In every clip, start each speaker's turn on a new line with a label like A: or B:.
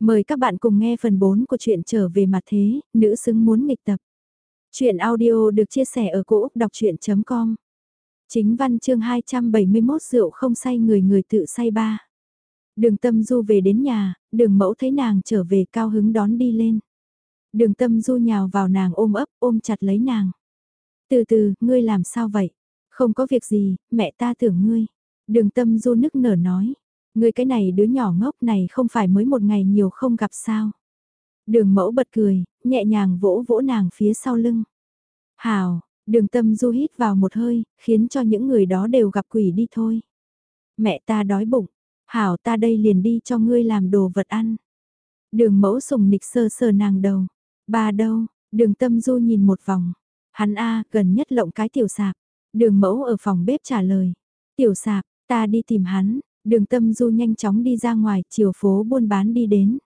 A: Mời các bạn cùng nghe phần 4 của truyện trở về mặt thế, nữ xứng muốn nghịch tập. Chuyện audio được chia sẻ ở cỗ đọc chuyện.com Chính văn chương 271 rượu không say người người tự say ba. Đường tâm du về đến nhà, đường mẫu thấy nàng trở về cao hứng đón đi lên. Đường tâm du nhào vào nàng ôm ấp, ôm chặt lấy nàng. Từ từ, ngươi làm sao vậy? Không có việc gì, mẹ ta tưởng ngươi. Đường tâm du nức nở nói. Ngươi cái này đứa nhỏ ngốc này không phải mới một ngày nhiều không gặp sao. Đường mẫu bật cười, nhẹ nhàng vỗ vỗ nàng phía sau lưng. Hào, đường tâm du hít vào một hơi, khiến cho những người đó đều gặp quỷ đi thôi. Mẹ ta đói bụng, hảo ta đây liền đi cho ngươi làm đồ vật ăn. Đường mẫu sùng nịch sơ sờ nàng đầu. Ba đâu, đường tâm du nhìn một vòng. Hắn A, gần nhất lộng cái tiểu sạp. Đường mẫu ở phòng bếp trả lời. Tiểu sạp, ta đi tìm hắn. Đường tâm du nhanh chóng đi ra ngoài, chiều phố buôn bán đi đến.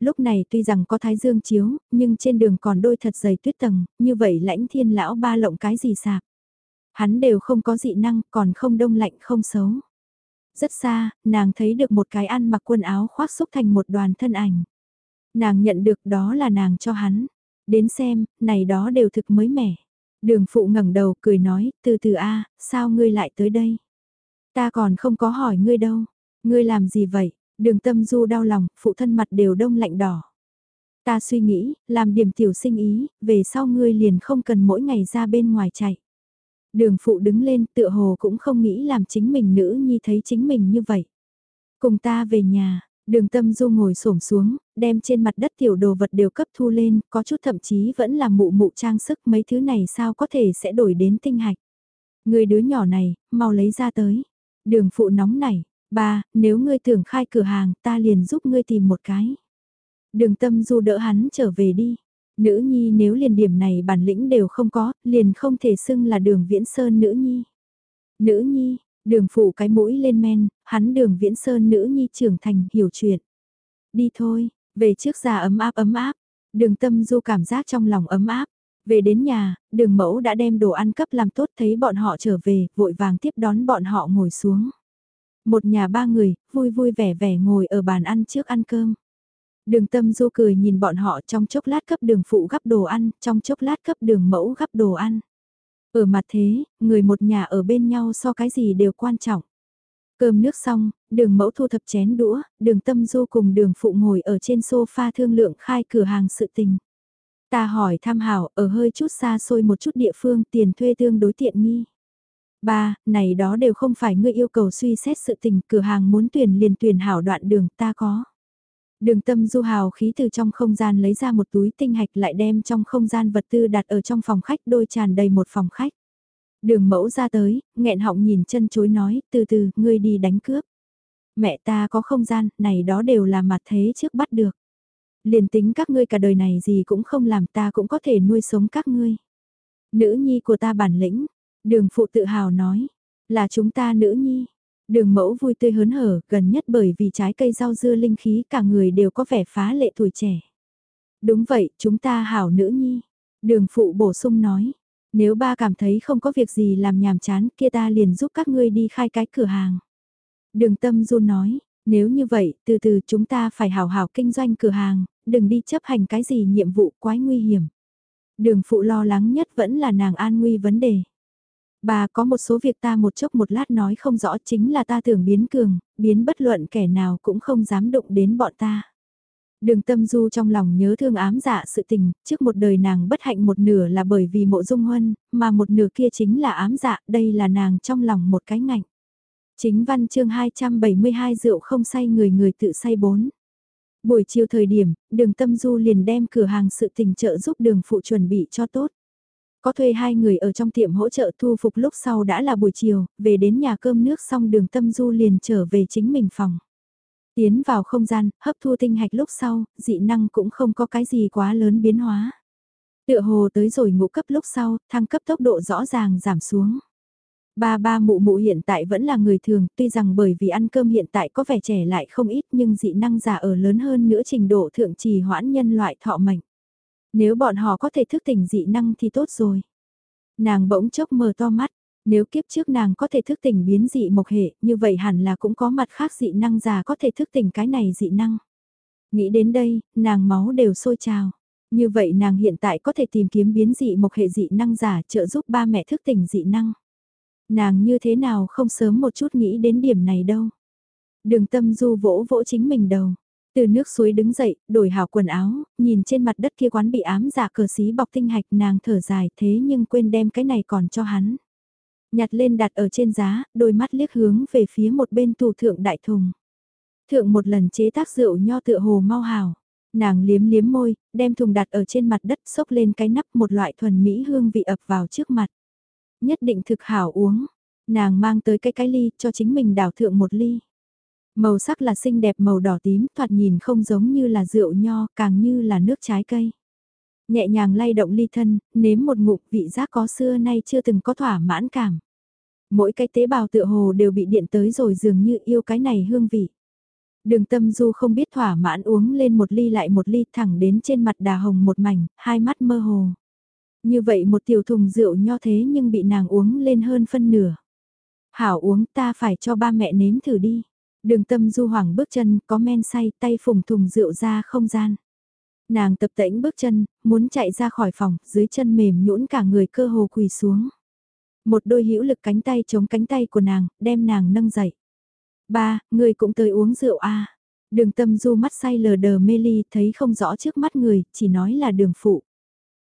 A: Lúc này tuy rằng có thái dương chiếu, nhưng trên đường còn đôi thật dày tuyết tầng, như vậy lãnh thiên lão ba lộng cái gì sạp. Hắn đều không có dị năng, còn không đông lạnh không xấu. Rất xa, nàng thấy được một cái ăn mặc quần áo khoác xúc thành một đoàn thân ảnh. Nàng nhận được đó là nàng cho hắn. Đến xem, này đó đều thực mới mẻ. Đường phụ ngẩng đầu cười nói, từ từ a sao ngươi lại tới đây? Ta còn không có hỏi ngươi đâu. Ngươi làm gì vậy? Đường tâm du đau lòng, phụ thân mặt đều đông lạnh đỏ. Ta suy nghĩ, làm điểm tiểu sinh ý, về sau ngươi liền không cần mỗi ngày ra bên ngoài chạy. Đường phụ đứng lên tựa hồ cũng không nghĩ làm chính mình nữ nhi thấy chính mình như vậy. Cùng ta về nhà, đường tâm du ngồi xổm xuống, đem trên mặt đất tiểu đồ vật đều cấp thu lên, có chút thậm chí vẫn là mụ mụ trang sức mấy thứ này sao có thể sẽ đổi đến tinh hạch. Người đứa nhỏ này, mau lấy ra tới. Đường phụ nóng nảy, ba, nếu ngươi tưởng khai cửa hàng, ta liền giúp ngươi tìm một cái. Đường tâm du đỡ hắn trở về đi. Nữ nhi nếu liền điểm này bản lĩnh đều không có, liền không thể xưng là đường viễn sơn nữ nhi. Nữ nhi, đường phụ cái mũi lên men, hắn đường viễn sơn nữ nhi trưởng thành hiểu chuyện. Đi thôi, về trước già ấm áp ấm áp, đường tâm du cảm giác trong lòng ấm áp. Về đến nhà, đường mẫu đã đem đồ ăn cấp làm tốt thấy bọn họ trở về, vội vàng tiếp đón bọn họ ngồi xuống. Một nhà ba người, vui vui vẻ vẻ ngồi ở bàn ăn trước ăn cơm. Đường tâm du cười nhìn bọn họ trong chốc lát cấp đường phụ gắp đồ ăn, trong chốc lát cấp đường mẫu gắp đồ ăn. Ở mặt thế, người một nhà ở bên nhau so cái gì đều quan trọng. Cơm nước xong, đường mẫu thu thập chén đũa, đường tâm du cùng đường phụ ngồi ở trên sofa thương lượng khai cửa hàng sự tình. Ta hỏi tham hảo, ở hơi chút xa xôi một chút địa phương tiền thuê tương đối tiện nghi. Ba, này đó đều không phải ngươi yêu cầu suy xét sự tình, cửa hàng muốn tuyển liền tuyển hảo đoạn đường ta có. Đường tâm du hào khí từ trong không gian lấy ra một túi tinh hạch lại đem trong không gian vật tư đặt ở trong phòng khách đôi tràn đầy một phòng khách. Đường mẫu ra tới, nghẹn họng nhìn chân chối nói, từ từ, ngươi đi đánh cướp. Mẹ ta có không gian, này đó đều là mặt thế trước bắt được. Liền tính các ngươi cả đời này gì cũng không làm ta cũng có thể nuôi sống các ngươi. Nữ nhi của ta bản lĩnh, đường phụ tự hào nói, là chúng ta nữ nhi. Đường mẫu vui tươi hớn hở, gần nhất bởi vì trái cây rau dưa linh khí cả người đều có vẻ phá lệ tuổi trẻ. Đúng vậy, chúng ta hảo nữ nhi. Đường phụ bổ sung nói, nếu ba cảm thấy không có việc gì làm nhàm chán kia ta liền giúp các ngươi đi khai cái cửa hàng. Đường tâm du nói, nếu như vậy, từ từ chúng ta phải hảo hảo kinh doanh cửa hàng, đừng đi chấp hành cái gì nhiệm vụ quái nguy hiểm. Đường phụ lo lắng nhất vẫn là nàng an nguy vấn đề. Bà có một số việc ta một chốc một lát nói không rõ chính là ta tưởng biến cường, biến bất luận kẻ nào cũng không dám động đến bọn ta. Đường tâm du trong lòng nhớ thương ám dạ sự tình, trước một đời nàng bất hạnh một nửa là bởi vì mộ dung huân, mà một nửa kia chính là ám dạ, đây là nàng trong lòng một cái ngạnh. Chính văn chương 272 rượu không say người người tự say bốn. Buổi chiều thời điểm, đường tâm du liền đem cửa hàng sự tình trợ giúp đường phụ chuẩn bị cho tốt. Có thuê hai người ở trong tiệm hỗ trợ thu phục lúc sau đã là buổi chiều, về đến nhà cơm nước xong đường tâm du liền trở về chính mình phòng. Tiến vào không gian, hấp thu tinh hạch lúc sau, dị năng cũng không có cái gì quá lớn biến hóa. Tựa hồ tới rồi ngũ cấp lúc sau, thăng cấp tốc độ rõ ràng giảm xuống. Ba ba mụ mụ hiện tại vẫn là người thường, tuy rằng bởi vì ăn cơm hiện tại có vẻ trẻ lại không ít nhưng dị năng giả ở lớn hơn nữa trình độ thượng trì hoãn nhân loại thọ mệnh. Nếu bọn họ có thể thức tỉnh dị năng thì tốt rồi. Nàng bỗng chốc mở to mắt, nếu kiếp trước nàng có thể thức tỉnh biến dị mộc hệ, như vậy hẳn là cũng có mặt khác dị năng già có thể thức tỉnh cái này dị năng. Nghĩ đến đây, nàng máu đều sôi trào. Như vậy nàng hiện tại có thể tìm kiếm biến dị một hệ dị năng giả trợ giúp ba mẹ thức tỉnh dị năng. Nàng như thế nào không sớm một chút nghĩ đến điểm này đâu. Đường tâm du vỗ vỗ chính mình đầu. Từ nước suối đứng dậy, đổi hảo quần áo, nhìn trên mặt đất kia quán bị ám giả cờ xí bọc tinh hạch nàng thở dài thế nhưng quên đem cái này còn cho hắn. Nhặt lên đặt ở trên giá, đôi mắt liếc hướng về phía một bên tù thượng đại thùng. Thượng một lần chế tác rượu nho tựa hồ mau hào. Nàng liếm liếm môi, đem thùng đặt ở trên mặt đất xốc lên cái nắp một loại thuần mỹ hương vị ập vào trước mặt. Nhất định thực hảo uống. Nàng mang tới cái cái ly cho chính mình đảo thượng một ly. Màu sắc là xinh đẹp màu đỏ tím, thoạt nhìn không giống như là rượu nho, càng như là nước trái cây. Nhẹ nhàng lay động ly thân, nếm một ngụm vị giác có xưa nay chưa từng có thỏa mãn cảm. Mỗi cái tế bào tựa hồ đều bị điện tới rồi dường như yêu cái này hương vị. Đường tâm du không biết thỏa mãn uống lên một ly lại một ly thẳng đến trên mặt đà hồng một mảnh, hai mắt mơ hồ. Như vậy một tiểu thùng rượu nho thế nhưng bị nàng uống lên hơn phân nửa. Hảo uống ta phải cho ba mẹ nếm thử đi. Đường tâm du hoảng bước chân, có men say, tay phùng thùng rượu ra không gian. Nàng tập tễnh bước chân, muốn chạy ra khỏi phòng, dưới chân mềm nhũn cả người cơ hồ quỳ xuống. Một đôi hữu lực cánh tay chống cánh tay của nàng, đem nàng nâng dậy. Ba, người cũng tới uống rượu à. Đường tâm du mắt say lờ đờ mê ly, thấy không rõ trước mắt người, chỉ nói là đường phụ.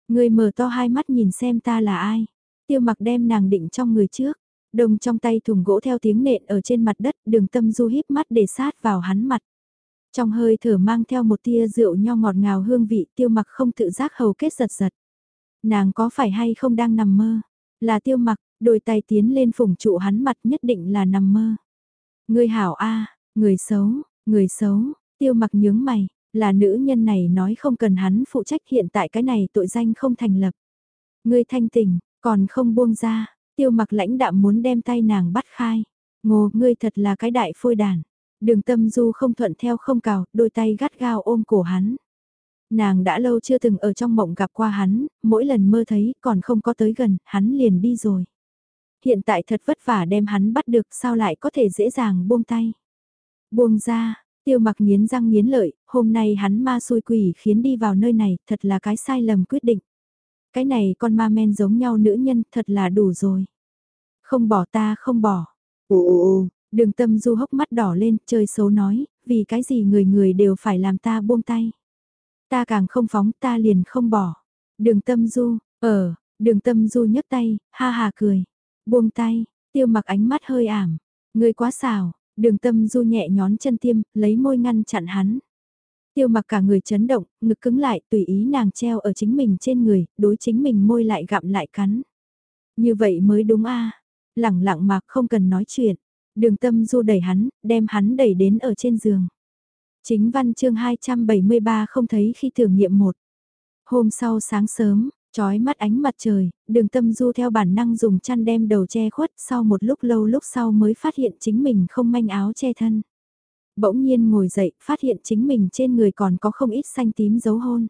A: Người mở to hai mắt nhìn xem ta là ai. Tiêu mặc đem nàng định trong người trước. Đồng trong tay thùng gỗ theo tiếng nện ở trên mặt đất, đường tâm du híp mắt để sát vào hắn mặt. Trong hơi thở mang theo một tia rượu nho ngọt ngào hương vị tiêu mặc không tự giác hầu kết giật giật. Nàng có phải hay không đang nằm mơ? Là tiêu mặc, đôi tay tiến lên phủng trụ hắn mặt nhất định là nằm mơ. Người hảo a người xấu, người xấu, tiêu mặc nhướng mày, là nữ nhân này nói không cần hắn phụ trách hiện tại cái này tội danh không thành lập. Ngươi thanh tỉnh, còn không buông ra, tiêu mặc lãnh đạm muốn đem tay nàng bắt khai. Ngô, ngươi thật là cái đại phôi đàn. Đường tâm du không thuận theo không cào, đôi tay gắt gao ôm cổ hắn. Nàng đã lâu chưa từng ở trong mộng gặp qua hắn, mỗi lần mơ thấy còn không có tới gần, hắn liền đi rồi. Hiện tại thật vất vả đem hắn bắt được sao lại có thể dễ dàng buông tay. Buông ra, tiêu mặc nghiến răng nghiến lợi, hôm nay hắn ma xui quỷ khiến đi vào nơi này, thật là cái sai lầm quyết định. Cái này con ma men giống nhau nữ nhân, thật là đủ rồi. Không bỏ ta không bỏ. Ồ, đường tâm du hốc mắt đỏ lên, chơi xấu nói, vì cái gì người người đều phải làm ta buông tay. Ta càng không phóng ta liền không bỏ. Đường tâm du, ở, đường tâm du nhấc tay, ha ha cười. Buông tay, tiêu mặc ánh mắt hơi ảm. Người quá xào, đường tâm du nhẹ nhón chân tiêm, lấy môi ngăn chặn hắn. Tiêu mặc cả người chấn động, ngực cứng lại, tùy ý nàng treo ở chính mình trên người, đối chính mình môi lại gặm lại cắn. Như vậy mới đúng a lẳng lặng mà không cần nói chuyện. Đường tâm du đẩy hắn, đem hắn đẩy đến ở trên giường. Chính văn chương 273 không thấy khi thử nghiệm một. Hôm sau sáng sớm, Chói mắt ánh mặt trời, đường tâm du theo bản năng dùng chăn đem đầu che khuất sau một lúc lâu lúc sau mới phát hiện chính mình không manh áo che thân. Bỗng nhiên ngồi dậy, phát hiện chính mình trên người còn có không ít xanh tím dấu hôn.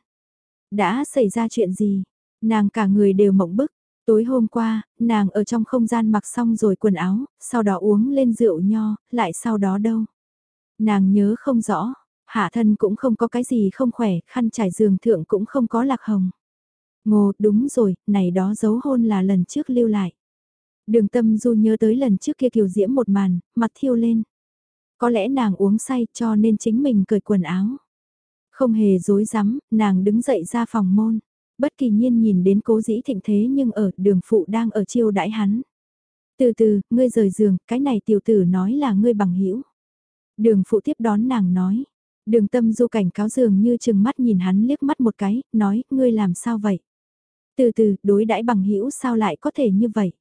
A: Đã xảy ra chuyện gì? Nàng cả người đều mộng bức. Tối hôm qua, nàng ở trong không gian mặc xong rồi quần áo, sau đó uống lên rượu nho, lại sau đó đâu? Nàng nhớ không rõ, hạ thân cũng không có cái gì không khỏe, khăn trải giường thượng cũng không có lạc hồng. Ngô, đúng rồi, này đó dấu hôn là lần trước lưu lại. Đường tâm du nhớ tới lần trước kia kiều diễm một màn, mặt thiêu lên. Có lẽ nàng uống say cho nên chính mình cởi quần áo. Không hề dối rắm nàng đứng dậy ra phòng môn. Bất kỳ nhiên nhìn đến cố dĩ thịnh thế nhưng ở đường phụ đang ở chiêu đãi hắn. Từ từ, ngươi rời giường, cái này tiểu tử nói là ngươi bằng hữu Đường phụ tiếp đón nàng nói. Đường tâm du cảnh cáo dường như chừng mắt nhìn hắn liếc mắt một cái, nói, ngươi làm sao vậy? Từ từ, đối đãi bằng hữu sao lại có thể như vậy?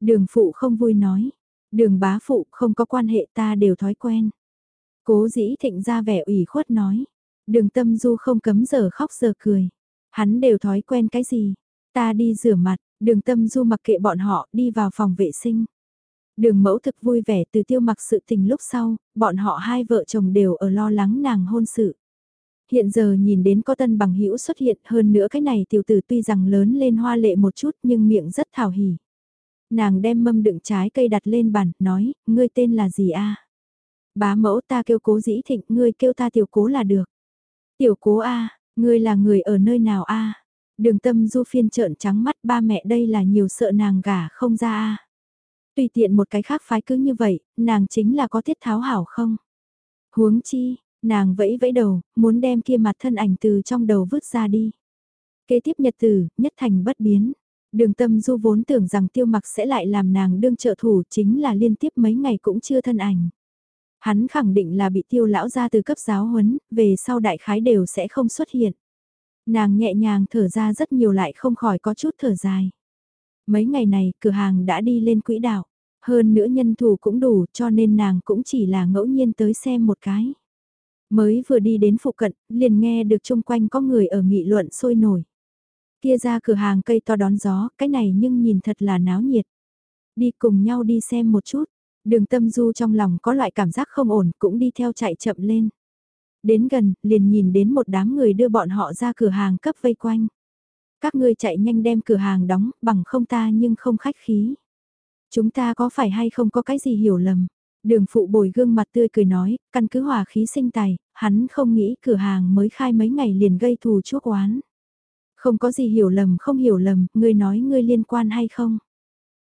A: Đường phụ không vui nói. Đường bá phụ không có quan hệ ta đều thói quen. Cố dĩ thịnh ra vẻ ủy khuất nói. Đường tâm du không cấm giờ khóc giờ cười. Hắn đều thói quen cái gì? Ta đi rửa mặt, đường tâm du mặc kệ bọn họ đi vào phòng vệ sinh. Đường mẫu thực vui vẻ từ tiêu mặc sự tình lúc sau, bọn họ hai vợ chồng đều ở lo lắng nàng hôn sự hiện giờ nhìn đến có tân bằng hữu xuất hiện hơn nữa cái này tiểu tử tuy rằng lớn lên hoa lệ một chút nhưng miệng rất thảo hỉ. Nàng đem mâm đựng trái cây đặt lên bàn, nói, ngươi tên là gì a? Bá mẫu ta kêu cố dĩ thịnh, ngươi kêu ta tiểu cố là được. Tiểu cố A, ngươi là người ở nơi nào A? Đường tâm du phiên trợn trắng mắt ba mẹ đây là nhiều sợ nàng gả không ra A. Tùy tiện một cái khác phái cứ như vậy, nàng chính là có tiết tháo hảo không? Huống chi, nàng vẫy vẫy đầu, muốn đem kia mặt thân ảnh từ trong đầu vứt ra đi. Kế tiếp nhật tử, nhất thành bất biến. Đường tâm du vốn tưởng rằng tiêu mặc sẽ lại làm nàng đương trợ thủ chính là liên tiếp mấy ngày cũng chưa thân ảnh. Hắn khẳng định là bị tiêu lão ra từ cấp giáo huấn, về sau đại khái đều sẽ không xuất hiện. Nàng nhẹ nhàng thở ra rất nhiều lại không khỏi có chút thở dài. Mấy ngày này cửa hàng đã đi lên quỹ đạo, hơn nữa nhân thủ cũng đủ cho nên nàng cũng chỉ là ngẫu nhiên tới xem một cái. Mới vừa đi đến phụ cận, liền nghe được chung quanh có người ở nghị luận sôi nổi. Kia ra cửa hàng cây to đón gió, cái này nhưng nhìn thật là náo nhiệt. Đi cùng nhau đi xem một chút, đường tâm du trong lòng có loại cảm giác không ổn cũng đi theo chạy chậm lên. Đến gần, liền nhìn đến một đám người đưa bọn họ ra cửa hàng cấp vây quanh. Các ngươi chạy nhanh đem cửa hàng đóng, bằng không ta nhưng không khách khí. Chúng ta có phải hay không có cái gì hiểu lầm? Đường phụ bồi gương mặt tươi cười nói, căn cứ hòa khí sinh tài, hắn không nghĩ cửa hàng mới khai mấy ngày liền gây thù chuốc oán. Không có gì hiểu lầm không hiểu lầm, ngươi nói ngươi liên quan hay không?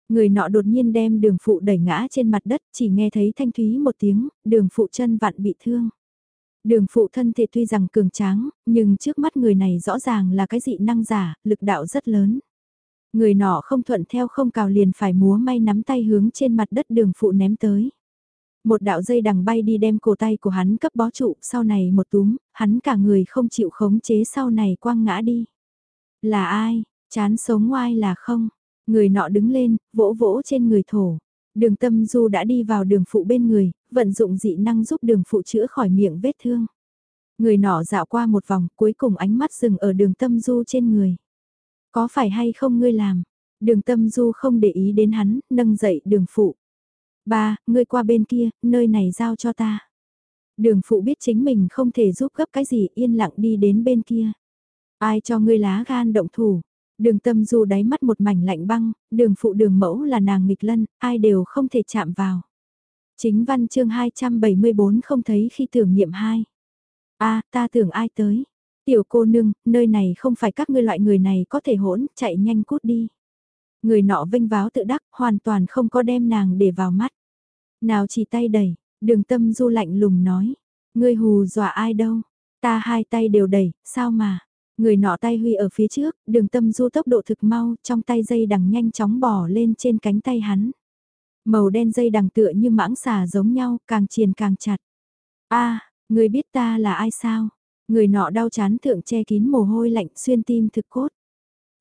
A: Người nọ đột nhiên đem đường phụ đẩy ngã trên mặt đất chỉ nghe thấy thanh thúy một tiếng, đường phụ chân vặn bị thương. Đường phụ thân thể tuy rằng cường tráng, nhưng trước mắt người này rõ ràng là cái dị năng giả, lực đạo rất lớn. Người nọ không thuận theo không cào liền phải múa may nắm tay hướng trên mặt đất đường phụ ném tới. Một đạo dây đằng bay đi đem cổ tay của hắn cấp bó trụ, sau này một túm, hắn cả người không chịu khống chế sau này quăng ngã đi. Là ai, chán sống ngoai là không, người nọ đứng lên, vỗ vỗ trên người thổ. Đường tâm du đã đi vào đường phụ bên người, vận dụng dị năng giúp đường phụ chữa khỏi miệng vết thương. Người nọ dạo qua một vòng, cuối cùng ánh mắt dừng ở đường tâm du trên người. Có phải hay không ngươi làm? Đường tâm du không để ý đến hắn, nâng dậy đường phụ. Ba, ngươi qua bên kia, nơi này giao cho ta. Đường phụ biết chính mình không thể giúp gấp cái gì yên lặng đi đến bên kia. Ai cho ngươi lá gan động thủ? Đường tâm du đáy mắt một mảnh lạnh băng, đường phụ đường mẫu là nàng nghịch lân, ai đều không thể chạm vào. Chính văn chương 274 không thấy khi tưởng niệm hai. a ta tưởng ai tới? Tiểu cô nương, nơi này không phải các ngươi loại người này có thể hỗn, chạy nhanh cút đi. Người nọ vinh váo tự đắc, hoàn toàn không có đem nàng để vào mắt. Nào chỉ tay đẩy, đường tâm du lạnh lùng nói. Ngươi hù dọa ai đâu, ta hai tay đều đẩy, sao mà. Người nọ tay huy ở phía trước, đường tâm du tốc độ thực mau, trong tay dây đằng nhanh chóng bỏ lên trên cánh tay hắn. Màu đen dây đằng tựa như mãng xà giống nhau, càng triền càng chặt. a người biết ta là ai sao? Người nọ đau chán thượng che kín mồ hôi lạnh xuyên tim thực cốt.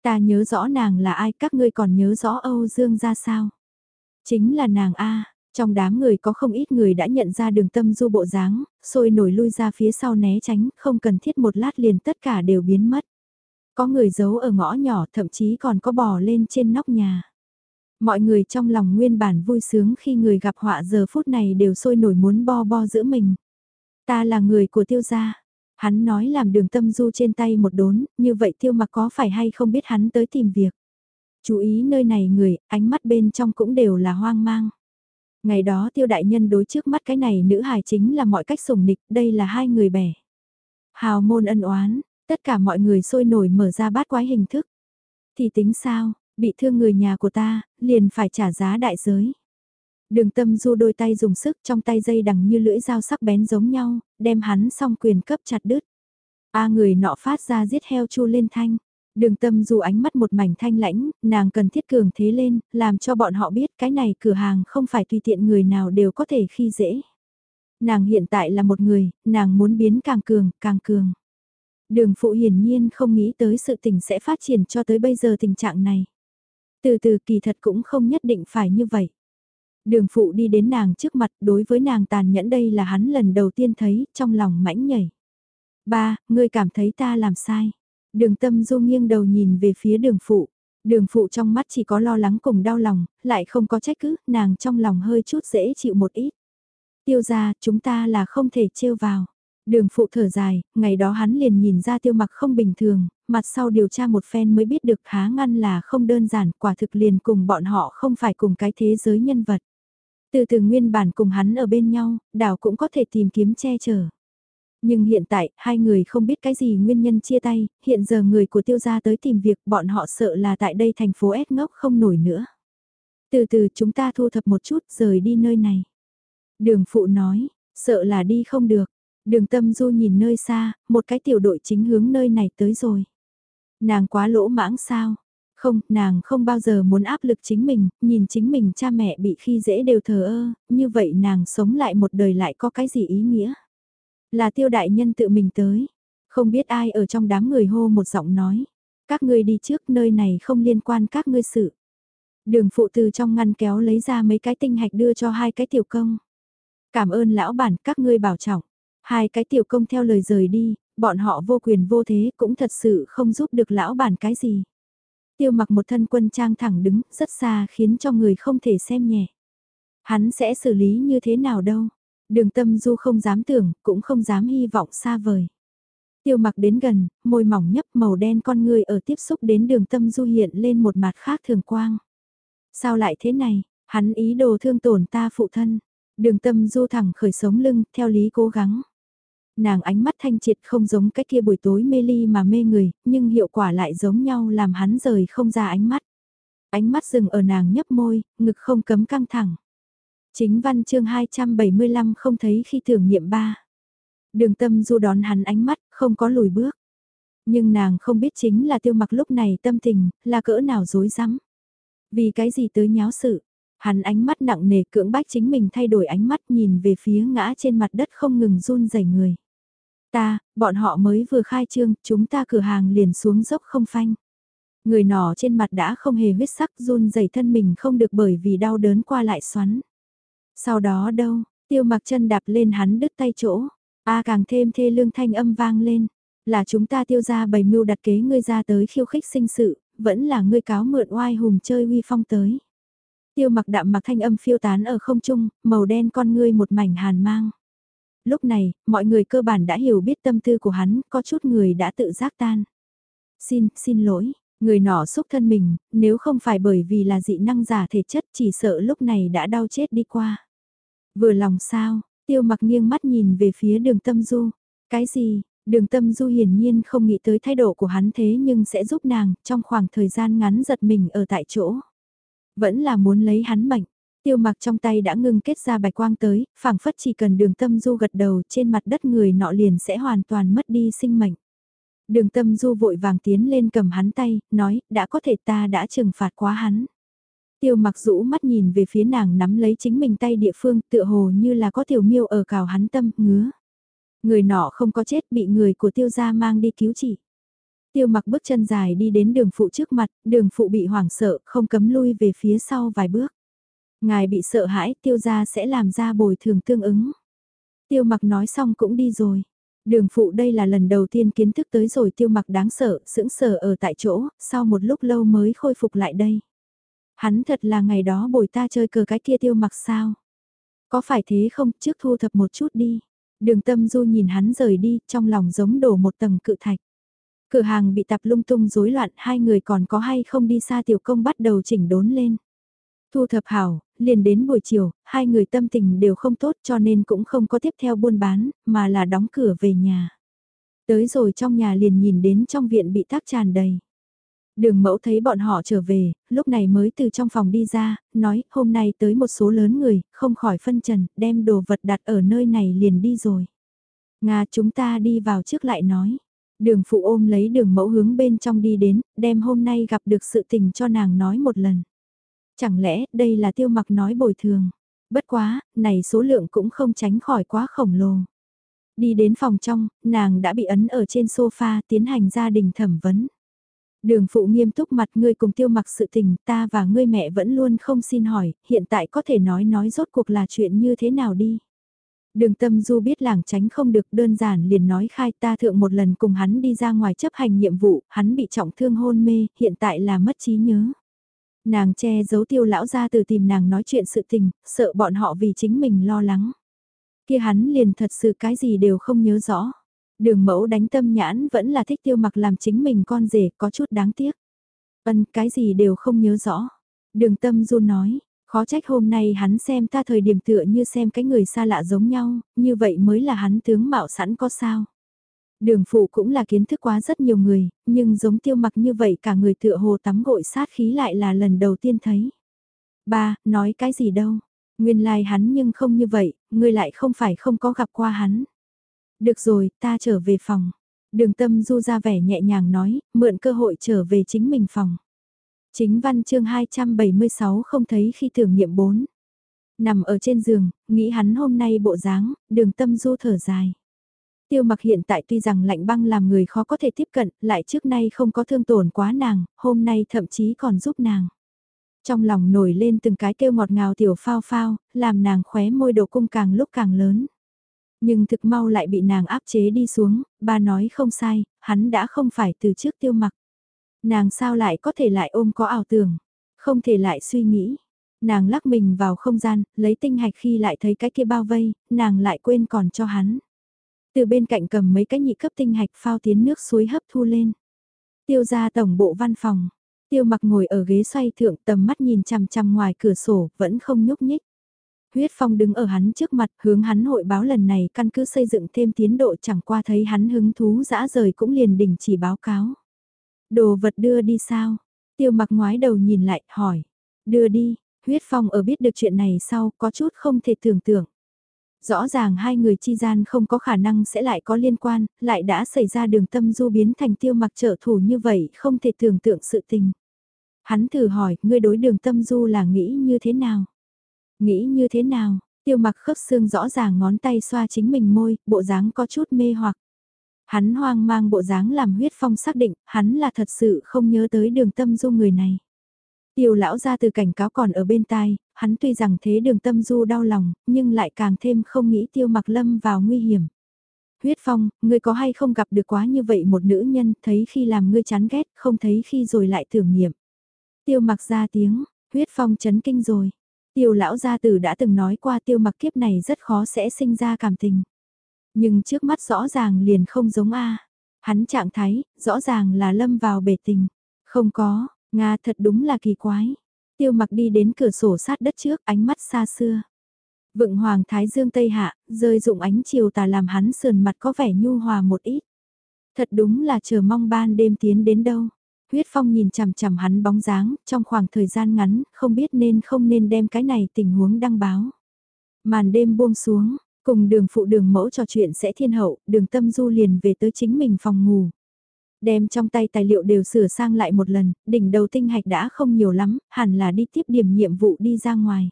A: Ta nhớ rõ nàng là ai, các ngươi còn nhớ rõ Âu Dương ra sao? Chính là nàng A, trong đám người có không ít người đã nhận ra đường tâm du bộ dáng, sôi nổi lui ra phía sau né tránh, không cần thiết một lát liền tất cả đều biến mất. Có người giấu ở ngõ nhỏ thậm chí còn có bò lên trên nóc nhà. Mọi người trong lòng nguyên bản vui sướng khi người gặp họa giờ phút này đều sôi nổi muốn bo bo giữa mình. Ta là người của tiêu gia. Hắn nói làm đường tâm du trên tay một đốn, như vậy tiêu mặc có phải hay không biết hắn tới tìm việc. Chú ý nơi này người, ánh mắt bên trong cũng đều là hoang mang. Ngày đó tiêu đại nhân đối trước mắt cái này nữ hài chính là mọi cách sủng nịch, đây là hai người bẻ. Hào môn ân oán, tất cả mọi người sôi nổi mở ra bát quái hình thức. Thì tính sao, bị thương người nhà của ta, liền phải trả giá đại giới. Đường tâm du đôi tay dùng sức trong tay dây đằng như lưỡi dao sắc bén giống nhau, đem hắn song quyền cấp chặt đứt. A người nọ phát ra giết heo chu lên thanh. Đường tâm du ánh mắt một mảnh thanh lãnh, nàng cần thiết cường thế lên, làm cho bọn họ biết cái này cửa hàng không phải tùy tiện người nào đều có thể khi dễ. Nàng hiện tại là một người, nàng muốn biến càng cường, càng cường. Đường phụ hiển nhiên không nghĩ tới sự tình sẽ phát triển cho tới bây giờ tình trạng này. Từ từ kỳ thật cũng không nhất định phải như vậy. Đường phụ đi đến nàng trước mặt đối với nàng tàn nhẫn đây là hắn lần đầu tiên thấy, trong lòng mãnh nhảy. Ba, ngươi cảm thấy ta làm sai. Đường tâm du nghiêng đầu nhìn về phía đường phụ. Đường phụ trong mắt chỉ có lo lắng cùng đau lòng, lại không có trách cứ, nàng trong lòng hơi chút dễ chịu một ít. Tiêu ra, chúng ta là không thể trêu vào. Đường phụ thở dài, ngày đó hắn liền nhìn ra tiêu mặc không bình thường, mặt sau điều tra một phen mới biết được há ngăn là không đơn giản, quả thực liền cùng bọn họ không phải cùng cái thế giới nhân vật. Từ từ nguyên bản cùng hắn ở bên nhau, đảo cũng có thể tìm kiếm che chở. Nhưng hiện tại, hai người không biết cái gì nguyên nhân chia tay, hiện giờ người của tiêu gia tới tìm việc bọn họ sợ là tại đây thành phố S ngốc không nổi nữa. Từ từ chúng ta thu thập một chút rời đi nơi này. Đường phụ nói, sợ là đi không được. Đường tâm du nhìn nơi xa, một cái tiểu đội chính hướng nơi này tới rồi. Nàng quá lỗ mãng sao? Không, nàng không bao giờ muốn áp lực chính mình, nhìn chính mình cha mẹ bị khi dễ đều thờ ơ, như vậy nàng sống lại một đời lại có cái gì ý nghĩa? Là tiêu đại nhân tự mình tới, không biết ai ở trong đám người hô một giọng nói. Các ngươi đi trước nơi này không liên quan các ngươi sự. Đường phụ từ trong ngăn kéo lấy ra mấy cái tinh hạch đưa cho hai cái tiểu công. Cảm ơn lão bản các ngươi bảo trọng. Hai cái tiểu công theo lời rời đi, bọn họ vô quyền vô thế cũng thật sự không giúp được lão bản cái gì. Tiêu mặc một thân quân trang thẳng đứng rất xa khiến cho người không thể xem nhẹ. Hắn sẽ xử lý như thế nào đâu. Đường tâm du không dám tưởng, cũng không dám hy vọng xa vời. Tiêu mặc đến gần, môi mỏng nhấp màu đen con người ở tiếp xúc đến đường tâm du hiện lên một mặt khác thường quang. Sao lại thế này, hắn ý đồ thương tổn ta phụ thân. Đường tâm du thẳng khởi sống lưng, theo lý cố gắng. Nàng ánh mắt thanh triệt không giống cái kia buổi tối mê ly mà mê người, nhưng hiệu quả lại giống nhau làm hắn rời không ra ánh mắt. Ánh mắt dừng ở nàng nhấp môi, ngực không cấm căng thẳng. Chính văn chương 275 không thấy khi thưởng niệm ba. Đường tâm du đón hắn ánh mắt, không có lùi bước. Nhưng nàng không biết chính là tiêu mặc lúc này tâm tình, là cỡ nào dối rắm Vì cái gì tới nháo sự, hắn ánh mắt nặng nề cưỡng bách chính mình thay đổi ánh mắt nhìn về phía ngã trên mặt đất không ngừng run rẩy người. Ta, bọn họ mới vừa khai trương, chúng ta cửa hàng liền xuống dốc không phanh. Người nọ trên mặt đã không hề huyết sắc run rẩy thân mình không được bởi vì đau đớn qua lại xoắn. Sau đó đâu, tiêu mặc chân đạp lên hắn đứt tay chỗ, a càng thêm thê lương thanh âm vang lên, là chúng ta tiêu ra bày mưu đặt kế ngươi ra tới khiêu khích sinh sự, vẫn là ngươi cáo mượn oai hùng chơi uy phong tới. Tiêu mặc đạm mặc thanh âm phiêu tán ở không trung, màu đen con ngươi một mảnh hàn mang. Lúc này, mọi người cơ bản đã hiểu biết tâm tư của hắn, có chút người đã tự giác tan. Xin, xin lỗi, người nọ xúc thân mình, nếu không phải bởi vì là dị năng giả thể chất chỉ sợ lúc này đã đau chết đi qua. Vừa lòng sao, tiêu mặc nghiêng mắt nhìn về phía đường tâm du. Cái gì, đường tâm du hiển nhiên không nghĩ tới thái độ của hắn thế nhưng sẽ giúp nàng trong khoảng thời gian ngắn giật mình ở tại chỗ. Vẫn là muốn lấy hắn mạnh, Tiêu mặc trong tay đã ngưng kết ra bạch quang tới, phảng phất chỉ cần đường tâm du gật đầu trên mặt đất người nọ liền sẽ hoàn toàn mất đi sinh mệnh. Đường tâm du vội vàng tiến lên cầm hắn tay, nói, đã có thể ta đã trừng phạt quá hắn. Tiêu mặc rũ mắt nhìn về phía nàng nắm lấy chính mình tay địa phương tựa hồ như là có tiểu miêu ở cào hắn tâm, ngứa. Người nọ không có chết bị người của tiêu gia mang đi cứu trị. Tiêu mặc bước chân dài đi đến đường phụ trước mặt, đường phụ bị hoảng sợ, không cấm lui về phía sau vài bước. Ngài bị sợ hãi, tiêu gia sẽ làm ra bồi thường tương ứng. Tiêu mặc nói xong cũng đi rồi. Đường phụ đây là lần đầu tiên kiến thức tới rồi tiêu mặc đáng sợ, sững sờ ở tại chỗ, sau một lúc lâu mới khôi phục lại đây. Hắn thật là ngày đó bồi ta chơi cờ cái kia tiêu mặc sao? Có phải thế không, trước thu thập một chút đi. Đường tâm du nhìn hắn rời đi, trong lòng giống đổ một tầng cự thạch. Cửa hàng bị tập lung tung rối loạn, hai người còn có hay không đi xa tiểu công bắt đầu chỉnh đốn lên. Thu thập hảo, liền đến buổi chiều, hai người tâm tình đều không tốt cho nên cũng không có tiếp theo buôn bán, mà là đóng cửa về nhà. Tới rồi trong nhà liền nhìn đến trong viện bị tác tràn đầy. Đường mẫu thấy bọn họ trở về, lúc này mới từ trong phòng đi ra, nói hôm nay tới một số lớn người, không khỏi phân trần, đem đồ vật đặt ở nơi này liền đi rồi. Nga chúng ta đi vào trước lại nói. Đường phụ ôm lấy đường mẫu hướng bên trong đi đến, đem hôm nay gặp được sự tình cho nàng nói một lần. Chẳng lẽ đây là tiêu mặc nói bồi thường. Bất quá, này số lượng cũng không tránh khỏi quá khổng lồ. Đi đến phòng trong, nàng đã bị ấn ở trên sofa tiến hành gia đình thẩm vấn. Đường phụ nghiêm túc mặt ngươi cùng tiêu mặc sự tình ta và ngươi mẹ vẫn luôn không xin hỏi, hiện tại có thể nói nói rốt cuộc là chuyện như thế nào đi. Đường tâm du biết làng tránh không được đơn giản liền nói khai ta thượng một lần cùng hắn đi ra ngoài chấp hành nhiệm vụ, hắn bị trọng thương hôn mê, hiện tại là mất trí nhớ. Nàng che giấu tiêu lão ra từ tìm nàng nói chuyện sự tình, sợ bọn họ vì chính mình lo lắng. Kia hắn liền thật sự cái gì đều không nhớ rõ. Đường mẫu đánh tâm nhãn vẫn là thích tiêu mặc làm chính mình con rể có chút đáng tiếc. vân cái gì đều không nhớ rõ. Đường tâm du nói, Khó trách hôm nay hắn xem ta thời điểm tựa như xem cái người xa lạ giống nhau, như vậy mới là hắn tướng mạo sẵn có sao. Đường phụ cũng là kiến thức quá rất nhiều người, nhưng giống tiêu mặc như vậy cả người tựa hồ tắm gội sát khí lại là lần đầu tiên thấy. Ba, nói cái gì đâu, nguyên lai like hắn nhưng không như vậy, ngươi lại không phải không có gặp qua hắn. Được rồi, ta trở về phòng. Đường tâm du ra vẻ nhẹ nhàng nói, mượn cơ hội trở về chính mình phòng. Chính văn chương 276 không thấy khi tưởng nghiệm 4. Nằm ở trên giường, nghĩ hắn hôm nay bộ dáng, đường tâm du thở dài. Tiêu mặc hiện tại tuy rằng lạnh băng làm người khó có thể tiếp cận, lại trước nay không có thương tổn quá nàng, hôm nay thậm chí còn giúp nàng. Trong lòng nổi lên từng cái kêu ngọt ngào tiểu phao phao, làm nàng khóe môi đồ cung càng lúc càng lớn. Nhưng thực mau lại bị nàng áp chế đi xuống, ba nói không sai, hắn đã không phải từ trước tiêu mặc. Nàng sao lại có thể lại ôm có ảo tưởng, không thể lại suy nghĩ. Nàng lắc mình vào không gian, lấy tinh hạch khi lại thấy cái kia bao vây, nàng lại quên còn cho hắn. Từ bên cạnh cầm mấy cái nhị cấp tinh hạch phao tiến nước suối hấp thu lên. Tiêu ra tổng bộ văn phòng, tiêu mặc ngồi ở ghế xoay thượng tầm mắt nhìn chằm chằm ngoài cửa sổ, vẫn không nhúc nhích. Huyết Phong đứng ở hắn trước mặt, hướng hắn hội báo lần này căn cứ xây dựng thêm tiến độ chẳng qua thấy hắn hứng thú dã rời cũng liền đình chỉ báo cáo. Đồ vật đưa đi sao? Tiêu mặc ngoái đầu nhìn lại, hỏi. Đưa đi, huyết phong ở biết được chuyện này sau, có chút không thể tưởng tượng. Rõ ràng hai người chi gian không có khả năng sẽ lại có liên quan, lại đã xảy ra đường tâm du biến thành tiêu mặc trợ thủ như vậy, không thể tưởng tượng sự tình. Hắn thử hỏi, ngươi đối đường tâm du là nghĩ như thế nào? Nghĩ như thế nào? Tiêu mặc khớp xương rõ ràng ngón tay xoa chính mình môi, bộ dáng có chút mê hoặc. Hắn hoang mang bộ dáng làm huyết phong xác định, hắn là thật sự không nhớ tới đường tâm du người này. Tiêu lão ra từ cảnh cáo còn ở bên tai, hắn tuy rằng thế đường tâm du đau lòng, nhưng lại càng thêm không nghĩ tiêu mặc lâm vào nguy hiểm. Huyết phong, ngươi có hay không gặp được quá như vậy một nữ nhân, thấy khi làm ngươi chán ghét, không thấy khi rồi lại tưởng niệm. Tiêu mặc ra tiếng, huyết phong chấn kinh rồi. Tiêu lão gia tử đã từng nói qua tiêu mặc kiếp này rất khó sẽ sinh ra cảm tình. Nhưng trước mắt rõ ràng liền không giống A. Hắn trạng thái, rõ ràng là lâm vào bể tình. Không có, Nga thật đúng là kỳ quái. Tiêu mặc đi đến cửa sổ sát đất trước ánh mắt xa xưa. Vựng hoàng thái dương tây hạ, rơi dụng ánh chiều tà làm hắn sườn mặt có vẻ nhu hòa một ít. Thật đúng là chờ mong ban đêm tiến đến đâu. Huyết Phong nhìn chằm chằm hắn bóng dáng, trong khoảng thời gian ngắn, không biết nên không nên đem cái này tình huống đăng báo. Màn đêm buông xuống, cùng đường phụ đường mẫu trò chuyện sẽ thiên hậu, đường tâm du liền về tới chính mình phòng ngủ. Đem trong tay tài liệu đều sửa sang lại một lần, đỉnh đầu tinh hạch đã không nhiều lắm, hẳn là đi tiếp điểm nhiệm vụ đi ra ngoài.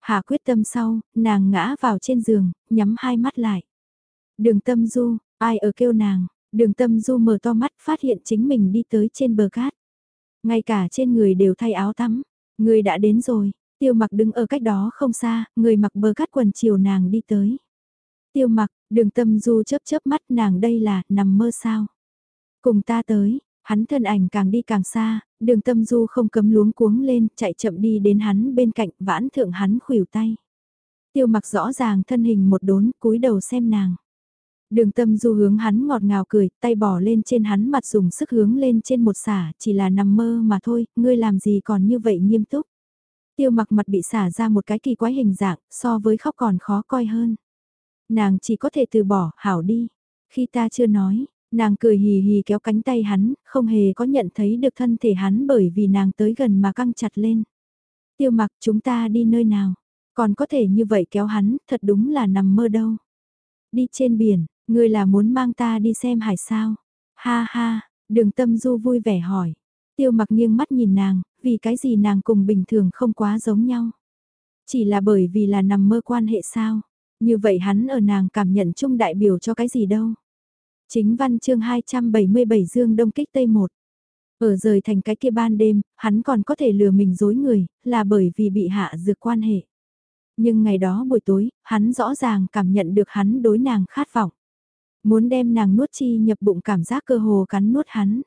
A: Hà quyết tâm sau, nàng ngã vào trên giường, nhắm hai mắt lại. Đường tâm du, ai ở kêu nàng, đường tâm du mở to mắt phát hiện chính mình đi tới trên bờ cát. Ngay cả trên người đều thay áo tắm, người đã đến rồi, Tiêu mặc đứng ở cách đó không xa, người mặc bờ cát quần chiều nàng đi tới. Tiêu mặc, đường tâm du chớp chớp mắt nàng đây là, nằm mơ sao. Cùng ta tới, hắn thân ảnh càng đi càng xa, đường tâm du không cấm luống cuống lên, chạy chậm đi đến hắn bên cạnh, vãn thượng hắn khuỷu tay. Tiêu mặc rõ ràng thân hình một đốn, cúi đầu xem nàng. Đường tâm du hướng hắn ngọt ngào cười, tay bỏ lên trên hắn mặt dùng sức hướng lên trên một xả, chỉ là nằm mơ mà thôi, ngươi làm gì còn như vậy nghiêm túc. Tiêu mặc mặt bị xả ra một cái kỳ quái hình dạng, so với khóc còn khó coi hơn. Nàng chỉ có thể từ bỏ, hảo đi. Khi ta chưa nói, nàng cười hì hì kéo cánh tay hắn, không hề có nhận thấy được thân thể hắn bởi vì nàng tới gần mà căng chặt lên. Tiêu mặc chúng ta đi nơi nào, còn có thể như vậy kéo hắn, thật đúng là nằm mơ đâu. Đi trên biển, ngươi là muốn mang ta đi xem hải sao? Ha ha, đường tâm du vui vẻ hỏi. Tiêu mặc nghiêng mắt nhìn nàng, vì cái gì nàng cùng bình thường không quá giống nhau. Chỉ là bởi vì là nằm mơ quan hệ sao. Như vậy hắn ở nàng cảm nhận chung đại biểu cho cái gì đâu. Chính văn chương 277 Dương Đông Kích Tây 1. Ở rời thành cái kia ban đêm, hắn còn có thể lừa mình dối người, là bởi vì bị hạ dược quan hệ. Nhưng ngày đó buổi tối, hắn rõ ràng cảm nhận được hắn đối nàng khát vọng. Muốn đem nàng nuốt chi nhập bụng cảm giác cơ hồ cắn nuốt hắn.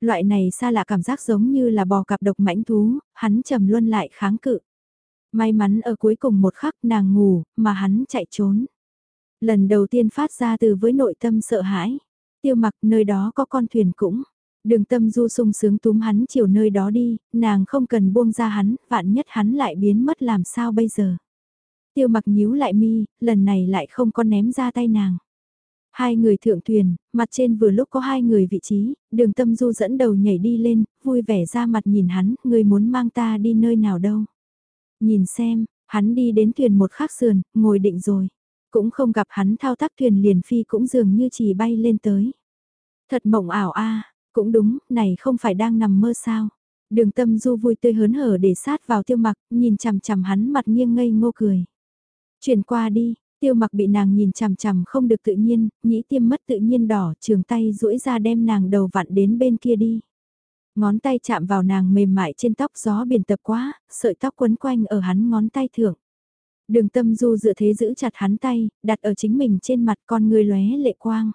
A: Loại này xa lạ cảm giác giống như là bò cặp độc mãnh thú, hắn trầm luân lại kháng cự. May mắn ở cuối cùng một khắc nàng ngủ, mà hắn chạy trốn. Lần đầu tiên phát ra từ với nội tâm sợ hãi. Tiêu mặc nơi đó có con thuyền cũng. Đường tâm du sung sướng túm hắn chiều nơi đó đi, nàng không cần buông ra hắn, vạn nhất hắn lại biến mất làm sao bây giờ. Tiêu mặc nhíu lại mi, lần này lại không có ném ra tay nàng. Hai người thượng thuyền, mặt trên vừa lúc có hai người vị trí, đường tâm du dẫn đầu nhảy đi lên, vui vẻ ra mặt nhìn hắn, người muốn mang ta đi nơi nào đâu. Nhìn xem, hắn đi đến thuyền một khắc sườn, ngồi định rồi. Cũng không gặp hắn thao tác thuyền liền phi cũng dường như chỉ bay lên tới. Thật mộng ảo a cũng đúng, này không phải đang nằm mơ sao. Đường tâm du vui tươi hớn hở để sát vào tiêu mặc, nhìn chằm chằm hắn mặt nghiêng ngây ngô cười. Chuyển qua đi, tiêu mặc bị nàng nhìn chằm chằm không được tự nhiên, nhĩ tiêm mất tự nhiên đỏ, trường tay duỗi ra đem nàng đầu vặn đến bên kia đi. Ngón tay chạm vào nàng mềm mại trên tóc gió biển tập quá, sợi tóc quấn quanh ở hắn ngón tay thượng. Đường tâm du dựa thế giữ chặt hắn tay, đặt ở chính mình trên mặt con người lóe lệ quang.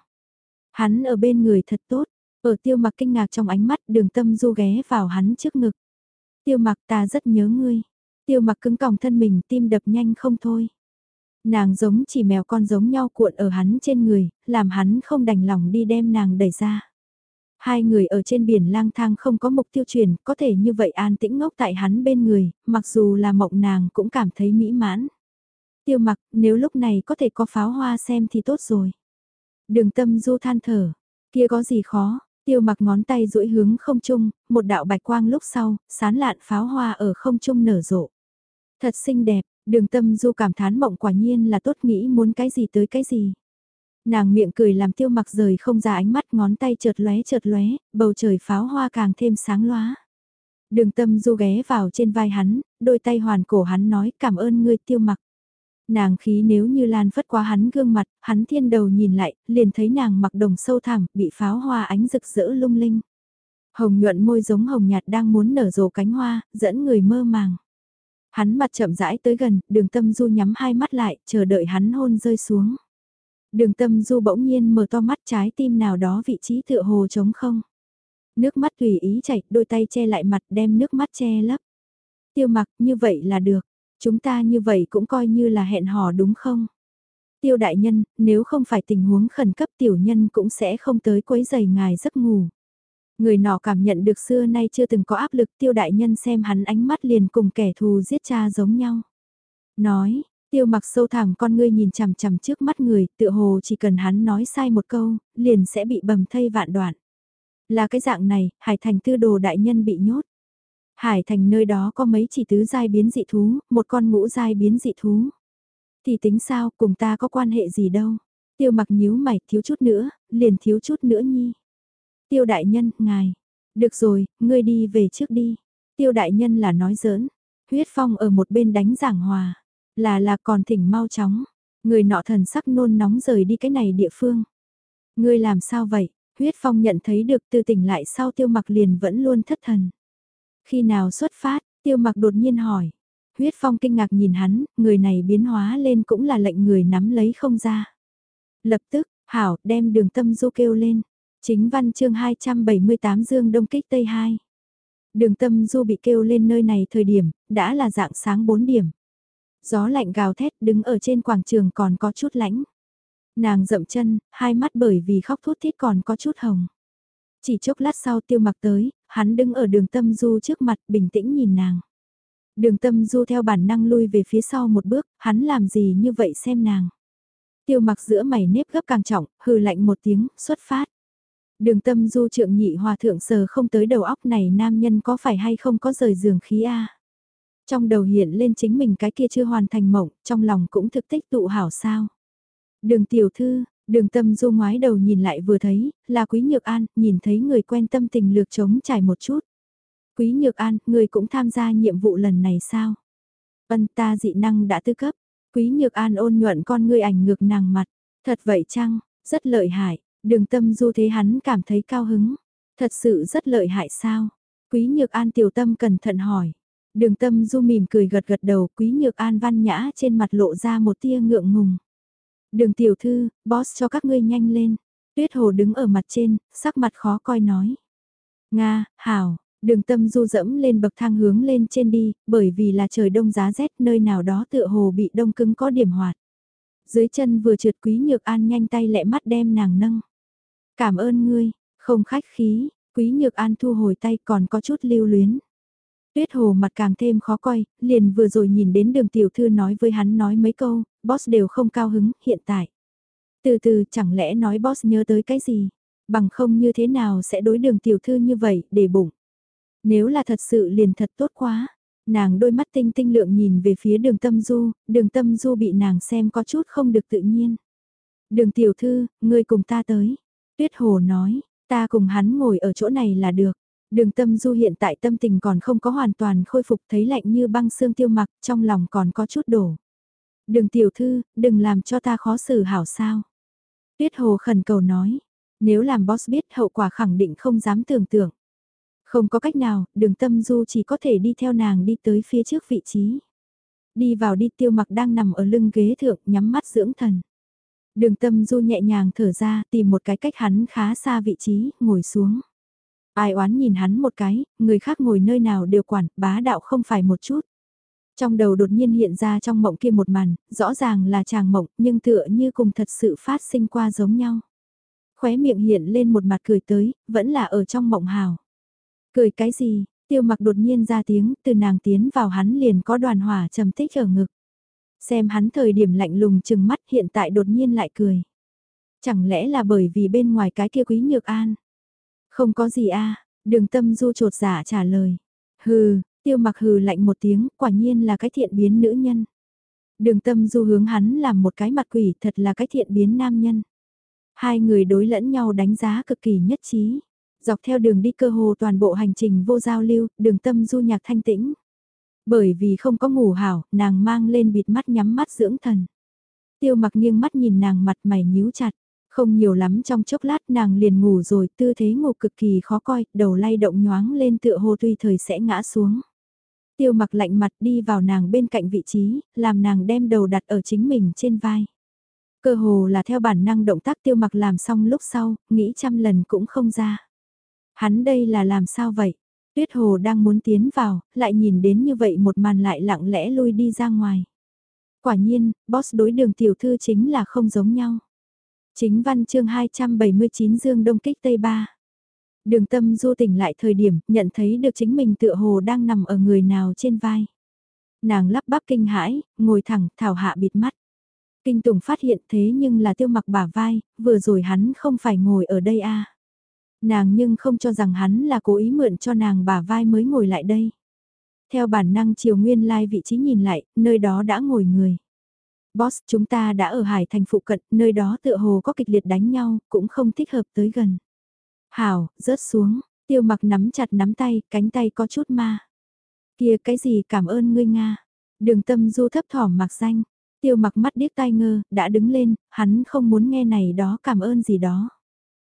A: Hắn ở bên người thật tốt, ở tiêu mặc kinh ngạc trong ánh mắt đường tâm du ghé vào hắn trước ngực. Tiêu mặc ta rất nhớ ngươi. Tiêu mặc cứng còng thân mình tim đập nhanh không thôi. Nàng giống chỉ mèo con giống nhau cuộn ở hắn trên người, làm hắn không đành lòng đi đem nàng đẩy ra. Hai người ở trên biển lang thang không có mục tiêu truyền, có thể như vậy an tĩnh ngốc tại hắn bên người, mặc dù là mộng nàng cũng cảm thấy mỹ mãn. Tiêu mặc, nếu lúc này có thể có pháo hoa xem thì tốt rồi. Đường tâm du than thở, kia có gì khó, tiêu mặc ngón tay duỗi hướng không trung, một đạo bạch quang lúc sau, sán lạn pháo hoa ở không trung nở rộ. Thật xinh đẹp, đường tâm du cảm thán mộng quả nhiên là tốt nghĩ muốn cái gì tới cái gì. Nàng miệng cười làm tiêu mặc rời không ra ánh mắt ngón tay chợt lóe chợt lóe, bầu trời pháo hoa càng thêm sáng loá. Đường tâm du ghé vào trên vai hắn, đôi tay hoàn cổ hắn nói cảm ơn ngươi tiêu mặc. Nàng khí nếu như lan phất qua hắn gương mặt, hắn thiên đầu nhìn lại, liền thấy nàng mặc đồng sâu thẳm, bị pháo hoa ánh rực rỡ lung linh. Hồng nhuận môi giống hồng nhạt đang muốn nở rộ cánh hoa, dẫn người mơ màng. Hắn mặt chậm rãi tới gần, đường tâm du nhắm hai mắt lại, chờ đợi hắn hôn rơi xuống. Đường tâm du bỗng nhiên mở to mắt trái tim nào đó vị trí tựa hồ trống không. Nước mắt tùy ý chảy, đôi tay che lại mặt đem nước mắt che lấp. Tiêu mặc như vậy là được, chúng ta như vậy cũng coi như là hẹn hò đúng không? Tiêu đại nhân, nếu không phải tình huống khẩn cấp tiểu nhân cũng sẽ không tới quấy giày ngài giấc ngủ. Người nọ cảm nhận được xưa nay chưa từng có áp lực tiêu đại nhân xem hắn ánh mắt liền cùng kẻ thù giết cha giống nhau. Nói, tiêu mặc sâu thẳm con ngươi nhìn chằm chằm trước mắt người, tựa hồ chỉ cần hắn nói sai một câu, liền sẽ bị bầm thây vạn đoạn. Là cái dạng này, hải thành tư đồ đại nhân bị nhốt. Hải thành nơi đó có mấy chỉ tứ giai biến dị thú, một con ngũ giai biến dị thú. Thì tính sao, cùng ta có quan hệ gì đâu. Tiêu mặc nhíu mày, thiếu chút nữa, liền thiếu chút nữa nhi. Tiêu đại nhân, ngài. Được rồi, ngươi đi về trước đi. Tiêu đại nhân là nói giỡn. Huyết phong ở một bên đánh giảng hòa. Là là còn thỉnh mau chóng. Người nọ thần sắc nôn nóng rời đi cái này địa phương. Ngươi làm sao vậy? Huyết phong nhận thấy được từ tỉnh lại sau tiêu mặc liền vẫn luôn thất thần. Khi nào xuất phát, tiêu mặc đột nhiên hỏi. Huyết phong kinh ngạc nhìn hắn, người này biến hóa lên cũng là lệnh người nắm lấy không ra. Lập tức, hảo, đem đường tâm du kêu lên. Chính văn chương 278 Dương Đông Kích Tây 2. Đường tâm du bị kêu lên nơi này thời điểm, đã là dạng sáng 4 điểm. Gió lạnh gào thét đứng ở trên quảng trường còn có chút lãnh. Nàng rậm chân, hai mắt bởi vì khóc thút thít còn có chút hồng. Chỉ chốc lát sau tiêu mặc tới, hắn đứng ở đường tâm du trước mặt bình tĩnh nhìn nàng. Đường tâm du theo bản năng lui về phía sau một bước, hắn làm gì như vậy xem nàng. Tiêu mặc giữa mày nếp gấp càng trọng, hừ lạnh một tiếng, xuất phát. Đường tâm du trượng nhị hòa thượng sờ không tới đầu óc này nam nhân có phải hay không có rời giường khí A. Trong đầu hiện lên chính mình cái kia chưa hoàn thành mộng, trong lòng cũng thực tích tụ hảo sao. Đường tiểu thư, đường tâm du ngoái đầu nhìn lại vừa thấy, là Quý Nhược An, nhìn thấy người quen tâm tình lược chống trải một chút. Quý Nhược An, người cũng tham gia nhiệm vụ lần này sao? Vân ta dị năng đã tư cấp. Quý Nhược An ôn nhuận con người ảnh ngược nàng mặt. Thật vậy chăng, rất lợi hại. Đường tâm du thế hắn cảm thấy cao hứng. Thật sự rất lợi hại sao? Quý Nhược An tiểu tâm cẩn thận hỏi. Đường tâm du mỉm cười gật gật đầu Quý Nhược An văn nhã trên mặt lộ ra một tia ngượng ngùng. Đường tiểu thư, boss cho các ngươi nhanh lên. Tuyết hồ đứng ở mặt trên, sắc mặt khó coi nói. Nga, hảo, đường tâm du dẫm lên bậc thang hướng lên trên đi, bởi vì là trời đông giá rét nơi nào đó tựa hồ bị đông cứng có điểm hoạt. Dưới chân vừa trượt quý nhược an nhanh tay lẹ mắt đem nàng nâng. Cảm ơn ngươi, không khách khí, Quý Nhược An thu hồi tay còn có chút lưu luyến. Tuyết Hồ mặt càng thêm khó coi, liền vừa rồi nhìn đến đường tiểu thư nói với hắn nói mấy câu, boss đều không cao hứng, hiện tại. Từ từ chẳng lẽ nói boss nhớ tới cái gì, bằng không như thế nào sẽ đối đường tiểu thư như vậy, để bụng. Nếu là thật sự liền thật tốt quá, nàng đôi mắt tinh tinh lượng nhìn về phía đường tâm du, đường tâm du bị nàng xem có chút không được tự nhiên. Đường tiểu thư, ngươi cùng ta tới. Tuyết Hồ nói, ta cùng hắn ngồi ở chỗ này là được. Đường tâm du hiện tại tâm tình còn không có hoàn toàn khôi phục thấy lạnh như băng xương tiêu mặc trong lòng còn có chút đổ. Đường tiểu thư, đừng làm cho ta khó xử hảo sao. Tuyết hồ khẩn cầu nói, nếu làm boss biết hậu quả khẳng định không dám tưởng tượng. Không có cách nào, đường tâm du chỉ có thể đi theo nàng đi tới phía trước vị trí. Đi vào đi tiêu mặc đang nằm ở lưng ghế thượng nhắm mắt dưỡng thần. Đường tâm du nhẹ nhàng thở ra tìm một cái cách hắn khá xa vị trí, ngồi xuống. Ai oán nhìn hắn một cái, người khác ngồi nơi nào đều quản, bá đạo không phải một chút. Trong đầu đột nhiên hiện ra trong mộng kia một màn, rõ ràng là chàng mộng, nhưng tựa như cùng thật sự phát sinh qua giống nhau. Khóe miệng hiện lên một mặt cười tới, vẫn là ở trong mộng hào. Cười cái gì, tiêu mặc đột nhiên ra tiếng, từ nàng tiến vào hắn liền có đoàn hỏa trầm tích ở ngực. Xem hắn thời điểm lạnh lùng chừng mắt hiện tại đột nhiên lại cười. Chẳng lẽ là bởi vì bên ngoài cái kia quý nhược an? Không có gì a đường tâm du trột giả trả lời. Hừ, tiêu mặc hừ lạnh một tiếng, quả nhiên là cái thiện biến nữ nhân. Đường tâm du hướng hắn làm một cái mặt quỷ thật là cái thiện biến nam nhân. Hai người đối lẫn nhau đánh giá cực kỳ nhất trí. Dọc theo đường đi cơ hồ toàn bộ hành trình vô giao lưu, đường tâm du nhạc thanh tĩnh. Bởi vì không có ngủ hảo, nàng mang lên bịt mắt nhắm mắt dưỡng thần. Tiêu mặc nghiêng mắt nhìn nàng mặt mày nhíu chặt. Không nhiều lắm trong chốc lát nàng liền ngủ rồi, tư thế ngủ cực kỳ khó coi, đầu lay động nhoáng lên tựa hồ tùy thời sẽ ngã xuống. Tiêu mặc lạnh mặt đi vào nàng bên cạnh vị trí, làm nàng đem đầu đặt ở chính mình trên vai. Cơ hồ là theo bản năng động tác tiêu mặc làm xong lúc sau, nghĩ trăm lần cũng không ra. Hắn đây là làm sao vậy? Tuyết hồ đang muốn tiến vào, lại nhìn đến như vậy một màn lại lặng lẽ lui đi ra ngoài. Quả nhiên, boss đối đường tiểu thư chính là không giống nhau. Chính văn chương 279 Dương Đông Kích Tây Ba. Đường tâm du tỉnh lại thời điểm, nhận thấy được chính mình tựa hồ đang nằm ở người nào trên vai. Nàng lắp bắp kinh hãi, ngồi thẳng, thảo hạ bịt mắt. Kinh Tùng phát hiện thế nhưng là tiêu mặc bả vai, vừa rồi hắn không phải ngồi ở đây a à. Nàng nhưng không cho rằng hắn là cố ý mượn cho nàng bả vai mới ngồi lại đây. Theo bản năng chiều nguyên lai like vị trí nhìn lại, nơi đó đã ngồi người. Boss, chúng ta đã ở Hải Thành phụ cận, nơi đó tựa hồ có kịch liệt đánh nhau, cũng không thích hợp tới gần. Hảo, rớt xuống, tiêu mặc nắm chặt nắm tay, cánh tay có chút ma. Kia cái gì cảm ơn ngươi Nga. Đường tâm du thấp thỏm mặc danh. Tiêu mặc mắt điếc tai ngơ, đã đứng lên, hắn không muốn nghe này đó cảm ơn gì đó.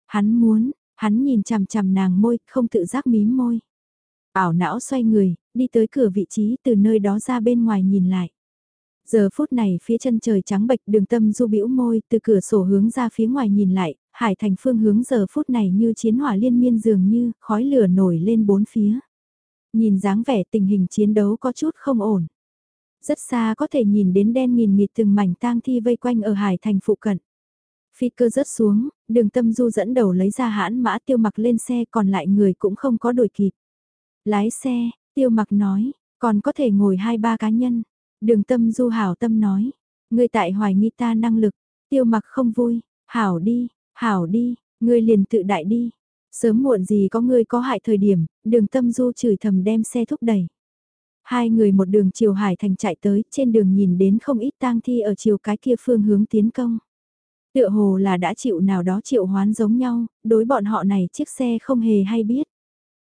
A: Hắn muốn, hắn nhìn chằm chằm nàng môi, không tự giác mím môi. Ảo não xoay người, đi tới cửa vị trí từ nơi đó ra bên ngoài nhìn lại. Giờ phút này phía chân trời trắng bệch đường tâm du bĩu môi từ cửa sổ hướng ra phía ngoài nhìn lại, hải thành phương hướng giờ phút này như chiến hỏa liên miên dường như khói lửa nổi lên bốn phía. Nhìn dáng vẻ tình hình chiến đấu có chút không ổn. Rất xa có thể nhìn đến đen nghìn nghịt từng mảnh tang thi vây quanh ở hải thành phụ cận. Phi cơ rớt xuống, đường tâm du dẫn đầu lấy ra hãn mã tiêu mặc lên xe còn lại người cũng không có đuổi kịp. Lái xe, tiêu mặc nói, còn có thể ngồi hai ba cá nhân. Đường tâm du hảo tâm nói, ngươi tại hoài nghi ta năng lực, tiêu mặc không vui, hảo đi, hảo đi, ngươi liền tự đại đi. Sớm muộn gì có ngươi có hại thời điểm, đường tâm du chửi thầm đem xe thúc đẩy. Hai người một đường chiều hải thành chạy tới, trên đường nhìn đến không ít tang thi ở chiều cái kia phương hướng tiến công. Tựa hồ là đã chịu nào đó chịu hoán giống nhau, đối bọn họ này chiếc xe không hề hay biết.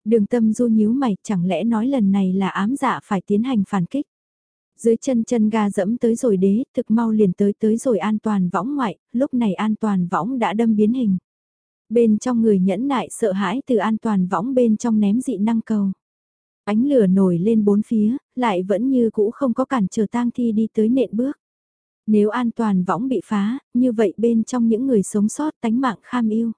A: Đường tâm du nhíu mày, chẳng lẽ nói lần này là ám dạ phải tiến hành phản kích. Dưới chân chân ga dẫm tới rồi đế, thực mau liền tới tới rồi an toàn võng ngoại, lúc này an toàn võng đã đâm biến hình. Bên trong người nhẫn nại sợ hãi từ an toàn võng bên trong ném dị năng cầu. Ánh lửa nổi lên bốn phía, lại vẫn như cũ không có cản trở tang thi đi tới nện bước. Nếu an toàn võng bị phá, như vậy bên trong những người sống sót tánh mạng kham yêu.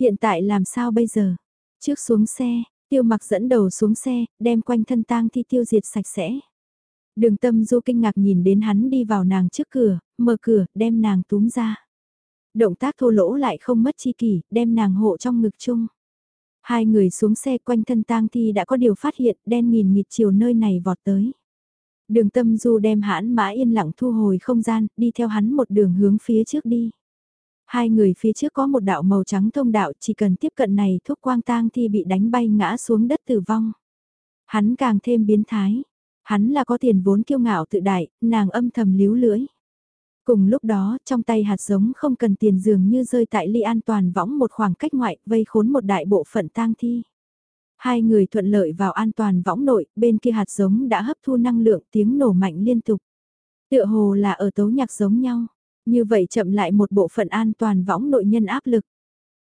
A: Hiện tại làm sao bây giờ? Trước xuống xe, tiêu mặc dẫn đầu xuống xe, đem quanh thân tang thi tiêu diệt sạch sẽ. Đường tâm du kinh ngạc nhìn đến hắn đi vào nàng trước cửa, mở cửa, đem nàng túm ra. Động tác thô lỗ lại không mất chi kỷ, đem nàng hộ trong ngực chung. Hai người xuống xe quanh thân tang thi đã có điều phát hiện đen nghìn nghịt chiều nơi này vọt tới. Đường tâm du đem hãn mã yên lặng thu hồi không gian, đi theo hắn một đường hướng phía trước đi. Hai người phía trước có một đạo màu trắng thông đạo chỉ cần tiếp cận này thuốc quang tang thi bị đánh bay ngã xuống đất tử vong. Hắn càng thêm biến thái. Hắn là có tiền vốn kiêu ngạo tự đại, nàng âm thầm líu lưỡi. Cùng lúc đó, trong tay hạt giống không cần tiền dường như rơi tại ly an toàn võng một khoảng cách ngoại, vây khốn một đại bộ phận tang thi. Hai người thuận lợi vào an toàn võng nội, bên kia hạt giống đã hấp thu năng lượng tiếng nổ mạnh liên tục. Tựa hồ là ở tấu nhạc giống nhau. Như vậy chậm lại một bộ phận an toàn võng nội nhân áp lực.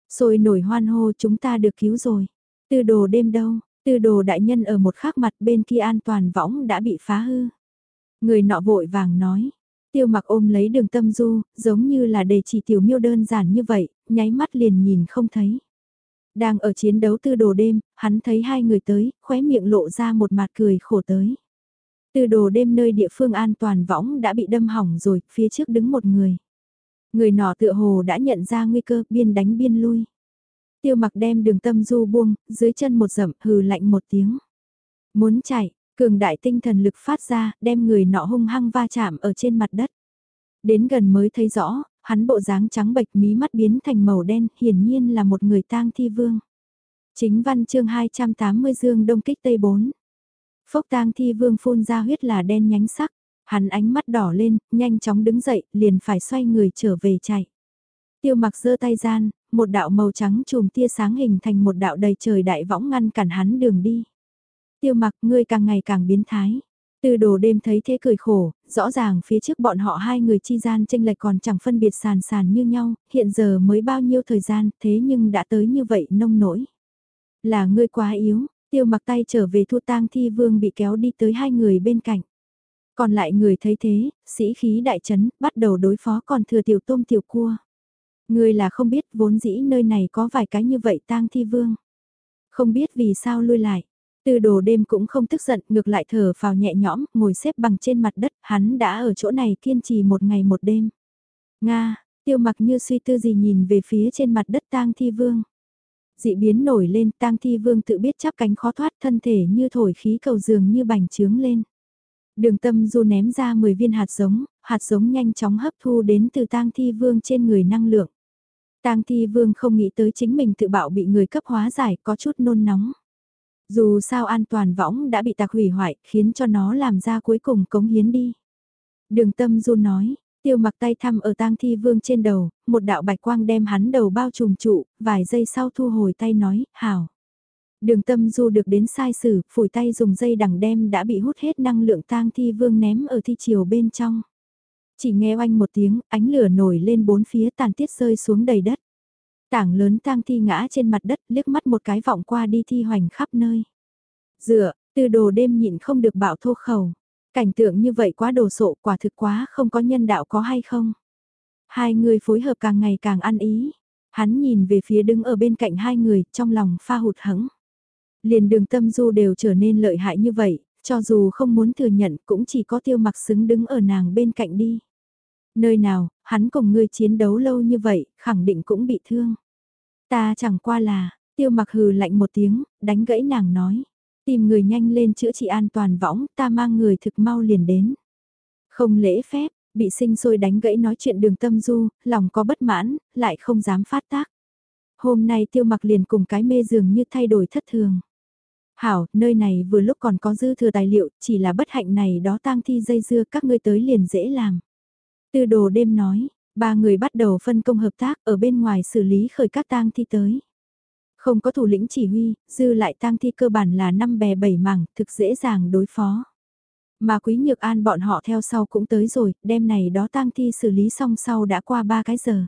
A: Rồi nổi hoan hô chúng ta được cứu rồi. Tư đồ đêm đâu, tư đồ đại nhân ở một khác mặt bên kia an toàn võng đã bị phá hư. Người nọ vội vàng nói. Tiêu mặc ôm lấy đường tâm du, giống như là để chỉ tiểu miêu đơn giản như vậy, nháy mắt liền nhìn không thấy. Đang ở chiến đấu tư đồ đêm, hắn thấy hai người tới, khóe miệng lộ ra một mặt cười khổ tới. Từ đồ đêm nơi địa phương an toàn võng đã bị đâm hỏng rồi, phía trước đứng một người. Người nọ tựa hồ đã nhận ra nguy cơ, biên đánh biên lui. Tiêu mặc đem đường tâm du buông, dưới chân một dậm, hừ lạnh một tiếng. Muốn chạy, cường đại tinh thần lực phát ra, đem người nọ hung hăng va chạm ở trên mặt đất. Đến gần mới thấy rõ, hắn bộ dáng trắng bệch mí mắt biến thành màu đen, hiển nhiên là một người tang thi vương. Chính văn chương 280 dương đông kích tây 4. Phốc tang thi vương phun ra huyết là đen nhánh sắc, hắn ánh mắt đỏ lên, nhanh chóng đứng dậy, liền phải xoay người trở về chạy. Tiêu mặc giơ tay gian, một đạo màu trắng chùm tia sáng hình thành một đạo đầy trời đại võng ngăn cản hắn đường đi. Tiêu mặc ngươi càng ngày càng biến thái. Từ đồ đêm thấy thế cười khổ, rõ ràng phía trước bọn họ hai người chi gian tranh lệch còn chẳng phân biệt sàn sàn như nhau, hiện giờ mới bao nhiêu thời gian thế nhưng đã tới như vậy nông nổi. Là ngươi quá yếu, Tiêu mặc tay trở về thu tang thi vương bị kéo đi tới hai người bên cạnh. Còn lại người thấy thế, sĩ khí đại chấn, bắt đầu đối phó còn thừa tiểu tôm tiểu cua. Người là không biết vốn dĩ nơi này có vài cái như vậy tang thi vương. Không biết vì sao lui lại. Từ đồ đêm cũng không tức giận, ngược lại thở vào nhẹ nhõm, ngồi xếp bằng trên mặt đất, hắn đã ở chỗ này kiên trì một ngày một đêm. Nga, tiêu mặc như suy tư gì nhìn về phía trên mặt đất tang thi vương dị biến nổi lên tang thi vương tự biết chắp cánh khó thoát thân thể như thổi khí cầu dường như bành trướng lên. Đường tâm du ném ra 10 viên hạt giống, hạt giống nhanh chóng hấp thu đến từ tang thi vương trên người năng lượng. Tang thi vương không nghĩ tới chính mình tự bạo bị người cấp hóa giải có chút nôn nóng. Dù sao an toàn võng đã bị tạc hủy hoại khiến cho nó làm ra cuối cùng cống hiến đi. Đường tâm du nói, Tiêu mặc tay thăm ở tang thi vương trên đầu, một đạo bạch quang đem hắn đầu bao trùm trụ, vài giây sau thu hồi tay nói, hảo. Đường tâm du được đến sai sử, phủi tay dùng dây đằng đem đã bị hút hết năng lượng tang thi vương ném ở thi chiều bên trong. Chỉ nghe oanh một tiếng, ánh lửa nổi lên bốn phía tàn tiết rơi xuống đầy đất. Tảng lớn tang thi ngã trên mặt đất, liếc mắt một cái vọng qua đi thi hoành khắp nơi. Dựa, từ đồ đêm nhịn không được bảo thô khẩu. Cảnh tượng như vậy quá đồ sộ quả thực quá không có nhân đạo có hay không. Hai người phối hợp càng ngày càng ăn ý. Hắn nhìn về phía đứng ở bên cạnh hai người trong lòng pha hụt hẫng. Liền đường tâm du đều trở nên lợi hại như vậy, cho dù không muốn thừa nhận cũng chỉ có tiêu mặc xứng đứng ở nàng bên cạnh đi. Nơi nào, hắn cùng ngươi chiến đấu lâu như vậy, khẳng định cũng bị thương. Ta chẳng qua là, tiêu mặc hừ lạnh một tiếng, đánh gãy nàng nói. Tìm người nhanh lên chữa trị an toàn võng, ta mang người thực mau liền đến. Không lễ phép, bị sinh sôi đánh gãy nói chuyện đường tâm du, lòng có bất mãn, lại không dám phát tác. Hôm nay tiêu mặc liền cùng cái mê dường như thay đổi thất thường. Hảo, nơi này vừa lúc còn có dư thừa tài liệu, chỉ là bất hạnh này đó tang thi dây dưa các ngươi tới liền dễ làm. Tư đồ đêm nói, ba người bắt đầu phân công hợp tác ở bên ngoài xử lý khởi các tang thi tới. Không có thủ lĩnh chỉ huy, dư lại tang thi cơ bản là năm bè bảy mảng, thực dễ dàng đối phó. Mà Quý Nhược An bọn họ theo sau cũng tới rồi, đêm này đó tang thi xử lý xong sau đã qua ba cái giờ.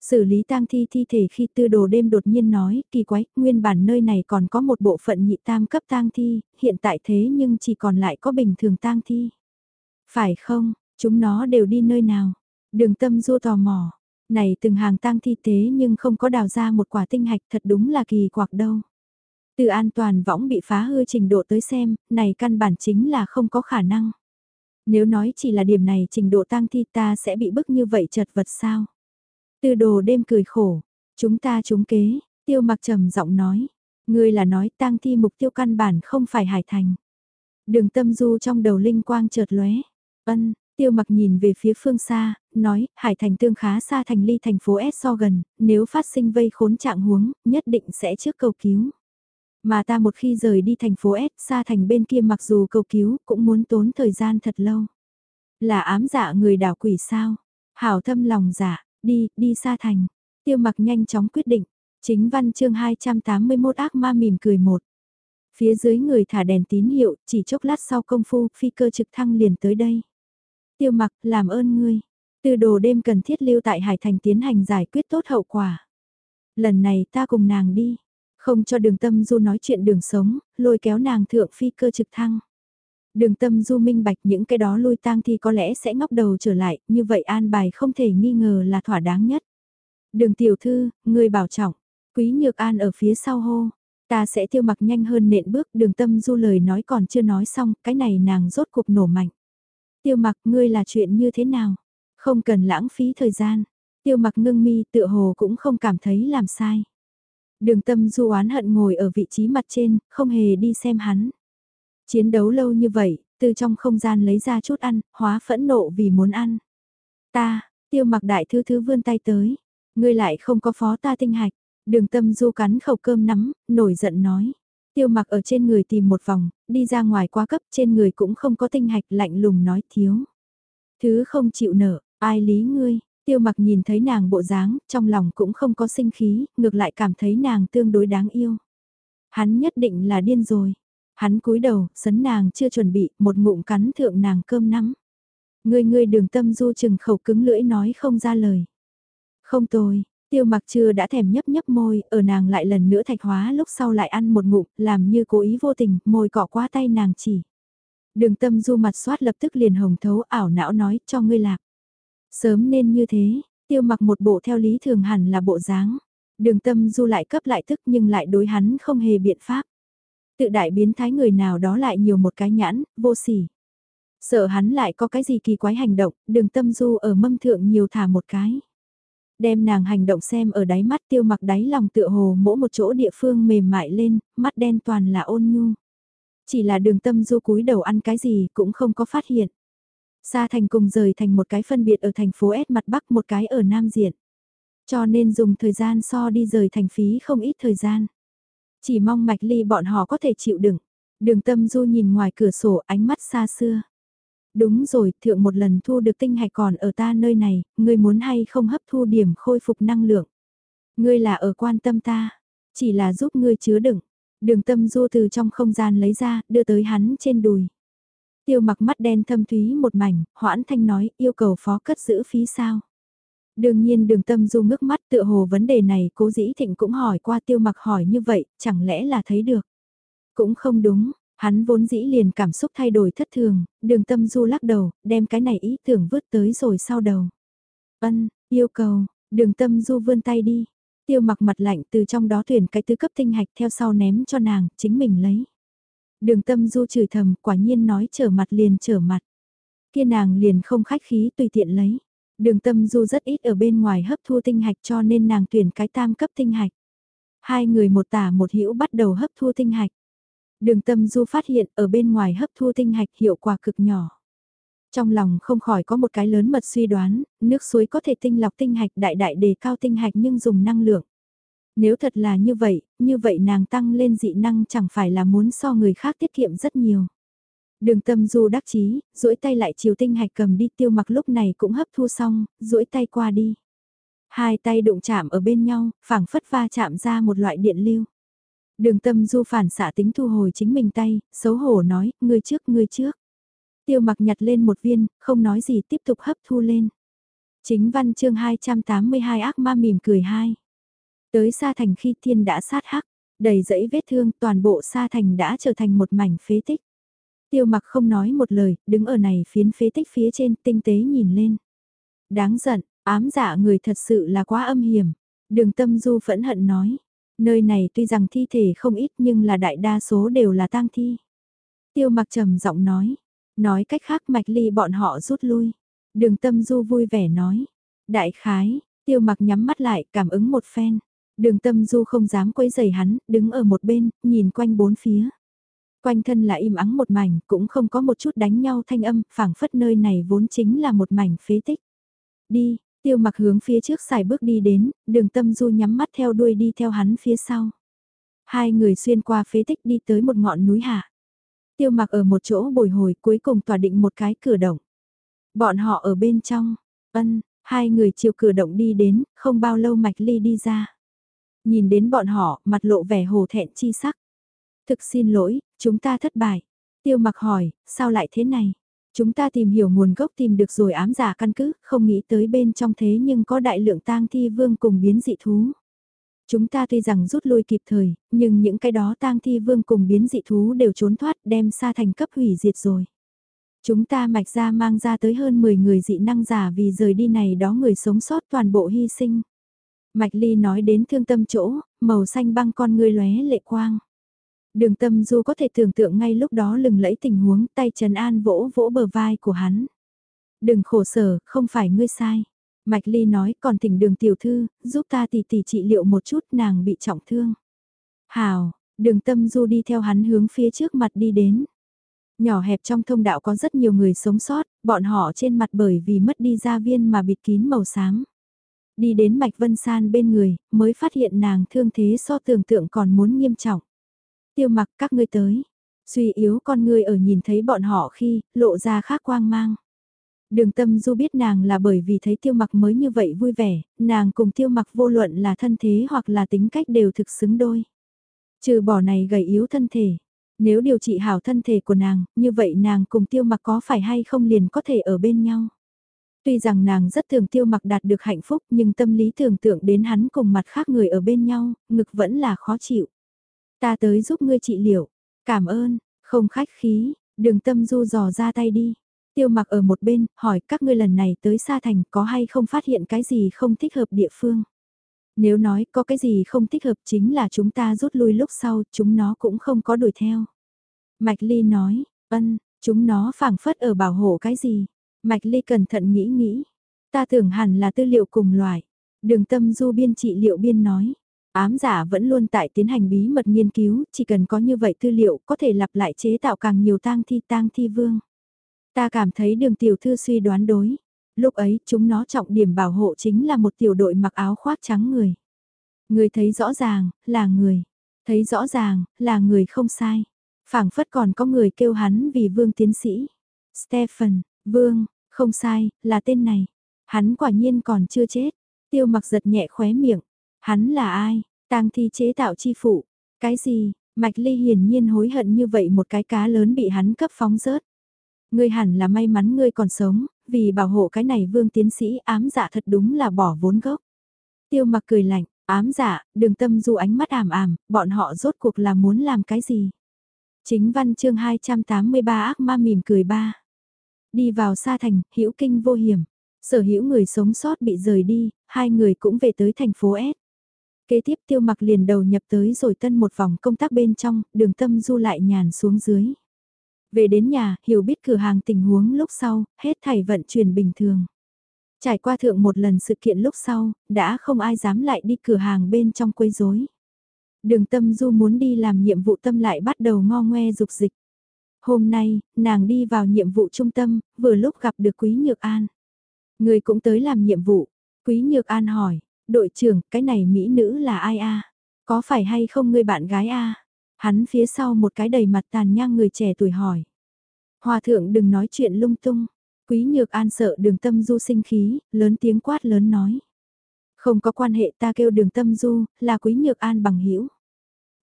A: Xử lý tang thi thi thể khi tư đồ đêm đột nhiên nói, kỳ quái, nguyên bản nơi này còn có một bộ phận nhị tam cấp tang thi, hiện tại thế nhưng chỉ còn lại có bình thường tang thi. Phải không, chúng nó đều đi nơi nào? Đường tâm du tò mò, này từng hàng tang thi tế nhưng không có đào ra một quả tinh hạch thật đúng là kỳ quặc đâu. Từ an toàn võng bị phá hư trình độ tới xem, này căn bản chính là không có khả năng. Nếu nói chỉ là điểm này trình độ tang thi ta sẽ bị bức như vậy chật vật sao? Từ đồ đêm cười khổ, chúng ta trúng kế, tiêu mặc trầm giọng nói, Ngươi là nói tang thi mục tiêu căn bản không phải Hải Thành. Đường tâm du trong đầu linh quang chợt lóe. Ân, tiêu mặc nhìn về phía phương xa, nói, Hải Thành tương khá xa thành ly thành phố S so gần, nếu phát sinh vây khốn trạng huống, nhất định sẽ trước cầu cứu. Mà ta một khi rời đi thành phố S xa thành bên kia mặc dù cầu cứu cũng muốn tốn thời gian thật lâu. Là ám dạ người đảo quỷ sao? Hảo thâm lòng giả, đi, đi xa thành. Tiêu mặc nhanh chóng quyết định. Chính văn chương 281 ác ma mỉm cười một. Phía dưới người thả đèn tín hiệu, chỉ chốc lát sau công phu, phi cơ trực thăng liền tới đây. Tiêu mặc, làm ơn ngươi. Từ đồ đêm cần thiết lưu tại Hải Thành tiến hành giải quyết tốt hậu quả. Lần này ta cùng nàng đi. Không cho đường tâm du nói chuyện đường sống, lôi kéo nàng thượng phi cơ trực thăng. Đường tâm du minh bạch những cái đó lui tang thì có lẽ sẽ ngóc đầu trở lại, như vậy an bài không thể nghi ngờ là thỏa đáng nhất. Đường tiểu thư, người bảo trọng, quý nhược an ở phía sau hô, ta sẽ tiêu mặc nhanh hơn nện bước đường tâm du lời nói còn chưa nói xong, cái này nàng rốt cuộc nổ mạnh. Tiêu mặc ngươi là chuyện như thế nào? Không cần lãng phí thời gian. Tiêu mặc ngưng mi tựa hồ cũng không cảm thấy làm sai. Đường tâm du oán hận ngồi ở vị trí mặt trên, không hề đi xem hắn. Chiến đấu lâu như vậy, từ trong không gian lấy ra chút ăn, hóa phẫn nộ vì muốn ăn. Ta, tiêu mặc đại thư thứ vươn tay tới. Ngươi lại không có phó ta tinh hạch. Đường tâm du cắn khẩu cơm nắm, nổi giận nói. Tiêu mặc ở trên người tìm một vòng, đi ra ngoài quá cấp trên người cũng không có tinh hạch lạnh lùng nói thiếu. Thứ không chịu nở, ai lý ngươi, tiêu mặc nhìn thấy nàng bộ dáng, trong lòng cũng không có sinh khí, ngược lại cảm thấy nàng tương đối đáng yêu. Hắn nhất định là điên rồi. Hắn cúi đầu, sấn nàng chưa chuẩn bị, một ngụm cắn thượng nàng cơm nắm. Ngươi ngươi đường tâm du chừng khẩu cứng lưỡi nói không ra lời. Không tồi, tiêu mặc chưa đã thèm nhấp nhấp môi, ở nàng lại lần nữa thạch hóa lúc sau lại ăn một ngụm, làm như cố ý vô tình, môi cọ qua tay nàng chỉ. Đường tâm du mặt soát lập tức liền hồng thấu ảo não nói cho ngươi lạc. Sớm nên như thế, tiêu mặc một bộ theo lý thường hẳn là bộ dáng. Đường tâm du lại cấp lại thức nhưng lại đối hắn không hề biện pháp. Tự đại biến thái người nào đó lại nhiều một cái nhãn, vô sỉ. Sợ hắn lại có cái gì kỳ quái hành động, đường tâm du ở mâm thượng nhiều thả một cái. Đem nàng hành động xem ở đáy mắt tiêu mặc đáy lòng tựa hồ mỗi một chỗ địa phương mềm mại lên, mắt đen toàn là ôn nhu. Chỉ là đường tâm du cúi đầu ăn cái gì cũng không có phát hiện. Sa thành cùng rời thành một cái phân biệt ở thành phố S mặt Bắc một cái ở Nam Diện. Cho nên dùng thời gian so đi rời thành phí không ít thời gian. Chỉ mong mạch ly bọn họ có thể chịu đựng. Đường tâm du nhìn ngoài cửa sổ ánh mắt xa xưa. Đúng rồi, thượng một lần thu được tinh hạch còn ở ta nơi này, ngươi muốn hay không hấp thu điểm khôi phục năng lượng. Ngươi là ở quan tâm ta, chỉ là giúp ngươi chứa đựng. Đường tâm du từ trong không gian lấy ra, đưa tới hắn trên đùi. Tiêu mặc mắt đen thâm thúy một mảnh, hoãn thanh nói, yêu cầu phó cất giữ phí sao. Đương nhiên đường tâm du ngước mắt tựa hồ vấn đề này cố dĩ thịnh cũng hỏi qua tiêu mặc hỏi như vậy, chẳng lẽ là thấy được. Cũng không đúng, hắn vốn dĩ liền cảm xúc thay đổi thất thường, đường tâm du lắc đầu, đem cái này ý tưởng vứt tới rồi sau đầu. Ân, yêu cầu, đường tâm du vươn tay đi. Tiêu mặc mặt lạnh từ trong đó tuyển cái tứ cấp tinh hạch theo sau ném cho nàng, chính mình lấy. Đường tâm du chửi thầm, quả nhiên nói trở mặt liền trở mặt. Kia nàng liền không khách khí tùy tiện lấy. Đường tâm du rất ít ở bên ngoài hấp thu tinh hạch cho nên nàng tuyển cái tam cấp tinh hạch. Hai người một tả một hữu bắt đầu hấp thu tinh hạch. Đường tâm du phát hiện ở bên ngoài hấp thu tinh hạch hiệu quả cực nhỏ. Trong lòng không khỏi có một cái lớn mật suy đoán, nước suối có thể tinh lọc tinh hạch đại đại đề cao tinh hạch nhưng dùng năng lượng. Nếu thật là như vậy, như vậy nàng tăng lên dị năng chẳng phải là muốn so người khác tiết kiệm rất nhiều. Đường tâm du đắc chí, duỗi tay lại chiều tinh hạch cầm đi tiêu mặc lúc này cũng hấp thu xong, duỗi tay qua đi. Hai tay đụng chạm ở bên nhau, phảng phất va chạm ra một loại điện lưu. Đường tâm du phản xạ tính thu hồi chính mình tay, xấu hổ nói, ngươi trước, ngươi trước. Tiêu mặc nhặt lên một viên, không nói gì tiếp tục hấp thu lên. Chính văn chương 282 ác ma mỉm cười hai. Tới Sa Thành khi thiên đã sát hắc, đầy dẫy vết thương toàn bộ Sa Thành đã trở thành một mảnh phế tích. Tiêu mặc không nói một lời, đứng ở này phiến phế tích phía trên tinh tế nhìn lên. Đáng giận, ám dạ người thật sự là quá âm hiểm. Đường tâm du phẫn hận nói. Nơi này tuy rằng thi thể không ít nhưng là đại đa số đều là tang thi. Tiêu mặc trầm giọng nói. Nói cách khác mạch ly bọn họ rút lui. Đường tâm du vui vẻ nói. Đại khái, tiêu mặc nhắm mắt lại cảm ứng một phen. Đường tâm du không dám quấy giày hắn, đứng ở một bên, nhìn quanh bốn phía. Quanh thân là im ắng một mảnh, cũng không có một chút đánh nhau thanh âm, phảng phất nơi này vốn chính là một mảnh phế tích. Đi, tiêu mặc hướng phía trước xài bước đi đến, đường tâm du nhắm mắt theo đuôi đi theo hắn phía sau. Hai người xuyên qua phế tích đi tới một ngọn núi hạ. Tiêu mặc ở một chỗ bồi hồi cuối cùng tỏa định một cái cửa động. Bọn họ ở bên trong, ân, hai người chiều cửa động đi đến, không bao lâu mạch ly đi ra. Nhìn đến bọn họ, mặt lộ vẻ hồ thẹn chi sắc. Thực xin lỗi, chúng ta thất bại. Tiêu mặc hỏi, sao lại thế này? Chúng ta tìm hiểu nguồn gốc tìm được rồi ám giả căn cứ, không nghĩ tới bên trong thế nhưng có đại lượng tang thi vương cùng biến dị thú. Chúng ta tuy rằng rút lui kịp thời, nhưng những cái đó tang thi vương cùng biến dị thú đều trốn thoát đem xa thành cấp hủy diệt rồi. Chúng ta mạch ra mang ra tới hơn 10 người dị năng giả vì rời đi này đó người sống sót toàn bộ hy sinh. Mạch Ly nói đến thương tâm chỗ, màu xanh băng con ngươi lóe lệ quang. Đường tâm du có thể tưởng tượng ngay lúc đó lừng lẫy tình huống tay Trần An vỗ vỗ bờ vai của hắn. Đừng khổ sở, không phải ngươi sai. Mạch Ly nói còn thỉnh đường tiểu thư, giúp ta tỉ tỉ trị liệu một chút nàng bị trọng thương. Hào, đường tâm du đi theo hắn hướng phía trước mặt đi đến. Nhỏ hẹp trong thông đạo có rất nhiều người sống sót, bọn họ trên mặt bởi vì mất đi gia viên mà bịt kín màu xám. Đi đến Mạch Vân San bên người, mới phát hiện nàng thương thế so tưởng tượng còn muốn nghiêm trọng. Tiêu mặc các ngươi tới. Suy yếu con ngươi ở nhìn thấy bọn họ khi, lộ ra khác quang mang. Đường tâm du biết nàng là bởi vì thấy tiêu mặc mới như vậy vui vẻ, nàng cùng tiêu mặc vô luận là thân thế hoặc là tính cách đều thực xứng đôi. Trừ bỏ này gầy yếu thân thể, nếu điều trị hảo thân thể của nàng, như vậy nàng cùng tiêu mặc có phải hay không liền có thể ở bên nhau. Tuy rằng nàng rất thường tiêu mặc đạt được hạnh phúc nhưng tâm lý tưởng tượng đến hắn cùng mặt khác người ở bên nhau, ngực vẫn là khó chịu. Ta tới giúp ngươi trị liệu, cảm ơn, không khách khí, đường tâm du dò ra tay đi. Tiêu mặc ở một bên, hỏi các ngươi lần này tới Sa Thành có hay không phát hiện cái gì không thích hợp địa phương. Nếu nói có cái gì không thích hợp chính là chúng ta rút lui lúc sau, chúng nó cũng không có đuổi theo. Mạch Ly nói, ân, chúng nó phảng phất ở bảo hộ cái gì. Mạch Ly cẩn thận nghĩ nghĩ. Ta tưởng hẳn là tư liệu cùng loại. Đường tâm du biên trị liệu biên nói. Ám giả vẫn luôn tại tiến hành bí mật nghiên cứu, chỉ cần có như vậy tư liệu có thể lặp lại chế tạo càng nhiều tang thi tang thi vương. Ta cảm thấy đường tiểu thư suy đoán đối. Lúc ấy chúng nó trọng điểm bảo hộ chính là một tiểu đội mặc áo khoác trắng người. Người thấy rõ ràng, là người. Thấy rõ ràng, là người không sai. phảng phất còn có người kêu hắn vì vương tiến sĩ. Stephen, vương, không sai, là tên này. Hắn quả nhiên còn chưa chết. Tiêu mặc giật nhẹ khóe miệng. Hắn là ai? tang thi chế tạo chi phụ. Cái gì? Mạch Ly hiển nhiên hối hận như vậy một cái cá lớn bị hắn cấp phóng rớt. Ngươi hẳn là may mắn ngươi còn sống, vì bảo hộ cái này vương tiến sĩ ám dạ thật đúng là bỏ vốn gốc. Tiêu mặc cười lạnh, ám dạ, đường tâm du ánh mắt ảm ảm, bọn họ rốt cuộc là muốn làm cái gì. Chính văn chương 283 ác ma mỉm cười ba. Đi vào xa thành, hữu kinh vô hiểm. Sở hữu người sống sót bị rời đi, hai người cũng về tới thành phố S. Kế tiếp tiêu mặc liền đầu nhập tới rồi tân một vòng công tác bên trong, đường tâm du lại nhàn xuống dưới. Về đến nhà, hiểu biết cửa hàng tình huống lúc sau, hết thảy vận chuyển bình thường. Trải qua thượng một lần sự kiện lúc sau, đã không ai dám lại đi cửa hàng bên trong quấy rối. Đường tâm du muốn đi làm nhiệm vụ tâm lại bắt đầu ngo ngoe dục dịch. Hôm nay, nàng đi vào nhiệm vụ trung tâm, vừa lúc gặp được Quý Nhược An. Người cũng tới làm nhiệm vụ. Quý Nhược An hỏi, đội trưởng, cái này mỹ nữ là ai a? Có phải hay không người bạn gái a? Hắn phía sau một cái đầy mặt tàn nhang người trẻ tuổi hỏi. Hòa thượng đừng nói chuyện lung tung. Quý Nhược An sợ đường tâm du sinh khí, lớn tiếng quát lớn nói. Không có quan hệ ta kêu đường tâm du, là Quý Nhược An bằng hữu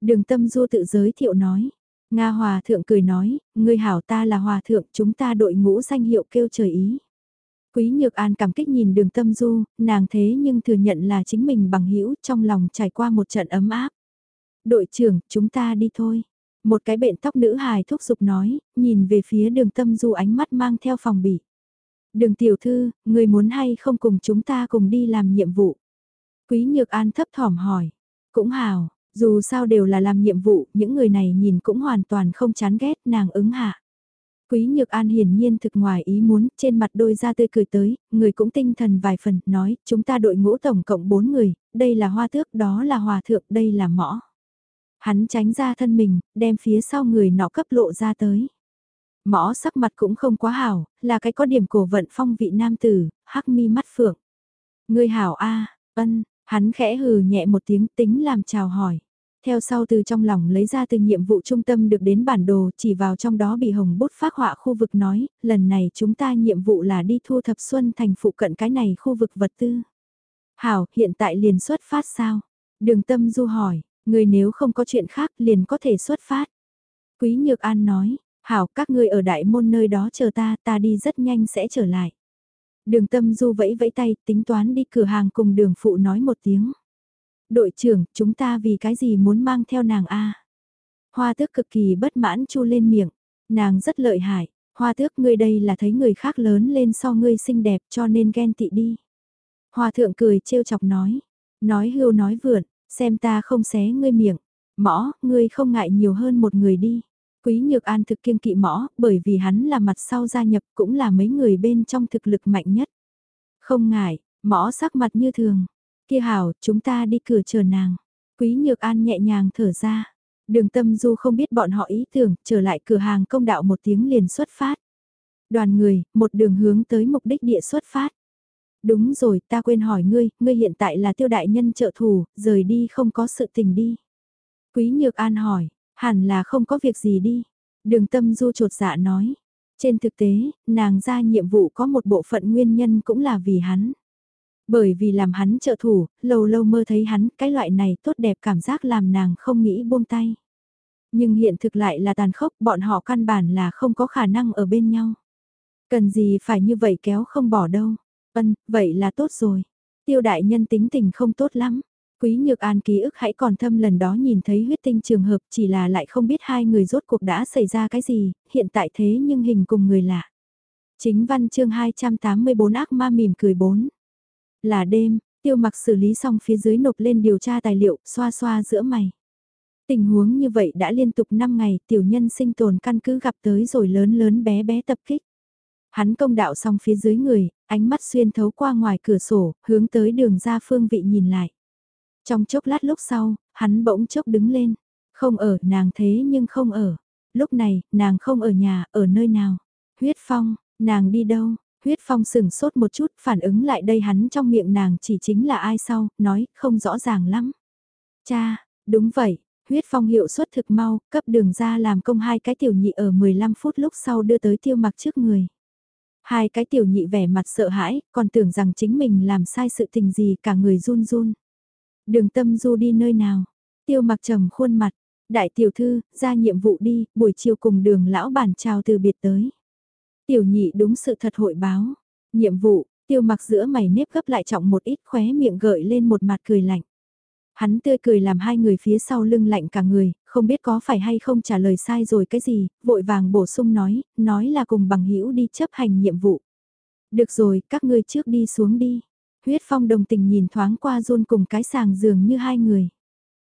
A: Đường tâm du tự giới thiệu nói. Nga Hòa thượng cười nói, người hảo ta là Hòa thượng, chúng ta đội ngũ danh hiệu kêu trời ý. Quý Nhược An cảm kích nhìn đường tâm du, nàng thế nhưng thừa nhận là chính mình bằng hữu trong lòng trải qua một trận ấm áp. Đội trưởng, chúng ta đi thôi. Một cái bện tóc nữ hài thúc giục nói, nhìn về phía đường tâm du ánh mắt mang theo phòng bỉ. Đường tiểu thư, người muốn hay không cùng chúng ta cùng đi làm nhiệm vụ? Quý Nhược An thấp thỏm hỏi. Cũng hào, dù sao đều là làm nhiệm vụ, những người này nhìn cũng hoàn toàn không chán ghét nàng ứng hạ. Quý Nhược An hiển nhiên thực ngoài ý muốn, trên mặt đôi ra tươi cười tới, người cũng tinh thần vài phần, nói, chúng ta đội ngũ tổng cộng 4 người, đây là hoa thước đó là hòa thượng, đây là mõ. Hắn tránh ra thân mình, đem phía sau người nọ cấp lộ ra tới. Mõ sắc mặt cũng không quá hảo, là cái có điểm cổ vận phong vị nam tử, hắc mi mắt phượng. Người hảo a ân, hắn khẽ hừ nhẹ một tiếng tính làm chào hỏi. Theo sau từ trong lòng lấy ra từ nhiệm vụ trung tâm được đến bản đồ chỉ vào trong đó bị hồng bút phát họa khu vực nói, lần này chúng ta nhiệm vụ là đi thu thập xuân thành phụ cận cái này khu vực vật tư. Hảo, hiện tại liền xuất phát sao? Đường tâm du hỏi, người nếu không có chuyện khác liền có thể xuất phát. Quý Nhược An nói, Hảo các ngươi ở đại môn nơi đó chờ ta, ta đi rất nhanh sẽ trở lại. Đường tâm du vẫy vẫy tay, tính toán đi cửa hàng cùng đường phụ nói một tiếng. Đội trưởng, chúng ta vì cái gì muốn mang theo nàng a Hoa tước cực kỳ bất mãn chu lên miệng. Nàng rất lợi hại. Hoa tước ngươi đây là thấy người khác lớn lên so ngươi xinh đẹp cho nên ghen tị đi. Hoa thượng cười trêu chọc nói. Nói hưu nói vượn, xem ta không xé ngươi miệng. Mõ, ngươi không ngại nhiều hơn một người đi. Quý Nhược An thực kiêng kỵ mõ, bởi vì hắn là mặt sau gia nhập cũng là mấy người bên trong thực lực mạnh nhất. Không ngại, mõ sắc mặt như thường. Kia hảo, chúng ta đi cửa chờ nàng. Quý Nhược An nhẹ nhàng thở ra. Đường tâm du không biết bọn họ ý tưởng, trở lại cửa hàng công đạo một tiếng liền xuất phát. Đoàn người, một đường hướng tới mục đích địa xuất phát. Đúng rồi, ta quên hỏi ngươi, ngươi hiện tại là tiêu đại nhân trợ thủ, rời đi không có sự tình đi. Quý Nhược An hỏi, hẳn là không có việc gì đi. Đường tâm du trột dạ nói. Trên thực tế, nàng ra nhiệm vụ có một bộ phận nguyên nhân cũng là vì hắn. Bởi vì làm hắn trợ thủ, lâu lâu mơ thấy hắn, cái loại này tốt đẹp cảm giác làm nàng không nghĩ buông tay. Nhưng hiện thực lại là tàn khốc, bọn họ căn bản là không có khả năng ở bên nhau. Cần gì phải như vậy kéo không bỏ đâu. Ân, vậy là tốt rồi. Tiêu đại nhân tính tình không tốt lắm. Quý Nhược An ký ức hãy còn thâm lần đó nhìn thấy huyết tinh trường hợp chỉ là lại không biết hai người rốt cuộc đã xảy ra cái gì, hiện tại thế nhưng hình cùng người lạ. Chính văn chương 284 ác ma mỉm cười bốn. Là đêm, tiêu mặc xử lý xong phía dưới nộp lên điều tra tài liệu, xoa xoa giữa mày. Tình huống như vậy đã liên tục 5 ngày, tiểu nhân sinh tồn căn cứ gặp tới rồi lớn lớn bé bé tập kích. Hắn công đạo xong phía dưới người, ánh mắt xuyên thấu qua ngoài cửa sổ, hướng tới đường ra phương vị nhìn lại. Trong chốc lát lúc sau, hắn bỗng chốc đứng lên. Không ở, nàng thế nhưng không ở. Lúc này, nàng không ở nhà, ở nơi nào. Huyết phong, nàng đi đâu? Huyết phong sừng sốt một chút, phản ứng lại đây hắn trong miệng nàng chỉ chính là ai sau, nói, không rõ ràng lắm. Cha, đúng vậy, huyết phong hiệu suất thực mau, cấp đường ra làm công hai cái tiểu nhị ở 15 phút lúc sau đưa tới tiêu mặc trước người. Hai cái tiểu nhị vẻ mặt sợ hãi, còn tưởng rằng chính mình làm sai sự tình gì cả người run run. Đường tâm du đi nơi nào? Tiêu mặc trầm khuôn mặt. Đại tiểu thư, ra nhiệm vụ đi, buổi chiều cùng đường lão bản chào từ biệt tới. Tiểu nhị đúng sự thật hội báo. Nhiệm vụ, tiêu mặc giữa mày nếp gấp lại trọng một ít khóe miệng gợi lên một mặt cười lạnh. Hắn tươi cười làm hai người phía sau lưng lạnh cả người, không biết có phải hay không trả lời sai rồi cái gì, vội vàng bổ sung nói, nói là cùng bằng hữu đi chấp hành nhiệm vụ. Được rồi, các ngươi trước đi xuống đi. Huyết phong đồng tình nhìn thoáng qua run cùng cái sàng dường như hai người.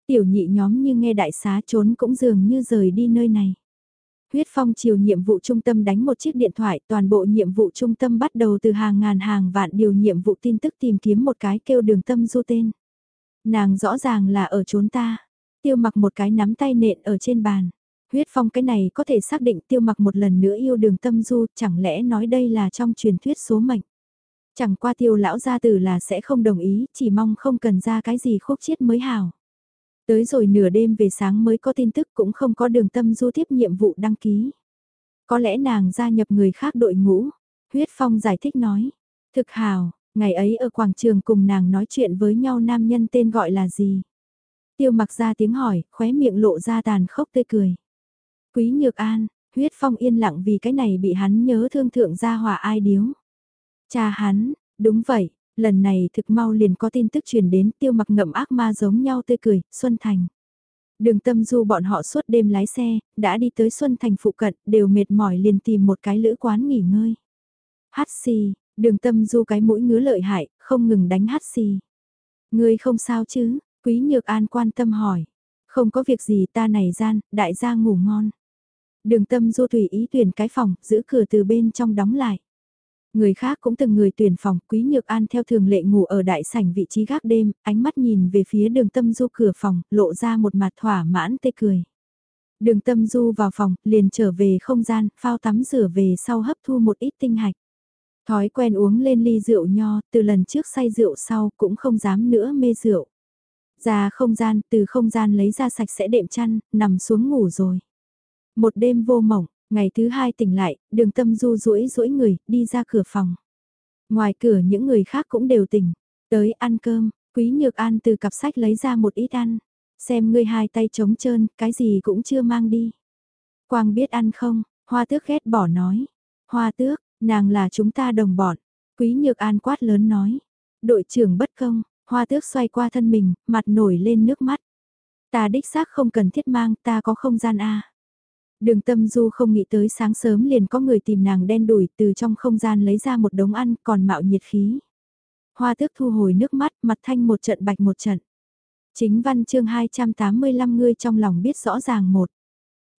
A: Tiểu nhị nhóm như nghe đại xá trốn cũng dường như rời đi nơi này. Huyết phong chiều nhiệm vụ trung tâm đánh một chiếc điện thoại, toàn bộ nhiệm vụ trung tâm bắt đầu từ hàng ngàn hàng vạn điều nhiệm vụ tin tức tìm kiếm một cái kêu đường tâm du tên. Nàng rõ ràng là ở trốn ta. Tiêu mặc một cái nắm tay nện ở trên bàn. Huyết phong cái này có thể xác định tiêu mặc một lần nữa yêu đường tâm du, chẳng lẽ nói đây là trong truyền thuyết số mệnh. Chẳng qua tiêu lão gia tử là sẽ không đồng ý, chỉ mong không cần ra cái gì khúc chiết mới hảo. Tới rồi nửa đêm về sáng mới có tin tức cũng không có đường tâm du tiếp nhiệm vụ đăng ký. Có lẽ nàng gia nhập người khác đội ngũ. Huyết Phong giải thích nói. Thực hào, ngày ấy ở quảng trường cùng nàng nói chuyện với nhau nam nhân tên gọi là gì? Tiêu mặc ra tiếng hỏi, khóe miệng lộ ra tàn khốc tươi cười. Quý Nhược An, huyết phong yên lặng vì cái này bị hắn nhớ thương thượng gia hòa ai điếu. Cha hắn, đúng vậy, lần này thực mau liền có tin tức truyền đến tiêu mặc ngậm ác ma giống nhau tươi cười, Xuân Thành. Đường tâm du bọn họ suốt đêm lái xe, đã đi tới Xuân Thành phụ cận, đều mệt mỏi liền tìm một cái lữ quán nghỉ ngơi. Hát xì, đường tâm du cái mũi ngứa lợi hại, không ngừng đánh hát xì. Ngươi không sao chứ, quý nhược an quan tâm hỏi. Không có việc gì ta này gian, đại gia ngủ ngon. Đường tâm du tùy ý tuyển cái phòng, giữ cửa từ bên trong đóng lại. Người khác cũng từng người tuyển phòng, Quý Nhược An theo thường lệ ngủ ở đại sảnh vị trí gác đêm, ánh mắt nhìn về phía đường tâm du cửa phòng, lộ ra một mặt thỏa mãn tê cười. Đường tâm du vào phòng, liền trở về không gian, phao tắm rửa về sau hấp thu một ít tinh hạch. Thói quen uống lên ly rượu nho, từ lần trước say rượu sau cũng không dám nữa mê rượu. Ra không gian, từ không gian lấy ra sạch sẽ đệm chăn, nằm xuống ngủ rồi. Một đêm vô mộng, ngày thứ hai tỉnh lại, đường tâm du rũi rũi người, đi ra cửa phòng. Ngoài cửa những người khác cũng đều tỉnh, tới ăn cơm, quý nhược an từ cặp sách lấy ra một ít ăn. Xem ngươi hai tay trống trơn, cái gì cũng chưa mang đi. Quang biết ăn không, hoa tước ghét bỏ nói. Hoa tước, nàng là chúng ta đồng bọn. Quý nhược an quát lớn nói. Đội trưởng bất công, hoa tước xoay qua thân mình, mặt nổi lên nước mắt. Ta đích xác không cần thiết mang, ta có không gian a. Đường tâm du không nghĩ tới sáng sớm liền có người tìm nàng đen đuổi từ trong không gian lấy ra một đống ăn còn mạo nhiệt khí. Hoa tước thu hồi nước mắt mặt thanh một trận bạch một trận. Chính văn chương 285 ngươi trong lòng biết rõ ràng một.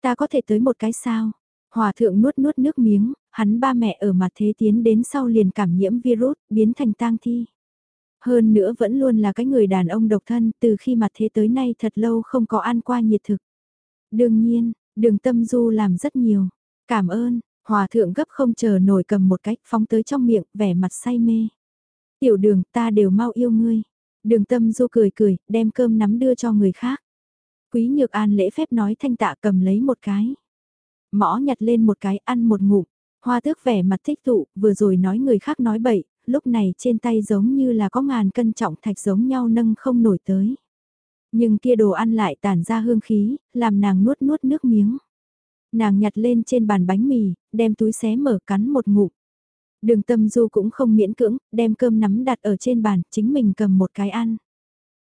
A: Ta có thể tới một cái sao? Hòa thượng nuốt nuốt nước miếng, hắn ba mẹ ở mặt thế tiến đến sau liền cảm nhiễm virus, biến thành tang thi. Hơn nữa vẫn luôn là cái người đàn ông độc thân, từ khi mặt thế tới nay thật lâu không có ăn qua nhiệt thực. Đương nhiên, đường tâm du làm rất nhiều. Cảm ơn, hòa thượng gấp không chờ nổi cầm một cách phóng tới trong miệng, vẻ mặt say mê. Tiểu đường ta đều mau yêu ngươi. Đường tâm du cười cười, đem cơm nắm đưa cho người khác. Quý Nhược An lễ phép nói thanh tạ cầm lấy một cái. Mõ nhặt lên một cái ăn một ngụm. Hoa tước vẻ mặt thích tụ, vừa rồi nói người khác nói bậy, lúc này trên tay giống như là có ngàn cân trọng thạch giống nhau nâng không nổi tới. Nhưng kia đồ ăn lại tản ra hương khí, làm nàng nuốt nuốt nước miếng. Nàng nhặt lên trên bàn bánh mì, đem túi xé mở cắn một ngụm. Đường tâm du cũng không miễn cưỡng, đem cơm nắm đặt ở trên bàn, chính mình cầm một cái ăn.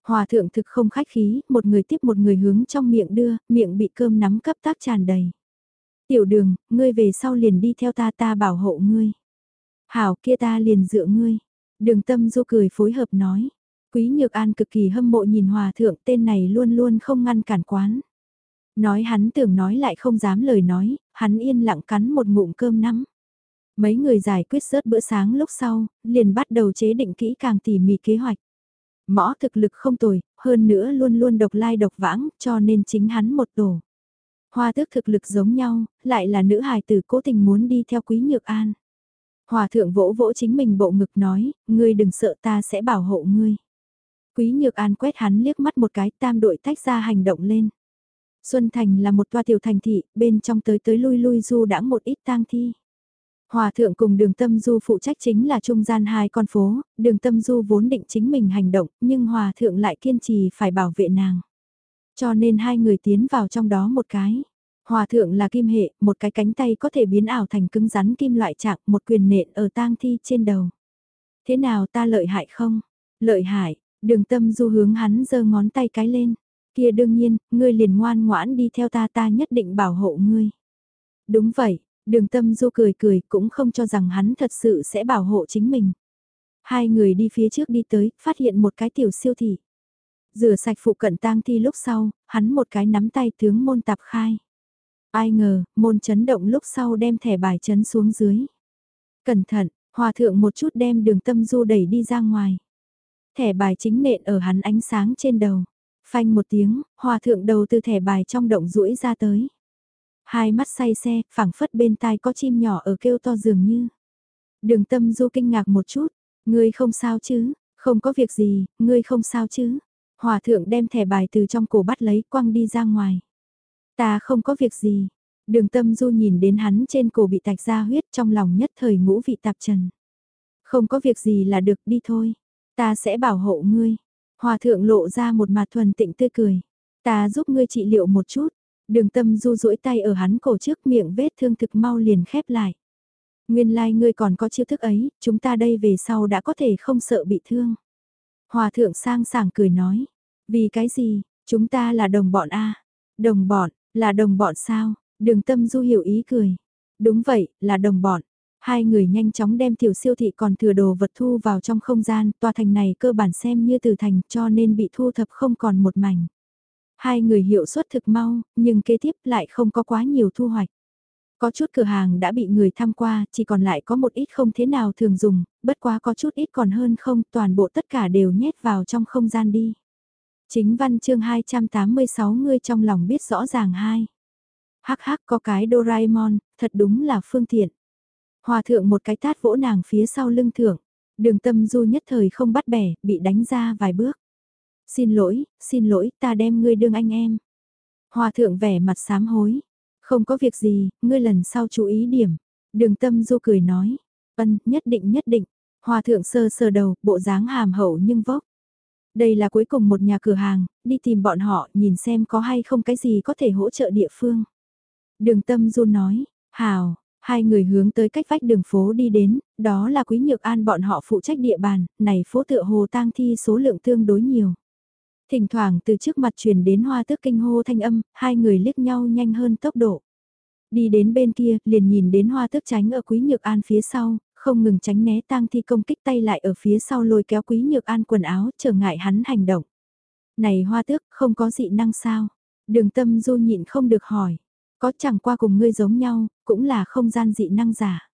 A: Hòa thượng thực không khách khí, một người tiếp một người hướng trong miệng đưa, miệng bị cơm nắm cấp tác tràn đầy. Tiểu đường, ngươi về sau liền đi theo ta ta bảo hộ ngươi. Hảo kia ta liền dựa ngươi. Đường tâm du cười phối hợp nói. Quý Nhược An cực kỳ hâm mộ nhìn hòa thượng tên này luôn luôn không ngăn cản quán. Nói hắn tưởng nói lại không dám lời nói, hắn yên lặng cắn một ngụm cơm nắm. Mấy người giải quyết rớt bữa sáng lúc sau, liền bắt đầu chế định kỹ càng tỉ mỉ kế hoạch. Mõ thực lực không tồi, hơn nữa luôn luôn độc lai độc vãng, cho nên chính hắn một tổ. Hoa tước thực lực giống nhau, lại là nữ hài tử cố tình muốn đi theo quý nhược an. Hòa thượng vỗ vỗ chính mình bộ ngực nói, ngươi đừng sợ ta sẽ bảo hộ ngươi. Quý nhược an quét hắn liếc mắt một cái tam đội tách ra hành động lên. Xuân Thành là một toa tiểu thành thị, bên trong tới tới lui lui du đã một ít tang thi. Hòa thượng cùng đường tâm du phụ trách chính là trung gian hai con phố, đường tâm du vốn định chính mình hành động, nhưng hòa thượng lại kiên trì phải bảo vệ nàng. Cho nên hai người tiến vào trong đó một cái. Hòa thượng là kim hệ, một cái cánh tay có thể biến ảo thành cứng rắn kim loại trạng, một quyền nện ở tang thi trên đầu. Thế nào ta lợi hại không? Lợi hại, đường tâm du hướng hắn giơ ngón tay cái lên. Kia đương nhiên, ngươi liền ngoan ngoãn đi theo ta ta nhất định bảo hộ ngươi. Đúng vậy, Đường tâm du cười cười cũng không cho rằng hắn thật sự sẽ bảo hộ chính mình. Hai người đi phía trước đi tới, phát hiện một cái tiểu siêu thị. Rửa sạch phụ cận tang thi lúc sau, hắn một cái nắm tay tướng môn tạp khai. Ai ngờ, môn chấn động lúc sau đem thẻ bài chấn xuống dưới. Cẩn thận, hòa thượng một chút đem đường tâm du đẩy đi ra ngoài. Thẻ bài chính nện ở hắn ánh sáng trên đầu. Phanh một tiếng, hòa thượng đầu từ thẻ bài trong động rũi ra tới. Hai mắt say xe, phẳng phất bên tai có chim nhỏ ở kêu to dường như. Đường tâm du kinh ngạc một chút, ngươi không sao chứ, không có việc gì, ngươi không sao chứ. Hòa thượng đem thẻ bài từ trong cổ bắt lấy quăng đi ra ngoài. Ta không có việc gì. Đường tâm du nhìn đến hắn trên cổ bị tạch ra huyết trong lòng nhất thời ngũ vị tạp trần. Không có việc gì là được đi thôi. Ta sẽ bảo hộ ngươi. Hòa thượng lộ ra một mặt thuần tịnh tươi cười. Ta giúp ngươi trị liệu một chút. Đường tâm du duỗi tay ở hắn cổ trước miệng vết thương thực mau liền khép lại. Nguyên lai like ngươi còn có chiêu thức ấy, chúng ta đây về sau đã có thể không sợ bị thương. Hòa thượng sang sảng cười nói, vì cái gì, chúng ta là đồng bọn a Đồng bọn, là đồng bọn sao? Đường tâm du hiểu ý cười. Đúng vậy, là đồng bọn. Hai người nhanh chóng đem tiểu siêu thị còn thừa đồ vật thu vào trong không gian, tòa thành này cơ bản xem như từ thành cho nên bị thu thập không còn một mảnh. Hai người hiệu suất thực mau, nhưng kế tiếp lại không có quá nhiều thu hoạch. Có chút cửa hàng đã bị người tham qua, chỉ còn lại có một ít không thế nào thường dùng, bất quá có chút ít còn hơn không, toàn bộ tất cả đều nhét vào trong không gian đi. Chính văn chương 286 ngươi trong lòng biết rõ ràng hai. Hắc hắc có cái Doraemon, thật đúng là phương tiện. Hòa thượng một cái tát vỗ nàng phía sau lưng thượng, đường tâm du nhất thời không bắt bẻ, bị đánh ra vài bước. Xin lỗi, xin lỗi, ta đem ngươi đương anh em. Hòa thượng vẻ mặt sám hối. Không có việc gì, ngươi lần sau chú ý điểm. Đường tâm du cười nói. vâng nhất định nhất định. Hòa thượng sơ sờ đầu, bộ dáng hàm hậu nhưng vốc. Đây là cuối cùng một nhà cửa hàng, đi tìm bọn họ nhìn xem có hay không cái gì có thể hỗ trợ địa phương. Đường tâm du nói, hào, hai người hướng tới cách vách đường phố đi đến, đó là quý nhược an bọn họ phụ trách địa bàn, này phố tựa hồ tang thi số lượng tương đối nhiều. Thỉnh thoảng từ trước mặt truyền đến hoa tước kinh hô thanh âm, hai người liếc nhau nhanh hơn tốc độ. Đi đến bên kia, liền nhìn đến hoa tước tránh ở quý nhược an phía sau, không ngừng tránh né tang thi công kích tay lại ở phía sau lôi kéo quý nhược an quần áo trở ngại hắn hành động. Này hoa tước, không có dị năng sao? Đường tâm du nhịn không được hỏi. Có chẳng qua cùng ngươi giống nhau, cũng là không gian dị năng giả.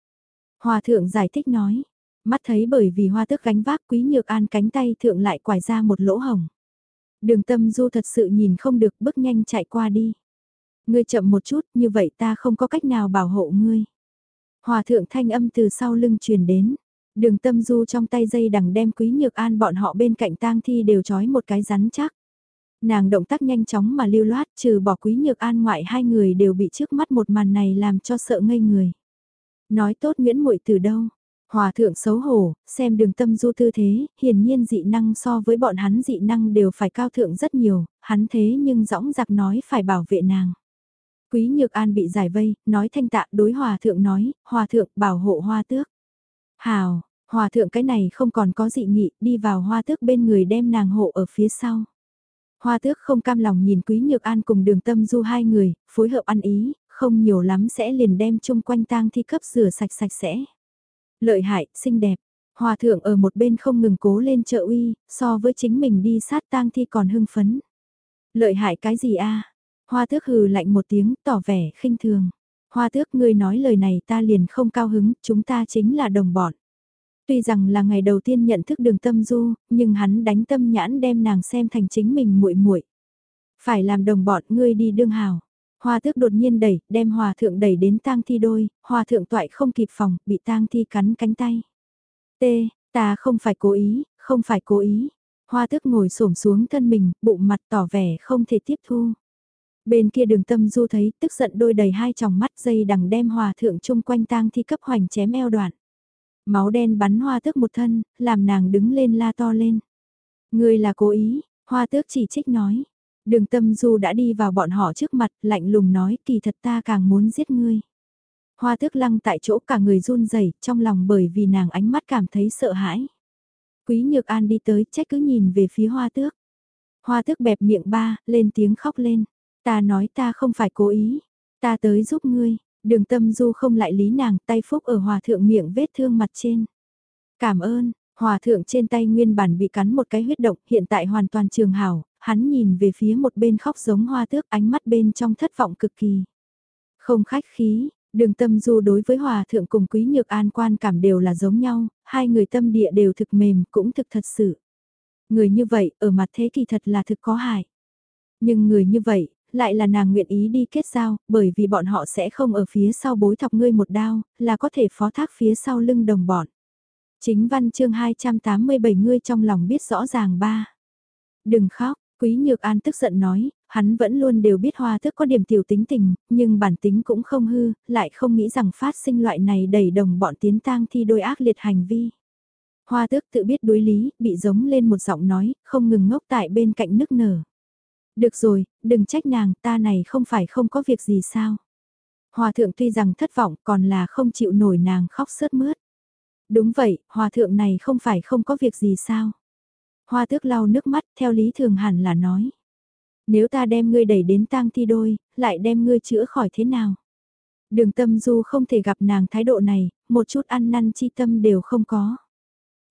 A: Hòa thượng giải thích nói. Mắt thấy bởi vì hoa Tức gánh vác quý nhược an cánh tay thượng lại quải ra một lỗ hồng. Đường tâm du thật sự nhìn không được bước nhanh chạy qua đi. Ngươi chậm một chút như vậy ta không có cách nào bảo hộ ngươi. Hòa thượng thanh âm từ sau lưng truyền đến. Đường tâm du trong tay dây đằng đem quý nhược an bọn họ bên cạnh tang thi đều trói một cái rắn chắc. Nàng động tác nhanh chóng mà lưu loát trừ bỏ quý nhược an ngoại hai người đều bị trước mắt một màn này làm cho sợ ngây người. Nói tốt Nguyễn muội từ đâu? Hòa thượng xấu hổ, xem đường tâm du tư thế, hiển nhiên dị năng so với bọn hắn dị năng đều phải cao thượng rất nhiều, hắn thế nhưng dõng giặc nói phải bảo vệ nàng. Quý Nhược An bị giải vây, nói thanh tạ đối hòa thượng nói, hòa thượng bảo hộ hoa tước. Hào, hòa thượng cái này không còn có dị nghị, đi vào hoa tước bên người đem nàng hộ ở phía sau. Hoa tước không cam lòng nhìn Quý Nhược An cùng đường tâm du hai người, phối hợp ăn ý, không nhiều lắm sẽ liền đem chung quanh tang thi cấp rửa sạch sạch sẽ. Lợi hại, xinh đẹp. Hòa thượng ở một bên không ngừng cố lên trợ uy, so với chính mình đi sát tang thi còn hưng phấn. Lợi hại cái gì a? Hoa tước hừ lạnh một tiếng, tỏ vẻ khinh thường. Hoa tước ngươi nói lời này ta liền không cao hứng, chúng ta chính là đồng bọn. Tuy rằng là ngày đầu tiên nhận thức đường tâm du, nhưng hắn đánh tâm nhãn đem nàng xem thành chính mình muội muội. Phải làm đồng bọn ngươi đi đương hào. Hoa tước đột nhiên đẩy, đem hòa thượng đẩy đến tang thi đôi, hòa thượng toại không kịp phòng, bị tang thi cắn cánh tay. T, ta không phải cố ý, không phải cố ý. Hoa tước ngồi xổm xuống thân mình, bụng mặt tỏ vẻ không thể tiếp thu. Bên kia đường tâm du thấy tức giận đôi đầy hai tròng mắt dây đằng đem hòa thượng chung quanh tang thi cấp hoành chém eo đoạn. Máu đen bắn hoa tước một thân, làm nàng đứng lên la to lên. Người là cố ý, hoa tước chỉ trích nói. Đường tâm du đã đi vào bọn họ trước mặt, lạnh lùng nói kỳ thật ta càng muốn giết ngươi. Hoa tước lăng tại chỗ cả người run rẩy trong lòng bởi vì nàng ánh mắt cảm thấy sợ hãi. Quý Nhược An đi tới trách cứ nhìn về phía hoa tước. Hoa tước bẹp miệng ba, lên tiếng khóc lên. Ta nói ta không phải cố ý. Ta tới giúp ngươi. Đường tâm du không lại lý nàng tay phúc ở hòa thượng miệng vết thương mặt trên. Cảm ơn, hòa thượng trên tay nguyên bản bị cắn một cái huyết động hiện tại hoàn toàn trường hảo, hắn nhìn về phía một bên khóc giống hoa tước ánh mắt bên trong thất vọng cực kỳ. Không khách khí, đường tâm du đối với hòa thượng cùng quý nhược an quan cảm đều là giống nhau, hai người tâm địa đều thực mềm cũng thực thật sự. Người như vậy ở mặt thế kỳ thật là thực có hại. Nhưng người như vậy, lại là nàng nguyện ý đi kết giao, bởi vì bọn họ sẽ không ở phía sau bối thọc ngươi một đao, là có thể phó thác phía sau lưng đồng bọn. Chính văn chương 287 ngươi trong lòng biết rõ ràng ba. Đừng khóc, Quý Nhược An tức giận nói, hắn vẫn luôn đều biết hoa thức có điểm tiểu tính tình, nhưng bản tính cũng không hư, lại không nghĩ rằng phát sinh loại này đẩy đồng bọn tiến tang thi đôi ác liệt hành vi. Hoa tước tự biết đối lý, bị giống lên một giọng nói, không ngừng ngốc tại bên cạnh nức nở. Được rồi, đừng trách nàng, ta này không phải không có việc gì sao. Hòa thượng tuy rằng thất vọng còn là không chịu nổi nàng khóc sớt mướt. Đúng vậy, hòa thượng này không phải không có việc gì sao. Hoa tước lau nước mắt theo lý thường hẳn là nói. Nếu ta đem ngươi đẩy đến tang thi đôi, lại đem ngươi chữa khỏi thế nào? Đường tâm du không thể gặp nàng thái độ này, một chút ăn năn chi tâm đều không có.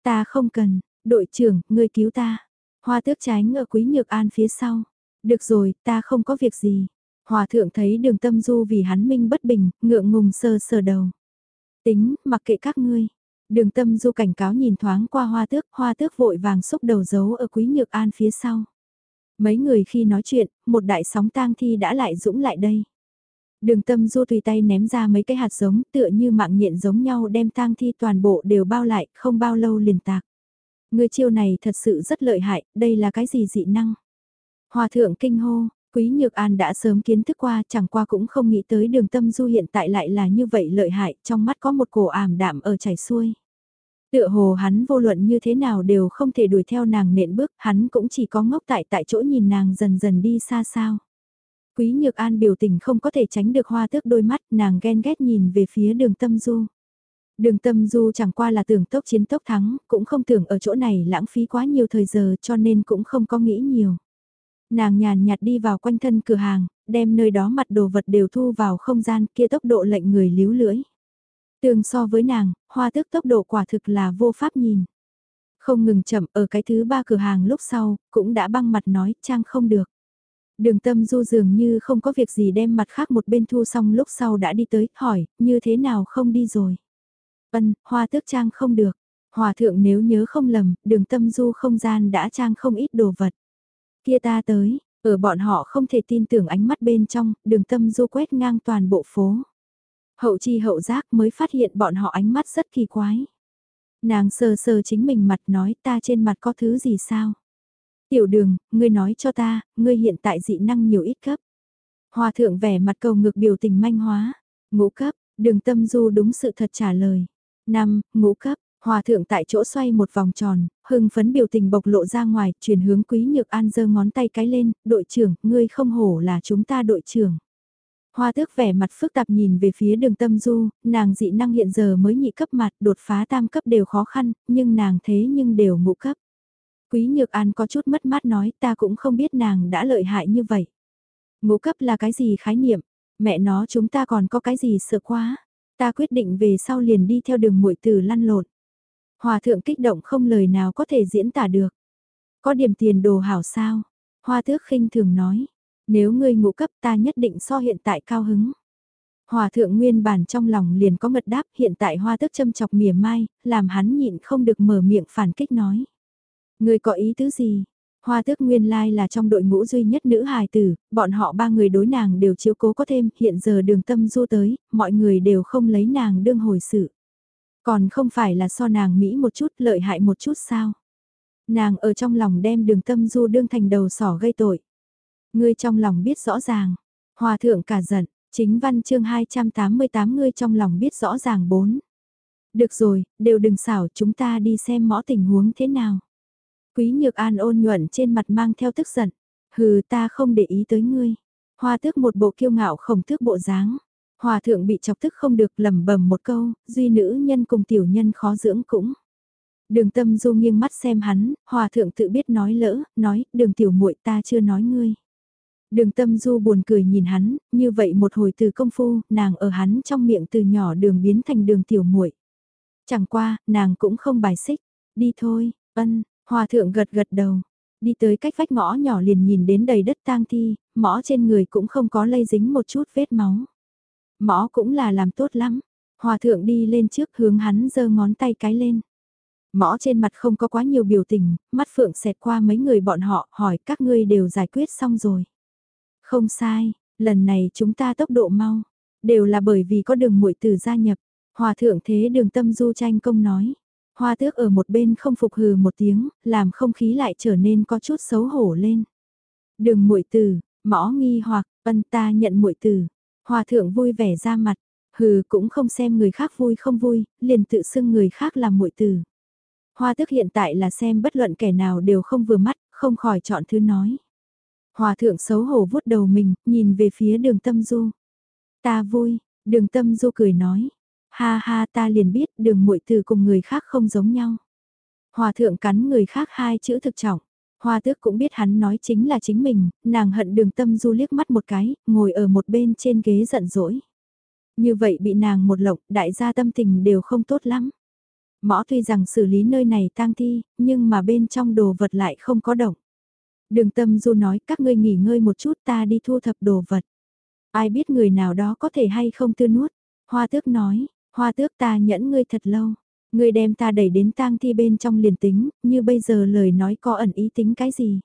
A: Ta không cần, đội trưởng, ngươi cứu ta. Hoa tước trái ngựa quý nhược an phía sau. Được rồi, ta không có việc gì. Hòa thượng thấy đường tâm du vì hắn minh bất bình, ngượng ngùng sơ sờ đầu. Tính, mặc kệ các ngươi. Đường tâm du cảnh cáo nhìn thoáng qua hoa tước, hoa tước vội vàng xúc đầu giấu ở quý nhược an phía sau. Mấy người khi nói chuyện, một đại sóng tang thi đã lại dũng lại đây. Đường tâm du tùy tay ném ra mấy cái hạt giống tựa như mạng nhện giống nhau đem tang thi toàn bộ đều bao lại, không bao lâu liền tạc. Người chiêu này thật sự rất lợi hại, đây là cái gì dị năng? Hòa thượng kinh hô, Quý Nhược An đã sớm kiến thức qua chẳng qua cũng không nghĩ tới đường tâm du hiện tại lại là như vậy lợi hại, trong mắt có một cổ ảm đạm ở chảy xuôi. Tựa hồ hắn vô luận như thế nào đều không thể đuổi theo nàng nện bước, hắn cũng chỉ có ngốc tại tại chỗ nhìn nàng dần dần đi xa sao. Quý Nhược An biểu tình không có thể tránh được hoa tước đôi mắt, nàng ghen ghét nhìn về phía đường tâm du. Đường tâm du chẳng qua là tưởng tốc chiến tốc thắng, cũng không tưởng ở chỗ này lãng phí quá nhiều thời giờ cho nên cũng không có nghĩ nhiều. Nàng nhàn nhạt đi vào quanh thân cửa hàng, đem nơi đó mặt đồ vật đều thu vào không gian kia tốc độ lệnh người líu lưỡi. Tương so với nàng, hoa tước tốc độ quả thực là vô pháp nhìn. Không ngừng chậm ở cái thứ ba cửa hàng lúc sau, cũng đã băng mặt nói trang không được. Đường tâm du dường như không có việc gì đem mặt khác một bên thu xong lúc sau đã đi tới, hỏi, như thế nào không đi rồi. Ân, hoa tước trang không được. Hòa thượng nếu nhớ không lầm, đường tâm du không gian đã trang không ít đồ vật. Kia ta tới, ở bọn họ không thể tin tưởng ánh mắt bên trong, đường tâm du quét ngang toàn bộ phố. Hậu chi hậu giác mới phát hiện bọn họ ánh mắt rất kỳ quái. Nàng sờ sờ chính mình mặt nói ta trên mặt có thứ gì sao? Tiểu đường, ngươi nói cho ta, ngươi hiện tại dị năng nhiều ít cấp. Hòa thượng vẻ mặt cầu ngực biểu tình manh hóa. Ngũ cấp, đường tâm du đúng sự thật trả lời. Năm, ngũ cấp, Hòa thượng tại chỗ xoay một vòng tròn, hưng phấn biểu tình bộc lộ ra ngoài, chuyển hướng quý nhược an giơ ngón tay cái lên, đội trưởng, ngươi không hổ là chúng ta đội trưởng. Hoa tước vẻ mặt phức tạp nhìn về phía đường tâm du, nàng dị năng hiện giờ mới nhị cấp mặt, đột phá tam cấp đều khó khăn, nhưng nàng thế nhưng đều ngũ cấp. Quý Nhược An có chút mất mát nói ta cũng không biết nàng đã lợi hại như vậy. Ngũ cấp là cái gì khái niệm, mẹ nó chúng ta còn có cái gì sợ quá. Ta quyết định về sau liền đi theo đường muội tử lăn lộn. Hòa thượng kích động không lời nào có thể diễn tả được. Có điểm tiền đồ hảo sao? Hoa tước khinh thường nói. Nếu ngươi ngũ cấp ta nhất định so hiện tại cao hứng. Hòa thượng nguyên bản trong lòng liền có ngật đáp hiện tại hoa tước châm chọc mỉa mai, làm hắn nhịn không được mở miệng phản kích nói. Ngươi có ý tứ gì? Hoa tước nguyên lai là trong đội ngũ duy nhất nữ hài tử, bọn họ ba người đối nàng đều chiếu cố có thêm, hiện giờ đường tâm du tới, mọi người đều không lấy nàng đương hồi sự. Còn không phải là so nàng Mỹ một chút lợi hại một chút sao? Nàng ở trong lòng đem đường tâm du đương thành đầu sỏ gây tội. Ngươi trong lòng biết rõ ràng. Hòa thượng cả giận, chính văn chương 288 ngươi trong lòng biết rõ ràng bốn. Được rồi, đều đừng xảo chúng ta đi xem mõ tình huống thế nào. Quý Nhược An ôn nhuận trên mặt mang theo tức giận. Hừ ta không để ý tới ngươi. Hoa tước một bộ kiêu ngạo khổng tước bộ dáng. Hòa thượng bị chọc tức không được lẩm bẩm một câu, duy nữ nhân cùng tiểu nhân khó dưỡng cũng. Đường tâm du nghiêng mắt xem hắn, hòa thượng tự biết nói lỡ, nói, đường tiểu muội ta chưa nói ngươi. Đường tâm du buồn cười nhìn hắn, như vậy một hồi từ công phu, nàng ở hắn trong miệng từ nhỏ đường biến thành đường tiểu muội. Chẳng qua, nàng cũng không bài xích, đi thôi, ân, hòa thượng gật gật đầu. Đi tới cách vách ngõ nhỏ liền nhìn đến đầy đất tang thi, mõ trên người cũng không có lây dính một chút vết máu. Mõ cũng là làm tốt lắm. Hòa thượng đi lên trước hướng hắn giơ ngón tay cái lên. Mõ trên mặt không có quá nhiều biểu tình, mắt phượng xẹt qua mấy người bọn họ hỏi các ngươi đều giải quyết xong rồi. Không sai, lần này chúng ta tốc độ mau, đều là bởi vì có đường muội tử gia nhập. Hòa thượng thế đường tâm du tranh công nói. Hoa tước ở một bên không phục hừ một tiếng, làm không khí lại trở nên có chút xấu hổ lên. Đường muội tử, mõ nghi hoặc, ân ta nhận muội tử, Hòa thượng vui vẻ ra mặt, hừ cũng không xem người khác vui không vui, liền tự xưng người khác làm muội tử. Hoa tức hiện tại là xem bất luận kẻ nào đều không vừa mắt, không khỏi chọn thứ nói. Hòa thượng xấu hổ vuốt đầu mình, nhìn về phía đường tâm du. Ta vui, đường tâm du cười nói. Ha ha ta liền biết đường muội tử cùng người khác không giống nhau. Hòa thượng cắn người khác hai chữ thực trọng. Hoa tước cũng biết hắn nói chính là chính mình, nàng hận đường tâm du liếc mắt một cái, ngồi ở một bên trên ghế giận dỗi. Như vậy bị nàng một lộng, đại gia tâm tình đều không tốt lắm. Mõ tuy rằng xử lý nơi này tang thi, nhưng mà bên trong đồ vật lại không có động. Đường tâm du nói các ngươi nghỉ ngơi một chút ta đi thu thập đồ vật. Ai biết người nào đó có thể hay không tư nuốt. Hoa tước nói, hoa tước ta nhẫn ngươi thật lâu. Ngươi đem ta đẩy đến tang thi bên trong liền tính, như bây giờ lời nói có ẩn ý tính cái gì.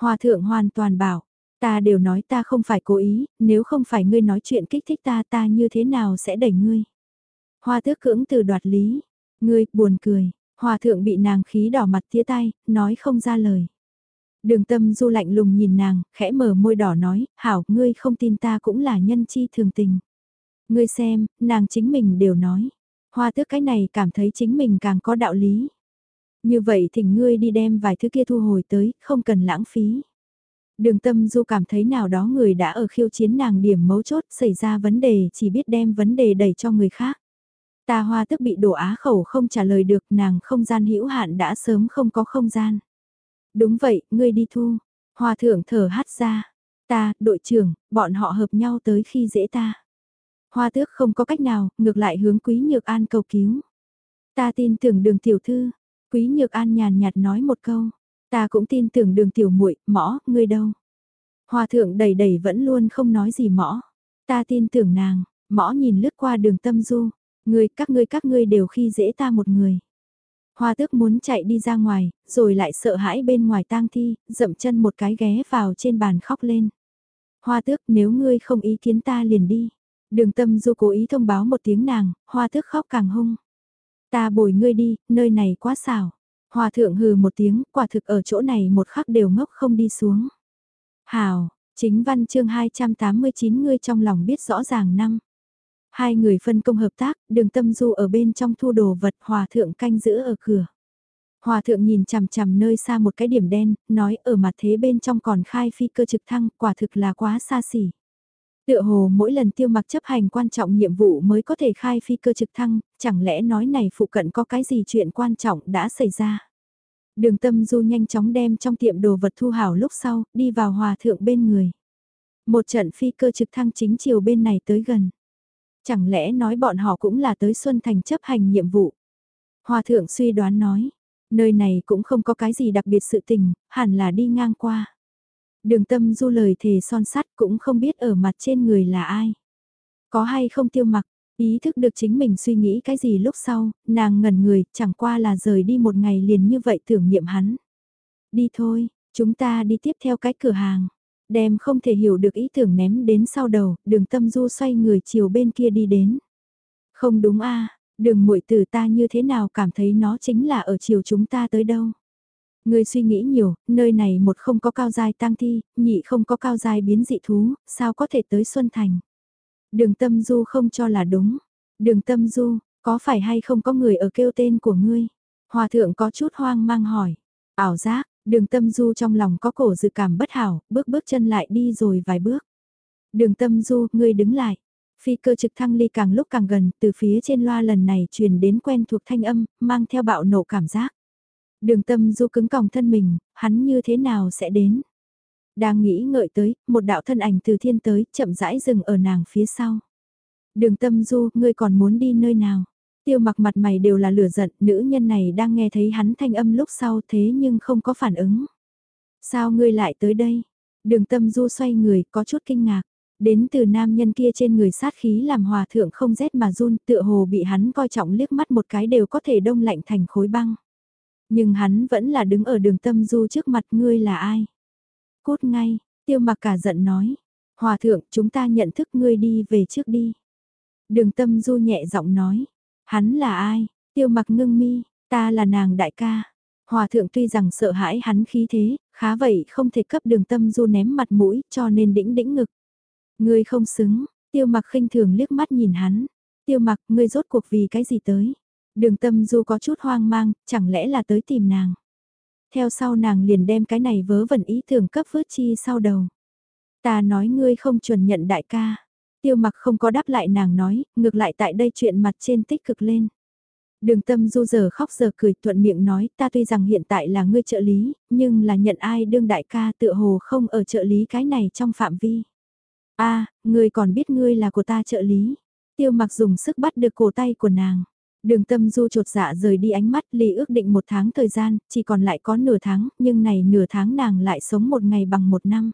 A: Hoa thượng hoàn toàn bảo, ta đều nói ta không phải cố ý, nếu không phải ngươi nói chuyện kích thích ta ta như thế nào sẽ đẩy ngươi. Hoa tước cưỡng từ đoạt lý, ngươi, buồn cười, Hòa thượng bị nàng khí đỏ mặt tía tay, nói không ra lời. Đường tâm du lạnh lùng nhìn nàng, khẽ mở môi đỏ nói, hảo, ngươi không tin ta cũng là nhân chi thường tình. Ngươi xem, nàng chính mình đều nói. Hoa tước cái này cảm thấy chính mình càng có đạo lý. Như vậy thỉnh ngươi đi đem vài thứ kia thu hồi tới, không cần lãng phí. Đường tâm du cảm thấy nào đó người đã ở khiêu chiến nàng điểm mấu chốt xảy ra vấn đề chỉ biết đem vấn đề đẩy cho người khác. Ta hoa tức bị đổ á khẩu không trả lời được nàng không gian hữu hạn đã sớm không có không gian. Đúng vậy, ngươi đi thu. Hoa thượng thở hát ra. Ta, đội trưởng, bọn họ hợp nhau tới khi dễ ta. Hoa tước không có cách nào, ngược lại hướng quý nhược an cầu cứu. Ta tin tưởng đường tiểu thư. Quý nhược an nhàn nhạt nói một câu. Ta cũng tin tưởng đường tiểu muội mõ, ngươi đâu. Hoa thượng đầy đầy vẫn luôn không nói gì mõ. Ta tin tưởng nàng, mõ nhìn lướt qua đường tâm du. Ngươi, các ngươi các ngươi đều khi dễ ta một người. Hoa tước muốn chạy đi ra ngoài, rồi lại sợ hãi bên ngoài tang thi, dậm chân một cái ghé vào trên bàn khóc lên. Hoa tước nếu ngươi không ý kiến ta liền đi. Đường tâm du cố ý thông báo một tiếng nàng, hoa thức khóc càng hung. Ta bồi ngươi đi, nơi này quá xảo. Hoa thượng hừ một tiếng, quả thực ở chỗ này một khắc đều ngốc không đi xuống. Hào, chính văn chương 289 ngươi trong lòng biết rõ ràng năm. Hai người phân công hợp tác, đường tâm du ở bên trong thu đồ vật hòa thượng canh giữ ở cửa. Hòa thượng nhìn chằm chằm nơi xa một cái điểm đen, nói ở mặt thế bên trong còn khai phi cơ trực thăng, quả thực là quá xa xỉ. Tựa hồ mỗi lần tiêu mặc chấp hành quan trọng nhiệm vụ mới có thể khai phi cơ trực thăng, chẳng lẽ nói này phụ cận có cái gì chuyện quan trọng đã xảy ra. Đường tâm du nhanh chóng đem trong tiệm đồ vật thu hảo lúc sau, đi vào hòa thượng bên người. Một trận phi cơ trực thăng chính chiều bên này tới gần. Chẳng lẽ nói bọn họ cũng là tới Xuân Thành chấp hành nhiệm vụ? Hòa thượng suy đoán nói, nơi này cũng không có cái gì đặc biệt sự tình, hẳn là đi ngang qua. Đường tâm du lời thề son sắt cũng không biết ở mặt trên người là ai. Có hay không tiêu mặc, ý thức được chính mình suy nghĩ cái gì lúc sau, nàng ngẩn người, chẳng qua là rời đi một ngày liền như vậy tưởng niệm hắn. Đi thôi, chúng ta đi tiếp theo cái cửa hàng. Đem không thể hiểu được ý tưởng ném đến sau đầu, đường tâm du xoay người chiều bên kia đi đến. Không đúng a đường muội tử ta như thế nào cảm thấy nó chính là ở chiều chúng ta tới đâu. Người suy nghĩ nhiều, nơi này một không có cao dài tang thi, nhị không có cao dài biến dị thú, sao có thể tới Xuân Thành. Đường tâm du không cho là đúng. Đường tâm du, có phải hay không có người ở kêu tên của ngươi? Hòa thượng có chút hoang mang hỏi. Ảo giác, Đường tâm du trong lòng có cổ dự cảm bất hảo, bước bước chân lại đi rồi vài bước. Đường tâm du, ngươi đứng lại. Phi cơ trực thăng ly càng lúc càng gần, từ phía trên loa lần này truyền đến quen thuộc thanh âm, mang theo bạo nổ cảm giác. Đường tâm du cứng còng thân mình, hắn như thế nào sẽ đến? Đang nghĩ ngợi tới, một đạo thân ảnh từ thiên tới, chậm rãi dừng ở nàng phía sau. Đường tâm du, ngươi còn muốn đi nơi nào? Tiêu mặc mặt mày đều là lửa giận, nữ nhân này đang nghe thấy hắn thanh âm lúc sau thế nhưng không có phản ứng. Sao ngươi lại tới đây? Đường tâm du xoay người, có chút kinh ngạc. Đến từ nam nhân kia trên người sát khí làm hòa thượng không rét mà run, tựa hồ bị hắn coi trọng liếc mắt một cái đều có thể đông lạnh thành khối băng. Nhưng hắn vẫn là đứng ở đường tâm du trước mặt ngươi là ai? Cốt ngay, tiêu mặc cả giận nói. Hòa thượng, chúng ta nhận thức ngươi đi về trước đi. Đường tâm du nhẹ giọng nói. Hắn là ai? Tiêu mặc ngưng mi, ta là nàng đại ca. Hòa thượng tuy rằng sợ hãi hắn khí thế, khá vậy không thể cấp đường tâm du ném mặt mũi cho nên đĩnh đĩnh ngực. Ngươi không xứng, tiêu mặc khinh thường liếc mắt nhìn hắn. Tiêu mặc, ngươi rốt cuộc vì cái gì tới? Đường tâm du có chút hoang mang, chẳng lẽ là tới tìm nàng? Theo sau nàng liền đem cái này vớ vẩn ý tưởng cấp vớt chi sau đầu. Ta nói ngươi không chuẩn nhận đại ca. Tiêu mặc không có đáp lại nàng nói, ngược lại tại đây chuyện mặt trên tích cực lên. Đường tâm du giờ khóc giờ cười thuận miệng nói ta tuy rằng hiện tại là ngươi trợ lý, nhưng là nhận ai đương đại ca tựa hồ không ở trợ lý cái này trong phạm vi. a à, ngươi còn biết ngươi là của ta trợ lý. Tiêu mặc dùng sức bắt được cổ tay của nàng. Đường tâm du trột dạ rời đi ánh mắt ly ước định một tháng thời gian, chỉ còn lại có nửa tháng, nhưng này nửa tháng nàng lại sống một ngày bằng một năm.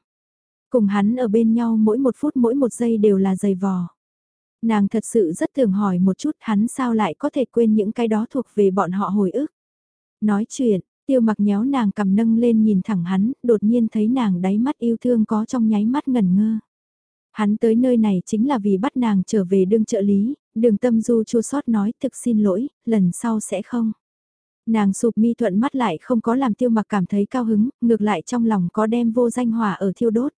A: Cùng hắn ở bên nhau mỗi một phút mỗi một giây đều là giày vò. Nàng thật sự rất thường hỏi một chút hắn sao lại có thể quên những cái đó thuộc về bọn họ hồi ức. Nói chuyện, tiêu mặc nhéo nàng cầm nâng lên nhìn thẳng hắn, đột nhiên thấy nàng đáy mắt yêu thương có trong nháy mắt ngần ngơ. Hắn tới nơi này chính là vì bắt nàng trở về đương trợ lý, đường tâm du chua sót nói thực xin lỗi, lần sau sẽ không. Nàng sụp mi thuận mắt lại không có làm tiêu mặc cảm thấy cao hứng, ngược lại trong lòng có đem vô danh hỏa ở thiêu đốt.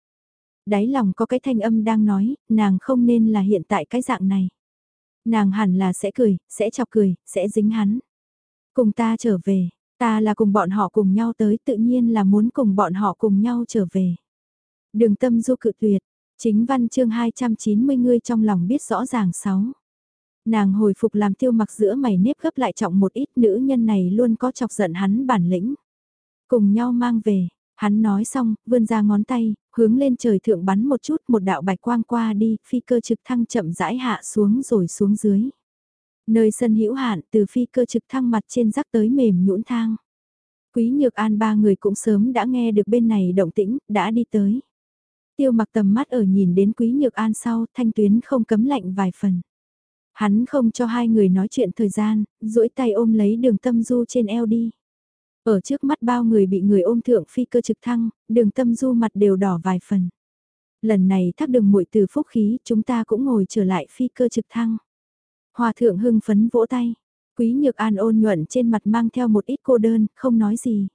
A: Đáy lòng có cái thanh âm đang nói, nàng không nên là hiện tại cái dạng này. Nàng hẳn là sẽ cười, sẽ chọc cười, sẽ dính hắn. Cùng ta trở về, ta là cùng bọn họ cùng nhau tới tự nhiên là muốn cùng bọn họ cùng nhau trở về. Đường tâm du cự tuyệt, chính văn chương 290 ngươi trong lòng biết rõ ràng sáu. Nàng hồi phục làm tiêu mặc giữa mày nếp gấp lại trọng một ít nữ nhân này luôn có chọc giận hắn bản lĩnh. Cùng nhau mang về, hắn nói xong, vươn ra ngón tay, hướng lên trời thượng bắn một chút một đạo bạch quang qua đi, phi cơ trực thăng chậm rãi hạ xuống rồi xuống dưới. Nơi sân hữu hạn từ phi cơ trực thăng mặt trên rắc tới mềm nhũn thang. Quý Nhược An ba người cũng sớm đã nghe được bên này động tĩnh, đã đi tới. Tiêu mặc tầm mắt ở nhìn đến Quý Nhược An sau, thanh tuyến không cấm lạnh vài phần. Hắn không cho hai người nói chuyện thời gian, duỗi tay ôm lấy đường tâm du trên eo đi. Ở trước mắt bao người bị người ôm thượng phi cơ trực thăng, đường tâm du mặt đều đỏ vài phần. Lần này thác đường muội từ phúc khí, chúng ta cũng ngồi trở lại phi cơ trực thăng. Hòa thượng hưng phấn vỗ tay, quý nhược an ôn nhuận trên mặt mang theo một ít cô đơn, không nói gì.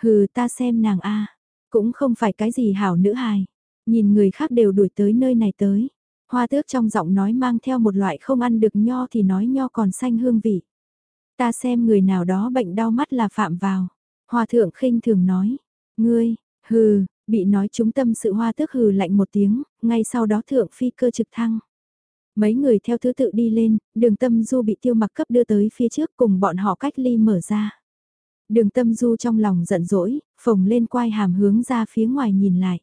A: Hừ ta xem nàng a cũng không phải cái gì hảo nữ hài. Nhìn người khác đều đuổi tới nơi này tới. Hoa tước trong giọng nói mang theo một loại không ăn được nho thì nói nho còn xanh hương vị. Ta xem người nào đó bệnh đau mắt là phạm vào. Hoa thượng khinh thường nói. Ngươi, hừ, bị nói chúng tâm sự hoa tước hừ lạnh một tiếng, ngay sau đó thượng phi cơ trực thăng. Mấy người theo thứ tự đi lên, đường tâm du bị tiêu mặc cấp đưa tới phía trước cùng bọn họ cách ly mở ra. Đường tâm du trong lòng giận dỗi, phồng lên quai hàm hướng ra phía ngoài nhìn lại.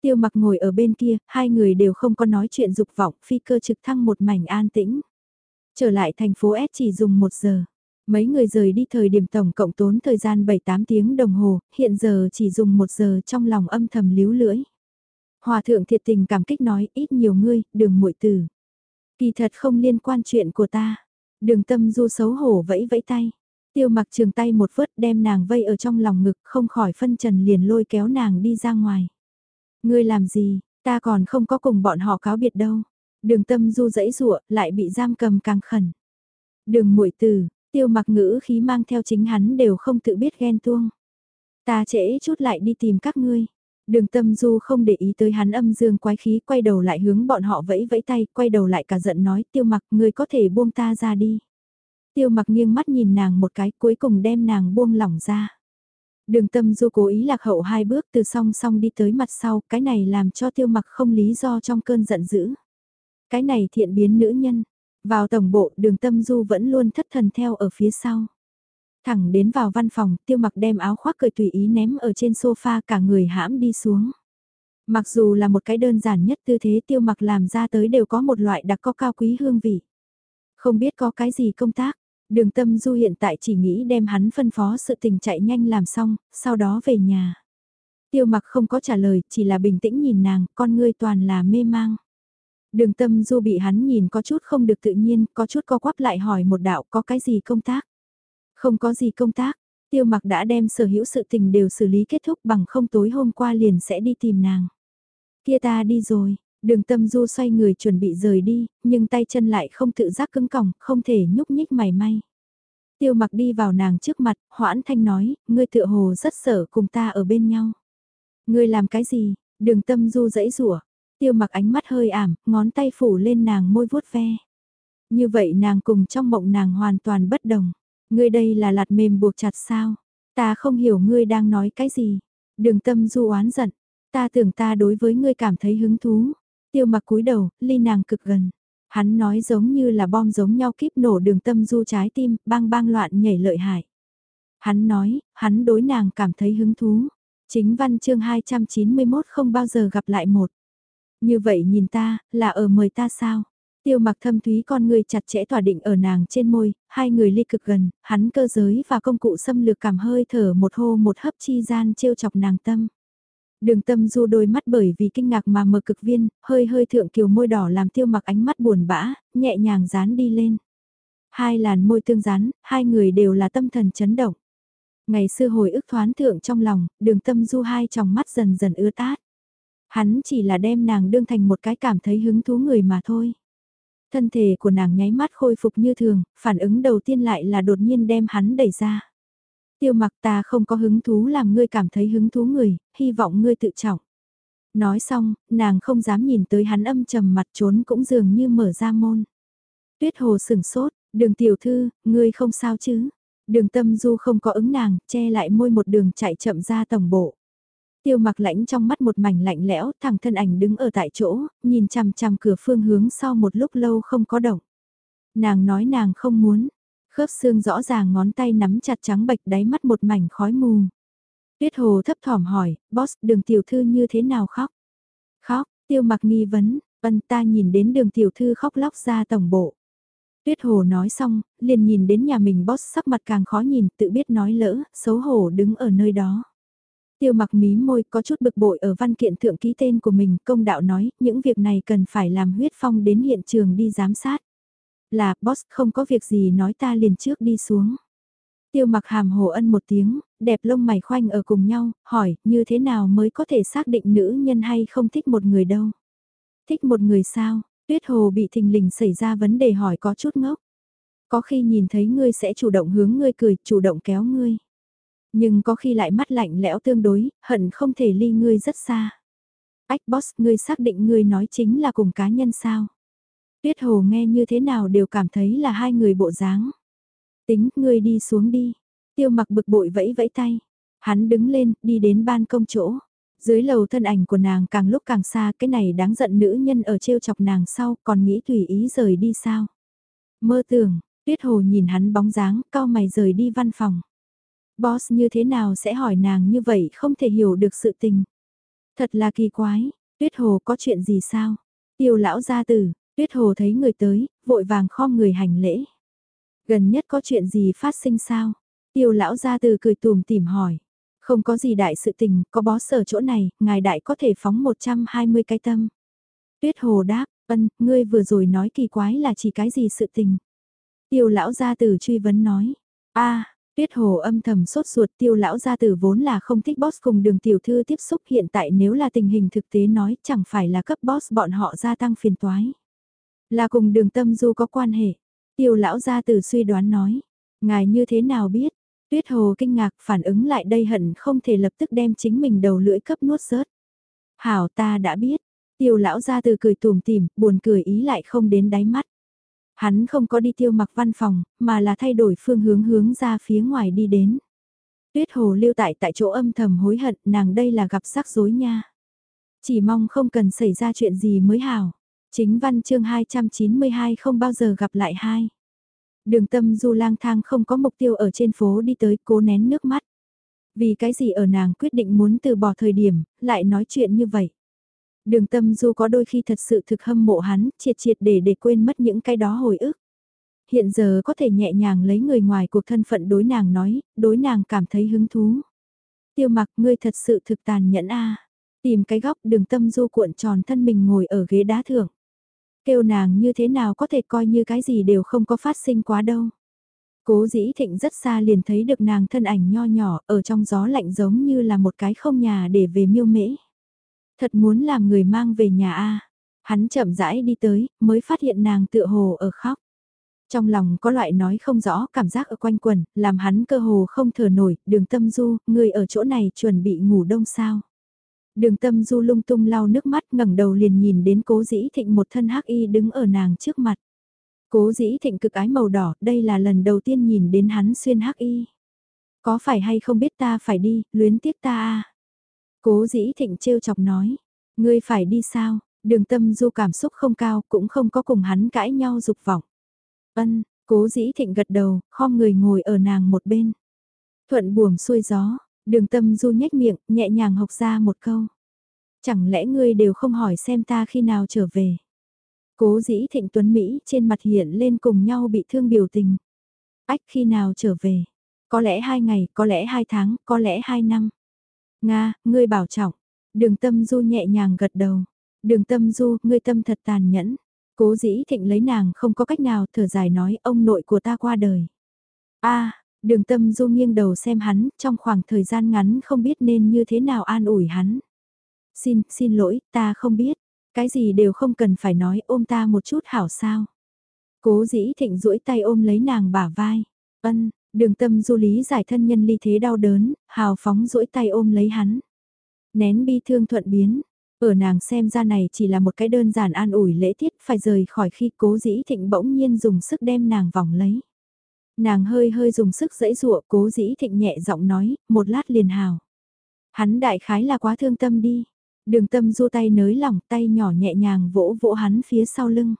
A: Tiêu mặc ngồi ở bên kia, hai người đều không có nói chuyện dục vọng, phi cơ trực thăng một mảnh an tĩnh. Trở lại thành phố S chỉ dùng một giờ. Mấy người rời đi thời điểm tổng cộng tốn thời gian 7-8 tiếng đồng hồ, hiện giờ chỉ dùng một giờ trong lòng âm thầm líu lưỡi. Hòa thượng thiệt tình cảm kích nói ít nhiều ngươi, đường muội tử. Kỳ thật không liên quan chuyện của ta. Đường tâm du xấu hổ vẫy vẫy tay. Tiêu mặc trường tay một vớt đem nàng vây ở trong lòng ngực không khỏi phân trần liền lôi kéo nàng đi ra ngoài. Ngươi làm gì, ta còn không có cùng bọn họ cáo biệt đâu. Đường tâm du dẫy rụa, lại bị giam cầm càng khẩn. Đường muội tử, tiêu mặc ngữ khí mang theo chính hắn đều không tự biết ghen tuông. Ta trễ chút lại đi tìm các ngươi. Đường tâm du không để ý tới hắn âm dương quái khí quay đầu lại hướng bọn họ vẫy vẫy tay, quay đầu lại cả giận nói tiêu mặc ngươi có thể buông ta ra đi. Tiêu mặc nghiêng mắt nhìn nàng một cái cuối cùng đem nàng buông lỏng ra. Đường tâm du cố ý lạc hậu hai bước từ song song đi tới mặt sau, cái này làm cho tiêu mặc không lý do trong cơn giận dữ. Cái này thiện biến nữ nhân, vào tổng bộ đường tâm du vẫn luôn thất thần theo ở phía sau. Thẳng đến vào văn phòng, tiêu mặc đem áo khoác cười tùy ý ném ở trên sofa cả người hãm đi xuống. Mặc dù là một cái đơn giản nhất tư thế tiêu mặc làm ra tới đều có một loại đặc có cao quý hương vị. Không biết có cái gì công tác, Đường tâm du hiện tại chỉ nghĩ đem hắn phân phó sự tình chạy nhanh làm xong, sau đó về nhà. Tiêu mặc không có trả lời, chỉ là bình tĩnh nhìn nàng, con ngươi toàn là mê mang. Đường tâm du bị hắn nhìn có chút không được tự nhiên, có chút co quắp lại hỏi một đạo có cái gì công tác. Không có gì công tác, tiêu mặc đã đem sở hữu sự tình đều xử lý kết thúc bằng không tối hôm qua liền sẽ đi tìm nàng. Kia ta đi rồi, Đường tâm du xoay người chuẩn bị rời đi, nhưng tay chân lại không tự giác cứng còng, không thể nhúc nhích mày may. Tiêu mặc đi vào nàng trước mặt, hoãn thanh nói, ngươi tựa hồ rất sợ cùng ta ở bên nhau. Ngươi làm cái gì? Đường tâm du dẫy rủa Tiêu mặc ánh mắt hơi ảm, ngón tay phủ lên nàng môi vuốt ve. Như vậy nàng cùng trong mộng nàng hoàn toàn bất đồng. Ngươi đây là lạt mềm buộc chặt sao? Ta không hiểu ngươi đang nói cái gì. Đường tâm du oán giận. Ta tưởng ta đối với ngươi cảm thấy hứng thú. Tiêu mặc cúi đầu, ly nàng cực gần. Hắn nói giống như là bom giống nhau kíp nổ đường tâm du trái tim, bang bang loạn nhảy lợi hại. Hắn nói, hắn đối nàng cảm thấy hứng thú. Chính văn chương 291 không bao giờ gặp lại một. Như vậy nhìn ta, là ở mời ta sao? Tiêu mặc thâm thúy con người chặt chẽ tỏa định ở nàng trên môi, hai người ly cực gần, hắn cơ giới và công cụ xâm lược cảm hơi thở một hô một hấp chi gian trêu chọc nàng tâm. Đường tâm du đôi mắt bởi vì kinh ngạc mà mở cực viên, hơi hơi thượng kiều môi đỏ làm tiêu mặc ánh mắt buồn bã, nhẹ nhàng dán đi lên. Hai làn môi tương dán, hai người đều là tâm thần chấn động. Ngày xưa hồi ức thoán thượng trong lòng, đường tâm du hai tròng mắt dần dần ưa tát. Hắn chỉ là đem nàng đương thành một cái cảm thấy hứng thú người mà thôi. Thân thể của nàng nháy mắt khôi phục như thường, phản ứng đầu tiên lại là đột nhiên đem hắn đẩy ra. Tiêu mặc ta không có hứng thú làm ngươi cảm thấy hứng thú người, hy vọng ngươi tự trọng. Nói xong, nàng không dám nhìn tới hắn âm trầm mặt trốn cũng dường như mở ra môn. Tuyết hồ sửng sốt, đường tiểu thư, ngươi không sao chứ. Đường tâm du không có ứng nàng, che lại môi một đường chạy chậm ra tổng bộ. Tiêu mặc lãnh trong mắt một mảnh lạnh lẽo, thằng thân ảnh đứng ở tại chỗ, nhìn chằm chằm cửa phương hướng sau một lúc lâu không có động. Nàng nói nàng không muốn, khớp xương rõ ràng ngón tay nắm chặt trắng bạch đáy mắt một mảnh khói mù. Tuyết hồ thấp thỏm hỏi, boss đường tiểu thư như thế nào khóc? Khóc, tiêu mặc nghi vấn, ân ta nhìn đến đường tiểu thư khóc lóc ra tổng bộ. Tuyết hồ nói xong, liền nhìn đến nhà mình boss sắc mặt càng khó nhìn, tự biết nói lỡ, xấu hổ đứng ở nơi đó. Tiêu mặc mí môi có chút bực bội ở văn kiện thượng ký tên của mình, công đạo nói, những việc này cần phải làm huyết phong đến hiện trường đi giám sát. Là, boss không có việc gì nói ta liền trước đi xuống. Tiêu mặc hàm hồ ân một tiếng, đẹp lông mày khoanh ở cùng nhau, hỏi, như thế nào mới có thể xác định nữ nhân hay không thích một người đâu. Thích một người sao, tuyết hồ bị thình lình xảy ra vấn đề hỏi có chút ngốc. Có khi nhìn thấy ngươi sẽ chủ động hướng ngươi cười, chủ động kéo ngươi. Nhưng có khi lại mắt lạnh lẽo tương đối, hận không thể ly ngươi rất xa. Ách boss, ngươi xác định ngươi nói chính là cùng cá nhân sao? Tuyết hồ nghe như thế nào đều cảm thấy là hai người bộ dáng. Tính, ngươi đi xuống đi. Tiêu mặc bực bội vẫy vẫy tay. Hắn đứng lên, đi đến ban công chỗ. Dưới lầu thân ảnh của nàng càng lúc càng xa, cái này đáng giận nữ nhân ở trêu chọc nàng sau, còn nghĩ tùy ý rời đi sao. Mơ tưởng, tuyết hồ nhìn hắn bóng dáng, cao mày rời đi văn phòng. Boss như thế nào sẽ hỏi nàng như vậy không thể hiểu được sự tình. Thật là kỳ quái, tuyết hồ có chuyện gì sao? Tiêu lão gia tử, tuyết hồ thấy người tới, vội vàng khom người hành lễ. Gần nhất có chuyện gì phát sinh sao? Tiêu lão gia tử cười tùm tìm hỏi. Không có gì đại sự tình, có bó sở chỗ này, ngài đại có thể phóng 120 cái tâm. Tuyết hồ đáp, ân, ngươi vừa rồi nói kỳ quái là chỉ cái gì sự tình. Tiêu lão gia tử truy vấn nói, a Tuyết hồ âm thầm sốt ruột tiêu lão gia tử vốn là không thích boss cùng đường tiểu thư tiếp xúc hiện tại nếu là tình hình thực tế nói chẳng phải là cấp boss bọn họ gia tăng phiền toái. Là cùng đường tâm du có quan hệ. Tiêu lão gia tử suy đoán nói. Ngài như thế nào biết? Tuyết hồ kinh ngạc phản ứng lại đây hận không thể lập tức đem chính mình đầu lưỡi cấp nuốt rớt. Hảo ta đã biết. Tiêu lão gia tử cười tùm tìm, buồn cười ý lại không đến đáy mắt. Hắn không có đi tiêu mặc văn phòng, mà là thay đổi phương hướng hướng ra phía ngoài đi đến. Tuyết hồ lưu tại tại chỗ âm thầm hối hận nàng đây là gặp rắc rối nha. Chỉ mong không cần xảy ra chuyện gì mới hảo. Chính văn chương 292 không bao giờ gặp lại hai. Đường tâm du lang thang không có mục tiêu ở trên phố đi tới cố nén nước mắt. Vì cái gì ở nàng quyết định muốn từ bỏ thời điểm, lại nói chuyện như vậy. Đường tâm du có đôi khi thật sự thực hâm mộ hắn, triệt triệt để để quên mất những cái đó hồi ức. Hiện giờ có thể nhẹ nhàng lấy người ngoài cuộc thân phận đối nàng nói, đối nàng cảm thấy hứng thú. Tiêu mặc ngươi thật sự thực tàn nhẫn a Tìm cái góc đường tâm du cuộn tròn thân mình ngồi ở ghế đá thưởng Kêu nàng như thế nào có thể coi như cái gì đều không có phát sinh quá đâu. Cố dĩ thịnh rất xa liền thấy được nàng thân ảnh nho nhỏ ở trong gió lạnh giống như là một cái không nhà để về miêu mễ. Thật muốn làm người mang về nhà a Hắn chậm rãi đi tới, mới phát hiện nàng tựa hồ ở khóc. Trong lòng có loại nói không rõ cảm giác ở quanh quần, làm hắn cơ hồ không thở nổi, đường tâm du, người ở chỗ này chuẩn bị ngủ đông sao. Đường tâm du lung tung lau nước mắt ngẩng đầu liền nhìn đến cố dĩ thịnh một thân hắc y đứng ở nàng trước mặt. Cố dĩ thịnh cực ái màu đỏ, đây là lần đầu tiên nhìn đến hắn xuyên hắc y. Có phải hay không biết ta phải đi, luyến tiếc ta à? Cố dĩ thịnh trêu chọc nói, ngươi phải đi sao, đường tâm du cảm xúc không cao cũng không có cùng hắn cãi nhau dục vọng. Ân, cố dĩ thịnh gật đầu, khom người ngồi ở nàng một bên. Thuận buồm xuôi gió, đường tâm du nhếch miệng, nhẹ nhàng học ra một câu. Chẳng lẽ ngươi đều không hỏi xem ta khi nào trở về. Cố dĩ thịnh tuấn Mỹ trên mặt hiện lên cùng nhau bị thương biểu tình. Ách khi nào trở về? Có lẽ hai ngày, có lẽ hai tháng, có lẽ hai năm. Nga, ngươi bảo trọng. Đường tâm du nhẹ nhàng gật đầu. Đường tâm du, ngươi tâm thật tàn nhẫn. Cố dĩ thịnh lấy nàng không có cách nào thở dài nói ông nội của ta qua đời. a đường tâm du nghiêng đầu xem hắn, trong khoảng thời gian ngắn không biết nên như thế nào an ủi hắn. Xin, xin lỗi, ta không biết. Cái gì đều không cần phải nói ôm ta một chút hảo sao. Cố dĩ thịnh duỗi tay ôm lấy nàng bả vai. Ân, đường tâm du lý giải thân nhân ly thế đau đớn, hào phóng duỗi tay ôm lấy hắn. Nén bi thương thuận biến, ở nàng xem ra này chỉ là một cái đơn giản an ủi lễ tiết phải rời khỏi khi cố dĩ thịnh bỗng nhiên dùng sức đem nàng vòng lấy. Nàng hơi hơi dùng sức dẫy dụa cố dĩ thịnh nhẹ giọng nói, một lát liền hào. Hắn đại khái là quá thương tâm đi. Đường tâm du tay nới lỏng tay nhỏ nhẹ nhàng vỗ vỗ hắn phía sau lưng.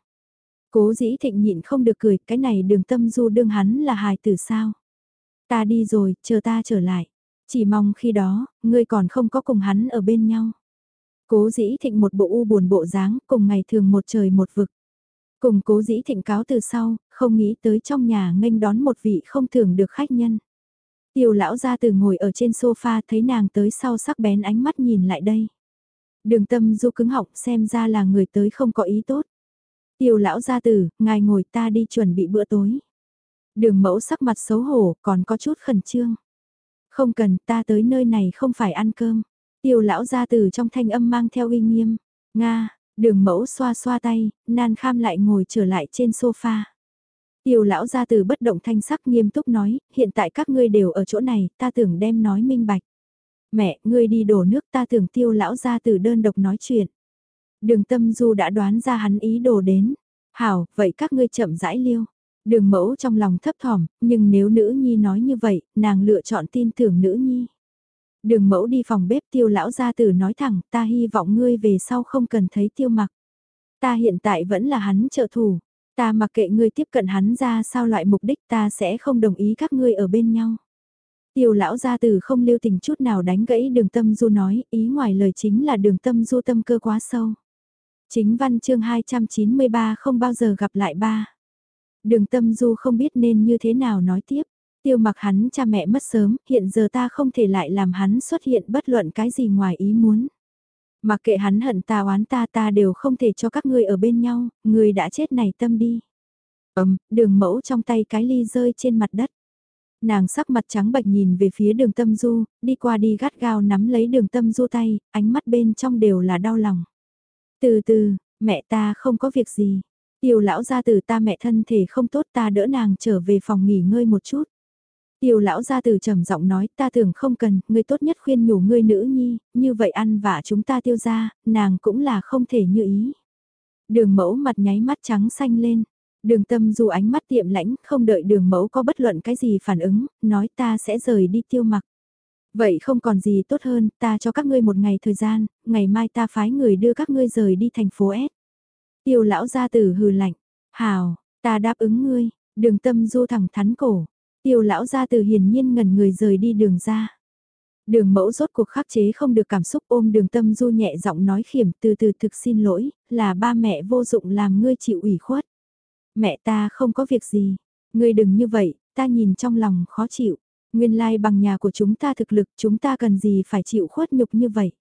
A: Cố dĩ thịnh nhịn không được cười, cái này đường tâm du đương hắn là hài tử sao. Ta đi rồi, chờ ta trở lại. Chỉ mong khi đó, ngươi còn không có cùng hắn ở bên nhau. Cố dĩ thịnh một bộ u buồn bộ dáng, cùng ngày thường một trời một vực. Cùng cố dĩ thịnh cáo từ sau, không nghĩ tới trong nhà nghênh đón một vị không thường được khách nhân. Tiêu lão ra từ ngồi ở trên sofa thấy nàng tới sau sắc bén ánh mắt nhìn lại đây. Đường tâm du cứng họng xem ra là người tới không có ý tốt. Tiêu lão gia tử, ngài ngồi ta đi chuẩn bị bữa tối. Đường mẫu sắc mặt xấu hổ, còn có chút khẩn trương. Không cần, ta tới nơi này không phải ăn cơm. Tiêu lão gia tử trong thanh âm mang theo uy nghiêm. Nga, đường mẫu xoa xoa tay, nan kham lại ngồi trở lại trên sofa. Tiêu lão gia tử bất động thanh sắc nghiêm túc nói, hiện tại các ngươi đều ở chỗ này, ta tưởng đem nói minh bạch. Mẹ, ngươi đi đổ nước ta tưởng tiêu lão gia tử đơn độc nói chuyện. Đường tâm du đã đoán ra hắn ý đồ đến. Hảo, vậy các ngươi chậm rãi liêu. Đường mẫu trong lòng thấp thỏm, nhưng nếu nữ nhi nói như vậy, nàng lựa chọn tin tưởng nữ nhi. Đường mẫu đi phòng bếp tiêu lão gia tử nói thẳng, ta hy vọng ngươi về sau không cần thấy tiêu mặc. Ta hiện tại vẫn là hắn trợ thủ. Ta mặc kệ ngươi tiếp cận hắn ra sao loại mục đích ta sẽ không đồng ý các ngươi ở bên nhau. Tiêu lão gia tử không lưu tình chút nào đánh gãy đường tâm du nói, ý ngoài lời chính là đường tâm du tâm cơ quá sâu. Chính văn chương 293 không bao giờ gặp lại ba. Đường tâm du không biết nên như thế nào nói tiếp. Tiêu mặc hắn cha mẹ mất sớm, hiện giờ ta không thể lại làm hắn xuất hiện bất luận cái gì ngoài ý muốn. Mặc kệ hắn hận ta oán ta ta đều không thể cho các ngươi ở bên nhau, người đã chết này tâm đi. Ấm, đường mẫu trong tay cái ly rơi trên mặt đất. Nàng sắc mặt trắng bệch nhìn về phía đường tâm du, đi qua đi gắt gao nắm lấy đường tâm du tay, ánh mắt bên trong đều là đau lòng. Từ từ, mẹ ta không có việc gì. Tiêu lão gia từ ta mẹ thân thể không tốt ta đỡ nàng trở về phòng nghỉ ngơi một chút. Tiêu lão gia từ trầm giọng nói ta tưởng không cần, ngươi tốt nhất khuyên nhủ ngươi nữ nhi, như vậy ăn vả chúng ta tiêu ra, nàng cũng là không thể như ý. Đường mẫu mặt nháy mắt trắng xanh lên, đường tâm dù ánh mắt tiệm lãnh không đợi đường mẫu có bất luận cái gì phản ứng, nói ta sẽ rời đi tiêu mặc. Vậy không còn gì tốt hơn, ta cho các ngươi một ngày thời gian, ngày mai ta phái người đưa các ngươi rời đi thành phố S. Tiêu lão gia tử hừ lạnh, hào, ta đáp ứng ngươi, đường tâm du thẳng thắn cổ. Tiêu lão gia từ hiển nhiên ngần người rời đi đường ra. Đường mẫu rốt cuộc khắc chế không được cảm xúc ôm đường tâm du nhẹ giọng nói khiểm từ từ thực xin lỗi, là ba mẹ vô dụng làm ngươi chịu ủy khuất. Mẹ ta không có việc gì, ngươi đừng như vậy, ta nhìn trong lòng khó chịu. Nguyên lai like bằng nhà của chúng ta thực lực chúng ta cần gì phải chịu khuất nhục như vậy.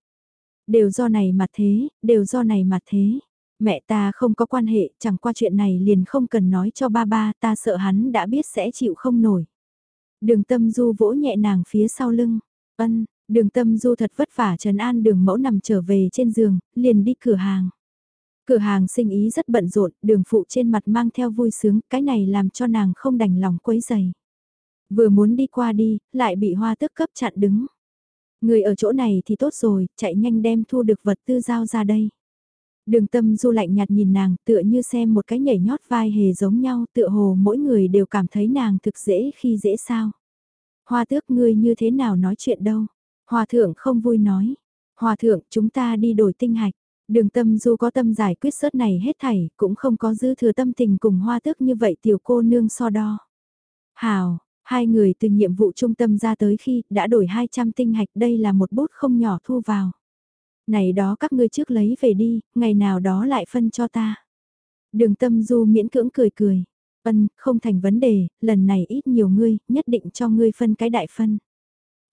A: Đều do này mà thế, đều do này mà thế. Mẹ ta không có quan hệ, chẳng qua chuyện này liền không cần nói cho ba ba, ta sợ hắn đã biết sẽ chịu không nổi. Đường tâm du vỗ nhẹ nàng phía sau lưng. Ân, đường tâm du thật vất vả trần an đường mẫu nằm trở về trên giường, liền đi cửa hàng. Cửa hàng sinh ý rất bận rộn, đường phụ trên mặt mang theo vui sướng, cái này làm cho nàng không đành lòng quấy giày. Vừa muốn đi qua đi, lại bị hoa tức cấp chặn đứng. Người ở chỗ này thì tốt rồi, chạy nhanh đem thu được vật tư giao ra đây. Đường tâm du lạnh nhạt nhìn nàng tựa như xem một cái nhảy nhót vai hề giống nhau tựa hồ mỗi người đều cảm thấy nàng thực dễ khi dễ sao. Hoa tước ngươi như thế nào nói chuyện đâu. Hòa thượng không vui nói. Hòa thượng chúng ta đi đổi tinh hạch. Đường tâm du có tâm giải quyết sớt này hết thảy cũng không có dư thừa tâm tình cùng hoa tước như vậy tiểu cô nương so đo. Hào, hai người từ nhiệm vụ trung tâm ra tới khi đã đổi 200 tinh hạch đây là một bút không nhỏ thu vào này đó các ngươi trước lấy về đi, ngày nào đó lại phân cho ta. Đường tâm du miễn cưỡng cười cười. Ân, không thành vấn đề, lần này ít nhiều ngươi, nhất định cho ngươi phân cái đại phân.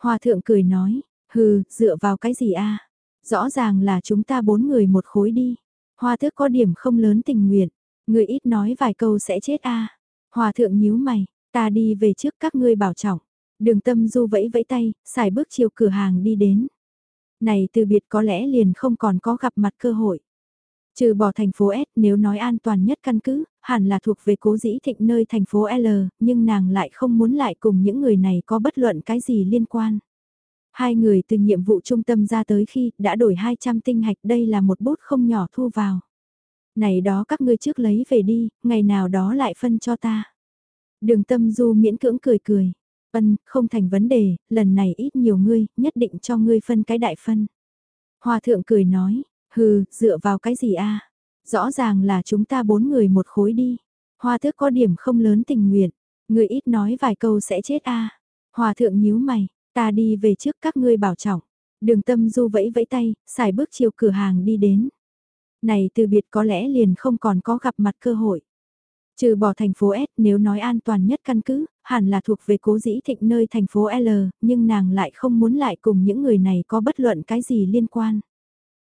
A: Hòa thượng cười nói, hừ, dựa vào cái gì a? Rõ ràng là chúng ta bốn người một khối đi. Hoa Thước có điểm không lớn tình nguyện. Người ít nói vài câu sẽ chết a Hòa thượng nhíu mày, ta đi về trước các ngươi bảo trọng. Đường tâm du vẫy vẫy tay, xài bước chiều cửa hàng đi đến. Này từ biệt có lẽ liền không còn có gặp mặt cơ hội. Trừ bỏ thành phố S nếu nói an toàn nhất căn cứ, hẳn là thuộc về cố dĩ thịnh nơi thành phố L, nhưng nàng lại không muốn lại cùng những người này có bất luận cái gì liên quan. Hai người từ nhiệm vụ trung tâm ra tới khi đã đổi 200 tinh hạch đây là một bút không nhỏ thu vào. Này đó các ngươi trước lấy về đi, ngày nào đó lại phân cho ta. Đường tâm du miễn cưỡng cười cười. Ân, không thành vấn đề, lần này ít nhiều ngươi, nhất định cho ngươi phân cái đại phân. Hòa thượng cười nói, hừ, dựa vào cái gì a? Rõ ràng là chúng ta bốn người một khối đi. Hoa thước có điểm không lớn tình nguyện, ngươi ít nói vài câu sẽ chết a. Hòa thượng nhíu mày, ta đi về trước các ngươi bảo trọng. Đường tâm du vẫy vẫy tay, xài bước chiều cửa hàng đi đến. Này từ biệt có lẽ liền không còn có gặp mặt cơ hội. Trừ bỏ thành phố S nếu nói an toàn nhất căn cứ, hẳn là thuộc về cố dĩ thịnh nơi thành phố L, nhưng nàng lại không muốn lại cùng những người này có bất luận cái gì liên quan.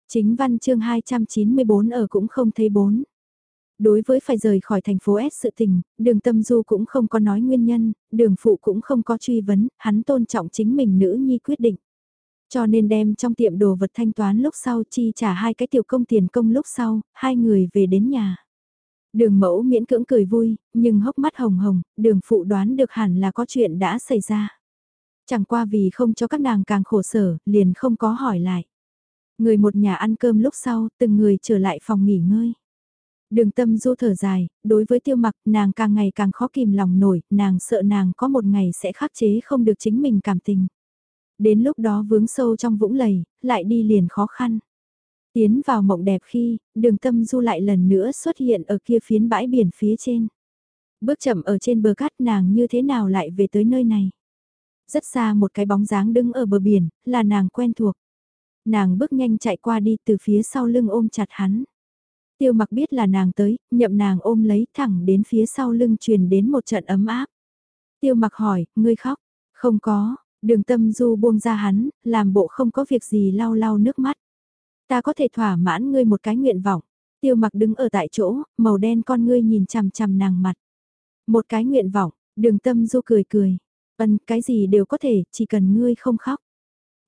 A: Chính văn chương 294 ở cũng không thấy bốn. Đối với phải rời khỏi thành phố S sự tình, đường tâm du cũng không có nói nguyên nhân, đường phụ cũng không có truy vấn, hắn tôn trọng chính mình nữ nhi quyết định. Cho nên đem trong tiệm đồ vật thanh toán lúc sau chi trả hai cái tiểu công tiền công lúc sau, hai người về đến nhà. Đường mẫu miễn cưỡng cười vui, nhưng hốc mắt hồng hồng, đường phụ đoán được hẳn là có chuyện đã xảy ra. Chẳng qua vì không cho các nàng càng khổ sở, liền không có hỏi lại. Người một nhà ăn cơm lúc sau, từng người trở lại phòng nghỉ ngơi. Đường tâm du thở dài, đối với tiêu mặc nàng càng ngày càng khó kìm lòng nổi, nàng sợ nàng có một ngày sẽ khắc chế không được chính mình cảm tình. Đến lúc đó vướng sâu trong vũng lầy, lại đi liền khó khăn. Tiến vào mộng đẹp khi, đường tâm du lại lần nữa xuất hiện ở kia phiến bãi biển phía trên. Bước chậm ở trên bờ cát nàng như thế nào lại về tới nơi này. Rất xa một cái bóng dáng đứng ở bờ biển, là nàng quen thuộc. Nàng bước nhanh chạy qua đi từ phía sau lưng ôm chặt hắn. Tiêu mặc biết là nàng tới, nhậm nàng ôm lấy thẳng đến phía sau lưng truyền đến một trận ấm áp. Tiêu mặc hỏi, ngươi khóc? Không có, đường tâm du buông ra hắn, làm bộ không có việc gì lau lau nước mắt. Ta có thể thỏa mãn ngươi một cái nguyện vọng. Tiêu mặc đứng ở tại chỗ, màu đen con ngươi nhìn chằm chằm nàng mặt. Một cái nguyện vọng, đường tâm du cười cười. vân cái gì đều có thể, chỉ cần ngươi không khóc.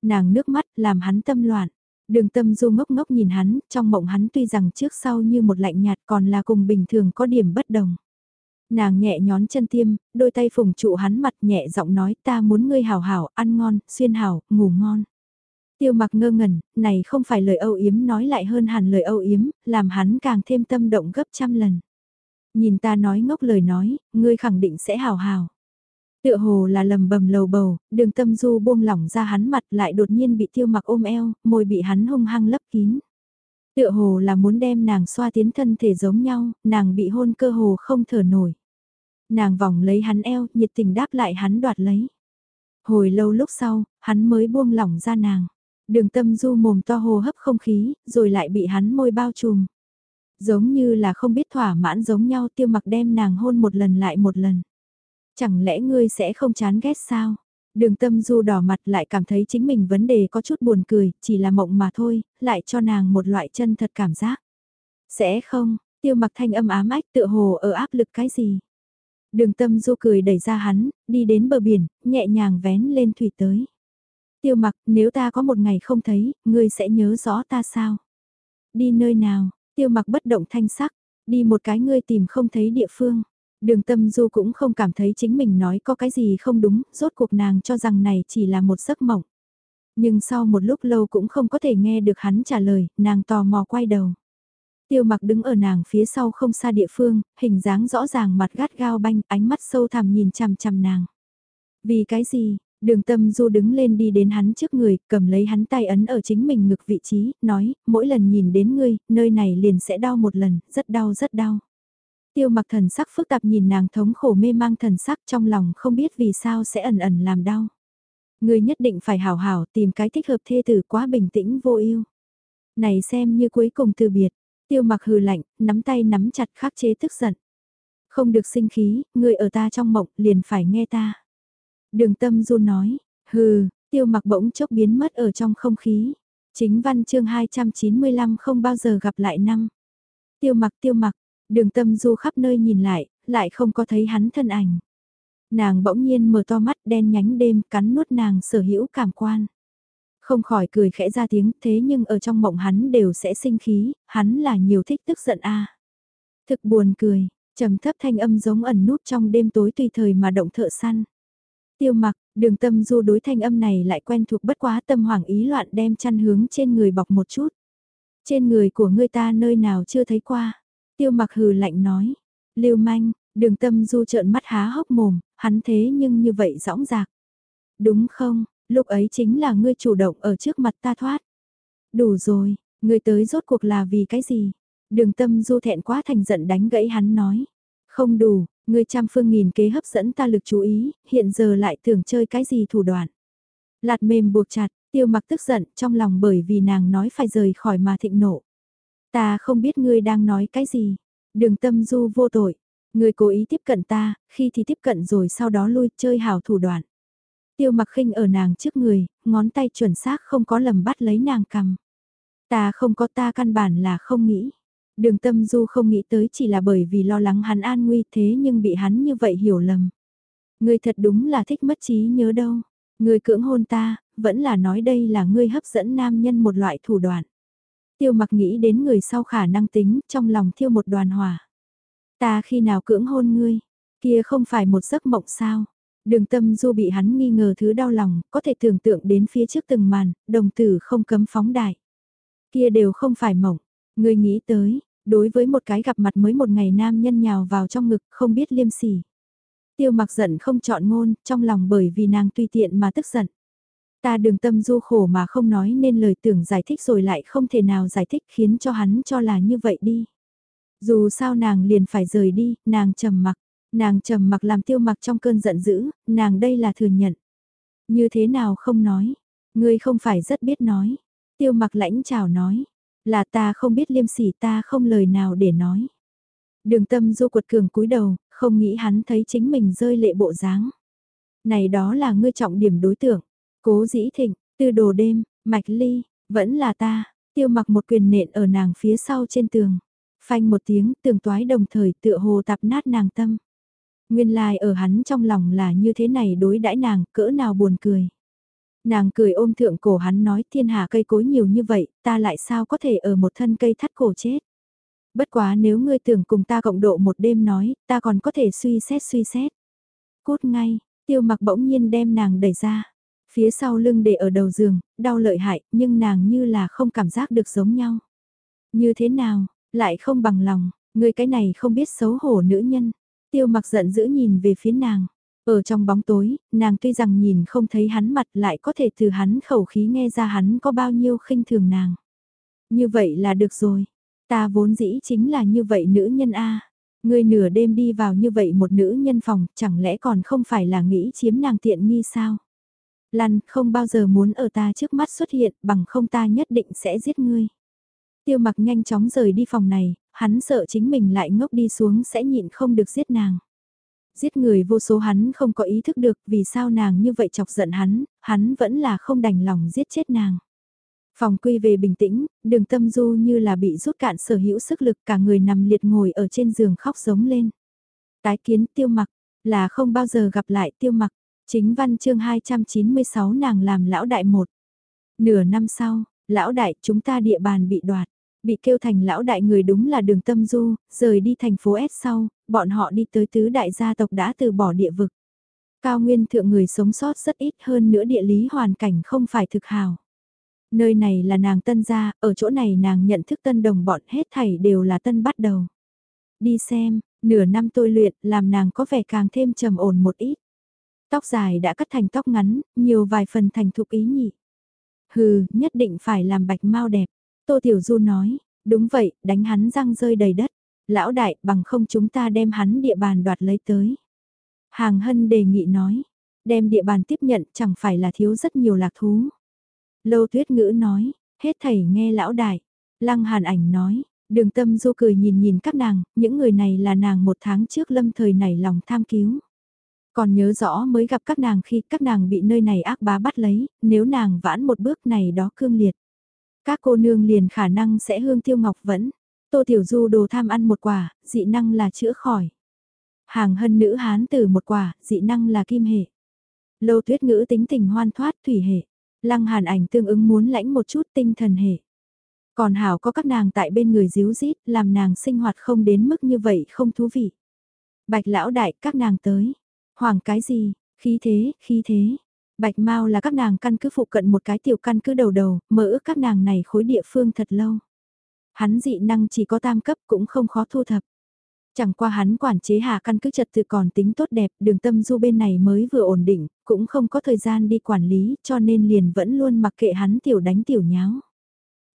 A: Nàng nước mắt làm hắn tâm loạn. Đường tâm du ngốc ngốc nhìn hắn, trong mộng hắn tuy rằng trước sau như một lạnh nhạt còn là cùng bình thường có điểm bất đồng. Nàng nhẹ nhón chân tiêm, đôi tay phùng trụ hắn mặt nhẹ giọng nói ta muốn ngươi hảo hảo, ăn ngon, xuyên hảo, ngủ ngon. Tiêu mặc ngơ ngẩn, này không phải lời âu yếm nói lại hơn hẳn lời âu yếm, làm hắn càng thêm tâm động gấp trăm lần. Nhìn ta nói ngốc lời nói, ngươi khẳng định sẽ hào hào. Tựa hồ là lầm bầm lầu bầu, đường tâm du buông lỏng ra hắn mặt lại đột nhiên bị tiêu mặc ôm eo, môi bị hắn hung hăng lấp kín. Tựa hồ là muốn đem nàng xoa tiến thân thể giống nhau, nàng bị hôn cơ hồ không thở nổi. Nàng vòng lấy hắn eo, nhiệt tình đáp lại hắn đoạt lấy. Hồi lâu lúc sau, hắn mới buông lỏng ra nàng. Đường tâm du mồm to hồ hấp không khí, rồi lại bị hắn môi bao trùm. Giống như là không biết thỏa mãn giống nhau tiêu mặc đem nàng hôn một lần lại một lần. Chẳng lẽ ngươi sẽ không chán ghét sao? Đường tâm du đỏ mặt lại cảm thấy chính mình vấn đề có chút buồn cười, chỉ là mộng mà thôi, lại cho nàng một loại chân thật cảm giác. Sẽ không, tiêu mặc thanh âm ám ách tựa hồ ở áp lực cái gì? Đường tâm du cười đẩy ra hắn, đi đến bờ biển, nhẹ nhàng vén lên thủy tới. Tiêu mặc, nếu ta có một ngày không thấy, ngươi sẽ nhớ rõ ta sao? Đi nơi nào? Tiêu mặc bất động thanh sắc, đi một cái ngươi tìm không thấy địa phương. Đường tâm du cũng không cảm thấy chính mình nói có cái gì không đúng, rốt cuộc nàng cho rằng này chỉ là một giấc mộng. Nhưng sau một lúc lâu cũng không có thể nghe được hắn trả lời, nàng tò mò quay đầu. Tiêu mặc đứng ở nàng phía sau không xa địa phương, hình dáng rõ ràng mặt gắt gao banh, ánh mắt sâu thẳm nhìn chằm chằm nàng. Vì cái gì, Đường tâm du đứng lên đi đến hắn trước người, cầm lấy hắn tay ấn ở chính mình ngực vị trí, nói, mỗi lần nhìn đến ngươi, nơi này liền sẽ đau một lần, rất đau rất đau. Tiêu mặc thần sắc phức tạp nhìn nàng thống khổ mê mang thần sắc trong lòng không biết vì sao sẽ ẩn ẩn làm đau. Ngươi nhất định phải hảo hảo tìm cái thích hợp thê tử quá bình tĩnh vô ưu. Này xem như cuối cùng từ biệt, tiêu mặc hừ lạnh, nắm tay nắm chặt khắc chế tức giận. Không được sinh khí, ngươi ở ta trong mộng liền phải nghe ta. Đường tâm du nói, hừ, tiêu mặc bỗng chốc biến mất ở trong không khí. Chính văn chương 295 không bao giờ gặp lại năm. Tiêu mặc tiêu mặc, đường tâm du khắp nơi nhìn lại, lại không có thấy hắn thân ảnh. Nàng bỗng nhiên mở to mắt đen nhánh đêm cắn nuốt nàng sở hữu cảm quan. Không khỏi cười khẽ ra tiếng thế nhưng ở trong mộng hắn đều sẽ sinh khí, hắn là nhiều thích tức giận a Thực buồn cười, trầm thấp thanh âm giống ẩn nút trong đêm tối tùy thời mà động thợ săn. Tiêu mặc, đường tâm du đối thanh âm này lại quen thuộc bất quá tâm hoảng ý loạn đem chăn hướng trên người bọc một chút. Trên người của ngươi ta nơi nào chưa thấy qua. Tiêu mặc hừ lạnh nói. lưu manh, đường tâm du trợn mắt há hốc mồm, hắn thế nhưng như vậy rõng rạc. Đúng không, lúc ấy chính là ngươi chủ động ở trước mặt ta thoát. Đủ rồi, ngươi tới rốt cuộc là vì cái gì? Đường tâm du thẹn quá thành giận đánh gãy hắn nói. Không đủ, ngươi trăm phương nghìn kế hấp dẫn ta lực chú ý, hiện giờ lại tưởng chơi cái gì thủ đoạn. Lạt mềm buộc chặt, tiêu mặc tức giận trong lòng bởi vì nàng nói phải rời khỏi mà thịnh nộ. Ta không biết ngươi đang nói cái gì. Đường tâm du vô tội. Ngươi cố ý tiếp cận ta, khi thì tiếp cận rồi sau đó lui chơi hào thủ đoạn. Tiêu mặc khinh ở nàng trước người, ngón tay chuẩn xác không có lầm bắt lấy nàng cầm. Ta không có ta căn bản là không nghĩ. Đường tâm du không nghĩ tới chỉ là bởi vì lo lắng hắn an nguy thế nhưng bị hắn như vậy hiểu lầm. Ngươi thật đúng là thích mất trí nhớ đâu. Ngươi cưỡng hôn ta, vẫn là nói đây là ngươi hấp dẫn nam nhân một loại thủ đoạn. Tiêu mặc nghĩ đến người sau khả năng tính, trong lòng thiêu một đoàn hỏa. Ta khi nào cưỡng hôn ngươi, kia không phải một giấc mộng sao. Đường tâm du bị hắn nghi ngờ thứ đau lòng, có thể tưởng tượng đến phía trước từng màn, đồng tử không cấm phóng đại. Kia đều không phải mộng, ngươi nghĩ tới, đối với một cái gặp mặt mới một ngày nam nhân nhào vào trong ngực không biết liêm sỉ. Tiêu mặc giận không chọn ngôn, trong lòng bởi vì nàng tùy tiện mà tức giận. Ta đường tâm du khổ mà không nói nên lời tưởng giải thích rồi lại không thể nào giải thích khiến cho hắn cho là như vậy đi. Dù sao nàng liền phải rời đi, nàng trầm mặc, nàng trầm mặc làm tiêu mặc trong cơn giận dữ, nàng đây là thừa nhận. Như thế nào không nói, ngươi không phải rất biết nói. Tiêu mặc lãnh chào nói, là ta không biết liêm sỉ ta không lời nào để nói. Đường tâm du quật cường cúi đầu, không nghĩ hắn thấy chính mình rơi lệ bộ dáng. Này đó là ngươi trọng điểm đối tượng. Cố dĩ thịnh, tư đồ đêm, mạch ly, vẫn là ta, tiêu mặc một quyền nện ở nàng phía sau trên tường. Phanh một tiếng, tường toái đồng thời tựa hồ tạp nát nàng tâm. Nguyên lai like ở hắn trong lòng là như thế này đối đãi nàng, cỡ nào buồn cười. Nàng cười ôm thượng cổ hắn nói thiên hạ cây cối nhiều như vậy, ta lại sao có thể ở một thân cây thắt cổ chết. Bất quá nếu ngươi tưởng cùng ta cộng độ một đêm nói, ta còn có thể suy xét suy xét. Cốt ngay, tiêu mặc bỗng nhiên đem nàng đẩy ra. Phía sau lưng để ở đầu giường, đau lợi hại, nhưng nàng như là không cảm giác được giống nhau. Như thế nào, lại không bằng lòng, người cái này không biết xấu hổ nữ nhân. Tiêu mặc giận dữ nhìn về phía nàng. Ở trong bóng tối, nàng tuy rằng nhìn không thấy hắn mặt lại có thể từ hắn khẩu khí nghe ra hắn có bao nhiêu khinh thường nàng. Như vậy là được rồi. Ta vốn dĩ chính là như vậy nữ nhân A. Ngươi nửa đêm đi vào như vậy một nữ nhân phòng, chẳng lẽ còn không phải là nghĩ chiếm nàng tiện nghi sao? Lăn không bao giờ muốn ở ta trước mắt xuất hiện bằng không ta nhất định sẽ giết ngươi. Tiêu mặc nhanh chóng rời đi phòng này, hắn sợ chính mình lại ngốc đi xuống sẽ nhịn không được giết nàng. Giết người vô số hắn không có ý thức được vì sao nàng như vậy chọc giận hắn, hắn vẫn là không đành lòng giết chết nàng. Phòng quy về bình tĩnh, đường tâm du như là bị rút cạn sở hữu sức lực cả người nằm liệt ngồi ở trên giường khóc giống lên. Tái kiến tiêu mặc, là không bao giờ gặp lại tiêu mặc, chính văn chương 296 nàng làm lão đại một. Nửa năm sau, lão đại chúng ta địa bàn bị đoạt. Bị kêu thành lão đại người đúng là đường tâm du, rời đi thành phố S sau, bọn họ đi tới tứ đại gia tộc đã từ bỏ địa vực. Cao nguyên thượng người sống sót rất ít hơn nữa địa lý hoàn cảnh không phải thực hào. Nơi này là nàng tân gia, ở chỗ này nàng nhận thức tân đồng bọn hết thảy đều là tân bắt đầu. Đi xem, nửa năm tôi luyện làm nàng có vẻ càng thêm trầm ổn một ít. Tóc dài đã cắt thành tóc ngắn, nhiều vài phần thành thục ý nhị. Hừ, nhất định phải làm bạch mau đẹp. Tô Tiểu Du nói, đúng vậy, đánh hắn răng rơi đầy đất. Lão đại, bằng không chúng ta đem hắn địa bàn đoạt lấy tới. Hàng Hân đề nghị nói, đem địa bàn tiếp nhận chẳng phải là thiếu rất nhiều lạc thú. Lâu tuyết ngữ nói, hết thầy nghe lão đại. Lăng hàn ảnh nói, đường tâm du cười nhìn nhìn các nàng, những người này là nàng một tháng trước lâm thời nảy lòng tham cứu. Còn nhớ rõ mới gặp các nàng khi các nàng bị nơi này ác bá bắt lấy, nếu nàng vãn một bước này đó cương liệt. Các cô nương liền khả năng sẽ hương tiêu ngọc vẫn. Tô Tiểu Du đồ tham ăn một quả, dị năng là chữa khỏi. Hàng hân nữ hán tử một quả, dị năng là kim hệ. Lâu tuyết ngữ tính tình hoan thoát thủy hệ. Lăng hàn ảnh tương ứng muốn lãnh một chút tinh thần hệ. Còn hảo có các nàng tại bên người díu dít, làm nàng sinh hoạt không đến mức như vậy không thú vị. Bạch lão đại, các nàng tới. Hoàng cái gì, khí thế, khí thế. Bạch Mao là các nàng căn cứ phụ cận một cái tiểu căn cứ đầu đầu, mơ ước các nàng này khối địa phương thật lâu. Hắn dị năng chỉ có tam cấp cũng không khó thu thập. Chẳng qua hắn quản chế hạ căn cứ trật tự còn tính tốt đẹp, đường tâm du bên này mới vừa ổn định, cũng không có thời gian đi quản lý, cho nên liền vẫn luôn mặc kệ hắn tiểu đánh tiểu nháo.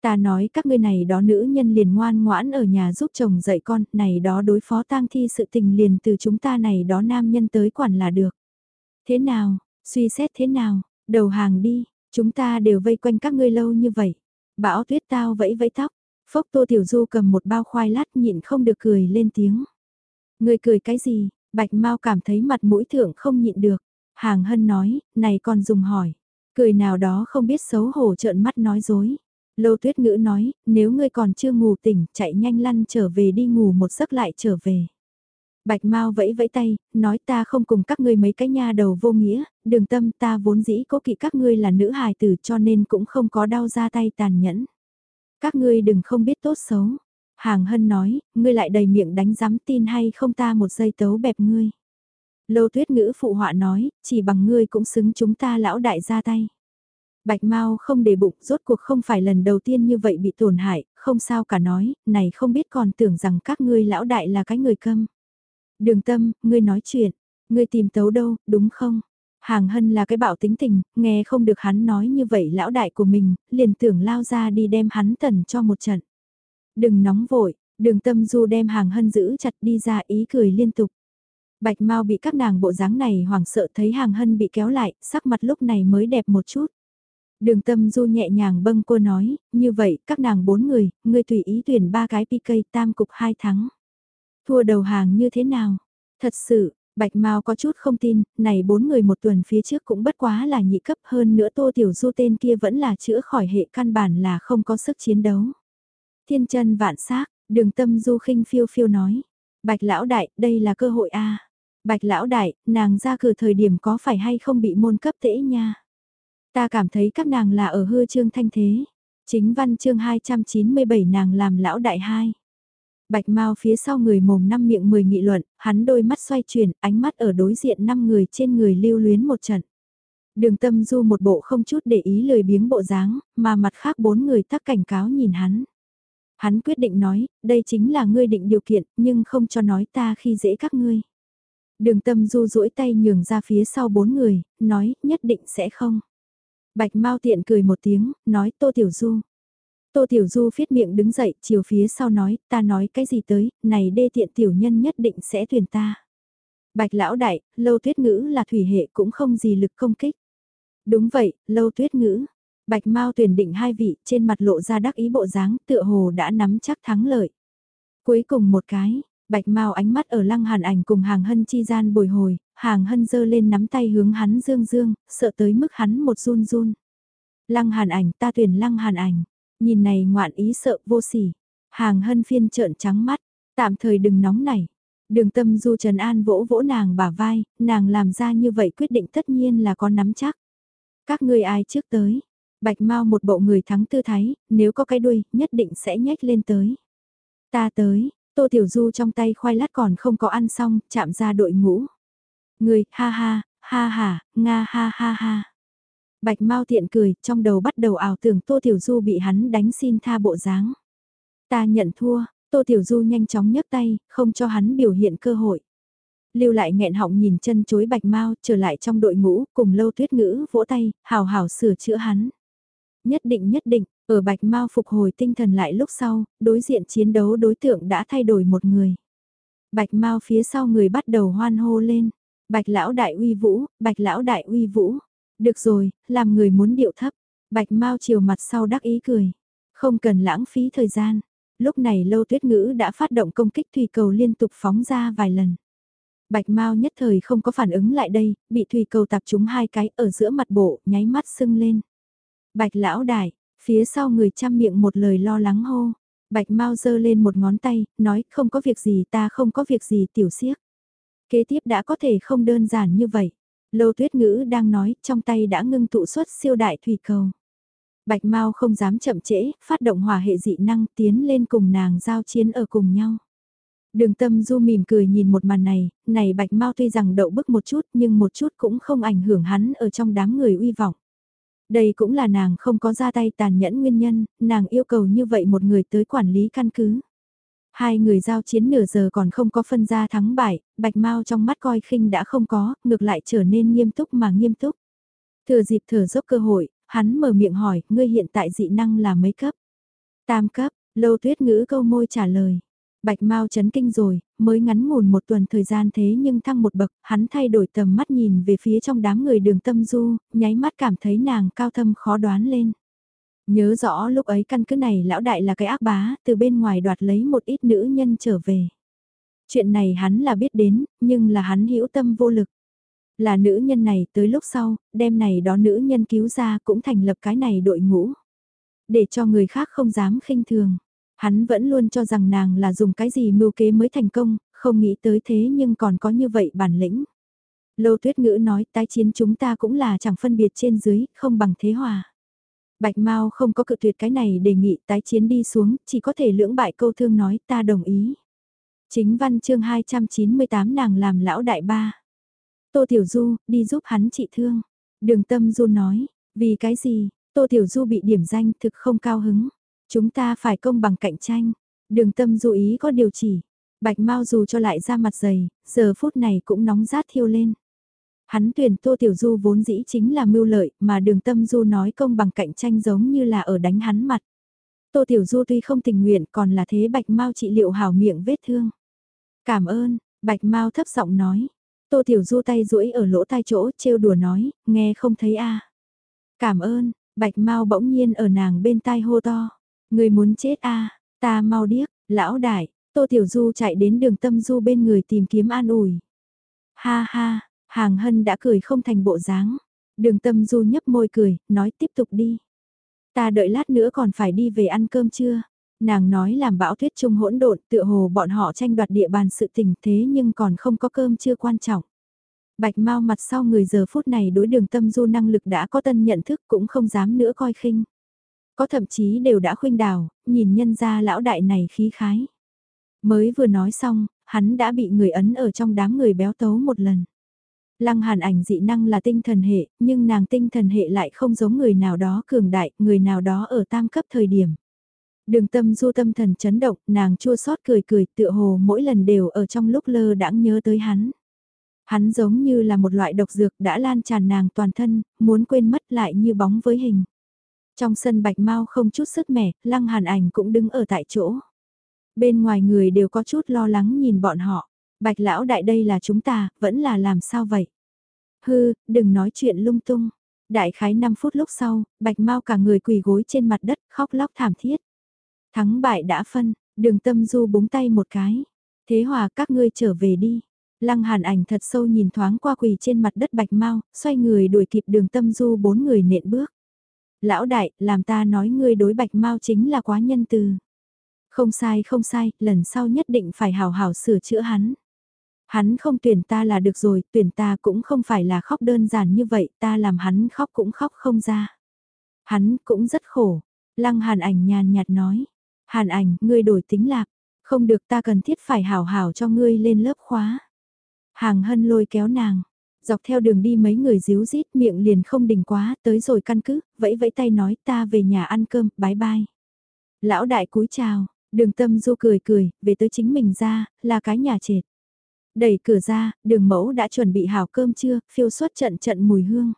A: Ta nói các ngươi này đó nữ nhân liền ngoan ngoãn ở nhà giúp chồng dạy con, này đó đối phó tang thi sự tình liền từ chúng ta này đó nam nhân tới quản là được. Thế nào, suy xét thế nào, đầu hàng đi, chúng ta đều vây quanh các ngươi lâu như vậy. Bão tuyết tao vẫy vẫy tóc, phốc tô tiểu du cầm một bao khoai lát nhịn không được cười lên tiếng. Người cười cái gì, bạch mau cảm thấy mặt mũi thượng không nhịn được. Hàng hân nói, này còn dùng hỏi. Cười nào đó không biết xấu hổ trợn mắt nói dối. Lô tuyết ngữ nói, nếu ngươi còn chưa ngủ tỉnh, chạy nhanh lăn trở về đi ngủ một giấc lại trở về. Bạch Mao vẫy vẫy tay, nói ta không cùng các ngươi mấy cái nha đầu vô nghĩa, đường tâm ta vốn dĩ cố kỵ các ngươi là nữ hài tử cho nên cũng không có đau ra tay tàn nhẫn. Các ngươi đừng không biết tốt xấu. Hàng Hân nói, ngươi lại đầy miệng đánh giám tin hay không ta một giây tấu bẹp ngươi. Lâu tuyết ngữ phụ họa nói, chỉ bằng ngươi cũng xứng chúng ta lão đại ra tay. Bạch Mao không để bụng, rốt cuộc không phải lần đầu tiên như vậy bị tổn hại, không sao cả nói, này không biết còn tưởng rằng các ngươi lão đại là cái người câm. Đường tâm, ngươi nói chuyện, ngươi tìm tấu đâu, đúng không? Hàng hân là cái bạo tính tình, nghe không được hắn nói như vậy lão đại của mình, liền tưởng lao ra đi đem hắn tần cho một trận. Đừng nóng vội, đường tâm du đem hàng hân giữ chặt đi ra ý cười liên tục. Bạch Mao bị các nàng bộ dáng này hoảng sợ thấy hàng hân bị kéo lại, sắc mặt lúc này mới đẹp một chút. Đường tâm du nhẹ nhàng bâng cô nói, như vậy các nàng bốn người, ngươi tùy ý tuyển ba cái PK tam cục hai thắng. Thua đầu hàng như thế nào? Thật sự, Bạch Mao có chút không tin, này bốn người một tuần phía trước cũng bất quá là nhị cấp hơn nữa Tô Tiểu Du tên kia vẫn là chữa khỏi hệ căn bản là không có sức chiến đấu. Thiên chân vạn xác đường tâm du khinh phiêu phiêu nói. Bạch lão đại, đây là cơ hội a Bạch lão đại, nàng ra cử thời điểm có phải hay không bị môn cấp tễ nha. Ta cảm thấy các nàng là ở hư trương thanh thế. Chính văn chương 297 nàng làm lão đại hai. Bạch Mao phía sau người mồm năm miệng mười nghị luận, hắn đôi mắt xoay chuyển, ánh mắt ở đối diện năm người trên người lưu luyến một trận. Đường tâm du một bộ không chút để ý lời biếng bộ dáng, mà mặt khác bốn người tắc cảnh cáo nhìn hắn. Hắn quyết định nói, đây chính là ngươi định điều kiện, nhưng không cho nói ta khi dễ các ngươi. Đường tâm du duỗi tay nhường ra phía sau bốn người, nói, nhất định sẽ không. Bạch Mao tiện cười một tiếng, nói Tô Tiểu Du. Tô Tiểu Du phiết miệng đứng dậy, chiều phía sau nói, ta nói cái gì tới, này đê tiện tiểu nhân nhất định sẽ tuyển ta. Bạch lão đại, lâu tuyết ngữ là thủy hệ cũng không gì lực công kích. Đúng vậy, lâu tuyết ngữ. Bạch Mao tuyển định hai vị, trên mặt lộ ra đắc ý bộ dáng, tựa hồ đã nắm chắc thắng lợi. Cuối cùng một cái, Bạch Mao ánh mắt ở lăng hàn ảnh cùng hàng hân chi gian bồi hồi, hàng hân giơ lên nắm tay hướng hắn dương dương, sợ tới mức hắn một run run. Lăng hàn ảnh ta tuyển lăng hàn ảnh, nhìn này ngoạn ý sợ vô sỉ. Hàng hân phiên trợn trắng mắt, tạm thời đừng nóng nảy. Đường tâm du Trần An vỗ vỗ nàng bả vai, nàng làm ra như vậy quyết định tất nhiên là có nắm chắc. Các ngươi ai trước tới, bạch mau một bộ người thắng tư thái, nếu có cái đuôi, nhất định sẽ nhếch lên tới. Ta tới, Tô Tiểu Du trong tay khoai lát còn không có ăn xong, chạm ra đội ngũ. Người, ha ha, ha ha, nga ha ha ha. Bạch Mao tiện cười, trong đầu bắt đầu ảo tưởng Tô Tiểu Du bị hắn đánh xin tha bộ dáng. Ta nhận thua, Tô Tiểu Du nhanh chóng nhấc tay, không cho hắn biểu hiện cơ hội. Lưu lại nghẹn họng nhìn chân chối Bạch Mao trở lại trong đội ngũ, cùng lâu tuyết ngữ vỗ tay, hào hào sửa chữa hắn. Nhất định nhất định, ở Bạch Mao phục hồi tinh thần lại lúc sau, đối diện chiến đấu đối tượng đã thay đổi một người. Bạch Mao phía sau người bắt đầu hoan hô lên. Bạch lão đại uy vũ, bạch lão đại uy vũ. Được rồi, làm người muốn điệu thấp. Bạch Mao chiều mặt sau đắc ý cười. Không cần lãng phí thời gian. Lúc này lâu tuyết ngữ đã phát động công kích thủy cầu liên tục phóng ra vài lần. Bạch Mao nhất thời không có phản ứng lại đây, bị thủy cầu tập trúng hai cái ở giữa mặt bộ, nháy mắt sưng lên. Bạch lão đại, Phía sau người chăm miệng một lời lo lắng hô. Bạch Mao giơ lên một ngón tay, nói không có việc gì ta không có việc gì tiểu siếc. Kế tiếp đã có thể không đơn giản như vậy. Lâu tuyết ngữ đang nói, trong tay đã ngưng tụ xuất siêu đại thủy cầu. Bạch Mao không dám chậm trễ, phát động hỏa hệ dị năng tiến lên cùng nàng giao chiến ở cùng nhau. Đường tâm du mỉm cười nhìn một màn này, này Bạch Mao tuy rằng đậu bức một chút nhưng một chút cũng không ảnh hưởng hắn ở trong đám người uy vọng. Đây cũng là nàng không có ra tay tàn nhẫn nguyên nhân, nàng yêu cầu như vậy một người tới quản lý căn cứ. Hai người giao chiến nửa giờ còn không có phân ra thắng bại, Bạch Mao trong mắt coi khinh đã không có, ngược lại trở nên nghiêm túc mà nghiêm túc. Thừa dịp thở dốc cơ hội, hắn mở miệng hỏi, ngươi hiện tại dị năng là mấy cấp? Tam cấp, lâu tuyết ngữ câu môi trả lời. Bạch Mao chấn kinh rồi, mới ngắn ngủn một tuần thời gian thế nhưng thăng một bậc, hắn thay đổi tầm mắt nhìn về phía trong đám người đường tâm du, nháy mắt cảm thấy nàng cao thâm khó đoán lên. Nhớ rõ lúc ấy căn cứ này lão đại là cái ác bá, từ bên ngoài đoạt lấy một ít nữ nhân trở về. Chuyện này hắn là biết đến, nhưng là hắn hữu tâm vô lực. Là nữ nhân này tới lúc sau, đem này đó nữ nhân cứu ra cũng thành lập cái này đội ngũ. Để cho người khác không dám khinh thường. Hắn vẫn luôn cho rằng nàng là dùng cái gì mưu kế mới thành công, không nghĩ tới thế nhưng còn có như vậy bản lĩnh. Lô Tuyết Ngữ nói tái chiến chúng ta cũng là chẳng phân biệt trên dưới, không bằng thế hòa. Bạch Mao không có cự tuyệt cái này đề nghị tái chiến đi xuống, chỉ có thể lưỡng bại câu thương nói ta đồng ý. Chính văn chương 298 nàng làm lão đại ba. Tô Tiểu Du, đi giúp hắn trị thương. Đường tâm Du nói, vì cái gì, Tô Tiểu Du bị điểm danh thực không cao hứng. Chúng ta phải công bằng cạnh tranh. Đường tâm Du ý có điều chỉ. Bạch Mao dù cho lại ra mặt dày, giờ phút này cũng nóng rát thiêu lên. Hắn tuyển Tô Tiểu Du vốn dĩ chính là mưu lợi, mà đường tâm Du nói công bằng cạnh tranh giống như là ở đánh hắn mặt. Tô Tiểu Du tuy không tình nguyện còn là thế Bạch Mao trị liệu hảo miệng vết thương. Cảm ơn, Bạch Mao thấp giọng nói. Tô Tiểu Du tay duỗi ở lỗ tai chỗ trêu đùa nói, nghe không thấy a Cảm ơn, Bạch Mao bỗng nhiên ở nàng bên tai hô to. Người muốn chết a ta mau điếc, lão đại, Tô Tiểu Du chạy đến đường tâm du bên người tìm kiếm an ủi. Ha ha, Hàng Hân đã cười không thành bộ dáng. Đường tâm du nhấp môi cười, nói tiếp tục đi. Ta đợi lát nữa còn phải đi về ăn cơm chưa? Nàng nói làm bão tuyết trung hỗn độn, tựa hồ bọn họ tranh đoạt địa bàn sự tình thế nhưng còn không có cơm chưa quan trọng. Bạch mau mặt sau người giờ phút này đối đường tâm du năng lực đã có tân nhận thức cũng không dám nữa coi khinh. Có thậm chí đều đã khuynh đảo, nhìn nhân ra lão đại này khí khái. Mới vừa nói xong, hắn đã bị người ấn ở trong đám người béo tấu một lần. Lăng hàn ảnh dị năng là tinh thần hệ, nhưng nàng tinh thần hệ lại không giống người nào đó cường đại, người nào đó ở tam cấp thời điểm. Đường tâm du tâm thần chấn động, nàng chua xót cười cười tựa hồ mỗi lần đều ở trong lúc lơ đãng nhớ tới hắn. Hắn giống như là một loại độc dược đã lan tràn nàng toàn thân, muốn quên mất lại như bóng với hình. Trong sân bạch mau không chút sức mẻ, lăng hàn ảnh cũng đứng ở tại chỗ. Bên ngoài người đều có chút lo lắng nhìn bọn họ. Bạch lão đại đây là chúng ta, vẫn là làm sao vậy? Hư, đừng nói chuyện lung tung. Đại khái 5 phút lúc sau, bạch mau cả người quỳ gối trên mặt đất, khóc lóc thảm thiết. Thắng bại đã phân, đường tâm du búng tay một cái. Thế hòa các ngươi trở về đi. Lăng hàn ảnh thật sâu nhìn thoáng qua quỳ trên mặt đất bạch mau, xoay người đuổi kịp đường tâm du bốn người nện bước. Lão đại, làm ta nói ngươi đối bạch mau chính là quá nhân từ. Không sai không sai, lần sau nhất định phải hào hào sửa chữa hắn. Hắn không tuyển ta là được rồi, tuyển ta cũng không phải là khóc đơn giản như vậy, ta làm hắn khóc cũng khóc không ra. Hắn cũng rất khổ. Lăng hàn ảnh nhàn nhạt nói. Hàn ảnh, ngươi đổi tính lạc. Không được ta cần thiết phải hảo hảo cho ngươi lên lớp khóa. Hàng hân lôi kéo nàng. Dọc theo đường đi mấy người díu rít miệng liền không đỉnh quá, tới rồi căn cứ, vẫy vẫy tay nói ta về nhà ăn cơm, bái bai. Lão đại cúi chào, đường tâm du cười cười, về tới chính mình ra, là cái nhà trệt. Đẩy cửa ra, đường mẫu đã chuẩn bị hào cơm chưa, phiêu xuất trận trận mùi hương.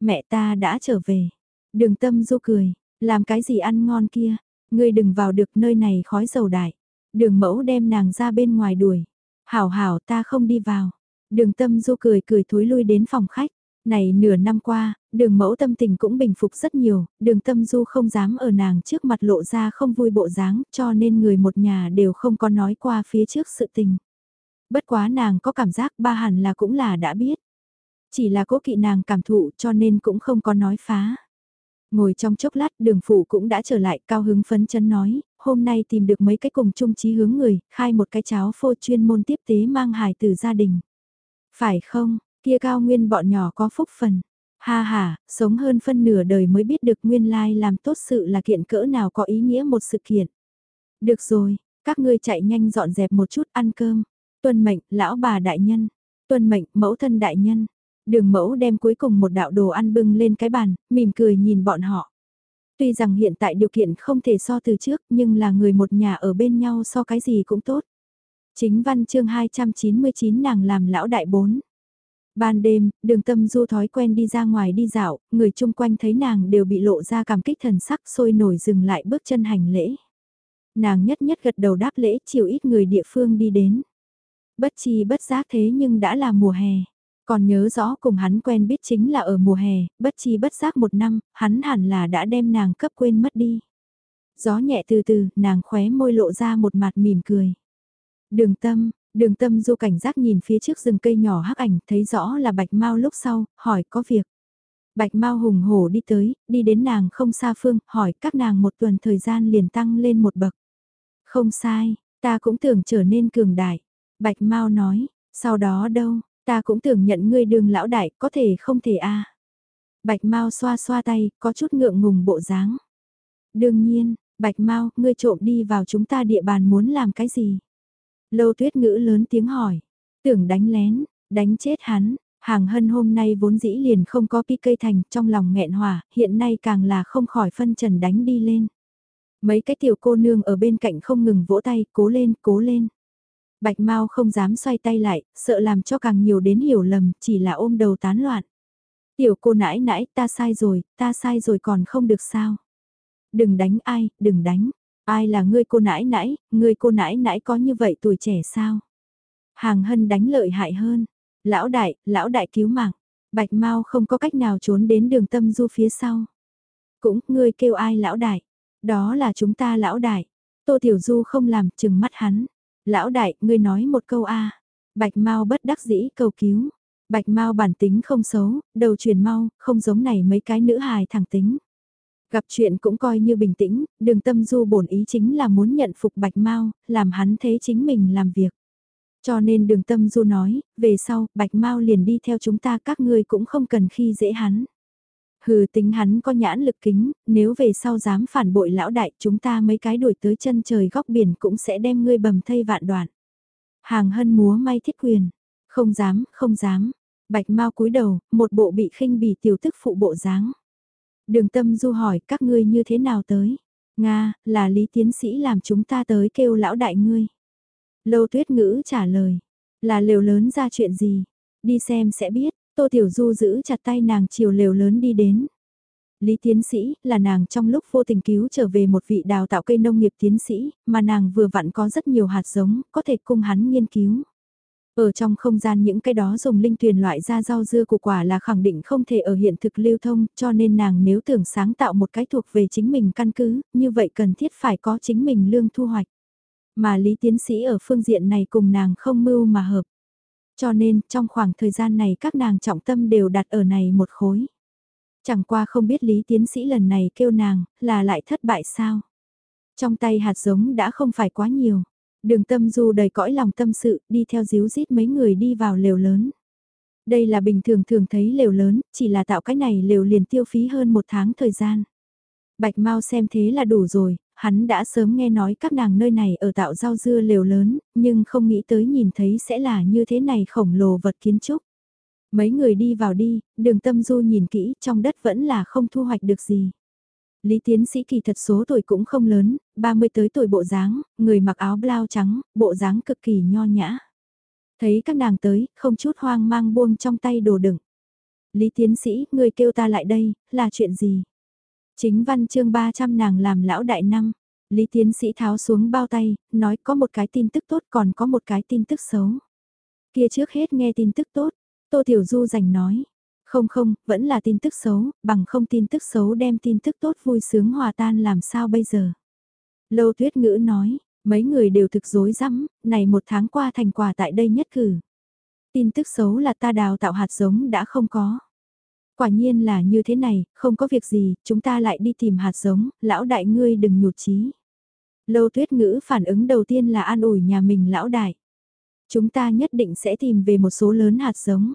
A: Mẹ ta đã trở về. Đường tâm du cười, làm cái gì ăn ngon kia, ngươi đừng vào được nơi này khói dầu đại. Đường mẫu đem nàng ra bên ngoài đuổi. Hảo hảo ta không đi vào. Đường tâm du cười cười thối lui đến phòng khách. Này nửa năm qua, đường mẫu tâm tình cũng bình phục rất nhiều, đường tâm du không dám ở nàng trước mặt lộ ra không vui bộ dáng cho nên người một nhà đều không có nói qua phía trước sự tình. Bất quá nàng có cảm giác ba hẳn là cũng là đã biết. Chỉ là cố kỵ nàng cảm thụ cho nên cũng không có nói phá. Ngồi trong chốc lát đường phụ cũng đã trở lại cao hứng phấn chân nói, hôm nay tìm được mấy cái cùng chung chí hướng người, khai một cái cháo phô chuyên môn tiếp tế mang hài từ gia đình. Phải không, kia cao nguyên bọn nhỏ có phúc phần. Ha ha, sống hơn phân nửa đời mới biết được nguyên lai làm tốt sự là kiện cỡ nào có ý nghĩa một sự kiện. Được rồi, các ngươi chạy nhanh dọn dẹp một chút ăn cơm. Tuân mệnh, lão bà đại nhân. Tuân mệnh, mẫu thân đại nhân. Đường mẫu đem cuối cùng một đạo đồ ăn bưng lên cái bàn, mỉm cười nhìn bọn họ. Tuy rằng hiện tại điều kiện không thể so từ trước nhưng là người một nhà ở bên nhau so cái gì cũng tốt. Chính văn chương 299 nàng làm lão đại bốn. Ban đêm, đường tâm du thói quen đi ra ngoài đi dạo, người chung quanh thấy nàng đều bị lộ ra cảm kích thần sắc sôi nổi dừng lại bước chân hành lễ. Nàng nhất nhất gật đầu đáp lễ chiều ít người địa phương đi đến. Bất chi bất giác thế nhưng đã là mùa hè. Còn nhớ rõ cùng hắn quen biết chính là ở mùa hè, bất chi bất giác một năm, hắn hẳn là đã đem nàng cấp quên mất đi. Gió nhẹ từ từ, nàng khóe môi lộ ra một mặt mỉm cười. Đường tâm, đường tâm du cảnh giác nhìn phía trước rừng cây nhỏ hắc ảnh, thấy rõ là bạch mau lúc sau, hỏi có việc. Bạch mau hùng hổ đi tới, đi đến nàng không xa phương, hỏi các nàng một tuần thời gian liền tăng lên một bậc. Không sai, ta cũng tưởng trở nên cường đại. Bạch Mao nói, sau đó đâu, Ta cũng tưởng nhận ngươi đường lão đại, có thể không thể a Bạch Mao xoa xoa tay, có chút ngượng ngùng bộ dáng. Đương nhiên, Bạch Mao, ngươi trộm đi vào chúng ta địa bàn muốn làm cái gì? Lâu tuyết ngữ lớn tiếng hỏi. Tưởng đánh lén, đánh chết hắn. Hàng hân hôm nay vốn dĩ liền không có pi cây thành trong lòng nghẹn hòa, hiện nay càng là không khỏi phân trần đánh đi lên. Mấy cái tiểu cô nương ở bên cạnh không ngừng vỗ tay, cố lên, cố lên. Bạch Mao không dám xoay tay lại, sợ làm cho càng nhiều đến hiểu lầm, chỉ là ôm đầu tán loạn. Tiểu cô nãi nãi, ta sai rồi, ta sai rồi còn không được sao. Đừng đánh ai, đừng đánh. Ai là ngươi cô nãi nãi, ngươi cô nãi nãi có như vậy tuổi trẻ sao? Hàng hân đánh lợi hại hơn. Lão đại, lão đại cứu mạng. Bạch Mao không có cách nào trốn đến đường tâm du phía sau. Cũng, ngươi kêu ai lão đại? Đó là chúng ta lão đại. Tô Tiểu Du không làm, chừng mắt hắn. Lão đại, ngươi nói một câu a. Bạch Mao bất đắc dĩ cầu cứu. Bạch Mao bản tính không xấu, đầu truyền mau, không giống này mấy cái nữ hài thẳng tính. Gặp chuyện cũng coi như bình tĩnh, đường tâm du bổn ý chính là muốn nhận phục Bạch Mao, làm hắn thế chính mình làm việc. Cho nên đường tâm du nói, về sau, Bạch Mao liền đi theo chúng ta các ngươi cũng không cần khi dễ hắn. Hừ tính hắn có nhãn lực kính, nếu về sau dám phản bội lão đại chúng ta mấy cái đuổi tới chân trời góc biển cũng sẽ đem ngươi bầm thây vạn đoạn. Hàng hân múa may thiết quyền, không dám, không dám. Bạch mau cúi đầu, một bộ bị khinh bỉ tiểu tức phụ bộ dáng. Đường tâm du hỏi các ngươi như thế nào tới. Nga, là lý tiến sĩ làm chúng ta tới kêu lão đại ngươi. Lâu tuyết ngữ trả lời, là lều lớn ra chuyện gì, đi xem sẽ biết, Tô Tiểu Du giữ chặt tay nàng chiều lều lớn đi đến. Lý tiến sĩ là nàng trong lúc vô tình cứu trở về một vị đào tạo cây nông nghiệp tiến sĩ, mà nàng vừa vặn có rất nhiều hạt giống, có thể cung hắn nghiên cứu. Ở trong không gian những cái đó dùng linh thuyền loại ra rau dưa của quả là khẳng định không thể ở hiện thực lưu thông, cho nên nàng nếu tưởng sáng tạo một cái thuộc về chính mình căn cứ, như vậy cần thiết phải có chính mình lương thu hoạch. Mà Lý Tiến sĩ ở phương diện này cùng nàng không mưu mà hợp. Cho nên, trong khoảng thời gian này các nàng trọng tâm đều đặt ở này một khối. Chẳng qua không biết Lý Tiến sĩ lần này kêu nàng, là lại thất bại sao? Trong tay hạt giống đã không phải quá nhiều. Đường tâm du đầy cõi lòng tâm sự, đi theo díu dít mấy người đi vào lều lớn. Đây là bình thường thường thấy lều lớn, chỉ là tạo cái này lều liền tiêu phí hơn một tháng thời gian. Bạch Mau xem thế là đủ rồi, hắn đã sớm nghe nói các nàng nơi này ở tạo rau dưa lều lớn, nhưng không nghĩ tới nhìn thấy sẽ là như thế này khổng lồ vật kiến trúc. Mấy người đi vào đi, đường tâm du nhìn kỹ, trong đất vẫn là không thu hoạch được gì. Lý tiến sĩ kỳ thật số tuổi cũng không lớn, 30 tới tuổi bộ dáng, người mặc áo blau trắng, bộ dáng cực kỳ nho nhã. Thấy các nàng tới, không chút hoang mang buông trong tay đồ đựng. Lý tiến sĩ, người kêu ta lại đây, là chuyện gì? Chính văn chương 300 nàng làm lão đại năm. Lý tiến sĩ tháo xuống bao tay, nói có một cái tin tức tốt còn có một cái tin tức xấu. Kia trước hết nghe tin tức tốt, Tô Tiểu Du giành nói. Không không, vẫn là tin tức xấu, bằng không tin tức xấu đem tin tức tốt vui sướng hòa tan làm sao bây giờ. Lâu tuyết ngữ nói, mấy người đều thực dối rắm này một tháng qua thành quả tại đây nhất cử. Tin tức xấu là ta đào tạo hạt giống đã không có. Quả nhiên là như thế này, không có việc gì, chúng ta lại đi tìm hạt giống, lão đại ngươi đừng nhụt chí. Lâu tuyết ngữ phản ứng đầu tiên là an ủi nhà mình lão đại. Chúng ta nhất định sẽ tìm về một số lớn hạt giống.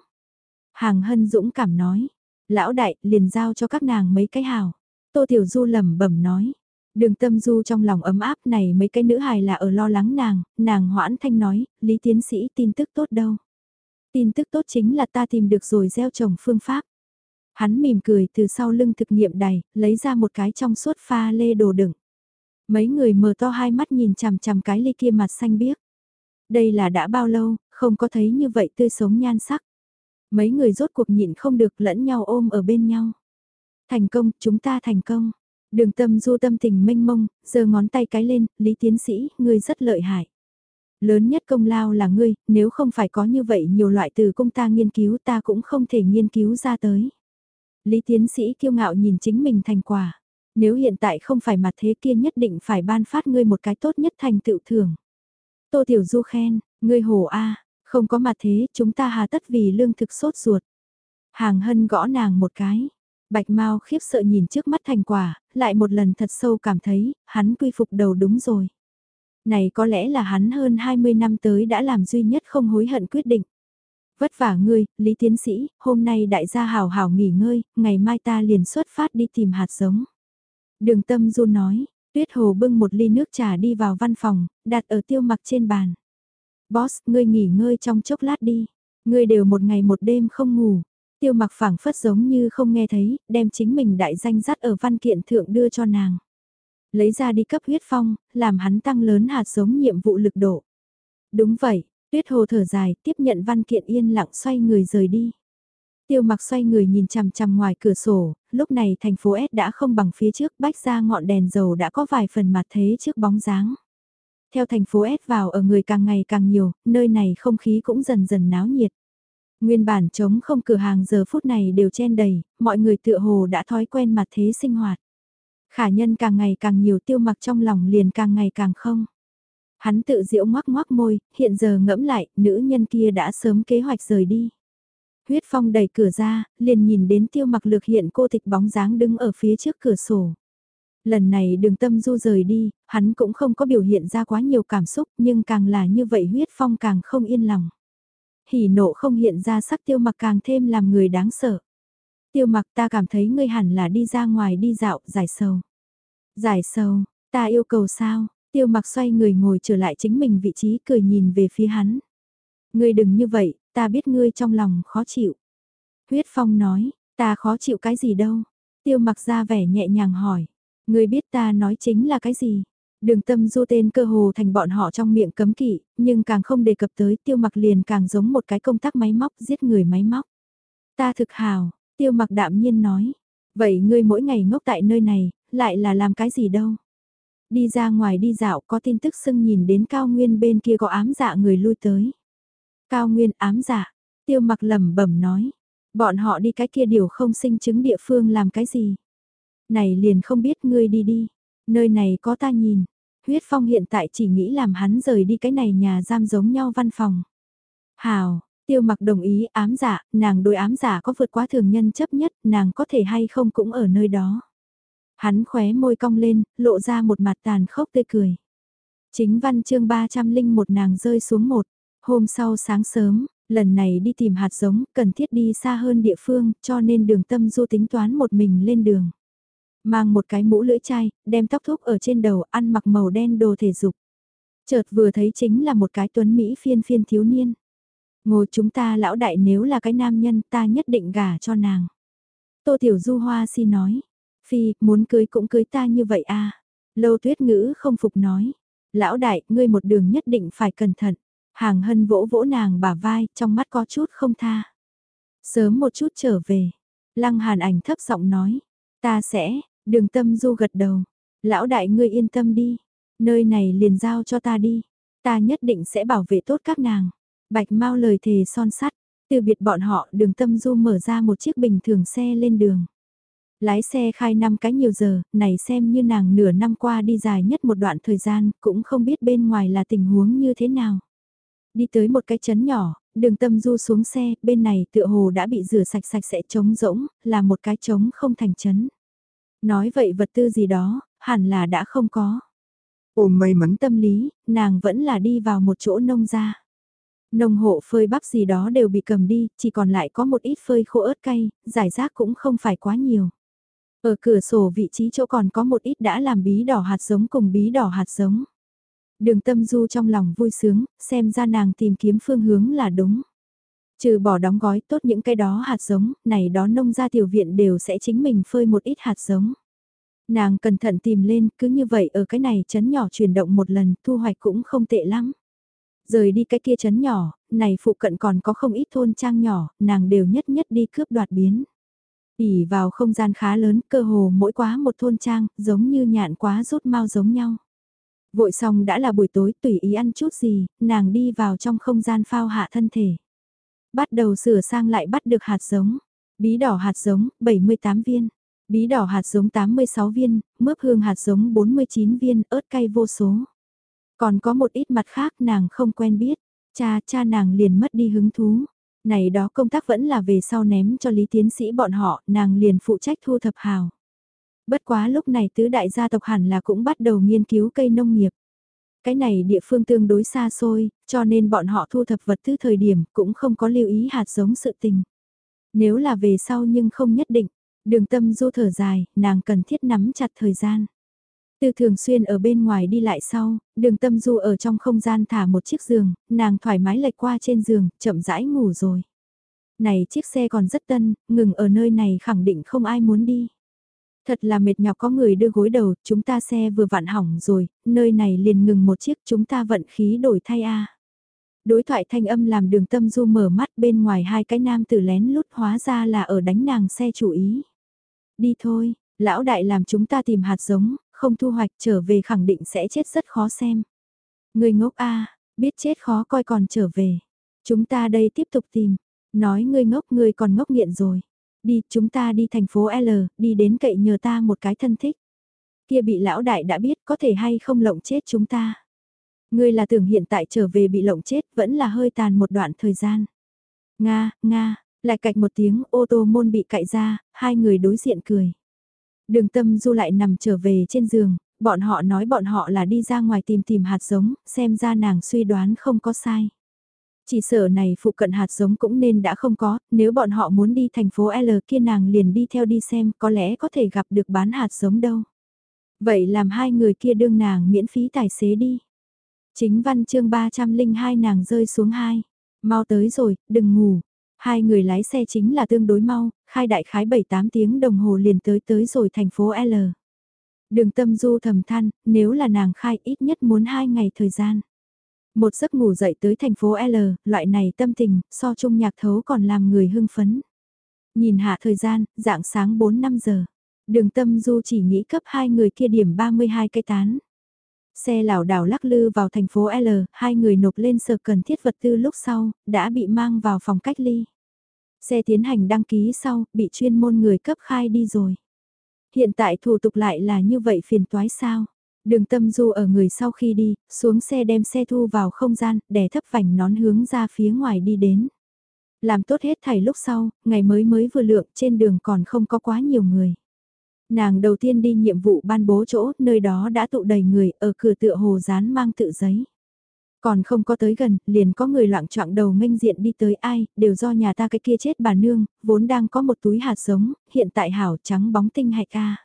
A: Hàng hân dũng cảm nói, lão đại liền giao cho các nàng mấy cái hào. Tô Tiểu Du lẩm bẩm nói, Đường tâm du trong lòng ấm áp này mấy cái nữ hài là ở lo lắng nàng, nàng hoãn thanh nói, Lý Tiến Sĩ tin tức tốt đâu. Tin tức tốt chính là ta tìm được rồi gieo trồng phương pháp. Hắn mỉm cười từ sau lưng thực nghiệm đầy, lấy ra một cái trong suốt pha lê đồ đựng. Mấy người mở to hai mắt nhìn chằm chằm cái ly kia mặt xanh biếc. Đây là đã bao lâu, không có thấy như vậy tươi sống nhan sắc. Mấy người rốt cuộc nhịn không được lẫn nhau ôm ở bên nhau. Thành công, chúng ta thành công. Đường tâm du tâm tình mênh mông, giơ ngón tay cái lên, Lý Tiến Sĩ, ngươi rất lợi hại. Lớn nhất công lao là ngươi, nếu không phải có như vậy nhiều loại từ công ta nghiên cứu ta cũng không thể nghiên cứu ra tới. Lý Tiến Sĩ kiêu ngạo nhìn chính mình thành quả. Nếu hiện tại không phải mặt thế kia nhất định phải ban phát ngươi một cái tốt nhất thành tựu thưởng. Tô Tiểu Du khen, ngươi hồ A, không có mặt thế chúng ta hà tất vì lương thực sốt ruột. Hàng hân gõ nàng một cái. Bạch Mao khiếp sợ nhìn trước mắt thành quả, lại một lần thật sâu cảm thấy, hắn quy phục đầu đúng rồi. Này có lẽ là hắn hơn 20 năm tới đã làm duy nhất không hối hận quyết định. Vất vả ngươi, Lý Tiến Sĩ, hôm nay đại gia hào hào nghỉ ngơi, ngày mai ta liền xuất phát đi tìm hạt giống. Đường tâm du nói, tuyết hồ bưng một ly nước trà đi vào văn phòng, đặt ở tiêu mặc trên bàn. Boss, ngươi nghỉ ngơi trong chốc lát đi. Ngươi đều một ngày một đêm không ngủ, Tiêu mặc phảng phất giống như không nghe thấy, đem chính mình đại danh dắt ở văn kiện thượng đưa cho nàng. Lấy ra đi cấp huyết phong, làm hắn tăng lớn hạt giống nhiệm vụ lực độ. Đúng vậy, tuyết hồ thở dài, tiếp nhận văn kiện yên lặng xoay người rời đi. Tiêu mặc xoay người nhìn chằm chằm ngoài cửa sổ, lúc này thành phố S đã không bằng phía trước bách ra ngọn đèn dầu đã có vài phần mặt thế trước bóng dáng. Theo thành phố S vào ở người càng ngày càng nhiều, nơi này không khí cũng dần dần náo nhiệt. Nguyên bản trống không cửa hàng giờ phút này đều chen đầy, mọi người tựa hồ đã thói quen mặt thế sinh hoạt. Khả nhân càng ngày càng nhiều tiêu mặc trong lòng liền càng ngày càng không. Hắn tự diễu ngoác ngoác môi, hiện giờ ngẫm lại, nữ nhân kia đã sớm kế hoạch rời đi. Huyết phong đẩy cửa ra, liền nhìn đến tiêu mặc lược hiện cô tịch bóng dáng đứng ở phía trước cửa sổ. Lần này đường tâm du rời đi, hắn cũng không có biểu hiện ra quá nhiều cảm xúc nhưng càng là như vậy huyết phong càng không yên lòng hỉ nộ không hiện ra sắc tiêu mặc càng thêm làm người đáng sợ. Tiêu mặc ta cảm thấy ngươi hẳn là đi ra ngoài đi dạo, giải sầu. Giải sầu, ta yêu cầu sao? Tiêu mặc xoay người ngồi trở lại chính mình vị trí cười nhìn về phía hắn. Ngươi đừng như vậy, ta biết ngươi trong lòng khó chịu. Huyết Phong nói, ta khó chịu cái gì đâu? Tiêu mặc ra vẻ nhẹ nhàng hỏi. Ngươi biết ta nói chính là cái gì? Đường tâm du tên cơ hồ thành bọn họ trong miệng cấm kỵ, nhưng càng không đề cập tới tiêu mặc liền càng giống một cái công tác máy móc giết người máy móc. Ta thực hào, tiêu mặc đạm nhiên nói. Vậy ngươi mỗi ngày ngốc tại nơi này, lại là làm cái gì đâu? Đi ra ngoài đi dạo có tin tức sưng nhìn đến cao nguyên bên kia có ám dạ người lui tới. Cao nguyên ám dạ, tiêu mặc lẩm bẩm nói. Bọn họ đi cái kia điều không sinh chứng địa phương làm cái gì? Này liền không biết ngươi đi đi. Nơi này có ta nhìn, huyết phong hiện tại chỉ nghĩ làm hắn rời đi cái này nhà giam giống nhau văn phòng. Hào, tiêu mặc đồng ý ám giả, nàng đối ám giả có vượt quá thường nhân chấp nhất, nàng có thể hay không cũng ở nơi đó. Hắn khóe môi cong lên, lộ ra một mặt tàn khốc tươi cười. Chính văn chương 301 nàng rơi xuống một, hôm sau sáng sớm, lần này đi tìm hạt giống, cần thiết đi xa hơn địa phương, cho nên đường tâm du tính toán một mình lên đường mang một cái mũ lưỡi chai, đem tóc thúc ở trên đầu, ăn mặc màu đen đồ thể dục. Chợt vừa thấy chính là một cái tuấn Mỹ phiên phiên thiếu niên. Ngồi chúng ta lão đại nếu là cái nam nhân ta nhất định gả cho nàng. Tô Tiểu Du Hoa si nói, Phi, muốn cưới cũng cưới ta như vậy à. Lâu tuyết ngữ không phục nói, lão đại, ngươi một đường nhất định phải cẩn thận. Hàng hân vỗ vỗ nàng bả vai, trong mắt có chút không tha. Sớm một chút trở về. Lăng hàn ảnh thấp giọng nói, ta sẽ, Đường tâm du gật đầu. Lão đại ngươi yên tâm đi. Nơi này liền giao cho ta đi. Ta nhất định sẽ bảo vệ tốt các nàng. Bạch mau lời thề son sắt. Từ biệt bọn họ đường tâm du mở ra một chiếc bình thường xe lên đường. Lái xe khai năm cái nhiều giờ, này xem như nàng nửa năm qua đi dài nhất một đoạn thời gian, cũng không biết bên ngoài là tình huống như thế nào. Đi tới một cái chấn nhỏ, Đường tâm du xuống xe, bên này tựa hồ đã bị rửa sạch sạch sẽ trống rỗng, là một cái trống không thành chấn. Nói vậy vật tư gì đó, hẳn là đã không có. Ôm may mắn tâm lý, nàng vẫn là đi vào một chỗ nông gia. Nông hộ phơi bắp gì đó đều bị cầm đi, chỉ còn lại có một ít phơi khô ớt cay, giải rác cũng không phải quá nhiều. Ở cửa sổ vị trí chỗ còn có một ít đã làm bí đỏ hạt giống cùng bí đỏ hạt giống. Đường tâm du trong lòng vui sướng, xem ra nàng tìm kiếm phương hướng là đúng. Trừ bỏ đóng gói tốt những cái đó hạt giống, này đó nông gia tiểu viện đều sẽ chính mình phơi một ít hạt giống. Nàng cẩn thận tìm lên, cứ như vậy ở cái này chấn nhỏ chuyển động một lần, thu hoạch cũng không tệ lắm. Rời đi cái kia chấn nhỏ, này phụ cận còn có không ít thôn trang nhỏ, nàng đều nhất nhất đi cướp đoạt biến ỉ vào không gian khá lớn, cơ hồ mỗi quá một thôn trang, giống như nhạn quá rút mau giống nhau. Vội xong đã là buổi tối tùy ý ăn chút gì, nàng đi vào trong không gian phao hạ thân thể. Bắt đầu sửa sang lại bắt được hạt giống. Bí đỏ hạt giống, 78 viên. Bí đỏ hạt giống 86 viên, mướp hương hạt giống 49 viên, ớt cay vô số. Còn có một ít mặt khác nàng không quen biết, cha cha nàng liền mất đi hứng thú. Này đó công tác vẫn là về sau ném cho lý tiến sĩ bọn họ, nàng liền phụ trách thu thập hào. Bất quá lúc này tứ đại gia tộc hẳn là cũng bắt đầu nghiên cứu cây nông nghiệp. Cái này địa phương tương đối xa xôi, cho nên bọn họ thu thập vật tư thời điểm cũng không có lưu ý hạt giống sự tình. Nếu là về sau nhưng không nhất định, đường tâm du thở dài, nàng cần thiết nắm chặt thời gian. Từ thường xuyên ở bên ngoài đi lại sau, đường tâm du ở trong không gian thả một chiếc giường, nàng thoải mái lệch qua trên giường, chậm rãi ngủ rồi. Này chiếc xe còn rất tân, ngừng ở nơi này khẳng định không ai muốn đi. Thật là mệt nhọc có người đưa gối đầu, chúng ta xe vừa vặn hỏng rồi, nơi này liền ngừng một chiếc chúng ta vận khí đổi thay a. Đối thoại thanh âm làm đường tâm du mở mắt bên ngoài hai cái nam tử lén lút hóa ra là ở đánh nàng xe chủ ý. Đi thôi, lão đại làm chúng ta tìm hạt giống, không thu hoạch trở về khẳng định sẽ chết rất khó xem. Người ngốc a biết chết khó coi còn trở về. Chúng ta đây tiếp tục tìm. Nói ngươi ngốc ngươi còn ngốc nghiện rồi. Đi, chúng ta đi thành phố L, đi đến cậy nhờ ta một cái thân thích. Kia bị lão đại đã biết có thể hay không lộng chết chúng ta. Ngươi là tưởng hiện tại trở về bị lộng chết vẫn là hơi tàn một đoạn thời gian. Nga, Nga, lại cạch một tiếng ô tô môn bị cạy ra, hai người đối diện cười. Đường tâm du lại nằm trở về trên giường, bọn họ nói bọn họ là đi ra ngoài tìm tìm hạt giống, xem ra nàng suy đoán không có sai. Chỉ sở này phụ cận hạt giống cũng nên đã không có, nếu bọn họ muốn đi thành phố L kia nàng liền đi theo đi xem có lẽ có thể gặp được bán hạt giống đâu. Vậy làm hai người kia đương nàng miễn phí tài xế đi. Chính văn chương 302 nàng rơi xuống hai. Mau tới rồi, đừng ngủ. Hai người lái xe chính là tương đối mau, khai đại khái 7-8 tiếng đồng hồ liền tới tới rồi thành phố L. Đường tâm du thầm than, nếu là nàng khai ít nhất muốn hai ngày thời gian. Một giấc ngủ dậy tới thành phố L, loại này tâm tình, so chung nhạc thấu còn làm người hưng phấn. Nhìn hạ thời gian, dạng sáng 4-5 giờ. Đường tâm du chỉ nghĩ cấp hai người kia điểm 32 cây tán. Xe lảo đảo lắc lư vào thành phố L, hai người nộp lên sở cần thiết vật tư lúc sau, đã bị mang vào phòng cách ly. Xe tiến hành đăng ký sau, bị chuyên môn người cấp khai đi rồi. Hiện tại thủ tục lại là như vậy phiền toái sao? Đường tâm du ở người sau khi đi, xuống xe đem xe thu vào không gian, đè thấp vành nón hướng ra phía ngoài đi đến. Làm tốt hết thảy lúc sau, ngày mới mới vừa lượng trên đường còn không có quá nhiều người. Nàng đầu tiên đi nhiệm vụ ban bố chỗ, nơi đó đã tụ đầy người, ở cửa tựa hồ dán mang tự giấy. Còn không có tới gần, liền có người loạn trọng đầu nghênh diện đi tới ai, đều do nhà ta cái kia chết bà nương, vốn đang có một túi hạt giống, hiện tại hảo trắng bóng tinh hạch ca.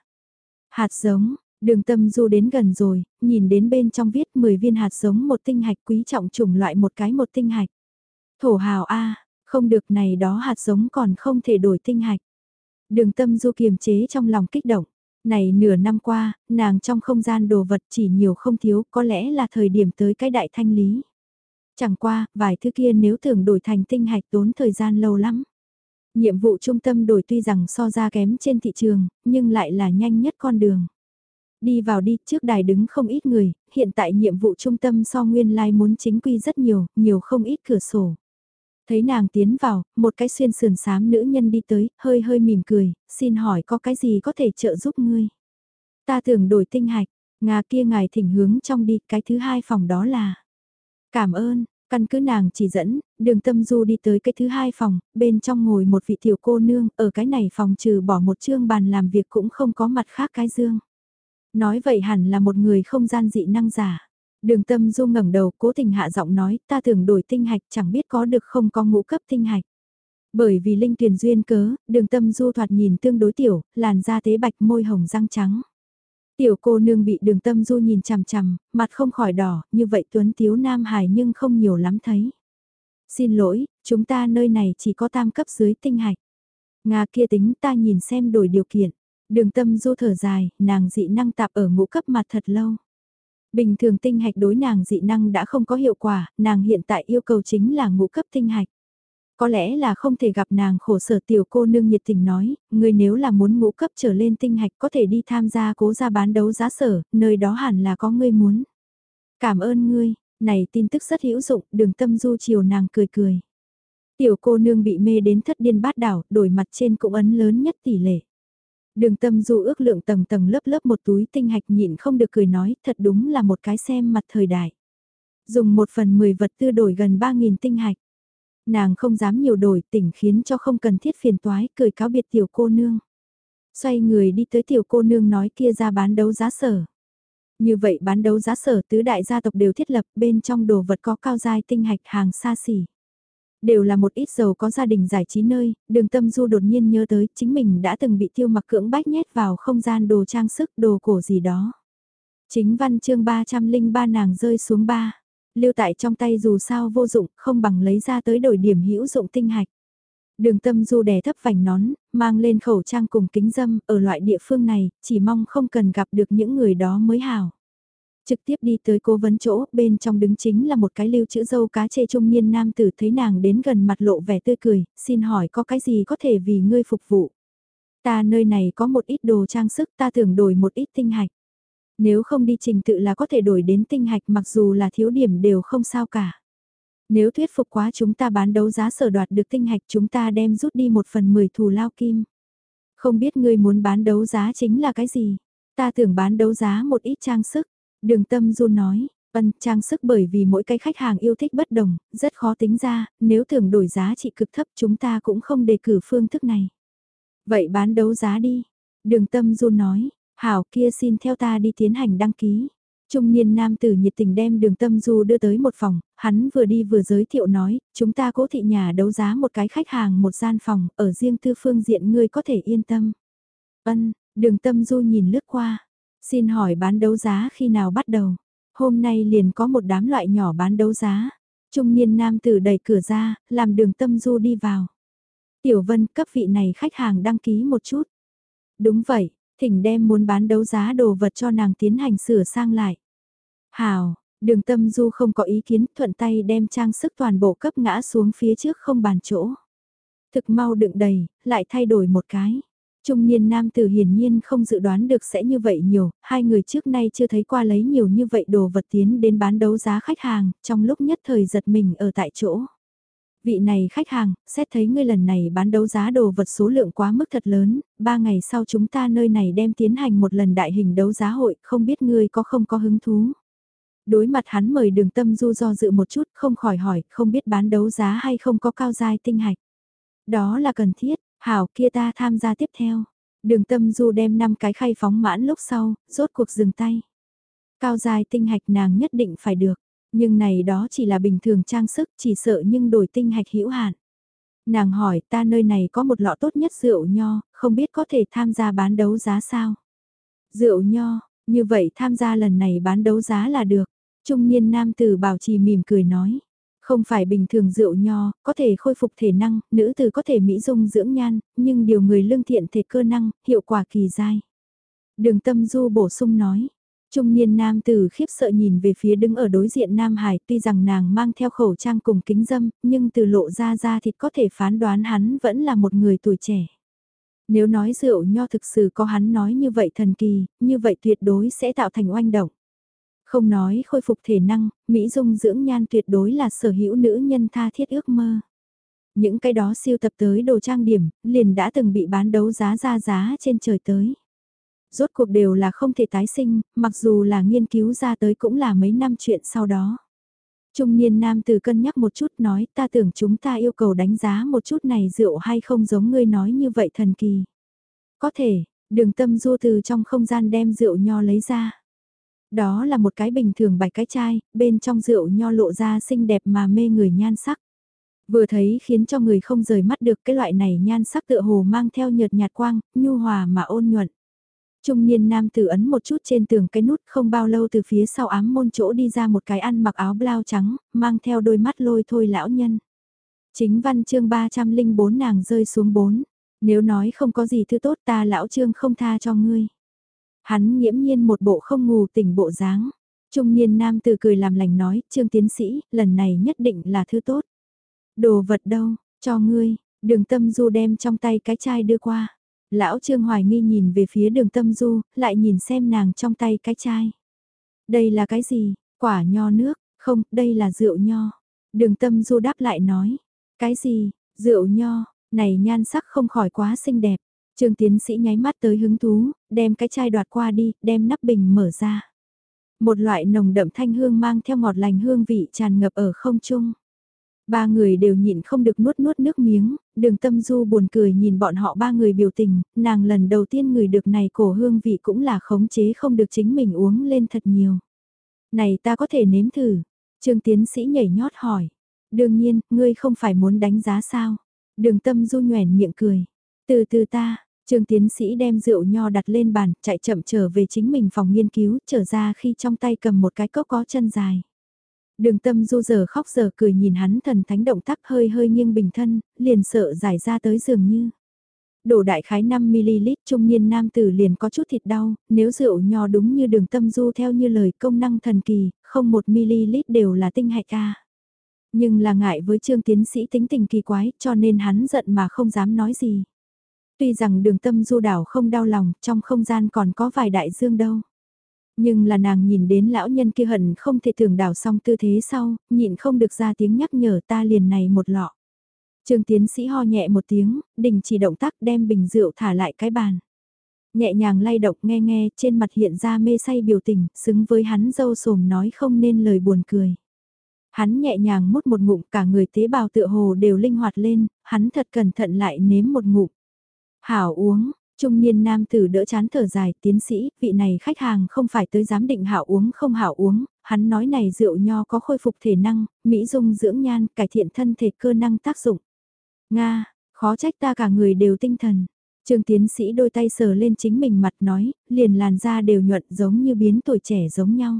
A: Hạt giống, đường tâm du đến gần rồi, nhìn đến bên trong viết 10 viên hạt giống một tinh hạch quý trọng chủng loại một cái một tinh hạch. Thổ hào A, không được này đó hạt giống còn không thể đổi tinh hạch. Đường tâm du kiềm chế trong lòng kích động. Này nửa năm qua, nàng trong không gian đồ vật chỉ nhiều không thiếu, có lẽ là thời điểm tới cái đại thanh lý. Chẳng qua, vài thứ kia nếu tưởng đổi thành tinh hạch tốn thời gian lâu lắm. Nhiệm vụ trung tâm đổi tuy rằng so ra kém trên thị trường, nhưng lại là nhanh nhất con đường. Đi vào đi, trước đài đứng không ít người, hiện tại nhiệm vụ trung tâm so nguyên lai like muốn chính quy rất nhiều, nhiều không ít cửa sổ. Thấy nàng tiến vào, một cái xuyên sườn xám nữ nhân đi tới, hơi hơi mỉm cười, xin hỏi có cái gì có thể trợ giúp ngươi. Ta tưởng đổi tinh hạch, ngà kia ngài thỉnh hướng trong đi, cái thứ hai phòng đó là. Cảm ơn, Căn cứ nàng chỉ dẫn, đường tâm du đi tới cái thứ hai phòng, bên trong ngồi một vị tiểu cô nương, ở cái này phòng trừ bỏ một chương bàn làm việc cũng không có mặt khác cái dương. Nói vậy hẳn là một người không gian dị năng giả. Đường tâm du ngẩng đầu cố tình hạ giọng nói ta thường đổi tinh hạch chẳng biết có được không có ngũ cấp tinh hạch. Bởi vì linh tuyển duyên cớ, đường tâm du thoạt nhìn tương đối tiểu, làn da tế bạch môi hồng răng trắng. Tiểu cô nương bị đường tâm du nhìn chằm chằm, mặt không khỏi đỏ, như vậy tuấn tiếu nam hài nhưng không nhiều lắm thấy. Xin lỗi, chúng ta nơi này chỉ có tam cấp dưới tinh hạch. Nga kia tính ta nhìn xem đổi điều kiện. Đường tâm du thở dài, nàng dị năng tạp ở ngũ cấp mặt thật lâu. Bình thường tinh hạch đối nàng dị năng đã không có hiệu quả, nàng hiện tại yêu cầu chính là ngũ cấp tinh hạch. Có lẽ là không thể gặp nàng khổ sở tiểu cô nương nhiệt tình nói, người nếu là muốn ngũ cấp trở lên tinh hạch có thể đi tham gia cố gia bán đấu giá sở, nơi đó hẳn là có ngươi muốn. Cảm ơn ngươi, này tin tức rất hữu dụng, đường tâm du chiều nàng cười cười. Tiểu cô nương bị mê đến thất điên bát đảo, đổi mặt trên cũng ấn lớn nhất tỷ lệ. Đường tâm du ước lượng tầng tầng lớp lớp một túi tinh hạch nhịn không được cười nói, thật đúng là một cái xem mặt thời đại. Dùng một phần mười vật tư đổi gần ba nghìn tinh hạch. Nàng không dám nhiều đổi tỉnh khiến cho không cần thiết phiền toái, cười cáo biệt tiểu cô nương. Xoay người đi tới tiểu cô nương nói kia ra bán đấu giá sở. Như vậy bán đấu giá sở tứ đại gia tộc đều thiết lập bên trong đồ vật có cao giai tinh hạch hàng xa xỉ. Đều là một ít giàu có gia đình giải trí nơi, đường tâm du đột nhiên nhớ tới chính mình đã từng bị tiêu mặc cưỡng bách nhét vào không gian đồ trang sức đồ cổ gì đó. Chính văn chương 303 nàng rơi xuống ba lưu tại trong tay dù sao vô dụng, không bằng lấy ra tới đổi điểm hữu dụng tinh hạch. Đường tâm du đè thấp vành nón, mang lên khẩu trang cùng kính dâm, ở loại địa phương này, chỉ mong không cần gặp được những người đó mới hảo. Trực tiếp đi tới cố vấn chỗ, bên trong đứng chính là một cái lưu chữ dâu cá chê trung niên nam tử thấy nàng đến gần mặt lộ vẻ tươi cười, xin hỏi có cái gì có thể vì ngươi phục vụ. Ta nơi này có một ít đồ trang sức ta tưởng đổi một ít tinh hạch. Nếu không đi trình tự là có thể đổi đến tinh hạch mặc dù là thiếu điểm đều không sao cả. Nếu thuyết phục quá chúng ta bán đấu giá sở đoạt được tinh hạch chúng ta đem rút đi một phần mười thù lao kim. Không biết ngươi muốn bán đấu giá chính là cái gì? Ta tưởng bán đấu giá một ít trang sức. Đường tâm du nói, ân trang sức bởi vì mỗi cái khách hàng yêu thích bất đồng, rất khó tính ra, nếu thường đổi giá trị cực thấp chúng ta cũng không đề cử phương thức này. Vậy bán đấu giá đi. Đường tâm du nói, Hảo kia xin theo ta đi tiến hành đăng ký. Trung niên nam tử nhiệt tình đem đường tâm du đưa tới một phòng, hắn vừa đi vừa giới thiệu nói, chúng ta cố thị nhà đấu giá một cái khách hàng một gian phòng, ở riêng tư phương diện ngươi có thể yên tâm. Ân, đường tâm du nhìn lướt qua, xin hỏi bán đấu giá khi nào bắt đầu? Hôm nay liền có một đám loại nhỏ bán đấu giá. Trung niên nam tử đẩy cửa ra, làm đường tâm du đi vào. Tiểu vân cấp vị này khách hàng đăng ký một chút. Đúng vậy, thỉnh đem muốn bán đấu giá đồ vật cho nàng tiến hành sửa sang lại. Hào, đường tâm du không có ý kiến thuận tay đem trang sức toàn bộ cấp ngã xuống phía trước không bàn chỗ. Thực mau đựng đầy, lại thay đổi một cái. Trung niên nam tử hiển nhiên không dự đoán được sẽ như vậy nhiều, hai người trước nay chưa thấy qua lấy nhiều như vậy đồ vật tiến đến bán đấu giá khách hàng, trong lúc nhất thời giật mình ở tại chỗ vị này khách hàng, xét thấy ngươi lần này bán đấu giá đồ vật số lượng quá mức thật lớn, ba ngày sau chúng ta nơi này đem tiến hành một lần đại hình đấu giá hội, không biết ngươi có không có hứng thú. Đối mặt hắn mời đường tâm du do dự một chút, không khỏi hỏi, không biết bán đấu giá hay không có cao giai tinh hạch. Đó là cần thiết, hảo kia ta tham gia tiếp theo. Đường tâm du đem 5 cái khay phóng mãn lúc sau, rốt cuộc dừng tay. Cao dài tinh hạch nàng nhất định phải được. Nhưng này đó chỉ là bình thường trang sức, chỉ sợ nhưng đổi tinh hạch hữu hạn. Nàng hỏi ta nơi này có một lọ tốt nhất rượu nho, không biết có thể tham gia bán đấu giá sao? Rượu nho, như vậy tham gia lần này bán đấu giá là được. Trung niên nam tử bảo trì mỉm cười nói. Không phải bình thường rượu nho, có thể khôi phục thể năng, nữ tử có thể mỹ dung dưỡng nhan, nhưng điều người lương thiện thể cơ năng, hiệu quả kỳ dai. Đường tâm du bổ sung nói, Trung niên nam tử khiếp sợ nhìn về phía đứng ở đối diện Nam Hải tuy rằng nàng mang theo khẩu trang cùng kính dâm, nhưng từ lộ ra ra thịt có thể phán đoán hắn vẫn là một người tuổi trẻ. Nếu nói rượu nho thực sự có hắn nói như vậy thần kỳ, như vậy tuyệt đối sẽ tạo thành oanh động. Không nói khôi phục thể năng, Mỹ dung dưỡng nhan tuyệt đối là sở hữu nữ nhân tha thiết ước mơ. Những cái đó siêu tập tới đồ trang điểm, liền đã từng bị bán đấu giá ra giá trên trời tới rốt cuộc đều là không thể tái sinh, mặc dù là nghiên cứu ra tới cũng là mấy năm chuyện sau đó. Trung niên nam từ cân nhắc một chút nói ta tưởng chúng ta yêu cầu đánh giá một chút này rượu hay không giống ngươi nói như vậy thần kỳ. Có thể, đường tâm du từ trong không gian đem rượu nho lấy ra. Đó là một cái bình thường bạch cái chai, bên trong rượu nho lộ ra xinh đẹp mà mê người nhan sắc. Vừa thấy khiến cho người không rời mắt được cái loại này nhan sắc tựa hồ mang theo nhợt nhạt quang, nhu hòa mà ôn nhuận. Trung niên nam tử ấn một chút trên tường cái nút không bao lâu từ phía sau ám môn chỗ đi ra một cái ăn mặc áo blau trắng, mang theo đôi mắt lôi thôi lão nhân. Chính văn chương 304 nàng rơi xuống bốn. Nếu nói không có gì thứ tốt ta lão trương không tha cho ngươi. Hắn nghiễm nhiên một bộ không ngủ tỉnh bộ dáng. Trung niên nam tử cười làm lành nói, trương tiến sĩ, lần này nhất định là thứ tốt. Đồ vật đâu, cho ngươi, đường tâm du đem trong tay cái chai đưa qua. Lão Trương hoài nghi nhìn về phía đường tâm du, lại nhìn xem nàng trong tay cái chai. Đây là cái gì? Quả nho nước, không, đây là rượu nho. Đường tâm du đáp lại nói. Cái gì? Rượu nho, này nhan sắc không khỏi quá xinh đẹp. Trương tiến sĩ nháy mắt tới hứng thú, đem cái chai đoạt qua đi, đem nắp bình mở ra. Một loại nồng đậm thanh hương mang theo ngọt lành hương vị tràn ngập ở không trung. Ba người đều nhịn không được nuốt nuốt nước miếng, đường tâm du buồn cười nhìn bọn họ ba người biểu tình, nàng lần đầu tiên người được này cổ hương vị cũng là khống chế không được chính mình uống lên thật nhiều. Này ta có thể nếm thử, trương tiến sĩ nhảy nhót hỏi. Đương nhiên, ngươi không phải muốn đánh giá sao. Đường tâm du nhoèn miệng cười. Từ từ ta, Trương tiến sĩ đem rượu nho đặt lên bàn, chạy chậm trở về chính mình phòng nghiên cứu, trở ra khi trong tay cầm một cái cốc có chân dài. Đường tâm du giờ khóc giờ cười nhìn hắn thần thánh động tác hơi hơi nghiêng bình thân, liền sợ giải ra tới dường như. Đổ đại khái 5ml trung niên nam tử liền có chút thịt đau, nếu rượu nho đúng như đường tâm du theo như lời công năng thần kỳ, không 1ml đều là tinh hạch ca. Nhưng là ngại với trương tiến sĩ tính tình kỳ quái cho nên hắn giận mà không dám nói gì. Tuy rằng đường tâm du đảo không đau lòng, trong không gian còn có vài đại dương đâu. Nhưng là nàng nhìn đến lão nhân kia hận không thể tưởng đảo xong tư thế sau, nhịn không được ra tiếng nhắc nhở ta liền này một lọ. Trường tiến sĩ ho nhẹ một tiếng, đình chỉ động tác đem bình rượu thả lại cái bàn. Nhẹ nhàng lay động nghe nghe trên mặt hiện ra mê say biểu tình, xứng với hắn dâu sồm nói không nên lời buồn cười. Hắn nhẹ nhàng mút một ngụm cả người tế bào tựa hồ đều linh hoạt lên, hắn thật cẩn thận lại nếm một ngụm. Hảo uống, Trung niên nam tử đỡ chán thở dài, tiến sĩ, vị này khách hàng không phải tới giám định hảo uống không hảo uống, hắn nói này rượu nho có khôi phục thể năng, mỹ dung dưỡng nhan, cải thiện thân thể cơ năng tác dụng. Nga, khó trách ta cả người đều tinh thần. Trương tiến sĩ đôi tay sờ lên chính mình mặt nói, liền làn da đều nhuận giống như biến tuổi trẻ giống nhau.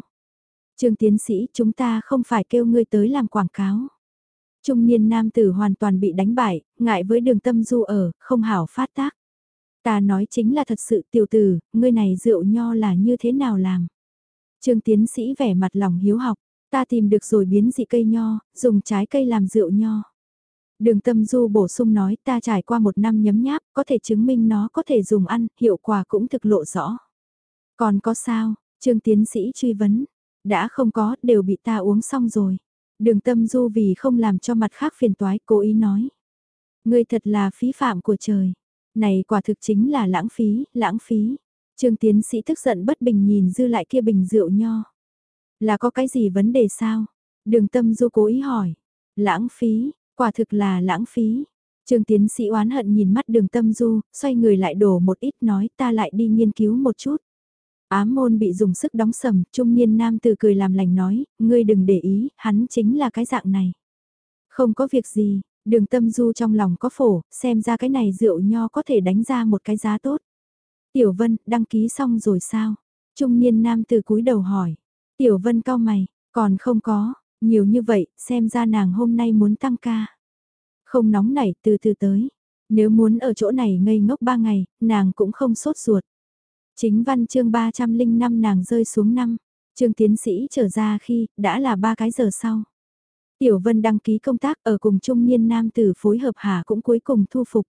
A: Trương tiến sĩ, chúng ta không phải kêu ngươi tới làm quảng cáo. Trung niên nam tử hoàn toàn bị đánh bại, ngại với đường tâm du ở, không hảo phát tác. Ta nói chính là thật sự tiểu tử, ngươi này rượu nho là như thế nào làm? Trương tiến sĩ vẻ mặt lòng hiếu học, ta tìm được rồi biến dị cây nho, dùng trái cây làm rượu nho. Đường tâm du bổ sung nói ta trải qua một năm nhấm nháp, có thể chứng minh nó có thể dùng ăn, hiệu quả cũng thực lộ rõ. Còn có sao, trương tiến sĩ truy vấn, đã không có, đều bị ta uống xong rồi. Đường tâm du vì không làm cho mặt khác phiền toái cố ý nói. Ngươi thật là phí phạm của trời. Này quả thực chính là lãng phí, lãng phí. Trương tiến sĩ tức giận bất bình nhìn dư lại kia bình rượu nho. Là có cái gì vấn đề sao? Đường tâm du cố ý hỏi. Lãng phí, quả thực là lãng phí. Trương tiến sĩ oán hận nhìn mắt đường tâm du, xoay người lại đổ một ít nói ta lại đi nghiên cứu một chút. Ám môn bị dùng sức đóng sầm, trung niên nam từ cười làm lành nói, ngươi đừng để ý, hắn chính là cái dạng này. Không có việc gì, Đường tâm du trong lòng có phổ, xem ra cái này rượu nho có thể đánh ra một cái giá tốt. Tiểu Vân, đăng ký xong rồi sao? Trung niên nam từ cúi đầu hỏi. Tiểu Vân cao mày, còn không có, nhiều như vậy, xem ra nàng hôm nay muốn tăng ca. Không nóng nảy, từ từ tới. Nếu muốn ở chỗ này ngây ngốc ba ngày, nàng cũng không sốt ruột. Chính văn chương 305 nàng rơi xuống năm, chương tiến sĩ trở ra khi, đã là ba cái giờ sau. Tiểu Vân đăng ký công tác ở cùng trung niên nam tử phối hợp hà cũng cuối cùng thu phục.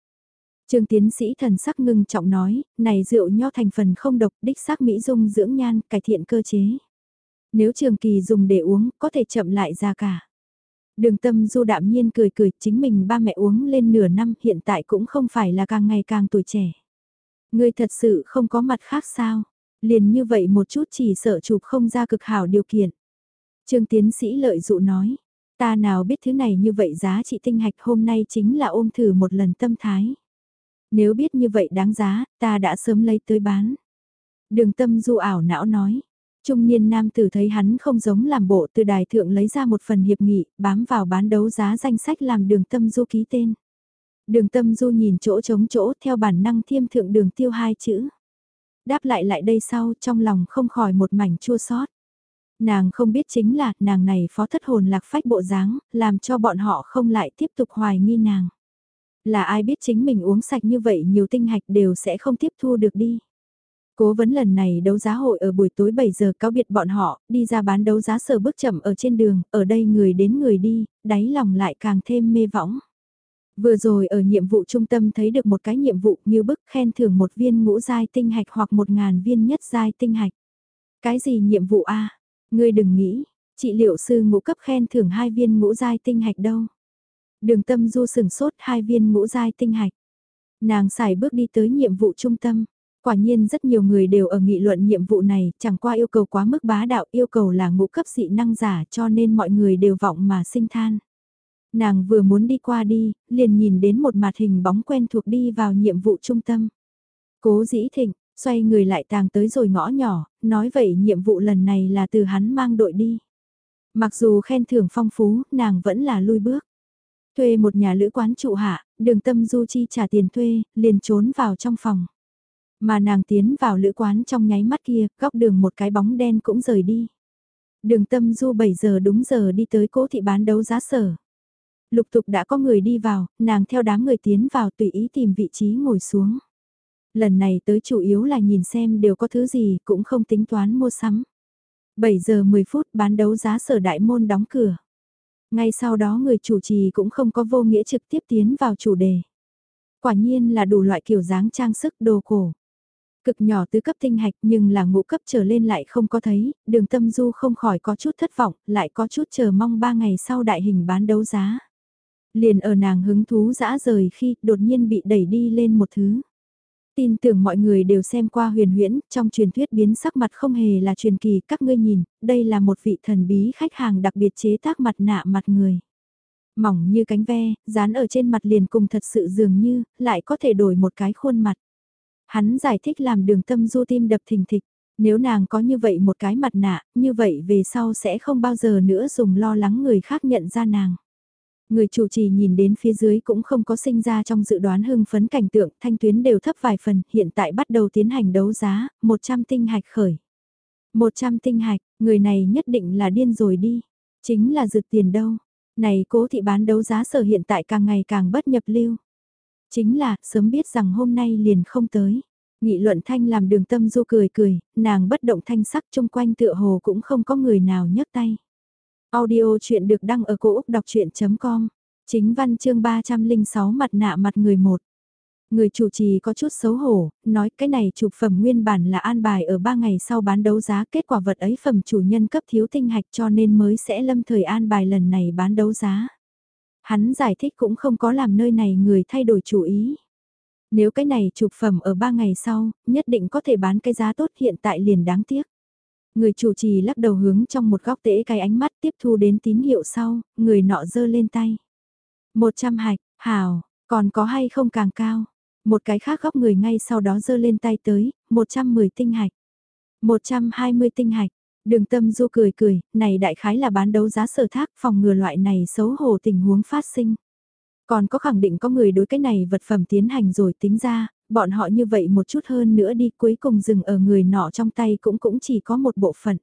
A: Trường tiến sĩ thần sắc ngưng trọng nói, này rượu nho thành phần không độc đích xác mỹ dung dưỡng nhan, cải thiện cơ chế. Nếu trường kỳ dùng để uống, có thể chậm lại ra cả. Đường tâm du đạm nhiên cười cười, chính mình ba mẹ uống lên nửa năm hiện tại cũng không phải là càng ngày càng tuổi trẻ. Ngươi thật sự không có mặt khác sao, liền như vậy một chút chỉ sợ chụp không ra cực hảo điều kiện. Trương tiến sĩ lợi dụ nói, ta nào biết thứ này như vậy giá trị tinh hạch hôm nay chính là ôm thử một lần tâm thái. Nếu biết như vậy đáng giá, ta đã sớm lấy tới bán. Đường tâm du ảo não nói. Trung niên nam tử thấy hắn không giống làm bộ từ đài thượng lấy ra một phần hiệp nghị, bám vào bán đấu giá danh sách làm đường tâm du ký tên. Đường tâm du nhìn chỗ trống chỗ theo bản năng thiêm thượng đường tiêu hai chữ. Đáp lại lại đây sau trong lòng không khỏi một mảnh chua sót. Nàng không biết chính là nàng này phó thất hồn lạc phách bộ dáng, làm cho bọn họ không lại tiếp tục hoài nghi nàng. Là ai biết chính mình uống sạch như vậy nhiều tinh hạch đều sẽ không tiếp thu được đi. Cố vấn lần này đấu giá hội ở buổi tối 7 giờ cáo biệt bọn họ, đi ra bán đấu giá sở bước chậm ở trên đường, ở đây người đến người đi, đáy lòng lại càng thêm mê võng. Vừa rồi ở nhiệm vụ trung tâm thấy được một cái nhiệm vụ như bức khen thưởng một viên ngũ giai tinh hạch hoặc một ngàn viên nhất giai tinh hạch. Cái gì nhiệm vụ A? Ngươi đừng nghĩ, trị liệu sư ngũ cấp khen thưởng hai viên ngũ giai tinh hạch đâu. Đường tâm du sừng sốt hai viên ngũ giai tinh hạch. Nàng xài bước đi tới nhiệm vụ trung tâm. Quả nhiên rất nhiều người đều ở nghị luận nhiệm vụ này, chẳng qua yêu cầu quá mức bá đạo, yêu cầu là ngũ cấp dị năng giả cho nên mọi người đều vọng mà sinh than. Nàng vừa muốn đi qua đi, liền nhìn đến một mặt hình bóng quen thuộc đi vào nhiệm vụ trung tâm. Cố dĩ thịnh, xoay người lại tàng tới rồi ngõ nhỏ, nói vậy nhiệm vụ lần này là từ hắn mang đội đi. Mặc dù khen thưởng phong phú, nàng vẫn là lui bước. Thuê một nhà lữ quán trụ hạ, đường tâm du chi trả tiền thuê, liền trốn vào trong phòng. Mà nàng tiến vào lữ quán trong nháy mắt kia, góc đường một cái bóng đen cũng rời đi. Đường tâm du 7 giờ đúng giờ đi tới cố thị bán đấu giá sở. Lục tục đã có người đi vào, nàng theo đám người tiến vào tùy ý tìm vị trí ngồi xuống. Lần này tới chủ yếu là nhìn xem đều có thứ gì cũng không tính toán mua sắm. 7 giờ 10 phút bán đấu giá sở đại môn đóng cửa. Ngay sau đó người chủ trì cũng không có vô nghĩa trực tiếp tiến vào chủ đề. Quả nhiên là đủ loại kiểu dáng trang sức đồ cổ. Cực nhỏ tứ cấp tinh hạch nhưng là ngũ cấp trở lên lại không có thấy, đường tâm du không khỏi có chút thất vọng, lại có chút chờ mong ba ngày sau đại hình bán đấu giá. Liền ở nàng hứng thú dã rời khi đột nhiên bị đẩy đi lên một thứ. Tin tưởng mọi người đều xem qua huyền huyễn, trong truyền thuyết biến sắc mặt không hề là truyền kỳ, các ngươi nhìn, đây là một vị thần bí khách hàng đặc biệt chế tác mặt nạ mặt người. Mỏng như cánh ve, dán ở trên mặt liền cùng thật sự dường như, lại có thể đổi một cái khuôn mặt. Hắn giải thích làm đường tâm du tim đập thình thịch, nếu nàng có như vậy một cái mặt nạ, như vậy về sau sẽ không bao giờ nữa dùng lo lắng người khác nhận ra nàng. Người chủ trì nhìn đến phía dưới cũng không có sinh ra trong dự đoán hưng phấn cảnh tượng, thanh tuyến đều thấp vài phần, hiện tại bắt đầu tiến hành đấu giá, 100 tinh hạch khởi. 100 tinh hạch, người này nhất định là điên rồi đi, chính là rực tiền đâu. Này cố thị bán đấu giá sở hiện tại càng ngày càng bất nhập lưu. Chính là, sớm biết rằng hôm nay liền không tới. Nghị luận thanh làm đường tâm du cười cười, nàng bất động thanh sắc chung quanh tựa hồ cũng không có người nào nhấc tay. Audio chuyện được đăng ở cổ Úc đọc chuyện.com, chính văn chương 306 mặt nạ mặt người một. Người chủ trì có chút xấu hổ, nói cái này chụp phẩm nguyên bản là an bài ở 3 ngày sau bán đấu giá kết quả vật ấy phẩm chủ nhân cấp thiếu tinh hạch cho nên mới sẽ lâm thời an bài lần này bán đấu giá. Hắn giải thích cũng không có làm nơi này người thay đổi chủ ý. Nếu cái này chụp phẩm ở 3 ngày sau, nhất định có thể bán cái giá tốt hiện tại liền đáng tiếc. Người chủ trì lắc đầu hướng trong một góc tễ cái ánh mắt tiếp thu đến tín hiệu sau, người nọ giơ lên tay. 100 hạch, hào, còn có hay không càng cao. Một cái khác góc người ngay sau đó giơ lên tay tới, 110 tinh hạch. 120 tinh hạch. Đường tâm du cười cười, này đại khái là bán đấu giá sở thác phòng ngừa loại này xấu hổ tình huống phát sinh. Còn có khẳng định có người đối cái này vật phẩm tiến hành rồi tính ra, bọn họ như vậy một chút hơn nữa đi cuối cùng dừng ở người nọ trong tay cũng cũng chỉ có một bộ phận.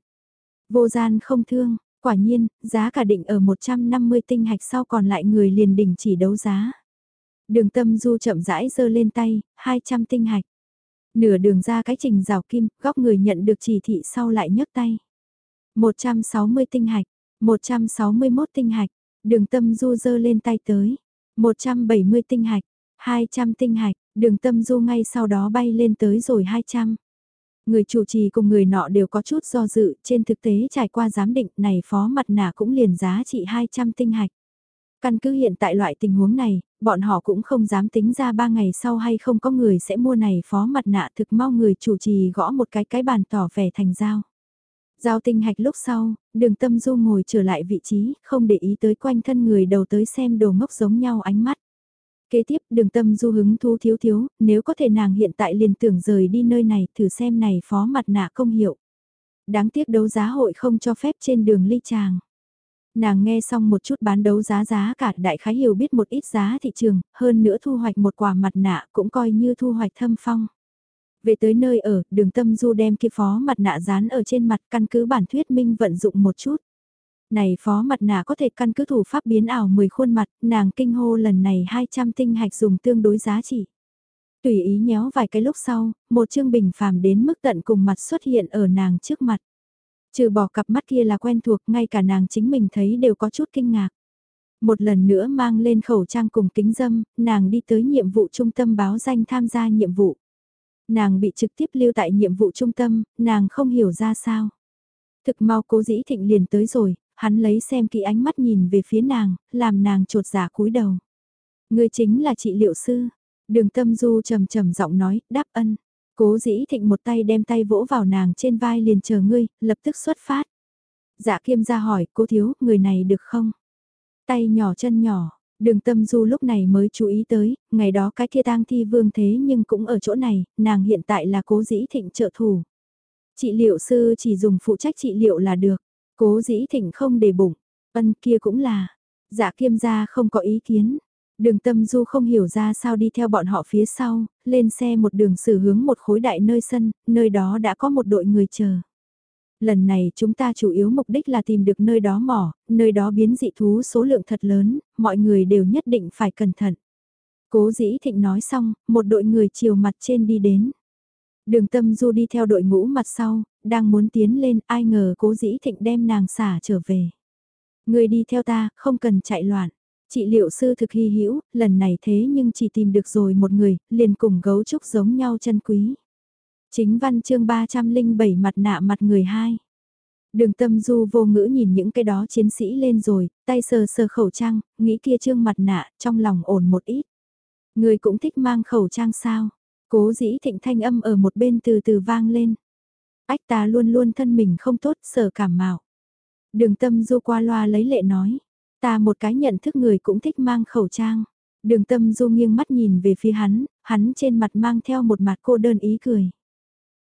A: Vô gian không thương, quả nhiên, giá cả định ở 150 tinh hạch sau còn lại người liền đỉnh chỉ đấu giá. Đường tâm du chậm rãi giơ lên tay, 200 tinh hạch. Nửa đường ra cái trình rào kim, góc người nhận được chỉ thị sau lại nhấc tay. 160 tinh hạch, 161 tinh hạch, đường tâm du dơ lên tay tới. 170 tinh hạch, 200 tinh hạch, đường tâm du ngay sau đó bay lên tới rồi 200. Người chủ trì cùng người nọ đều có chút do dự, trên thực tế trải qua giám định này phó mặt nạ cũng liền giá trị 200 tinh hạch. Căn cứ hiện tại loại tình huống này, bọn họ cũng không dám tính ra ba ngày sau hay không có người sẽ mua này phó mặt nạ thực mau người chủ trì gõ một cái cái bàn tỏ vẻ thành giao. Giao tinh hạch lúc sau, đường tâm du ngồi trở lại vị trí, không để ý tới quanh thân người đầu tới xem đồ ngốc giống nhau ánh mắt. Kế tiếp đường tâm du hứng thú thiếu thiếu, nếu có thể nàng hiện tại liền tưởng rời đi nơi này thử xem này phó mặt nạ công hiệu. Đáng tiếc đấu giá hội không cho phép trên đường ly tràng. Nàng nghe xong một chút bán đấu giá giá cả đại khái hiểu biết một ít giá thị trường, hơn nữa thu hoạch một quả mặt nạ cũng coi như thu hoạch thâm phong. Về tới nơi ở, đường tâm du đem kia phó mặt nạ dán ở trên mặt căn cứ bản thuyết minh vận dụng một chút. Này phó mặt nạ có thể căn cứ thủ pháp biến ảo 10 khuôn mặt, nàng kinh hô lần này 200 tinh hạch dùng tương đối giá trị. Tùy ý nhéo vài cái lúc sau, một chương bình phàm đến mức tận cùng mặt xuất hiện ở nàng trước mặt. Trừ bỏ cặp mắt kia là quen thuộc, ngay cả nàng chính mình thấy đều có chút kinh ngạc. Một lần nữa mang lên khẩu trang cùng kính dâm, nàng đi tới nhiệm vụ trung tâm báo danh tham gia nhiệm vụ. Nàng bị trực tiếp lưu tại nhiệm vụ trung tâm, nàng không hiểu ra sao. Thực mau cố dĩ thịnh liền tới rồi, hắn lấy xem kỹ ánh mắt nhìn về phía nàng, làm nàng trột giả cúi đầu. Người chính là chị liệu sư. Đường tâm du trầm trầm giọng nói, đáp ân. Cố dĩ thịnh một tay đem tay vỗ vào nàng trên vai liền chờ ngươi, lập tức xuất phát. Dạ kiêm ra hỏi, cô thiếu, người này được không? Tay nhỏ chân nhỏ, đường tâm du lúc này mới chú ý tới, ngày đó cái kia tang thi vương thế nhưng cũng ở chỗ này, nàng hiện tại là cố dĩ thịnh trợ thủ. Trị liệu sư chỉ dùng phụ trách trị liệu là được, cố dĩ thịnh không để bụng, ân kia cũng là, dạ kiêm gia không có ý kiến. Đường tâm du không hiểu ra sao đi theo bọn họ phía sau, lên xe một đường xử hướng một khối đại nơi sân, nơi đó đã có một đội người chờ. Lần này chúng ta chủ yếu mục đích là tìm được nơi đó mỏ, nơi đó biến dị thú số lượng thật lớn, mọi người đều nhất định phải cẩn thận. Cố dĩ thịnh nói xong, một đội người chiều mặt trên đi đến. Đường tâm du đi theo đội ngũ mặt sau, đang muốn tiến lên ai ngờ cố dĩ thịnh đem nàng xả trở về. Người đi theo ta, không cần chạy loạn. Chị liệu sư thực hy hữu lần này thế nhưng chỉ tìm được rồi một người, liền cùng gấu trúc giống nhau chân quý. Chính văn chương 307 mặt nạ mặt người hai. Đường tâm du vô ngữ nhìn những cái đó chiến sĩ lên rồi, tay sờ sờ khẩu trang, nghĩ kia trương mặt nạ, trong lòng ổn một ít. Người cũng thích mang khẩu trang sao? Cố dĩ thịnh thanh âm ở một bên từ từ vang lên. Ách ta luôn luôn thân mình không tốt, sở cảm mạo. Đường tâm du qua loa lấy lệ nói. Ta một cái nhận thức người cũng thích mang khẩu trang. Đường tâm du nghiêng mắt nhìn về phía hắn, hắn trên mặt mang theo một mặt cô đơn ý cười.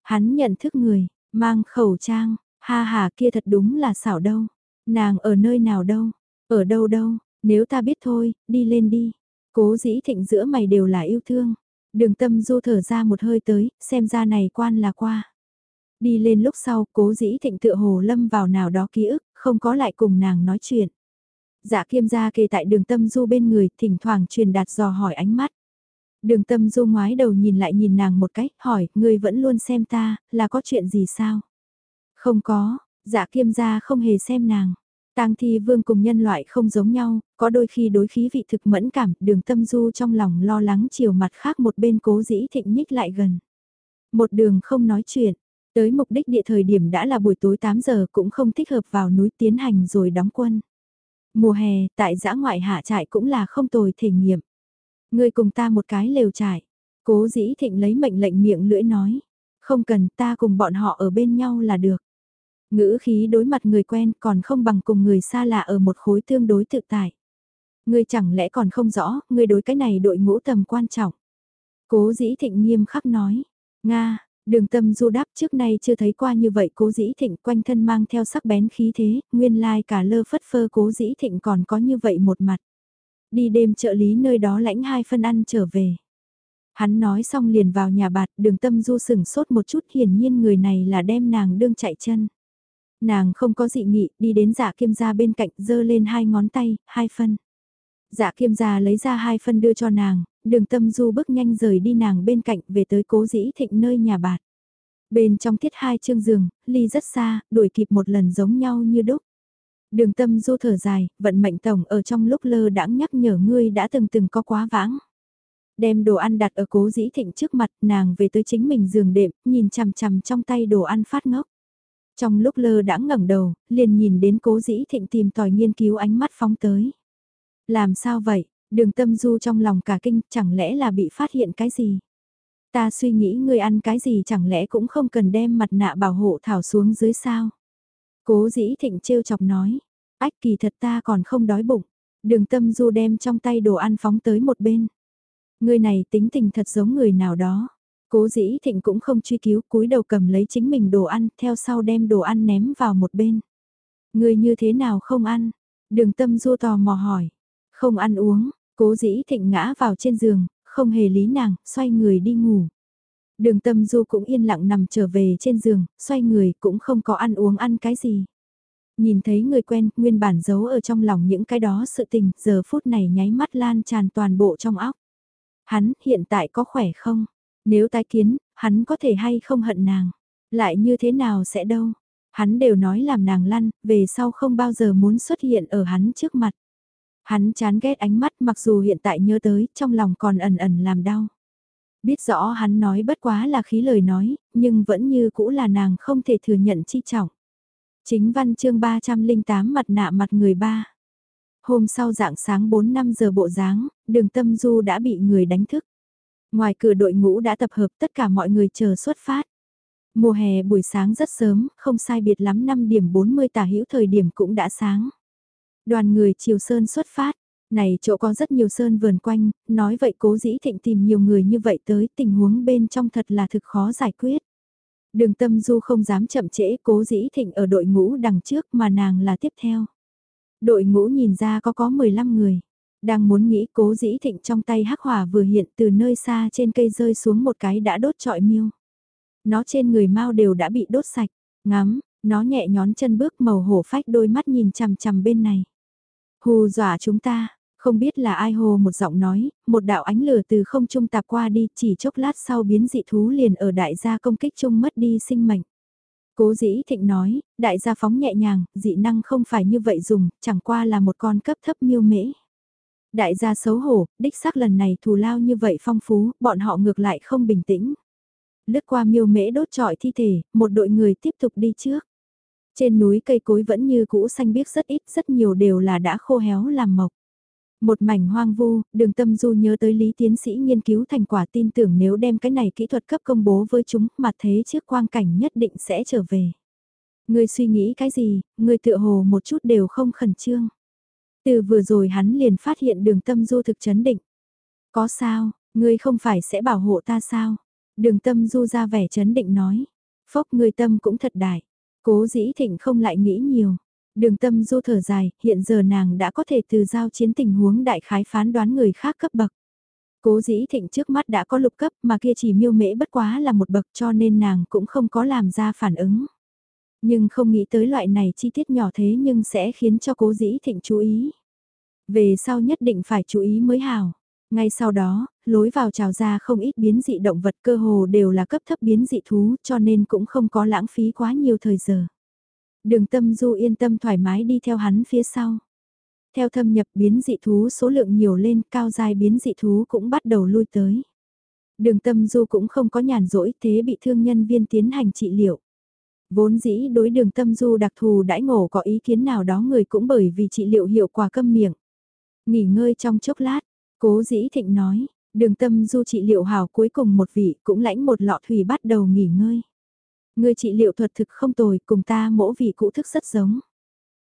A: Hắn nhận thức người, mang khẩu trang, ha ha kia thật đúng là xảo đâu. Nàng ở nơi nào đâu, ở đâu đâu, nếu ta biết thôi, đi lên đi. Cố dĩ thịnh giữa mày đều là yêu thương. Đường tâm du thở ra một hơi tới, xem ra này quan là qua. Đi lên lúc sau, cố dĩ thịnh tựa hồ lâm vào nào đó ký ức, không có lại cùng nàng nói chuyện. Dạ kiêm gia kề tại đường tâm du bên người, thỉnh thoảng truyền đạt dò hỏi ánh mắt. Đường tâm du ngoái đầu nhìn lại nhìn nàng một cách, hỏi, ngươi vẫn luôn xem ta, là có chuyện gì sao? Không có, dạ kiêm gia không hề xem nàng. Tang thi vương cùng nhân loại không giống nhau, có đôi khi đối khí vị thực mẫn cảm, đường tâm du trong lòng lo lắng chiều mặt khác một bên cố dĩ thịnh nhích lại gần. Một đường không nói chuyện, tới mục đích địa thời điểm đã là buổi tối 8 giờ cũng không thích hợp vào núi tiến hành rồi đóng quân. Mùa hè, tại giã ngoại hạ trại cũng là không tồi thể nghiệm. Người cùng ta một cái lều trại. Cố dĩ thịnh lấy mệnh lệnh miệng lưỡi nói. Không cần ta cùng bọn họ ở bên nhau là được. Ngữ khí đối mặt người quen còn không bằng cùng người xa lạ ở một khối tương đối tự tại. Ngươi chẳng lẽ còn không rõ, ngươi đối cái này đội ngũ tầm quan trọng. Cố dĩ thịnh nghiêm khắc nói. Nga, Đường tâm du đáp trước nay chưa thấy qua như vậy cố dĩ thịnh quanh thân mang theo sắc bén khí thế, nguyên lai cả lơ phất phơ cố dĩ thịnh còn có như vậy một mặt. Đi đêm trợ lý nơi đó lãnh hai phân ăn trở về. Hắn nói xong liền vào nhà bạt, đường tâm du sừng sốt một chút hiển nhiên người này là đem nàng đương chạy chân. Nàng không có dị nghị, đi đến dạ kiêm gia bên cạnh, giơ lên hai ngón tay, hai phân. Dạ kiêm gia lấy ra hai phân đưa cho nàng, đường tâm du bước nhanh rời đi nàng bên cạnh về tới cố dĩ thịnh nơi nhà bạt. Bên trong thiết hai chương giường, ly rất xa, đuổi kịp một lần giống nhau như đúc. Đường tâm du thở dài, vận mệnh tổng ở trong lúc lơ đãng nhắc nhở ngươi đã từng từng có quá vãng. Đem đồ ăn đặt ở cố dĩ thịnh trước mặt nàng về tới chính mình giường đệm, nhìn chằm chằm trong tay đồ ăn phát ngốc. Trong lúc lơ đãng ngẩng đầu, liền nhìn đến cố dĩ thịnh tìm tòi nghiên cứu ánh mắt phóng tới. Làm sao vậy, đường tâm du trong lòng cả kinh, chẳng lẽ là bị phát hiện cái gì? Ta suy nghĩ ngươi ăn cái gì chẳng lẽ cũng không cần đem mặt nạ bảo hộ thảo xuống dưới sao? Cố dĩ thịnh trêu chọc nói, ách kỳ thật ta còn không đói bụng. Đường tâm du đem trong tay đồ ăn phóng tới một bên. Người này tính tình thật giống người nào đó. Cố dĩ thịnh cũng không truy cứu cúi đầu cầm lấy chính mình đồ ăn, theo sau đem đồ ăn ném vào một bên. Người như thế nào không ăn? Đường tâm du tò mò hỏi. Không ăn uống, cố dĩ thịnh ngã vào trên giường, không hề lý nàng, xoay người đi ngủ. Đường tâm du cũng yên lặng nằm trở về trên giường, xoay người cũng không có ăn uống ăn cái gì. Nhìn thấy người quen, nguyên bản giấu ở trong lòng những cái đó sự tình, giờ phút này nháy mắt lan tràn toàn bộ trong óc. Hắn hiện tại có khỏe không? Nếu tái kiến, hắn có thể hay không hận nàng? Lại như thế nào sẽ đâu? Hắn đều nói làm nàng lăn, về sau không bao giờ muốn xuất hiện ở hắn trước mặt. Hắn chán ghét ánh mắt mặc dù hiện tại nhớ tới, trong lòng còn ẩn ẩn làm đau. Biết rõ hắn nói bất quá là khí lời nói, nhưng vẫn như cũ là nàng không thể thừa nhận chi trọng. Chính văn chương 308 mặt nạ mặt người ba. Hôm sau dạng sáng 4-5 giờ bộ dáng, đường tâm du đã bị người đánh thức. Ngoài cửa đội ngũ đã tập hợp tất cả mọi người chờ xuất phát. Mùa hè buổi sáng rất sớm, không sai biệt lắm 5 điểm 40 tả hữu thời điểm cũng đã sáng. Đoàn người chiều sơn xuất phát, này chỗ có rất nhiều sơn vườn quanh, nói vậy cố dĩ thịnh tìm nhiều người như vậy tới tình huống bên trong thật là thực khó giải quyết. Đường tâm du không dám chậm trễ cố dĩ thịnh ở đội ngũ đằng trước mà nàng là tiếp theo. Đội ngũ nhìn ra có có 15 người. Đang muốn nghĩ cố dĩ thịnh trong tay hắc hỏa vừa hiện từ nơi xa trên cây rơi xuống một cái đã đốt trọi miêu. Nó trên người mau đều đã bị đốt sạch, ngắm, nó nhẹ nhón chân bước màu hổ phách đôi mắt nhìn chằm chằm bên này. Hù dọa chúng ta, không biết là ai hồ một giọng nói, một đạo ánh lửa từ không trung tạp qua đi chỉ chốc lát sau biến dị thú liền ở đại gia công kích chung mất đi sinh mệnh. Cố dĩ thịnh nói, đại gia phóng nhẹ nhàng, dị năng không phải như vậy dùng, chẳng qua là một con cấp thấp miêu mễ. Đại gia xấu hổ, đích xác lần này thù lao như vậy phong phú, bọn họ ngược lại không bình tĩnh. Lướt qua miêu mễ đốt trọi thi thể, một đội người tiếp tục đi trước. Trên núi cây cối vẫn như cũ xanh biếc rất ít, rất nhiều đều là đã khô héo làm mộc. Một mảnh hoang vu, đường tâm du nhớ tới lý tiến sĩ nghiên cứu thành quả tin tưởng nếu đem cái này kỹ thuật cấp công bố với chúng mà thế chiếc quang cảnh nhất định sẽ trở về. Người suy nghĩ cái gì, người tựa hồ một chút đều không khẩn trương. Từ vừa rồi hắn liền phát hiện đường tâm du thực chấn định. Có sao, ngươi không phải sẽ bảo hộ ta sao? Đường tâm du ra vẻ chấn định nói. Phốc người tâm cũng thật đại. Cố dĩ thịnh không lại nghĩ nhiều. Đường tâm du thở dài, hiện giờ nàng đã có thể từ giao chiến tình huống đại khái phán đoán người khác cấp bậc. Cố dĩ thịnh trước mắt đã có lục cấp mà kia chỉ miêu mễ bất quá là một bậc cho nên nàng cũng không có làm ra phản ứng. Nhưng không nghĩ tới loại này chi tiết nhỏ thế nhưng sẽ khiến cho cố dĩ thịnh chú ý. Về sau nhất định phải chú ý mới hào. Ngay sau đó, lối vào trào ra không ít biến dị động vật cơ hồ đều là cấp thấp biến dị thú cho nên cũng không có lãng phí quá nhiều thời giờ. Đường tâm du yên tâm thoải mái đi theo hắn phía sau. Theo thâm nhập biến dị thú số lượng nhiều lên cao dài biến dị thú cũng bắt đầu lui tới. Đường tâm du cũng không có nhàn rỗi thế bị thương nhân viên tiến hành trị liệu. Vốn dĩ đối đường tâm du đặc thù đãi ngộ có ý kiến nào đó người cũng bởi vì trị liệu hiệu quả câm miệng. Nghỉ ngơi trong chốc lát, cố dĩ thịnh nói, đường tâm du trị liệu hào cuối cùng một vị cũng lãnh một lọ thủy bắt đầu nghỉ ngơi. Người trị liệu thuật thực không tồi cùng ta mỗi vị cũ thức rất giống.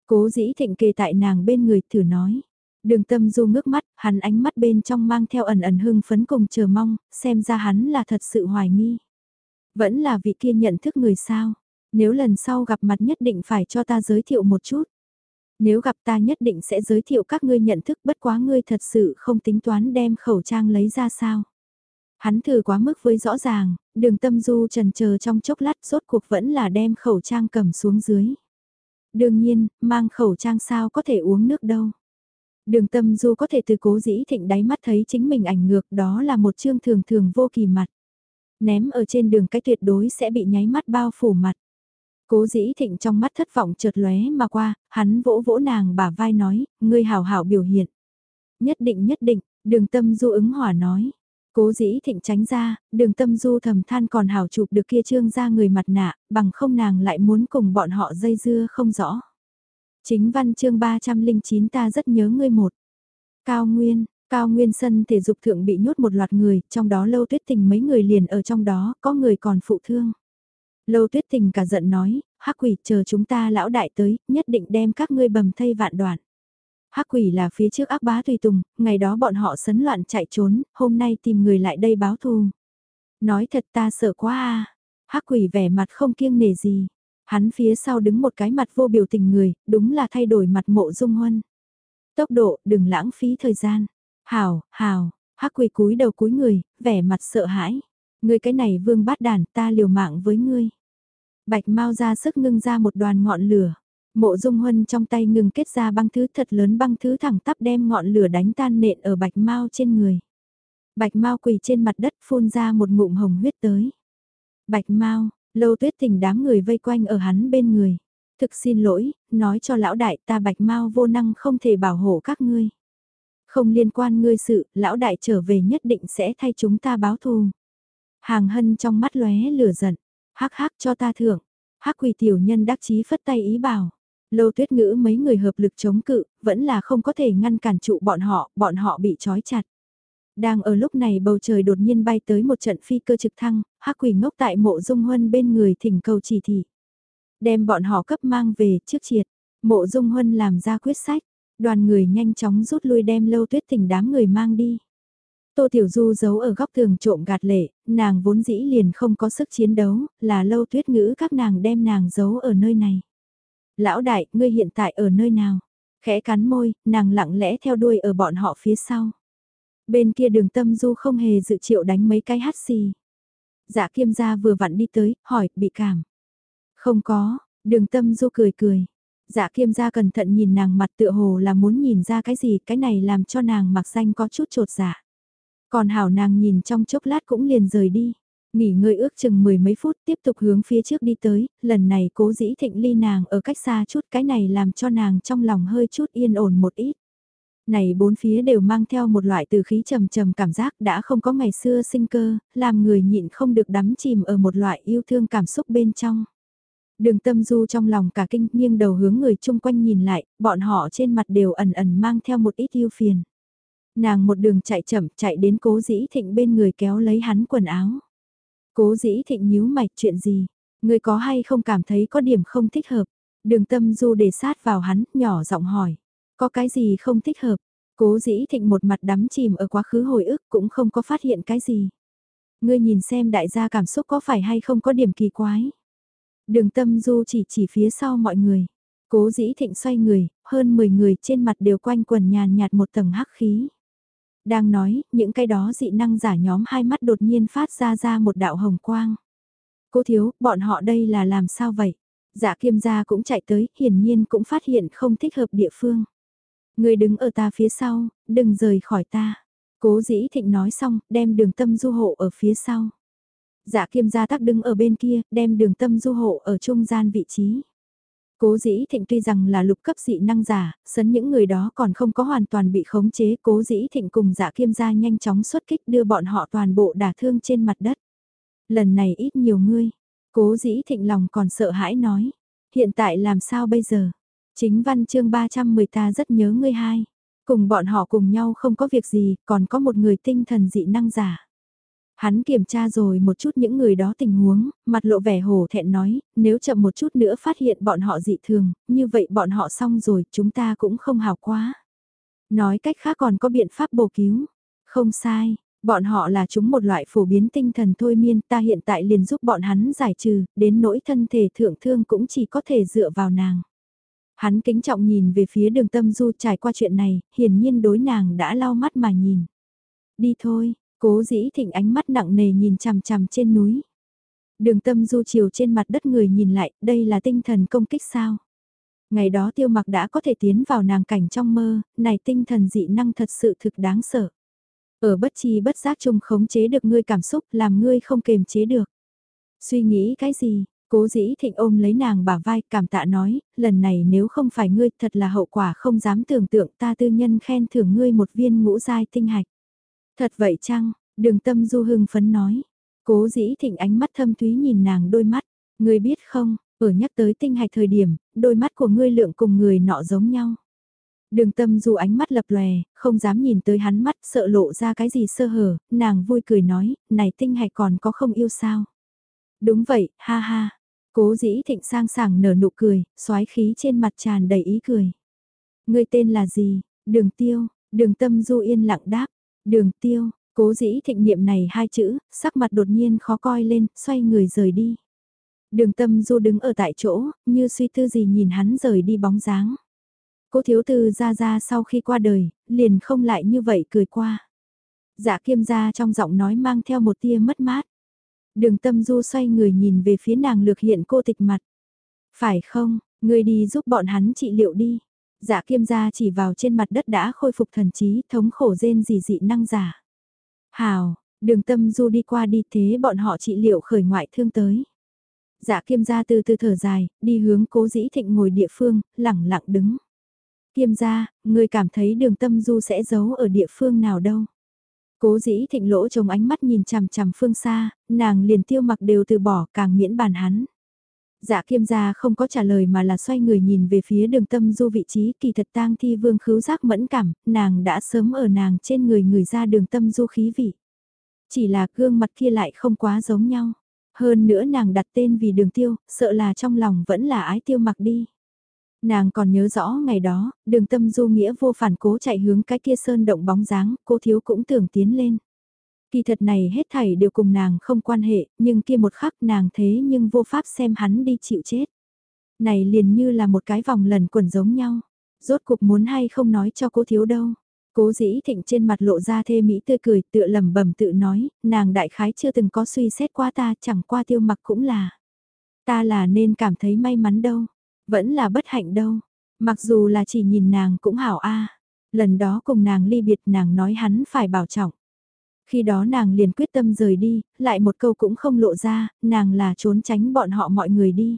A: Cố dĩ thịnh kề tại nàng bên người thử nói. Đường tâm du ngước mắt, hắn ánh mắt bên trong mang theo ẩn ẩn hưng phấn cùng chờ mong, xem ra hắn là thật sự hoài nghi. Vẫn là vị kia nhận thức người sao, nếu lần sau gặp mặt nhất định phải cho ta giới thiệu một chút. Nếu gặp ta nhất định sẽ giới thiệu các ngươi nhận thức bất quá ngươi thật sự không tính toán đem khẩu trang lấy ra sao. Hắn thử quá mức với rõ ràng, đường tâm du trần chờ trong chốc lát rốt cuộc vẫn là đem khẩu trang cầm xuống dưới. Đương nhiên, mang khẩu trang sao có thể uống nước đâu. Đường tâm du có thể từ cố dĩ thịnh đáy mắt thấy chính mình ảnh ngược đó là một chương thường thường vô kỳ mặt. Ném ở trên đường cái tuyệt đối sẽ bị nháy mắt bao phủ mặt. Cố dĩ thịnh trong mắt thất vọng chợt lóe mà qua, hắn vỗ vỗ nàng bả vai nói, ngươi hảo hảo biểu hiện. Nhất định nhất định, đường tâm du ứng hỏa nói. Cố dĩ thịnh tránh ra, đường tâm du thầm than còn hảo chụp được kia trương ra người mặt nạ, bằng không nàng lại muốn cùng bọn họ dây dưa không rõ. Chính văn chương 309 ta rất nhớ ngươi một. Cao Nguyên, Cao Nguyên sân thể dục thượng bị nhốt một loạt người, trong đó lâu tuyết tình mấy người liền ở trong đó, có người còn phụ thương. Lâu tuyết tình cả giận nói, hắc quỷ chờ chúng ta lão đại tới, nhất định đem các ngươi bầm thây vạn đoạn. Hắc quỷ là phía trước ác bá tùy tùng, ngày đó bọn họ sấn loạn chạy trốn, hôm nay tìm người lại đây báo thù. Nói thật ta sợ quá à. Hắc quỷ vẻ mặt không kiêng nể gì. Hắn phía sau đứng một cái mặt vô biểu tình người, đúng là thay đổi mặt mộ dung huân. Tốc độ, đừng lãng phí thời gian. Hào, hào, hắc quỷ cúi đầu cúi người, vẻ mặt sợ hãi. Ngươi cái này vương bát đàn ta liều mạng với ngươi. Bạch mau ra sức ngưng ra một đoàn ngọn lửa. Mộ dung huân trong tay ngừng kết ra băng thứ thật lớn băng thứ thẳng tắp đem ngọn lửa đánh tan nện ở bạch mau trên người. Bạch mau quỳ trên mặt đất phun ra một ngụm hồng huyết tới. Bạch mau, lâu tuyết tình đám người vây quanh ở hắn bên người. Thực xin lỗi, nói cho lão đại ta bạch mau vô năng không thể bảo hộ các ngươi. Không liên quan ngươi sự, lão đại trở về nhất định sẽ thay chúng ta báo thù. Hàng hân trong mắt lóe lửa giận, hắc hắc cho ta thưởng. Hắc quỳ tiểu nhân đắc chí phất tay ý bảo. Lâu tuyết ngữ mấy người hợp lực chống cự, vẫn là không có thể ngăn cản trụ bọn họ, bọn họ bị trói chặt. Đang ở lúc này bầu trời đột nhiên bay tới một trận phi cơ trực thăng, hắc quỷ ngốc tại mộ dung huân bên người thỉnh cầu chỉ thị. Đem bọn họ cấp mang về trước triệt, mộ dung huân làm ra quyết sách, đoàn người nhanh chóng rút lui đem lâu tuyết thỉnh đám người mang đi. Tô Tiểu Du giấu ở góc tường trộm gạt lệ, nàng vốn dĩ liền không có sức chiến đấu, là lâu tuyết ngữ các nàng đem nàng giấu ở nơi này. Lão đại, ngươi hiện tại ở nơi nào? Khẽ cắn môi, nàng lặng lẽ theo đuôi ở bọn họ phía sau. Bên kia đường tâm du không hề dự triệu đánh mấy cái hát xì. Dạ kiêm gia vừa vặn đi tới, hỏi, bị cảm. Không có, đường tâm du cười cười. Dạ kiêm gia cẩn thận nhìn nàng mặt tựa hồ là muốn nhìn ra cái gì, cái này làm cho nàng mặc danh có chút trột dạ. Còn hảo nàng nhìn trong chốc lát cũng liền rời đi. Nghỉ ngơi ước chừng mười mấy phút tiếp tục hướng phía trước đi tới, lần này cố dĩ thịnh ly nàng ở cách xa chút cái này làm cho nàng trong lòng hơi chút yên ổn một ít. Này bốn phía đều mang theo một loại từ khí trầm trầm cảm giác đã không có ngày xưa sinh cơ, làm người nhịn không được đắm chìm ở một loại yêu thương cảm xúc bên trong. Đường tâm du trong lòng cả kinh nghiêng đầu hướng người chung quanh nhìn lại, bọn họ trên mặt đều ẩn ẩn mang theo một ít yêu phiền. Nàng một đường chạy chậm chạy đến cố dĩ thịnh bên người kéo lấy hắn quần áo. Cố dĩ thịnh nhíu mạch chuyện gì, người có hay không cảm thấy có điểm không thích hợp. Đường tâm du để sát vào hắn, nhỏ giọng hỏi. Có cái gì không thích hợp? Cố dĩ thịnh một mặt đắm chìm ở quá khứ hồi ức cũng không có phát hiện cái gì. Ngươi nhìn xem đại gia cảm xúc có phải hay không có điểm kỳ quái. Đường tâm du chỉ chỉ phía sau mọi người. Cố dĩ thịnh xoay người, hơn 10 người trên mặt đều quanh quần nhàn nhạt một tầng hắc khí. Đang nói, những cái đó dị năng giả nhóm hai mắt đột nhiên phát ra ra một đạo hồng quang. Cô thiếu, bọn họ đây là làm sao vậy? Dạ kiêm gia cũng chạy tới, hiển nhiên cũng phát hiện không thích hợp địa phương. Người đứng ở ta phía sau, đừng rời khỏi ta. Cố dĩ thịnh nói xong, đem đường tâm du hộ ở phía sau. Dạ kiêm gia tắc đứng ở bên kia, đem đường tâm du hộ ở trung gian vị trí. Cố dĩ thịnh tuy rằng là lục cấp dị năng giả, sấn những người đó còn không có hoàn toàn bị khống chế. Cố dĩ thịnh cùng dạ kiêm gia nhanh chóng xuất kích đưa bọn họ toàn bộ đả thương trên mặt đất. Lần này ít nhiều ngươi. Cố dĩ thịnh lòng còn sợ hãi nói. Hiện tại làm sao bây giờ? Chính văn chương 310 ta rất nhớ ngươi hai. Cùng bọn họ cùng nhau không có việc gì, còn có một người tinh thần dị năng giả. Hắn kiểm tra rồi một chút những người đó tình huống, mặt lộ vẻ hổ thẹn nói, nếu chậm một chút nữa phát hiện bọn họ dị thường, như vậy bọn họ xong rồi, chúng ta cũng không hào quá. Nói cách khác còn có biện pháp bổ cứu. Không sai, bọn họ là chúng một loại phổ biến tinh thần thôi miên, ta hiện tại liền giúp bọn hắn giải trừ, đến nỗi thân thể thượng thương cũng chỉ có thể dựa vào nàng. Hắn kính trọng nhìn về phía đường tâm du trải qua chuyện này, hiển nhiên đối nàng đã lau mắt mà nhìn. Đi thôi, cố dĩ thịnh ánh mắt nặng nề nhìn chằm chằm trên núi. Đường tâm du chiều trên mặt đất người nhìn lại, đây là tinh thần công kích sao? Ngày đó tiêu mặc đã có thể tiến vào nàng cảnh trong mơ, này tinh thần dị năng thật sự thực đáng sợ. Ở bất chi bất giác chung khống chế được ngươi cảm xúc làm ngươi không kềm chế được. Suy nghĩ cái gì, Cố dĩ thịnh ôm lấy nàng bả vai cảm tạ nói, lần này nếu không phải ngươi thật là hậu quả không dám tưởng tượng ta tư nhân khen thưởng ngươi một viên ngũ giai tinh hạch. Thật vậy chăng, đường tâm du hưng phấn nói. Cố dĩ thịnh ánh mắt thâm thúy nhìn nàng đôi mắt, ngươi biết không, ở nhắc tới tinh hạch thời điểm, đôi mắt của ngươi lượng cùng người nọ giống nhau. Đường tâm du ánh mắt lập lòe, không dám nhìn tới hắn mắt sợ lộ ra cái gì sơ hở, nàng vui cười nói, này tinh hạch còn có không yêu sao. Đúng vậy, ha ha, Cố dĩ thịnh sang sảng nở nụ cười, xoái khí trên mặt tràn đầy ý cười. Ngươi tên là gì? Đường tiêu, đường tâm du yên lặng đáp. Đường tiêu, cố dĩ thịnh niệm này hai chữ, sắc mặt đột nhiên khó coi lên, xoay người rời đi. Đường tâm du đứng ở tại chỗ, như suy tư gì nhìn hắn rời đi bóng dáng. Cố thiếu tư ra ra sau khi qua đời, liền không lại như vậy cười qua. Dạ kiêm ra trong giọng nói mang theo một tia mất mát. Đường tâm du xoay người nhìn về phía nàng lược hiện cô tịch mặt. Phải không, người đi giúp bọn hắn trị liệu đi. Dạ kiêm gia chỉ vào trên mặt đất đã khôi phục thần trí thống khổ rên gì dị năng giả. Hào, đường tâm du đi qua đi thế bọn họ trị liệu khởi ngoại thương tới. Dạ kiêm gia từ từ thở dài, đi hướng cố dĩ thịnh ngồi địa phương, lẳng lặng đứng. Kiêm gia, người cảm thấy đường tâm du sẽ giấu ở địa phương nào đâu. Cố dĩ thịnh lỗ trông ánh mắt nhìn chằm chằm phương xa, nàng liền tiêu mặc đều từ bỏ càng miễn bàn hắn. Dạ kiêm gia không có trả lời mà là xoay người nhìn về phía đường tâm du vị trí kỳ thật tang thi vương khứu giác mẫn cảm, nàng đã sớm ở nàng trên người người ra đường tâm du khí vị. Chỉ là gương mặt kia lại không quá giống nhau. Hơn nữa nàng đặt tên vì đường tiêu, sợ là trong lòng vẫn là ái tiêu mặc đi. Nàng còn nhớ rõ ngày đó, đường tâm du nghĩa vô phản cố chạy hướng cái kia sơn động bóng dáng, cô thiếu cũng tưởng tiến lên. Kỳ thật này hết thảy đều cùng nàng không quan hệ, nhưng kia một khắc nàng thế nhưng vô pháp xem hắn đi chịu chết. Này liền như là một cái vòng lần quẩn giống nhau. Rốt cục muốn hay không nói cho cô thiếu đâu. Cố dĩ thịnh trên mặt lộ ra thê mỹ tươi cười tựa lầm bẩm tự nói, nàng đại khái chưa từng có suy xét qua ta chẳng qua tiêu mặc cũng là. Ta là nên cảm thấy may mắn đâu, vẫn là bất hạnh đâu, mặc dù là chỉ nhìn nàng cũng hảo a Lần đó cùng nàng ly biệt nàng nói hắn phải bảo trọng. Khi đó nàng liền quyết tâm rời đi, lại một câu cũng không lộ ra, nàng là trốn tránh bọn họ mọi người đi.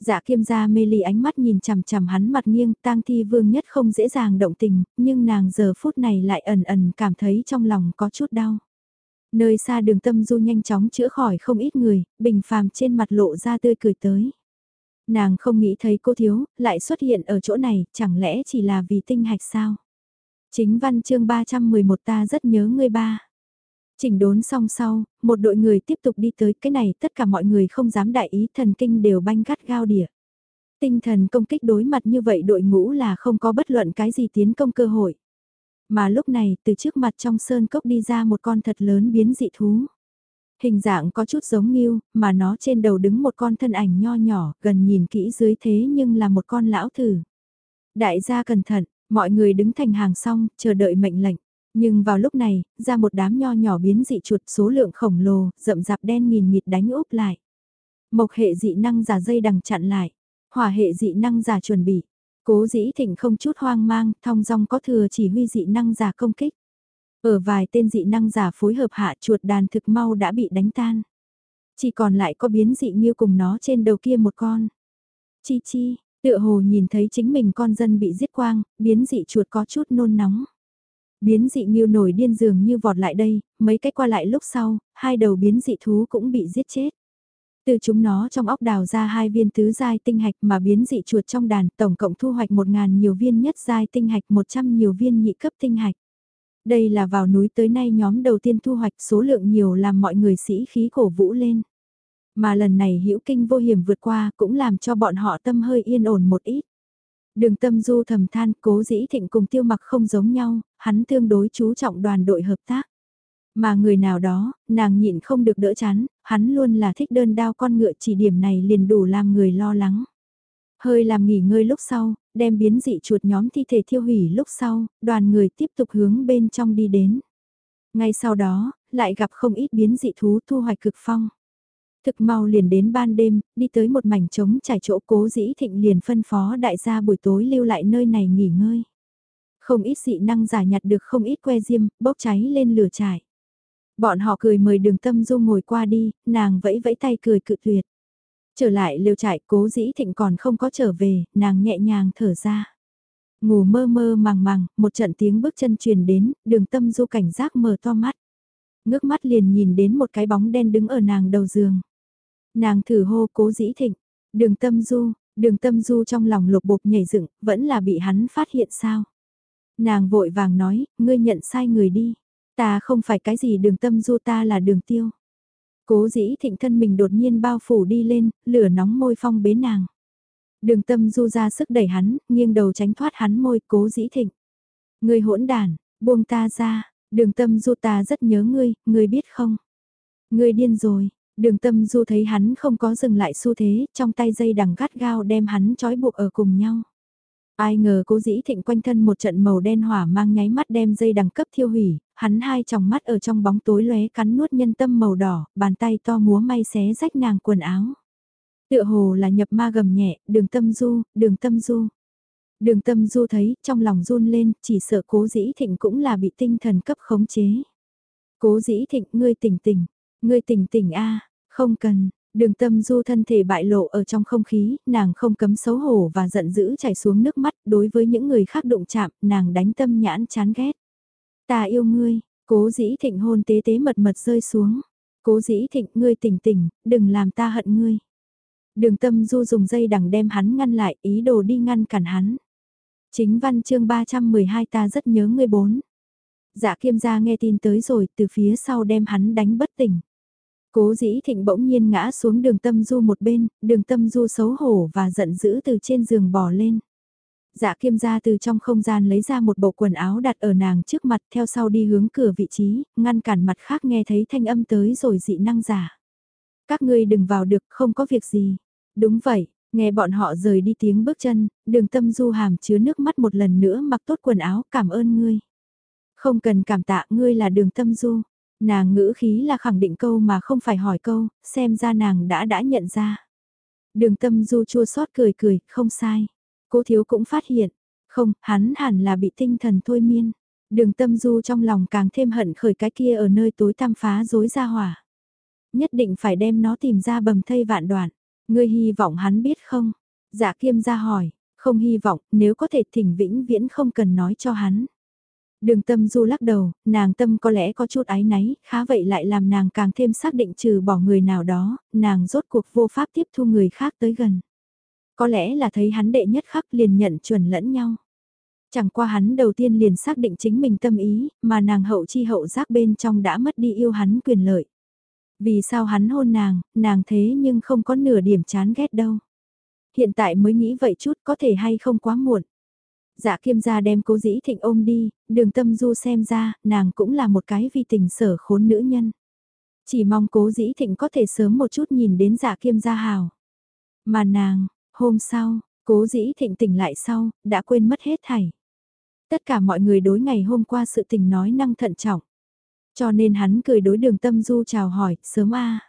A: Dạ kiêm gia mê ly ánh mắt nhìn chằm chằm hắn mặt nghiêng, tang thi vương nhất không dễ dàng động tình, nhưng nàng giờ phút này lại ẩn ẩn cảm thấy trong lòng có chút đau. Nơi xa đường tâm du nhanh chóng chữa khỏi không ít người, bình phàm trên mặt lộ ra tươi cười tới. Nàng không nghĩ thấy cô thiếu, lại xuất hiện ở chỗ này, chẳng lẽ chỉ là vì tinh hạch sao? Chính văn chương 311 ta rất nhớ ngươi ba. Chỉnh đốn xong sau, một đội người tiếp tục đi tới cái này tất cả mọi người không dám đại ý thần kinh đều banh gắt gao đỉa. Tinh thần công kích đối mặt như vậy đội ngũ là không có bất luận cái gì tiến công cơ hội. Mà lúc này từ trước mặt trong sơn cốc đi ra một con thật lớn biến dị thú. Hình dạng có chút giống nghiêu, mà nó trên đầu đứng một con thân ảnh nho nhỏ, gần nhìn kỹ dưới thế nhưng là một con lão thử. Đại gia cẩn thận, mọi người đứng thành hàng xong, chờ đợi mệnh lệnh. Nhưng vào lúc này, ra một đám nho nhỏ biến dị chuột số lượng khổng lồ, rậm rạp đen nghìn nghịt đánh úp lại. Mộc hệ dị năng giả dây đằng chặn lại, hỏa hệ dị năng giả chuẩn bị. Cố dĩ thịnh không chút hoang mang, thong dong có thừa chỉ huy dị năng giả công kích. Ở vài tên dị năng giả phối hợp hạ chuột đàn thực mau đã bị đánh tan. Chỉ còn lại có biến dị như cùng nó trên đầu kia một con. Chi chi, tựa hồ nhìn thấy chính mình con dân bị giết quang, biến dị chuột có chút nôn nóng. Biến dị nghiêu nổi điên dường như vọt lại đây, mấy cái qua lại lúc sau, hai đầu biến dị thú cũng bị giết chết. Từ chúng nó trong óc đào ra hai viên tứ giai tinh hạch mà biến dị chuột trong đàn tổng cộng thu hoạch 1.000 nhiều viên nhất giai tinh hạch 100 nhiều viên nhị cấp tinh hạch. Đây là vào núi tới nay nhóm đầu tiên thu hoạch số lượng nhiều làm mọi người sĩ khí cổ vũ lên. Mà lần này hữu kinh vô hiểm vượt qua cũng làm cho bọn họ tâm hơi yên ổn một ít. Đường tâm du thầm than cố dĩ thịnh cùng tiêu mặc không giống nhau, hắn tương đối chú trọng đoàn đội hợp tác. Mà người nào đó, nàng nhịn không được đỡ chán, hắn luôn là thích đơn đao con ngựa chỉ điểm này liền đủ làm người lo lắng. Hơi làm nghỉ ngơi lúc sau, đem biến dị chuột nhóm thi thể thiêu hủy lúc sau, đoàn người tiếp tục hướng bên trong đi đến. Ngay sau đó, lại gặp không ít biến dị thú thu hoạch cực phong. Thực mau liền đến ban đêm, đi tới một mảnh trống trải chỗ cố dĩ thịnh liền phân phó đại gia buổi tối lưu lại nơi này nghỉ ngơi. Không ít dị năng giả nhặt được không ít que diêm, bốc cháy lên lửa trải. Bọn họ cười mời đường tâm du ngồi qua đi, nàng vẫy vẫy tay cười cự tuyệt. Trở lại liều trại cố dĩ thịnh còn không có trở về, nàng nhẹ nhàng thở ra. Ngủ mơ mơ màng màng, một trận tiếng bước chân truyền đến, đường tâm du cảnh giác mở to mắt. Ngước mắt liền nhìn đến một cái bóng đen đứng ở nàng đầu giường. Nàng thử hô cố dĩ thịnh, đường tâm du, đường tâm du trong lòng lục bột nhảy dựng, vẫn là bị hắn phát hiện sao. Nàng vội vàng nói, ngươi nhận sai người đi. Ta không phải cái gì đường tâm du ta là đường tiêu. Cố dĩ thịnh thân mình đột nhiên bao phủ đi lên, lửa nóng môi phong bế nàng. Đường tâm du ra sức đẩy hắn, nghiêng đầu tránh thoát hắn môi cố dĩ thịnh. Người hỗn đàn, buông ta ra, đường tâm du ta rất nhớ ngươi, ngươi biết không? Ngươi điên rồi, đường tâm du thấy hắn không có dừng lại xu thế, trong tay dây đằng gắt gao đem hắn trói buộc ở cùng nhau. Ai ngờ cố dĩ thịnh quanh thân một trận màu đen hỏa mang nháy mắt đem dây đằng cấp thiêu hủy, hắn hai tròng mắt ở trong bóng tối lóe cắn nuốt nhân tâm màu đỏ, bàn tay to múa may xé rách nàng quần áo. Tựa hồ là nhập ma gầm nhẹ, đường tâm du, đường tâm du. Đường tâm du thấy, trong lòng run lên, chỉ sợ cố dĩ thịnh cũng là bị tinh thần cấp khống chế. Cố dĩ thịnh, ngươi tỉnh tỉnh, ngươi tỉnh tỉnh a không cần, đường tâm du thân thể bại lộ ở trong không khí, nàng không cấm xấu hổ và giận dữ chảy xuống nước mắt, đối với những người khác đụng chạm, nàng đánh tâm nhãn chán ghét. Ta yêu ngươi, cố dĩ thịnh hôn tế tế mật mật rơi xuống. Cố dĩ thịnh ngươi tỉnh tỉnh, đừng làm ta hận ngươi. Đường tâm du dùng dây đằng đem hắn ngăn lại, ý đồ đi ngăn cản hắn. Chính văn chương 312 ta rất nhớ ngươi bốn. Dạ kiêm gia nghe tin tới rồi, từ phía sau đem hắn đánh bất tỉnh. Cố dĩ thịnh bỗng nhiên ngã xuống đường tâm du một bên, đường tâm du xấu hổ và giận dữ từ trên giường bò lên. Dạ kiêm gia từ trong không gian lấy ra một bộ quần áo đặt ở nàng trước mặt theo sau đi hướng cửa vị trí, ngăn cản mặt khác nghe thấy thanh âm tới rồi dị năng giả. Các ngươi đừng vào được, không có việc gì. Đúng vậy, nghe bọn họ rời đi tiếng bước chân, đường tâm du hàm chứa nước mắt một lần nữa mặc tốt quần áo cảm ơn ngươi. Không cần cảm tạ ngươi là đường tâm du. Nàng ngữ khí là khẳng định câu mà không phải hỏi câu, xem ra nàng đã đã nhận ra. Đường tâm du chua xót cười cười, không sai. Cố thiếu cũng phát hiện, không, hắn hẳn là bị tinh thần thôi miên. Đường tâm du trong lòng càng thêm hận khởi cái kia ở nơi tối tăm phá dối ra hỏa. Nhất định phải đem nó tìm ra bầm thây vạn đoạn. Ngươi hy vọng hắn biết không? Dạ kiêm ra hỏi, không hy vọng, nếu có thể thỉnh vĩnh viễn không cần nói cho hắn. Đường tâm du lắc đầu, nàng tâm có lẽ có chút ái náy, khá vậy lại làm nàng càng thêm xác định trừ bỏ người nào đó, nàng rốt cuộc vô pháp tiếp thu người khác tới gần. Có lẽ là thấy hắn đệ nhất khắc liền nhận chuẩn lẫn nhau. Chẳng qua hắn đầu tiên liền xác định chính mình tâm ý, mà nàng hậu chi hậu giác bên trong đã mất đi yêu hắn quyền lợi. Vì sao hắn hôn nàng, nàng thế nhưng không có nửa điểm chán ghét đâu. Hiện tại mới nghĩ vậy chút có thể hay không quá muộn. Dạ kiêm gia đem cố dĩ thịnh ôm đi, đường tâm du xem ra, nàng cũng là một cái vì tình sở khốn nữ nhân. Chỉ mong cố dĩ thịnh có thể sớm một chút nhìn đến dạ kiêm gia hào. Mà nàng, hôm sau, cố dĩ thịnh tỉnh lại sau, đã quên mất hết thảy. Tất cả mọi người đối ngày hôm qua sự tình nói năng thận trọng. Cho nên hắn cười đối đường tâm du chào hỏi, sớm a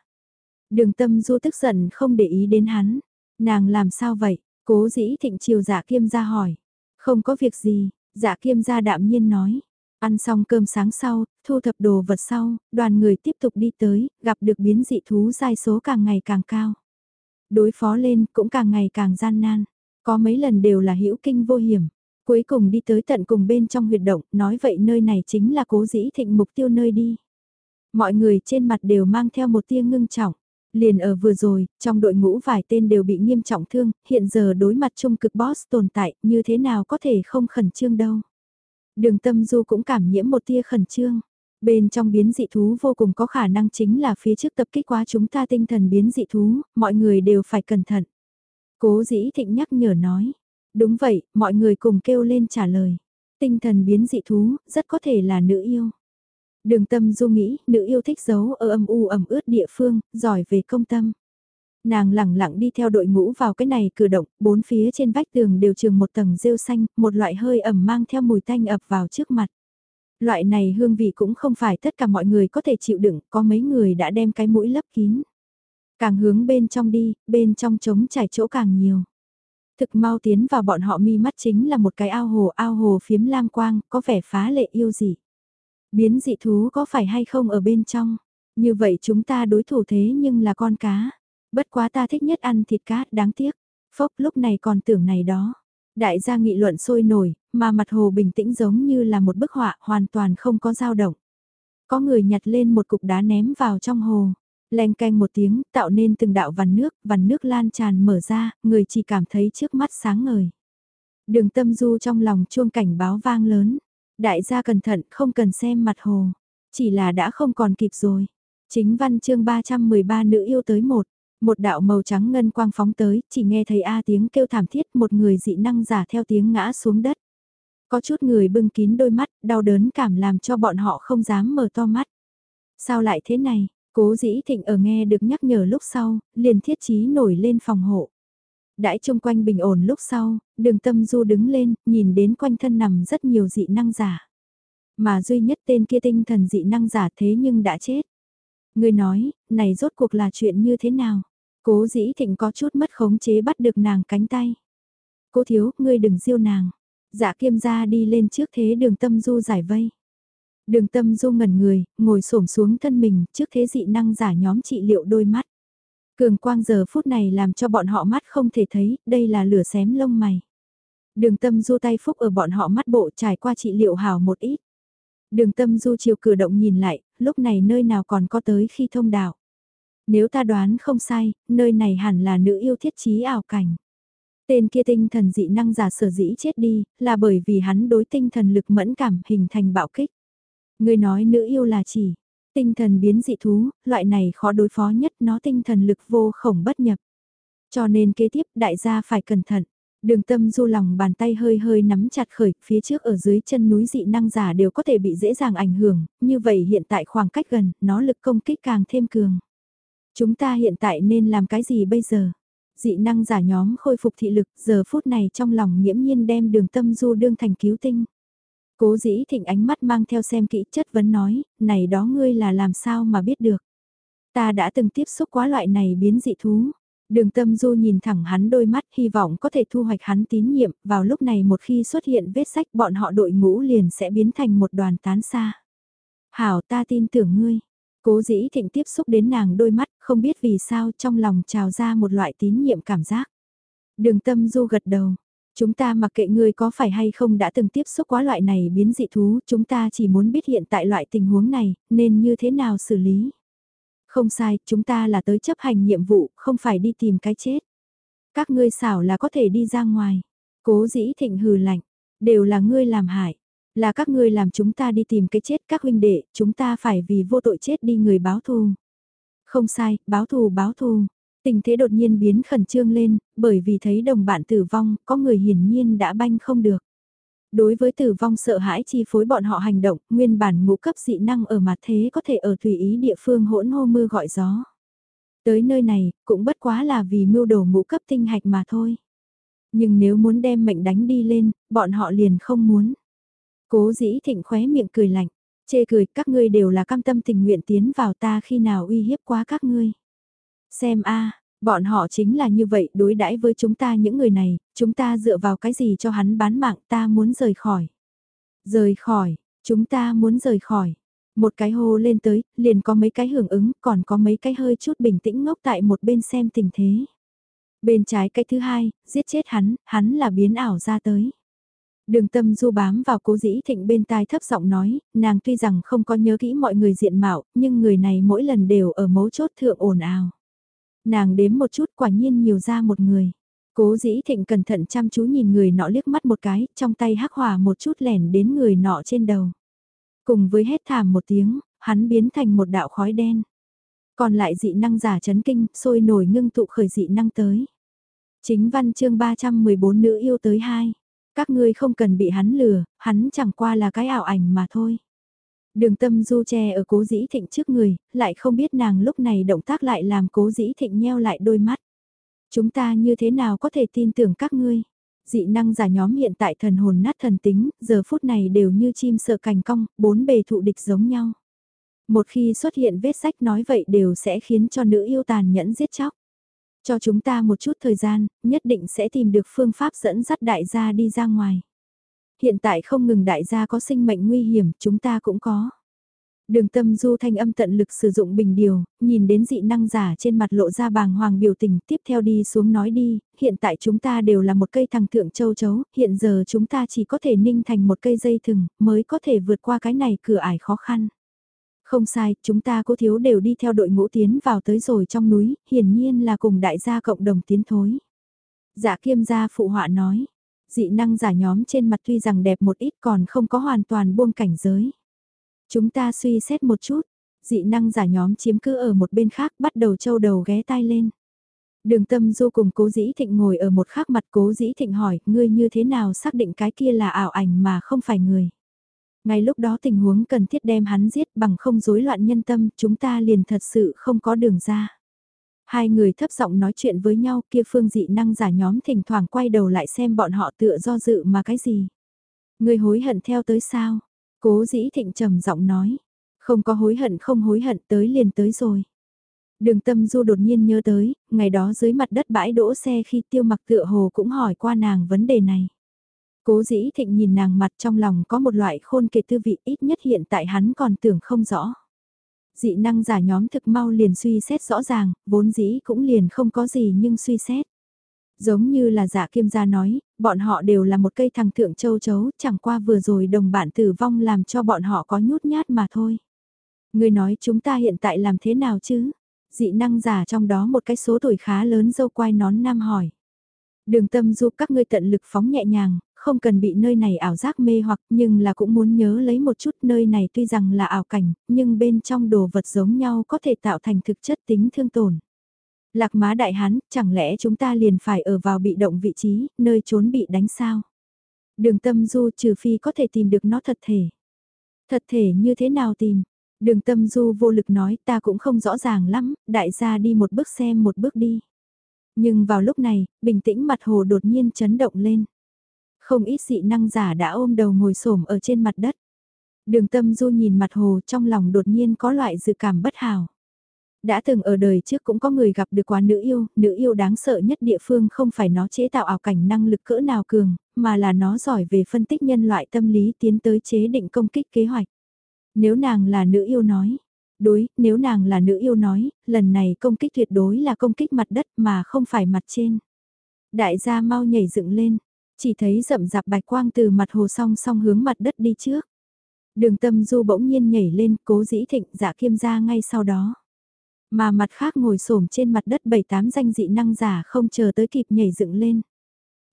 A: Đường tâm du tức giận không để ý đến hắn. Nàng làm sao vậy? Cố dĩ thịnh chiều dạ kiêm ra hỏi. Không có việc gì, dạ kiêm gia đạm nhiên nói. Ăn xong cơm sáng sau, thu thập đồ vật sau, đoàn người tiếp tục đi tới, gặp được biến dị thú dai số càng ngày càng cao. Đối phó lên cũng càng ngày càng gian nan. Có mấy lần đều là hữu kinh vô hiểm. Cuối cùng đi tới tận cùng bên trong huyệt động, nói vậy nơi này chính là cố dĩ thịnh mục tiêu nơi đi. Mọi người trên mặt đều mang theo một tia ngưng trọng. Liền ở vừa rồi, trong đội ngũ vài tên đều bị nghiêm trọng thương, hiện giờ đối mặt chung cực boss tồn tại, như thế nào có thể không khẩn trương đâu. Đường tâm du cũng cảm nhiễm một tia khẩn trương. Bên trong biến dị thú vô cùng có khả năng chính là phía trước tập kích quá chúng ta tinh thần biến dị thú, mọi người đều phải cẩn thận. Cố dĩ thịnh nhắc nhở nói. Đúng vậy, mọi người cùng kêu lên trả lời. Tinh thần biến dị thú, rất có thể là nữ yêu. Đường tâm du nghĩ, nữ yêu thích giấu ở âm u ẩm ướt địa phương, giỏi về công tâm. Nàng lẳng lặng đi theo đội ngũ vào cái này cử động, bốn phía trên vách tường đều trường một tầng rêu xanh, một loại hơi ẩm mang theo mùi tanh ập vào trước mặt. Loại này hương vị cũng không phải tất cả mọi người có thể chịu đựng, có mấy người đã đem cái mũi lấp kín. Càng hướng bên trong đi, bên trong trống trải chỗ càng nhiều. Thực mau tiến vào bọn họ mi mắt chính là một cái ao hồ, ao hồ phiếm lam quang, có vẻ phá lệ yêu dị. Biến dị thú có phải hay không ở bên trong? Như vậy chúng ta đối thủ thế nhưng là con cá. Bất quá ta thích nhất ăn thịt cá, đáng tiếc. Phốc lúc này còn tưởng này đó. Đại gia nghị luận sôi nổi, mà mặt hồ bình tĩnh giống như là một bức họa hoàn toàn không có dao động. Có người nhặt lên một cục đá ném vào trong hồ. Leng canh một tiếng, tạo nên từng đạo vằn nước, vằn nước lan tràn mở ra, người chỉ cảm thấy trước mắt sáng ngời. Đường tâm du trong lòng chuông cảnh báo vang lớn. Đại gia cẩn thận, không cần xem mặt hồ. Chỉ là đã không còn kịp rồi. Chính văn chương 313 nữ yêu tới một. Một đạo màu trắng ngân quang phóng tới, chỉ nghe thấy A tiếng kêu thảm thiết một người dị năng giả theo tiếng ngã xuống đất. Có chút người bưng kín đôi mắt, đau đớn cảm làm cho bọn họ không dám mở to mắt. Sao lại thế này? Cố dĩ thịnh ở nghe được nhắc nhở lúc sau, liền thiết chí nổi lên phòng hộ. Đãi chung quanh bình ổn lúc sau, đường tâm du đứng lên, nhìn đến quanh thân nằm rất nhiều dị năng giả. Mà duy nhất tên kia tinh thần dị năng giả thế nhưng đã chết. Người nói, này rốt cuộc là chuyện như thế nào? Cố dĩ thịnh có chút mất khống chế bắt được nàng cánh tay. Cố thiếu, ngươi đừng diêu nàng. Dạ kiêm gia đi lên trước thế đường tâm du giải vây. Đường tâm du ngẩn người, ngồi xổm xuống thân mình trước thế dị năng giả nhóm trị liệu đôi mắt. Cường quang giờ phút này làm cho bọn họ mắt không thể thấy, đây là lửa xém lông mày. Đường tâm du tay phúc ở bọn họ mắt bộ trải qua trị liệu hào một ít. Đường tâm du chiều cử động nhìn lại, lúc này nơi nào còn có tới khi thông đạo. Nếu ta đoán không sai, nơi này hẳn là nữ yêu thiết trí ảo cảnh. Tên kia tinh thần dị năng giả sở dĩ chết đi, là bởi vì hắn đối tinh thần lực mẫn cảm hình thành bạo kích. Người nói nữ yêu là chỉ, tinh thần biến dị thú, loại này khó đối phó nhất nó tinh thần lực vô khổng bất nhập. Cho nên kế tiếp đại gia phải cẩn thận. Đường tâm du lòng bàn tay hơi hơi nắm chặt khởi, phía trước ở dưới chân núi dị năng giả đều có thể bị dễ dàng ảnh hưởng, như vậy hiện tại khoảng cách gần, nó lực công kích càng thêm cường. Chúng ta hiện tại nên làm cái gì bây giờ? Dị năng giả nhóm khôi phục thị lực, giờ phút này trong lòng nghiễm nhiên đem đường tâm du đương thành cứu tinh. Cố dĩ thịnh ánh mắt mang theo xem kỹ chất vấn nói, này đó ngươi là làm sao mà biết được. Ta đã từng tiếp xúc quá loại này biến dị thú. Đường tâm du nhìn thẳng hắn đôi mắt hy vọng có thể thu hoạch hắn tín nhiệm, vào lúc này một khi xuất hiện vết sách bọn họ đội ngũ liền sẽ biến thành một đoàn tán xa. Hảo ta tin tưởng ngươi, Cố dĩ thịnh tiếp xúc đến nàng đôi mắt, không biết vì sao trong lòng trào ra một loại tín nhiệm cảm giác. Đường tâm du gật đầu. Chúng ta mặc kệ ngươi có phải hay không đã từng tiếp xúc quá loại này biến dị thú, chúng ta chỉ muốn biết hiện tại loại tình huống này, nên như thế nào xử lý. Không sai, chúng ta là tới chấp hành nhiệm vụ, không phải đi tìm cái chết. Các ngươi xảo là có thể đi ra ngoài. Cố dĩ thịnh hừ lạnh, đều là ngươi làm hại. Là các ngươi làm chúng ta đi tìm cái chết các huynh đệ, chúng ta phải vì vô tội chết đi người báo thù. Không sai, báo thù báo thù. Tình thế đột nhiên biến khẩn trương lên, bởi vì thấy đồng bạn tử vong, có người hiển nhiên đã banh không được. Đối với tử vong sợ hãi chi phối bọn họ hành động, nguyên bản ngũ cấp dị năng ở mặt thế có thể ở tùy ý địa phương hỗn hô mưa gọi gió. Tới nơi này, cũng bất quá là vì mưu đồ ngũ cấp tinh hạch mà thôi. Nhưng nếu muốn đem mệnh đánh đi lên, bọn họ liền không muốn. Cố dĩ thịnh khóe miệng cười lạnh, chê cười các ngươi đều là cam tâm tình nguyện tiến vào ta khi nào uy hiếp quá các ngươi. Xem a bọn họ chính là như vậy đối đãi với chúng ta những người này, chúng ta dựa vào cái gì cho hắn bán mạng ta muốn rời khỏi. Rời khỏi, chúng ta muốn rời khỏi. Một cái hô lên tới, liền có mấy cái hưởng ứng, còn có mấy cái hơi chút bình tĩnh ngốc tại một bên xem tình thế. Bên trái cái thứ hai, giết chết hắn, hắn là biến ảo ra tới. Đường tâm du bám vào cố dĩ thịnh bên tai thấp giọng nói, nàng tuy rằng không có nhớ kỹ mọi người diện mạo, nhưng người này mỗi lần đều ở mấu chốt thượng ồn ào. Nàng đếm một chút quả nhiên nhiều ra một người. Cố dĩ thịnh cẩn thận chăm chú nhìn người nọ liếc mắt một cái, trong tay hắc hỏa một chút lẻn đến người nọ trên đầu. Cùng với hét thảm một tiếng, hắn biến thành một đạo khói đen. Còn lại dị năng giả chấn kinh, sôi nổi ngưng tụ khởi dị năng tới. Chính văn chương 314 nữ yêu tới hai các ngươi không cần bị hắn lừa, hắn chẳng qua là cái ảo ảnh mà thôi. Đường tâm du che ở cố dĩ thịnh trước người, lại không biết nàng lúc này động tác lại làm cố dĩ thịnh nheo lại đôi mắt. Chúng ta như thế nào có thể tin tưởng các ngươi? Dị năng giả nhóm hiện tại thần hồn nát thần tính, giờ phút này đều như chim sợ cành cong, bốn bề thụ địch giống nhau. Một khi xuất hiện vết sách nói vậy đều sẽ khiến cho nữ yêu tàn nhẫn giết chóc. Cho chúng ta một chút thời gian, nhất định sẽ tìm được phương pháp dẫn dắt đại gia đi ra ngoài. Hiện tại không ngừng đại gia có sinh mệnh nguy hiểm, chúng ta cũng có. Đường tâm du thanh âm tận lực sử dụng bình điều, nhìn đến dị năng giả trên mặt lộ ra bàng hoàng biểu tình tiếp theo đi xuống nói đi, hiện tại chúng ta đều là một cây thằng thượng châu chấu, hiện giờ chúng ta chỉ có thể ninh thành một cây dây thừng, mới có thể vượt qua cái này cửa ải khó khăn. Không sai, chúng ta cố thiếu đều đi theo đội ngũ tiến vào tới rồi trong núi, hiển nhiên là cùng đại gia cộng đồng tiến thối. Dạ kiêm gia phụ họa nói, dị năng giả nhóm trên mặt tuy rằng đẹp một ít còn không có hoàn toàn buông cảnh giới. Chúng ta suy xét một chút, Dị năng giả nhóm chiếm cứ ở một bên khác bắt đầu trâu đầu ghé tai lên. Đường tâm du cùng cố dĩ thịnh ngồi ở một khác mặt cố dĩ thịnh hỏi, ngươi như thế nào xác định cái kia là ảo ảnh mà không phải người. Ngay lúc đó tình huống cần thiết đem hắn giết bằng không rối loạn nhân tâm, chúng ta liền thật sự không có đường ra. Hai người thấp giọng nói chuyện với nhau kia phương dị năng giả nhóm thỉnh thoảng quay đầu lại xem bọn họ tựa do dự mà cái gì. Người hối hận theo tới sao? Cố dĩ thịnh trầm giọng nói. Không có hối hận không hối hận tới liền tới rồi. Đường tâm du đột nhiên nhớ tới, ngày đó dưới mặt đất bãi đỗ xe khi tiêu mặc tựa hồ cũng hỏi qua nàng vấn đề này. Cố dĩ thịnh nhìn nàng mặt trong lòng có một loại khôn kể tư vị ít nhất hiện tại hắn còn tưởng không rõ. Dị năng giả nhóm thực mau liền suy xét rõ ràng, vốn dĩ cũng liền không có gì nhưng suy xét. Giống như là giả kiêm gia nói, bọn họ đều là một cây thằng thượng châu chấu, chẳng qua vừa rồi đồng bạn tử vong làm cho bọn họ có nhút nhát mà thôi. Người nói chúng ta hiện tại làm thế nào chứ? Dị năng giả trong đó một cái số tuổi khá lớn dâu quai nón nam hỏi. Đường tâm giúp các ngươi tận lực phóng nhẹ nhàng, không cần bị nơi này ảo giác mê hoặc nhưng là cũng muốn nhớ lấy một chút nơi này tuy rằng là ảo cảnh, nhưng bên trong đồ vật giống nhau có thể tạo thành thực chất tính thương tổn. Lạc má đại hán, chẳng lẽ chúng ta liền phải ở vào bị động vị trí, nơi trốn bị đánh sao? Đường tâm du trừ phi có thể tìm được nó thật thể. Thật thể như thế nào tìm? Đường tâm du vô lực nói ta cũng không rõ ràng lắm, đại gia đi một bước xem một bước đi. Nhưng vào lúc này, bình tĩnh mặt hồ đột nhiên chấn động lên. Không ít dị năng giả đã ôm đầu ngồi xổm ở trên mặt đất. Đường tâm du nhìn mặt hồ trong lòng đột nhiên có loại dự cảm bất hảo. Đã từng ở đời trước cũng có người gặp được quá nữ yêu, nữ yêu đáng sợ nhất địa phương không phải nó chế tạo ảo cảnh năng lực cỡ nào cường, mà là nó giỏi về phân tích nhân loại tâm lý tiến tới chế định công kích kế hoạch. Nếu nàng là nữ yêu nói, đối, nếu nàng là nữ yêu nói, lần này công kích tuyệt đối là công kích mặt đất mà không phải mặt trên. Đại gia mau nhảy dựng lên, chỉ thấy rậm rạp bạch quang từ mặt hồ song song hướng mặt đất đi trước. Đường tâm du bỗng nhiên nhảy lên cố dĩ thịnh dạ kiêm ra ngay sau đó. Mà mặt khác ngồi xổm trên mặt đất bảy tám danh dị năng giả không chờ tới kịp nhảy dựng lên.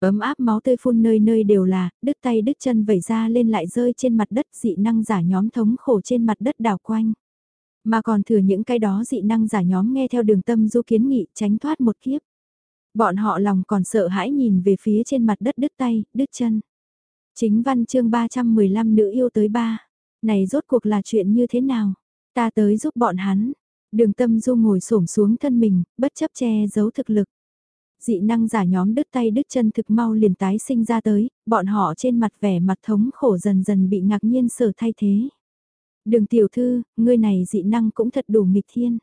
A: Ấm áp máu tươi phun nơi nơi đều là, đứt tay đứt chân vẩy ra lên lại rơi trên mặt đất dị năng giả nhóm thống khổ trên mặt đất đảo quanh. Mà còn thừa những cái đó dị năng giả nhóm nghe theo đường tâm du kiến nghị tránh thoát một kiếp. Bọn họ lòng còn sợ hãi nhìn về phía trên mặt đất đứt tay, đứt chân. Chính văn chương 315 nữ yêu tới ba. Này rốt cuộc là chuyện như thế nào? Ta tới giúp bọn hắn. Đường tâm du ngồi xổm xuống thân mình, bất chấp che giấu thực lực. Dị năng giả nhóm đứt tay đứt chân thực mau liền tái sinh ra tới, bọn họ trên mặt vẻ mặt thống khổ dần dần bị ngạc nhiên sở thay thế. Đường tiểu thư, ngươi này dị năng cũng thật đủ nghịch thiên.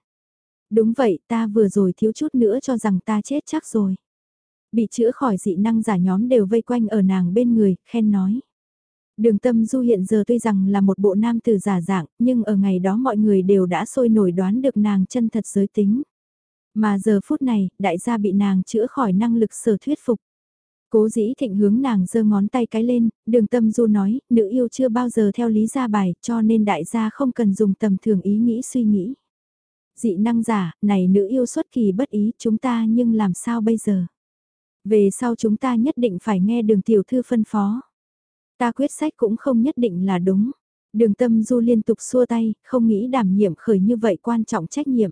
A: Đúng vậy, ta vừa rồi thiếu chút nữa cho rằng ta chết chắc rồi. Bị chữa khỏi dị năng giả nhóm đều vây quanh ở nàng bên người, khen nói. Đường tâm du hiện giờ tuy rằng là một bộ nam tử giả dạng, nhưng ở ngày đó mọi người đều đã sôi nổi đoán được nàng chân thật giới tính. Mà giờ phút này, đại gia bị nàng chữa khỏi năng lực sở thuyết phục. Cố dĩ thịnh hướng nàng giơ ngón tay cái lên, đường tâm du nói, nữ yêu chưa bao giờ theo lý ra bài, cho nên đại gia không cần dùng tầm thường ý nghĩ suy nghĩ. Dị năng giả, này nữ yêu xuất kỳ bất ý, chúng ta nhưng làm sao bây giờ? Về sau chúng ta nhất định phải nghe đường tiểu thư phân phó. Ta quyết sách cũng không nhất định là đúng. Đường tâm du liên tục xua tay, không nghĩ đảm nhiệm khởi như vậy quan trọng trách nhiệm.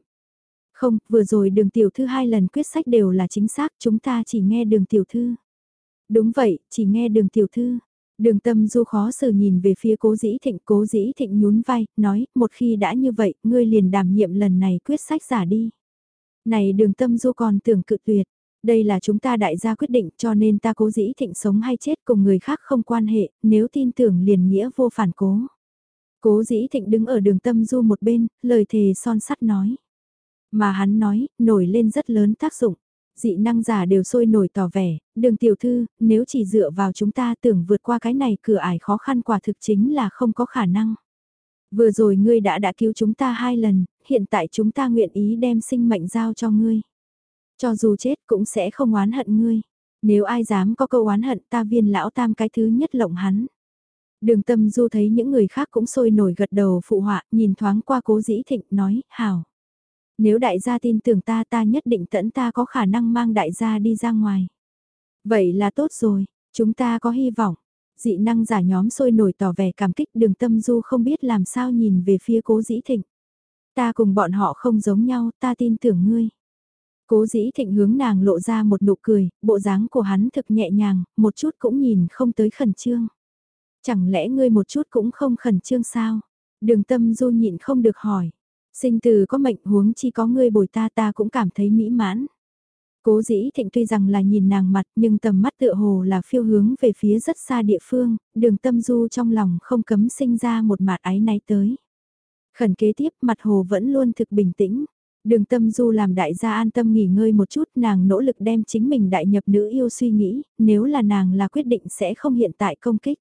A: Không, vừa rồi đường tiểu thư hai lần quyết sách đều là chính xác, chúng ta chỉ nghe đường tiểu thư. Đúng vậy, chỉ nghe đường tiểu thư. Đường tâm du khó xử nhìn về phía cố dĩ thịnh, cố dĩ thịnh nhún vai, nói, một khi đã như vậy, ngươi liền đảm nhiệm lần này quyết sách giả đi. Này đường tâm du còn tưởng cự tuyệt, đây là chúng ta đại gia quyết định cho nên ta cố dĩ thịnh sống hay chết cùng người khác không quan hệ, nếu tin tưởng liền nghĩa vô phản cố. Cố dĩ thịnh đứng ở đường tâm du một bên, lời thề son sắt nói. Mà hắn nói, nổi lên rất lớn tác dụng. Dị năng giả đều sôi nổi tỏ vẻ, đường tiểu thư, nếu chỉ dựa vào chúng ta tưởng vượt qua cái này cửa ải khó khăn quả thực chính là không có khả năng. Vừa rồi ngươi đã đã cứu chúng ta hai lần, hiện tại chúng ta nguyện ý đem sinh mệnh giao cho ngươi. Cho dù chết cũng sẽ không oán hận ngươi. Nếu ai dám có câu oán hận ta viên lão tam cái thứ nhất lộng hắn. Đường tâm du thấy những người khác cũng sôi nổi gật đầu phụ họa, nhìn thoáng qua cố dĩ thịnh, nói, hảo. Nếu đại gia tin tưởng ta ta nhất định tẫn ta có khả năng mang đại gia đi ra ngoài. Vậy là tốt rồi, chúng ta có hy vọng. Dị năng giả nhóm sôi nổi tỏ vẻ cảm kích đường tâm du không biết làm sao nhìn về phía cố dĩ thịnh. Ta cùng bọn họ không giống nhau, ta tin tưởng ngươi. Cố dĩ thịnh hướng nàng lộ ra một nụ cười, bộ dáng của hắn thực nhẹ nhàng, một chút cũng nhìn không tới khẩn trương. Chẳng lẽ ngươi một chút cũng không khẩn trương sao? Đường tâm du nhịn không được hỏi. Sinh từ có mệnh huống chi có ngươi bồi ta ta cũng cảm thấy mỹ mãn. Cố dĩ thịnh tuy rằng là nhìn nàng mặt nhưng tầm mắt tựa hồ là phiêu hướng về phía rất xa địa phương, đường tâm du trong lòng không cấm sinh ra một mạt ái náy tới. Khẩn kế tiếp mặt hồ vẫn luôn thực bình tĩnh. Đường tâm du làm đại gia an tâm nghỉ ngơi một chút nàng nỗ lực đem chính mình đại nhập nữ yêu suy nghĩ, nếu là nàng là quyết định sẽ không hiện tại công kích.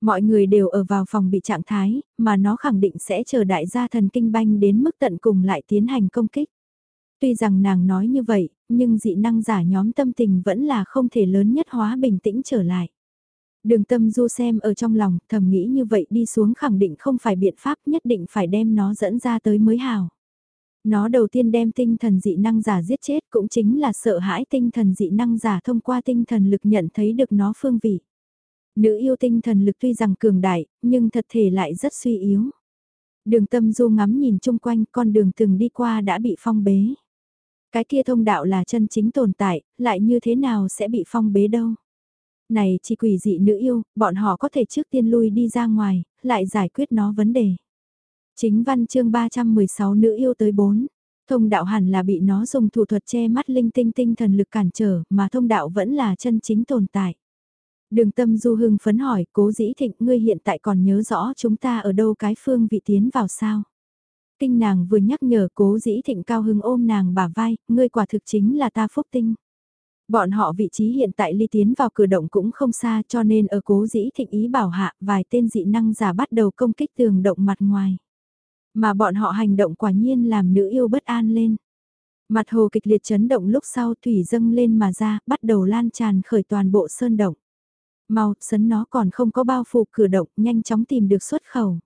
A: Mọi người đều ở vào phòng bị trạng thái, mà nó khẳng định sẽ chờ đại gia thần kinh banh đến mức tận cùng lại tiến hành công kích. Tuy rằng nàng nói như vậy, nhưng dị năng giả nhóm tâm tình vẫn là không thể lớn nhất hóa bình tĩnh trở lại. Đường tâm du xem ở trong lòng, thầm nghĩ như vậy đi xuống khẳng định không phải biện pháp nhất định phải đem nó dẫn ra tới mới hào. Nó đầu tiên đem tinh thần dị năng giả giết chết cũng chính là sợ hãi tinh thần dị năng giả thông qua tinh thần lực nhận thấy được nó phương vị. Nữ yêu tinh thần lực tuy rằng cường đại, nhưng thật thể lại rất suy yếu. Đường tâm du ngắm nhìn chung quanh con đường từng đi qua đã bị phong bế. Cái kia thông đạo là chân chính tồn tại, lại như thế nào sẽ bị phong bế đâu. Này chỉ quỷ dị nữ yêu, bọn họ có thể trước tiên lui đi ra ngoài, lại giải quyết nó vấn đề. Chính văn chương 316 nữ yêu tới 4. Thông đạo hẳn là bị nó dùng thủ thuật che mắt linh tinh tinh thần lực cản trở, mà thông đạo vẫn là chân chính tồn tại. Đường tâm du hưng phấn hỏi, cố dĩ thịnh ngươi hiện tại còn nhớ rõ chúng ta ở đâu cái phương vị tiến vào sao? Kinh nàng vừa nhắc nhở cố dĩ thịnh cao hưng ôm nàng bả vai, ngươi quả thực chính là ta phúc tinh. Bọn họ vị trí hiện tại ly tiến vào cửa động cũng không xa cho nên ở cố dĩ thịnh ý bảo hạ vài tên dị năng giả bắt đầu công kích tường động mặt ngoài. Mà bọn họ hành động quả nhiên làm nữ yêu bất an lên. Mặt hồ kịch liệt chấn động lúc sau thủy dâng lên mà ra, bắt đầu lan tràn khởi toàn bộ sơn động. Mau, sấn nó còn không có bao phủ cửa động, nhanh chóng tìm được xuất khẩu.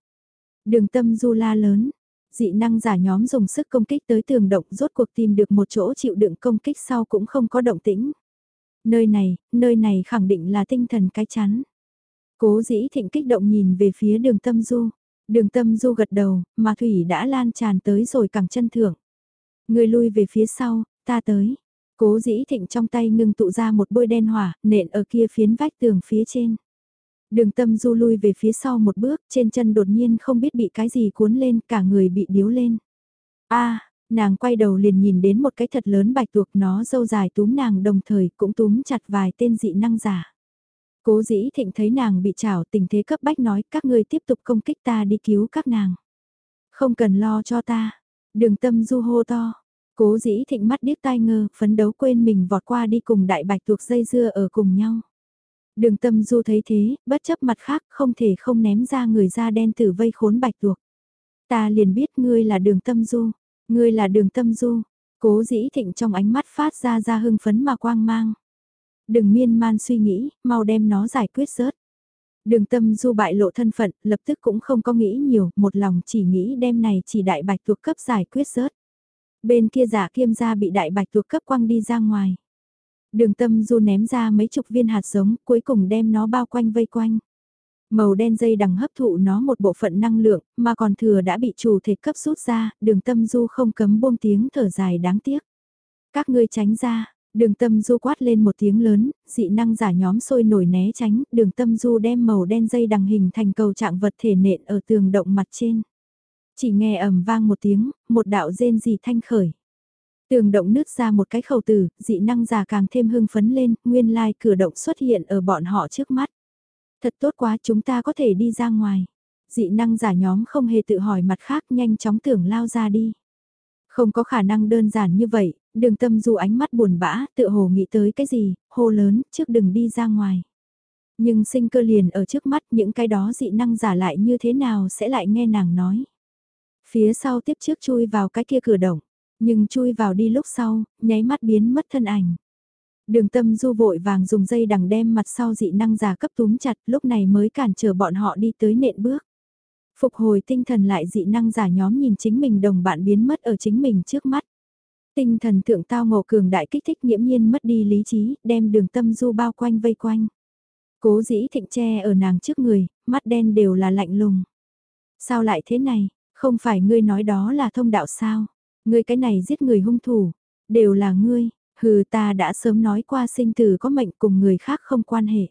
A: Đường tâm du la lớn, dị năng giả nhóm dùng sức công kích tới tường động rốt cuộc tìm được một chỗ chịu đựng công kích sau cũng không có động tĩnh. Nơi này, nơi này khẳng định là tinh thần cái chắn. Cố dĩ thịnh kích động nhìn về phía đường tâm du. Đường tâm du gật đầu, mà thủy đã lan tràn tới rồi cẳng chân thượng. Người lui về phía sau, ta tới. Cố dĩ thịnh trong tay ngưng tụ ra một bôi đen hỏa, nện ở kia phiến vách tường phía trên. Đường tâm du lui về phía sau một bước, trên chân đột nhiên không biết bị cái gì cuốn lên, cả người bị điếu lên. a nàng quay đầu liền nhìn đến một cái thật lớn bạch tuộc nó dâu dài túm nàng đồng thời cũng túm chặt vài tên dị năng giả. Cố dĩ thịnh thấy nàng bị trảo, tình thế cấp bách nói các ngươi tiếp tục công kích ta đi cứu các nàng. Không cần lo cho ta. Đường tâm du hô to. Cố dĩ thịnh mắt điếc tai ngơ, phấn đấu quên mình vọt qua đi cùng đại bạch tuộc dây dưa ở cùng nhau. Đường tâm du thấy thế, bất chấp mặt khác không thể không ném ra người da đen tử vây khốn bạch tuộc. Ta liền biết ngươi là đường tâm du, ngươi là đường tâm du, cố dĩ thịnh trong ánh mắt phát ra ra hưng phấn mà quang mang. Đừng miên man suy nghĩ, mau đem nó giải quyết rớt. Đường tâm du bại lộ thân phận, lập tức cũng không có nghĩ nhiều, một lòng chỉ nghĩ đem này chỉ đại bạch tuộc cấp giải quyết rớt. Bên kia giả kiêm gia bị đại bạch tuộc cấp quăng đi ra ngoài. Đường tâm du ném ra mấy chục viên hạt giống, cuối cùng đem nó bao quanh vây quanh. Màu đen dây đằng hấp thụ nó một bộ phận năng lượng, mà còn thừa đã bị chủ thể cấp rút ra, đường tâm du không cấm buông tiếng thở dài đáng tiếc. Các ngươi tránh ra, đường tâm du quát lên một tiếng lớn, dị năng giả nhóm sôi nổi né tránh, đường tâm du đem màu đen dây đằng hình thành cầu trạng vật thể nện ở tường động mặt trên. Chỉ nghe ầm vang một tiếng, một đạo rên rỉ thanh khởi. Tường động nứt ra một cái khẩu tử, dị năng giả càng thêm hưng phấn lên, nguyên lai cửa động xuất hiện ở bọn họ trước mắt. Thật tốt quá chúng ta có thể đi ra ngoài. Dị năng giả nhóm không hề tự hỏi mặt khác nhanh chóng tưởng lao ra đi. Không có khả năng đơn giản như vậy, đường tâm dù ánh mắt buồn bã, tự hồ nghĩ tới cái gì, hô lớn, trước đừng đi ra ngoài. Nhưng sinh cơ liền ở trước mắt những cái đó dị năng giả lại như thế nào sẽ lại nghe nàng nói. Phía sau tiếp trước chui vào cái kia cửa động. Nhưng chui vào đi lúc sau, nháy mắt biến mất thân ảnh. Đường tâm du vội vàng dùng dây đằng đem mặt sau dị năng giả cấp túm chặt lúc này mới cản trở bọn họ đi tới nện bước. Phục hồi tinh thần lại dị năng giả nhóm nhìn chính mình đồng bạn biến mất ở chính mình trước mắt. Tinh thần thượng tao ngộ cường đại kích thích nghiễm nhiên mất đi lý trí, đem đường tâm du bao quanh vây quanh. Cố dĩ thịnh tre ở nàng trước người, mắt đen đều là lạnh lùng. Sao lại thế này, không phải ngươi nói đó là thông đạo sao? Ngươi cái này giết người hung thủ, đều là ngươi, hừ ta đã sớm nói qua sinh tử có mệnh cùng người khác không quan hệ.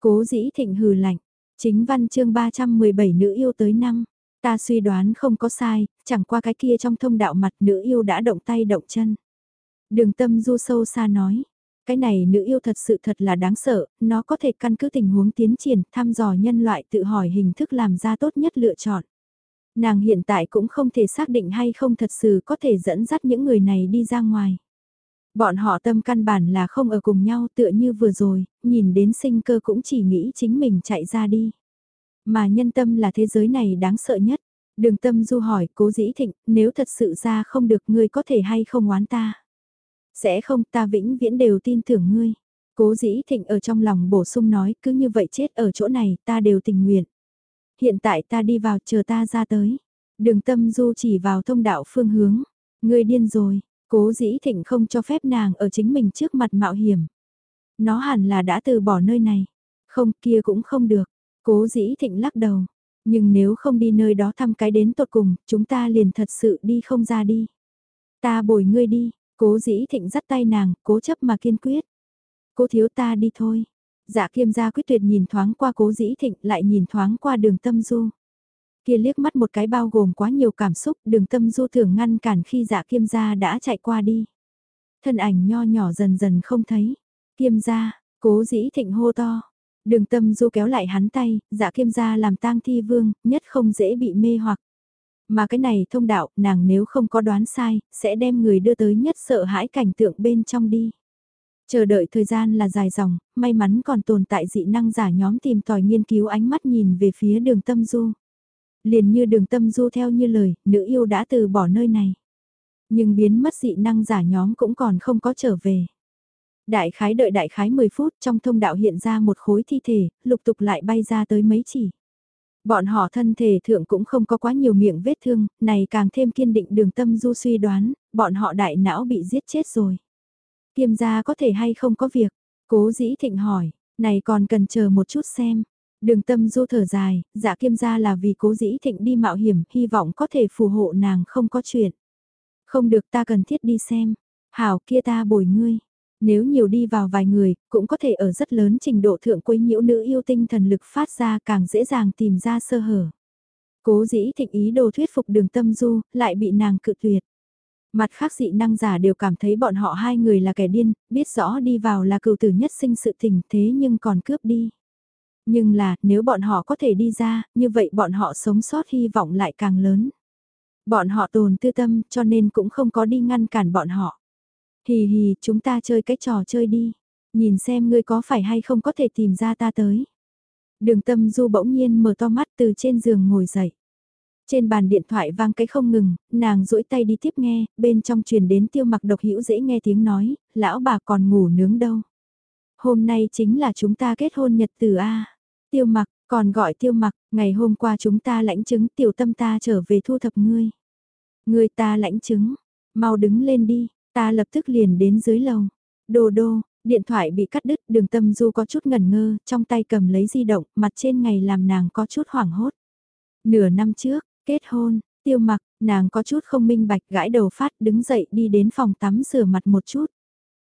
A: Cố dĩ thịnh hừ lạnh, chính văn chương 317 nữ yêu tới năm, ta suy đoán không có sai, chẳng qua cái kia trong thông đạo mặt nữ yêu đã động tay động chân. Đường tâm du sâu xa nói, cái này nữ yêu thật sự thật là đáng sợ, nó có thể căn cứ tình huống tiến triển, thăm dò nhân loại tự hỏi hình thức làm ra tốt nhất lựa chọn. Nàng hiện tại cũng không thể xác định hay không thật sự có thể dẫn dắt những người này đi ra ngoài. Bọn họ tâm căn bản là không ở cùng nhau tựa như vừa rồi, nhìn đến sinh cơ cũng chỉ nghĩ chính mình chạy ra đi. Mà nhân tâm là thế giới này đáng sợ nhất. Đường tâm du hỏi cố dĩ thịnh, nếu thật sự ra không được ngươi có thể hay không oán ta. Sẽ không ta vĩnh viễn đều tin tưởng ngươi. Cố dĩ thịnh ở trong lòng bổ sung nói cứ như vậy chết ở chỗ này ta đều tình nguyện. Hiện tại ta đi vào chờ ta ra tới. Đường tâm du chỉ vào thông đạo phương hướng. Ngươi điên rồi, cố dĩ thịnh không cho phép nàng ở chính mình trước mặt mạo hiểm. Nó hẳn là đã từ bỏ nơi này. Không kia cũng không được. Cố dĩ thịnh lắc đầu. Nhưng nếu không đi nơi đó thăm cái đến tột cùng, chúng ta liền thật sự đi không ra đi. Ta bồi ngươi đi, cố dĩ thịnh dắt tay nàng, cố chấp mà kiên quyết. Cố thiếu ta đi thôi. Dạ kiêm gia quyết tuyệt nhìn thoáng qua cố dĩ thịnh lại nhìn thoáng qua đường tâm du. Kia liếc mắt một cái bao gồm quá nhiều cảm xúc đường tâm du thường ngăn cản khi dạ kiêm gia đã chạy qua đi. Thân ảnh nho nhỏ dần dần không thấy. Kiêm gia, cố dĩ thịnh hô to. Đường tâm du kéo lại hắn tay, dạ kiêm gia làm tang thi vương, nhất không dễ bị mê hoặc. Mà cái này thông đạo, nàng nếu không có đoán sai, sẽ đem người đưa tới nhất sợ hãi cảnh tượng bên trong đi. Chờ đợi thời gian là dài dòng, may mắn còn tồn tại dị năng giả nhóm tìm tòi nghiên cứu ánh mắt nhìn về phía đường tâm du. Liền như đường tâm du theo như lời, nữ yêu đã từ bỏ nơi này. Nhưng biến mất dị năng giả nhóm cũng còn không có trở về. Đại khái đợi đại khái 10 phút trong thông đạo hiện ra một khối thi thể, lục tục lại bay ra tới mấy chỉ. Bọn họ thân thể thượng cũng không có quá nhiều miệng vết thương, này càng thêm kiên định đường tâm du suy đoán, bọn họ đại não bị giết chết rồi. Kiêm gia có thể hay không có việc? Cố dĩ thịnh hỏi, này còn cần chờ một chút xem. Đường tâm du thở dài, dạ kiêm gia là vì cố dĩ thịnh đi mạo hiểm, hy vọng có thể phù hộ nàng không có chuyện. Không được ta cần thiết đi xem. Hảo kia ta bồi ngươi. Nếu nhiều đi vào vài người, cũng có thể ở rất lớn trình độ thượng quấy nhiễu nữ yêu tinh thần lực phát ra càng dễ dàng tìm ra sơ hở. Cố dĩ thịnh ý đồ thuyết phục đường tâm du, lại bị nàng cự tuyệt. Mặt khác dị năng giả đều cảm thấy bọn họ hai người là kẻ điên, biết rõ đi vào là cựu tử nhất sinh sự tình thế nhưng còn cướp đi. Nhưng là, nếu bọn họ có thể đi ra, như vậy bọn họ sống sót hy vọng lại càng lớn. Bọn họ tồn tư tâm cho nên cũng không có đi ngăn cản bọn họ. Hì hì, chúng ta chơi cái trò chơi đi. Nhìn xem ngươi có phải hay không có thể tìm ra ta tới. Đường tâm du bỗng nhiên mở to mắt từ trên giường ngồi dậy. Trên bàn điện thoại vang cái không ngừng, nàng duỗi tay đi tiếp nghe, bên trong truyền đến tiêu mặc độc hữu dễ nghe tiếng nói, lão bà còn ngủ nướng đâu. Hôm nay chính là chúng ta kết hôn nhật từ A. Tiêu mặc, còn gọi tiêu mặc, ngày hôm qua chúng ta lãnh chứng tiểu tâm ta trở về thu thập ngươi. Ngươi ta lãnh chứng, mau đứng lên đi, ta lập tức liền đến dưới lầu. Đồ đô, điện thoại bị cắt đứt, đường tâm du có chút ngẩn ngơ, trong tay cầm lấy di động, mặt trên ngày làm nàng có chút hoảng hốt. Nửa năm trước, Kết hôn, tiêu mặc, nàng có chút không minh bạch gãi đầu phát đứng dậy đi đến phòng tắm rửa mặt một chút.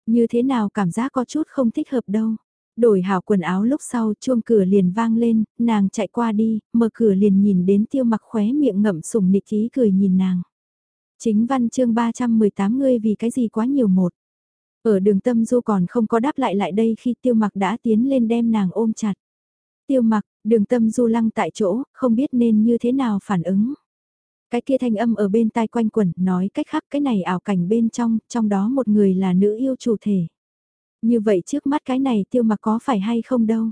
A: Như thế nào cảm giác có chút không thích hợp đâu. Đổi hảo quần áo lúc sau chuông cửa liền vang lên, nàng chạy qua đi, mở cửa liền nhìn đến tiêu mặc khóe miệng ngậm sùng nịch ý cười nhìn nàng. Chính văn chương 318 ngươi vì cái gì quá nhiều một. Ở đường tâm du còn không có đáp lại lại đây khi tiêu mặc đã tiến lên đem nàng ôm chặt. Tiêu mặc, đường tâm du lăng tại chỗ, không biết nên như thế nào phản ứng. Cái kia thanh âm ở bên tai quanh quẩn, nói cách khác cái này ảo cảnh bên trong, trong đó một người là nữ yêu chủ thể. Như vậy trước mắt cái này tiêu mặc có phải hay không đâu.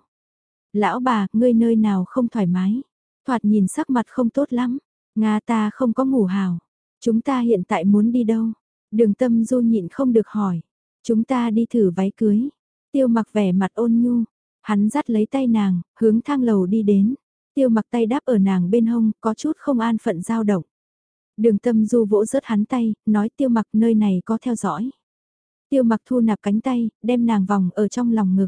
A: Lão bà, ngươi nơi nào không thoải mái. Thoạt nhìn sắc mặt không tốt lắm. Nga ta không có ngủ hào. Chúng ta hiện tại muốn đi đâu? Đường tâm du nhịn không được hỏi. Chúng ta đi thử váy cưới. Tiêu mặc vẻ mặt ôn nhu. Hắn dắt lấy tay nàng, hướng thang lầu đi đến. Tiêu mặc tay đáp ở nàng bên hông, có chút không an phận dao động. Đường tâm du vỗ rớt hắn tay, nói tiêu mặc nơi này có theo dõi. Tiêu mặc thu nạp cánh tay, đem nàng vòng ở trong lòng ngực.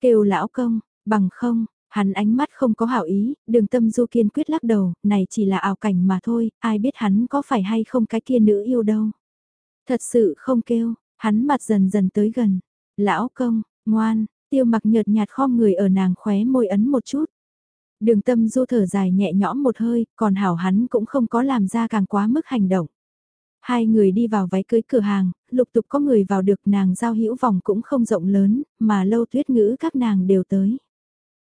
A: Kêu lão công, bằng không, Hắn ánh mắt không có hảo ý, đường tâm du kiên quyết lắc đầu, này chỉ là ảo cảnh mà thôi, ai biết hắn có phải hay không cái kia nữ yêu đâu. Thật sự không kêu, hắn mặt dần dần tới gần. Lão công, ngoan, tiêu mặc nhợt nhạt khom người ở nàng khóe môi ấn một chút. Đường tâm du thở dài nhẹ nhõm một hơi, còn hảo hắn cũng không có làm ra càng quá mức hành động. Hai người đi vào váy cưới cửa hàng, lục tục có người vào được nàng giao hữu vòng cũng không rộng lớn, mà lâu tuyết ngữ các nàng đều tới.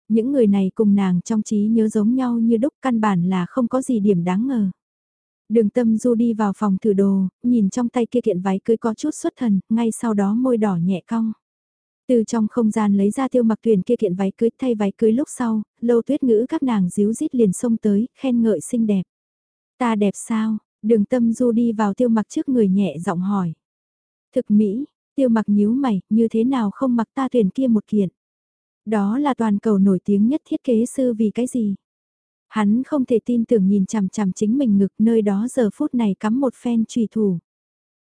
A: Những người này cùng nàng trong trí nhớ giống nhau như đúc căn bản là không có gì điểm đáng ngờ. Đường tâm du đi vào phòng thử đồ, nhìn trong tay kia kiện váy cưới có chút xuất thần, ngay sau đó môi đỏ nhẹ cong. Từ trong không gian lấy ra tiêu mặc tuyển kia kiện váy cưới thay váy cưới lúc sau, lâu tuyết ngữ các nàng díu dít liền xông tới, khen ngợi xinh đẹp. Ta đẹp sao? Đường tâm du đi vào tiêu mặc trước người nhẹ giọng hỏi. Thực mỹ, tiêu mặc nhíu mày, như thế nào không mặc ta tuyển kia một kiện? Đó là toàn cầu nổi tiếng nhất thiết kế sư vì cái gì? Hắn không thể tin tưởng nhìn chằm chằm chính mình ngực nơi đó giờ phút này cắm một phen trùy thủ.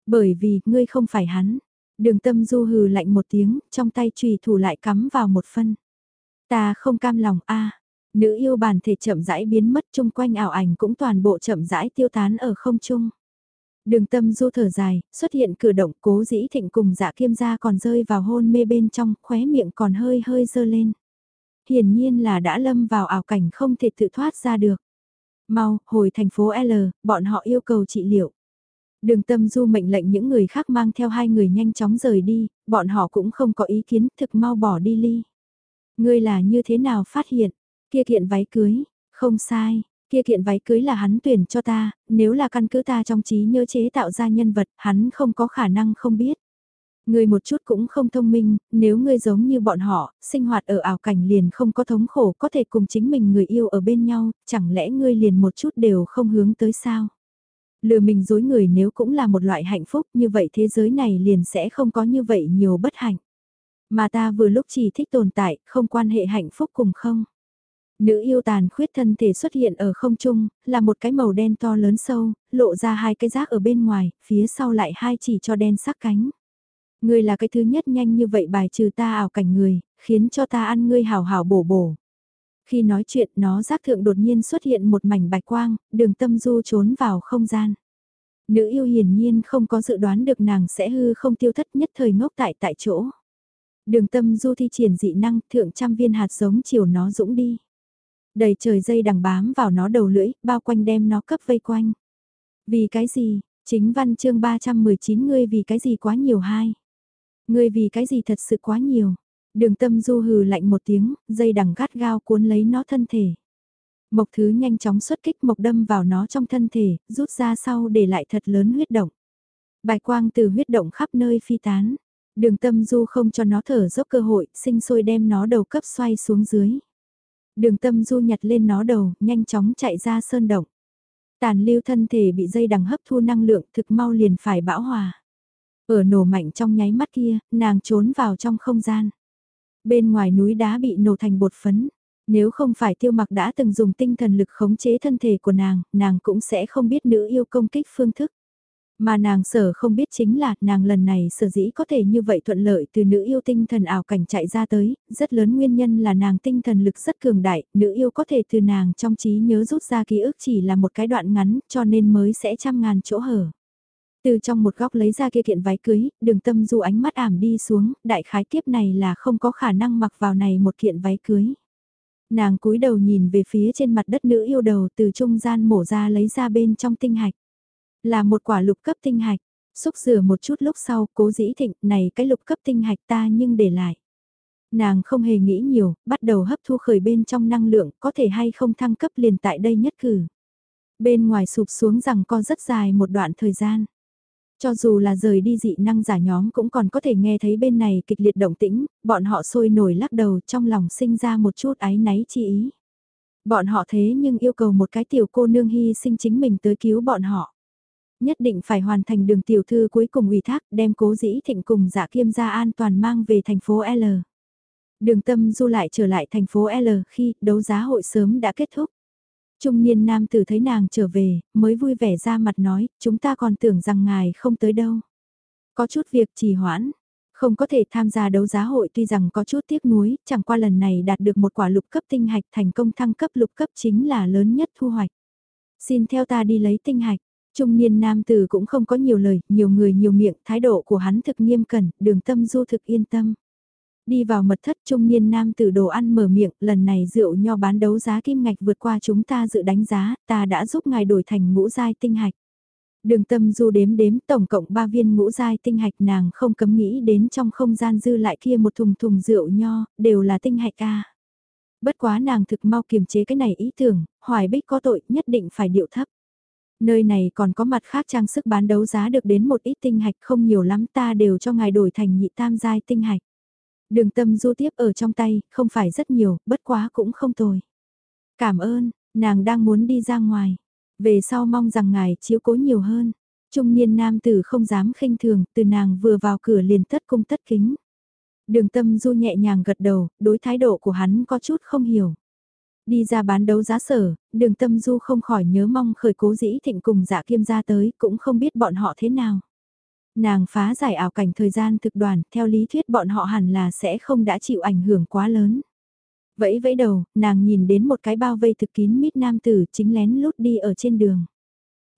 A: Bởi vì, ngươi không phải hắn. Đường tâm du hừ lạnh một tiếng, trong tay trùy thủ lại cắm vào một phân. Ta không cam lòng a Nữ yêu bản thể chậm rãi biến mất chung quanh ảo ảnh cũng toàn bộ chậm rãi tiêu tán ở không trung. Đường tâm du thở dài, xuất hiện cử động cố dĩ thịnh cùng dạ kiêm gia còn rơi vào hôn mê bên trong, khóe miệng còn hơi hơi dơ lên. Hiển nhiên là đã lâm vào ảo cảnh không thể tự thoát ra được. Mau, hồi thành phố L, bọn họ yêu cầu trị liệu. Đường tâm du mệnh lệnh những người khác mang theo hai người nhanh chóng rời đi, bọn họ cũng không có ý kiến thực mau bỏ đi ly. Ngươi là như thế nào phát hiện, kia kiện váy cưới, không sai, kia kiện váy cưới là hắn tuyển cho ta, nếu là căn cứ ta trong trí nhớ chế tạo ra nhân vật, hắn không có khả năng không biết. Ngươi một chút cũng không thông minh, nếu ngươi giống như bọn họ, sinh hoạt ở ảo cảnh liền không có thống khổ có thể cùng chính mình người yêu ở bên nhau, chẳng lẽ ngươi liền một chút đều không hướng tới sao? Lừa mình dối người nếu cũng là một loại hạnh phúc như vậy thế giới này liền sẽ không có như vậy nhiều bất hạnh. Mà ta vừa lúc chỉ thích tồn tại, không quan hệ hạnh phúc cùng không. Nữ yêu tàn khuyết thân thể xuất hiện ở không trung, là một cái màu đen to lớn sâu, lộ ra hai cái rác ở bên ngoài, phía sau lại hai chỉ cho đen sắc cánh. Ngươi là cái thứ nhất nhanh như vậy bài trừ ta ảo cảnh người, khiến cho ta ăn ngươi hào hào bổ bổ. Khi nói chuyện nó giác thượng đột nhiên xuất hiện một mảnh bạch quang, đường tâm du trốn vào không gian. Nữ yêu hiển nhiên không có dự đoán được nàng sẽ hư không tiêu thất nhất thời ngốc tại tại chỗ. Đường tâm du thi triển dị năng thượng trăm viên hạt giống chiều nó dũng đi. Đầy trời dây đằng bám vào nó đầu lưỡi, bao quanh đem nó cấp vây quanh. Vì cái gì, chính văn chương 319 ngươi vì cái gì quá nhiều hai. Ngươi vì cái gì thật sự quá nhiều. Đường tâm du hừ lạnh một tiếng, dây đằng gắt gao cuốn lấy nó thân thể. Mộc thứ nhanh chóng xuất kích mộc đâm vào nó trong thân thể, rút ra sau để lại thật lớn huyết động. Bài quang từ huyết động khắp nơi phi tán. Đường tâm du không cho nó thở dốc cơ hội, sinh sôi đem nó đầu cấp xoay xuống dưới. Đường tâm du nhặt lên nó đầu, nhanh chóng chạy ra sơn động. Tàn lưu thân thể bị dây đằng hấp thu năng lượng thực mau liền phải bão hòa. Ở nổ mạnh trong nháy mắt kia, nàng trốn vào trong không gian. Bên ngoài núi đá bị nổ thành bột phấn. Nếu không phải tiêu mặc đã từng dùng tinh thần lực khống chế thân thể của nàng, nàng cũng sẽ không biết nữ yêu công kích phương thức. Mà nàng sở không biết chính là nàng lần này sở dĩ có thể như vậy thuận lợi từ nữ yêu tinh thần ảo cảnh chạy ra tới, rất lớn nguyên nhân là nàng tinh thần lực rất cường đại, nữ yêu có thể từ nàng trong trí nhớ rút ra ký ức chỉ là một cái đoạn ngắn cho nên mới sẽ trăm ngàn chỗ hở. Từ trong một góc lấy ra kia kiện váy cưới, đường tâm du ánh mắt ảm đi xuống, đại khái kiếp này là không có khả năng mặc vào này một kiện váy cưới. Nàng cúi đầu nhìn về phía trên mặt đất nữ yêu đầu từ trung gian mổ ra lấy ra bên trong tinh hạch. Là một quả lục cấp tinh hạch, xúc rửa một chút lúc sau cố dĩ thịnh này cái lục cấp tinh hạch ta nhưng để lại. Nàng không hề nghĩ nhiều, bắt đầu hấp thu khởi bên trong năng lượng có thể hay không thăng cấp liền tại đây nhất cử. Bên ngoài sụp xuống rằng co rất dài một đoạn thời gian. Cho dù là rời đi dị năng giả nhóm cũng còn có thể nghe thấy bên này kịch liệt động tĩnh, bọn họ sôi nổi lắc đầu trong lòng sinh ra một chút ái náy chi ý. Bọn họ thế nhưng yêu cầu một cái tiểu cô nương hy sinh chính mình tới cứu bọn họ. Nhất định phải hoàn thành đường tiểu thư cuối cùng ủy thác đem cố dĩ thịnh cùng giả kiêm gia an toàn mang về thành phố L. Đường tâm du lại trở lại thành phố L khi đấu giá hội sớm đã kết thúc. Trung niên nam tử thấy nàng trở về, mới vui vẻ ra mặt nói, chúng ta còn tưởng rằng ngài không tới đâu. Có chút việc trì hoãn, Không có thể tham gia đấu giá hội tuy rằng có chút tiếc nuối, chẳng qua lần này đạt được một quả lục cấp tinh hạch thành công thăng cấp lục cấp chính là lớn nhất thu hoạch. Xin theo ta đi lấy tinh hạch. Trung niên nam tử cũng không có nhiều lời, nhiều người nhiều miệng, thái độ của hắn thực nghiêm cẩn, đường tâm du thực yên tâm. Đi vào mật thất trung niên nam tử đồ ăn mở miệng, lần này rượu nho bán đấu giá kim ngạch vượt qua chúng ta dự đánh giá, ta đã giúp ngài đổi thành ngũ giai tinh hạch. Đường tâm du đếm đếm tổng cộng 3 viên ngũ giai tinh hạch nàng không cấm nghĩ đến trong không gian dư lại kia một thùng thùng rượu nho, đều là tinh hạch a. Bất quá nàng thực mau kiềm chế cái này ý tưởng, hoài bích có tội nhất định phải điệu thấp. Nơi này còn có mặt khác trang sức bán đấu giá được đến một ít tinh hạch không nhiều lắm ta đều cho ngài đổi thành nhị tam giai tinh hạch. Đường tâm du tiếp ở trong tay, không phải rất nhiều, bất quá cũng không tồi. Cảm ơn, nàng đang muốn đi ra ngoài. Về sau mong rằng ngài chiếu cố nhiều hơn. Trung niên nam tử không dám khinh thường, từ nàng vừa vào cửa liền tất cung tất kính. Đường tâm du nhẹ nhàng gật đầu, đối thái độ của hắn có chút không hiểu. Đi ra bán đấu giá sở, đường tâm du không khỏi nhớ mong khởi cố dĩ thịnh cùng dạ kiêm ra tới, cũng không biết bọn họ thế nào. Nàng phá giải ảo cảnh thời gian thực đoàn, theo lý thuyết bọn họ hẳn là sẽ không đã chịu ảnh hưởng quá lớn. Vẫy vẫy đầu, nàng nhìn đến một cái bao vây thực kín mít nam tử chính lén lút đi ở trên đường.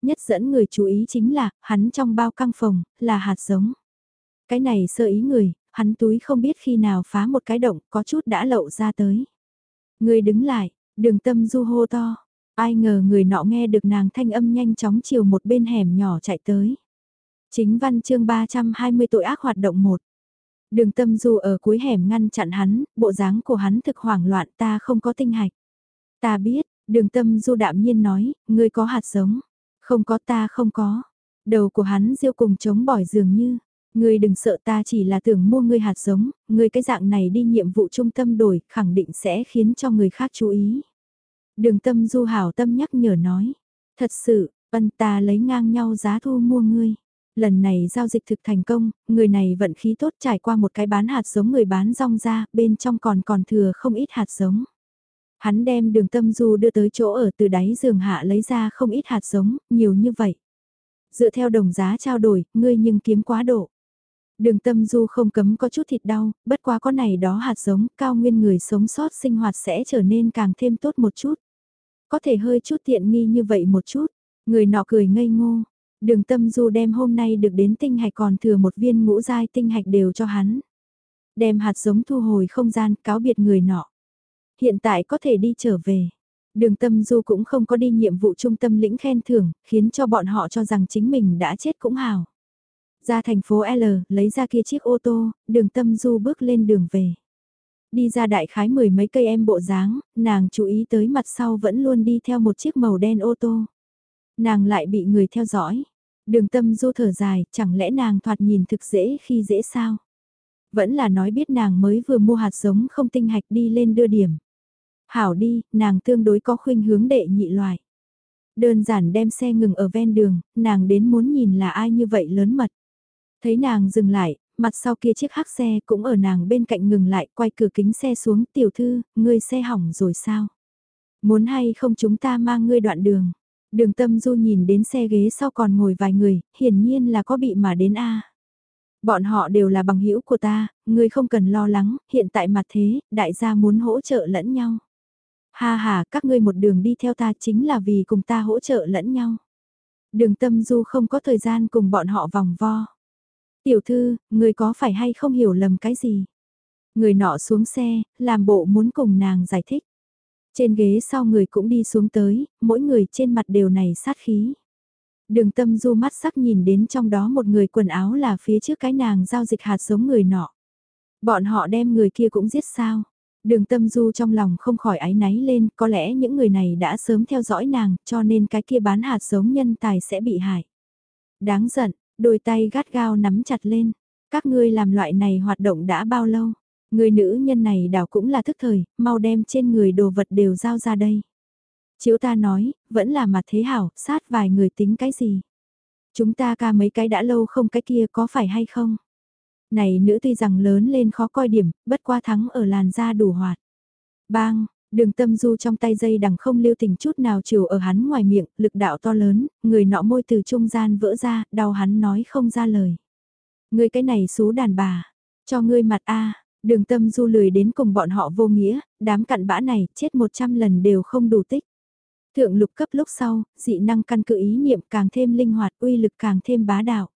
A: Nhất dẫn người chú ý chính là, hắn trong bao căng phòng, là hạt giống. Cái này sơ ý người, hắn túi không biết khi nào phá một cái động, có chút đã lậu ra tới. Người đứng lại, đường tâm du hô to. Ai ngờ người nọ nghe được nàng thanh âm nhanh chóng chiều một bên hẻm nhỏ chạy tới. Chính văn chương 320 tội ác hoạt động 1. Đường tâm du ở cuối hẻm ngăn chặn hắn, bộ dáng của hắn thực hoảng loạn ta không có tinh hạch. Ta biết, đường tâm du đạm nhiên nói, ngươi có hạt giống. Không có ta không có. Đầu của hắn diêu cùng chống bỏi dường như. Ngươi đừng sợ ta chỉ là tưởng mua ngươi hạt giống, ngươi cái dạng này đi nhiệm vụ trung tâm đổi, khẳng định sẽ khiến cho người khác chú ý. Đường tâm du hảo tâm nhắc nhở nói. Thật sự, ân ta lấy ngang nhau giá thu mua ngươi. Lần này giao dịch thực thành công, người này vận khí tốt trải qua một cái bán hạt giống người bán rong ra, bên trong còn còn thừa không ít hạt giống. Hắn đem đường tâm du đưa tới chỗ ở từ đáy giường hạ lấy ra không ít hạt giống, nhiều như vậy. Dựa theo đồng giá trao đổi, ngươi nhưng kiếm quá độ. Đường tâm du không cấm có chút thịt đau, bất quá có này đó hạt giống, cao nguyên người sống sót sinh hoạt sẽ trở nên càng thêm tốt một chút. Có thể hơi chút tiện nghi như vậy một chút, người nọ cười ngây ngô, Đường tâm du đem hôm nay được đến tinh hạch còn thừa một viên ngũ giai tinh hạch đều cho hắn. Đem hạt giống thu hồi không gian cáo biệt người nọ. Hiện tại có thể đi trở về. Đường tâm du cũng không có đi nhiệm vụ trung tâm lĩnh khen thưởng, khiến cho bọn họ cho rằng chính mình đã chết cũng hào. Ra thành phố L, lấy ra kia chiếc ô tô, đường tâm du bước lên đường về. Đi ra đại khái mười mấy cây em bộ dáng, nàng chú ý tới mặt sau vẫn luôn đi theo một chiếc màu đen ô tô. Nàng lại bị người theo dõi. Đường tâm du thở dài, chẳng lẽ nàng thoạt nhìn thực dễ khi dễ sao? Vẫn là nói biết nàng mới vừa mua hạt giống không tinh hạch đi lên đưa điểm. Hảo đi, nàng tương đối có khuynh hướng đệ nhị loại. Đơn giản đem xe ngừng ở ven đường, nàng đến muốn nhìn là ai như vậy lớn mật. Thấy nàng dừng lại, mặt sau kia chiếc hắc xe cũng ở nàng bên cạnh ngừng lại, quay cửa kính xe xuống, tiểu thư, ngươi xe hỏng rồi sao? Muốn hay không chúng ta mang ngươi đoạn đường? Đường tâm du nhìn đến xe ghế sau còn ngồi vài người, hiển nhiên là có bị mà đến A. Bọn họ đều là bằng hữu của ta, người không cần lo lắng, hiện tại mặt thế, đại gia muốn hỗ trợ lẫn nhau. Ha ha, các ngươi một đường đi theo ta chính là vì cùng ta hỗ trợ lẫn nhau. Đường tâm du không có thời gian cùng bọn họ vòng vo. Tiểu thư, người có phải hay không hiểu lầm cái gì? Người nọ xuống xe, làm bộ muốn cùng nàng giải thích. Trên ghế sau người cũng đi xuống tới, mỗi người trên mặt đều này sát khí. Đường tâm du mắt sắc nhìn đến trong đó một người quần áo là phía trước cái nàng giao dịch hạt giống người nọ. Bọn họ đem người kia cũng giết sao. Đường tâm du trong lòng không khỏi áy náy lên, có lẽ những người này đã sớm theo dõi nàng, cho nên cái kia bán hạt giống nhân tài sẽ bị hại. Đáng giận, đôi tay gắt gao nắm chặt lên. Các ngươi làm loại này hoạt động đã bao lâu? Người nữ nhân này đảo cũng là thức thời, mau đem trên người đồ vật đều giao ra đây. Chiếu ta nói, vẫn là mặt thế hảo, sát vài người tính cái gì. Chúng ta ca mấy cái đã lâu không cái kia có phải hay không? Này nữ tuy rằng lớn lên khó coi điểm, bất qua thắng ở làn da đủ hoạt. Bang, đường tâm du trong tay dây đằng không lưu tình chút nào chiều ở hắn ngoài miệng, lực đạo to lớn, người nọ môi từ trung gian vỡ ra, đau hắn nói không ra lời. Người cái này xú đàn bà, Cho ngươi mặt a đường tâm du lười đến cùng bọn họ vô nghĩa, đám cặn bã này chết 100 lần đều không đủ tích. Thượng lục cấp lúc sau, dị năng căn cứ ý niệm càng thêm linh hoạt, uy lực càng thêm bá đạo.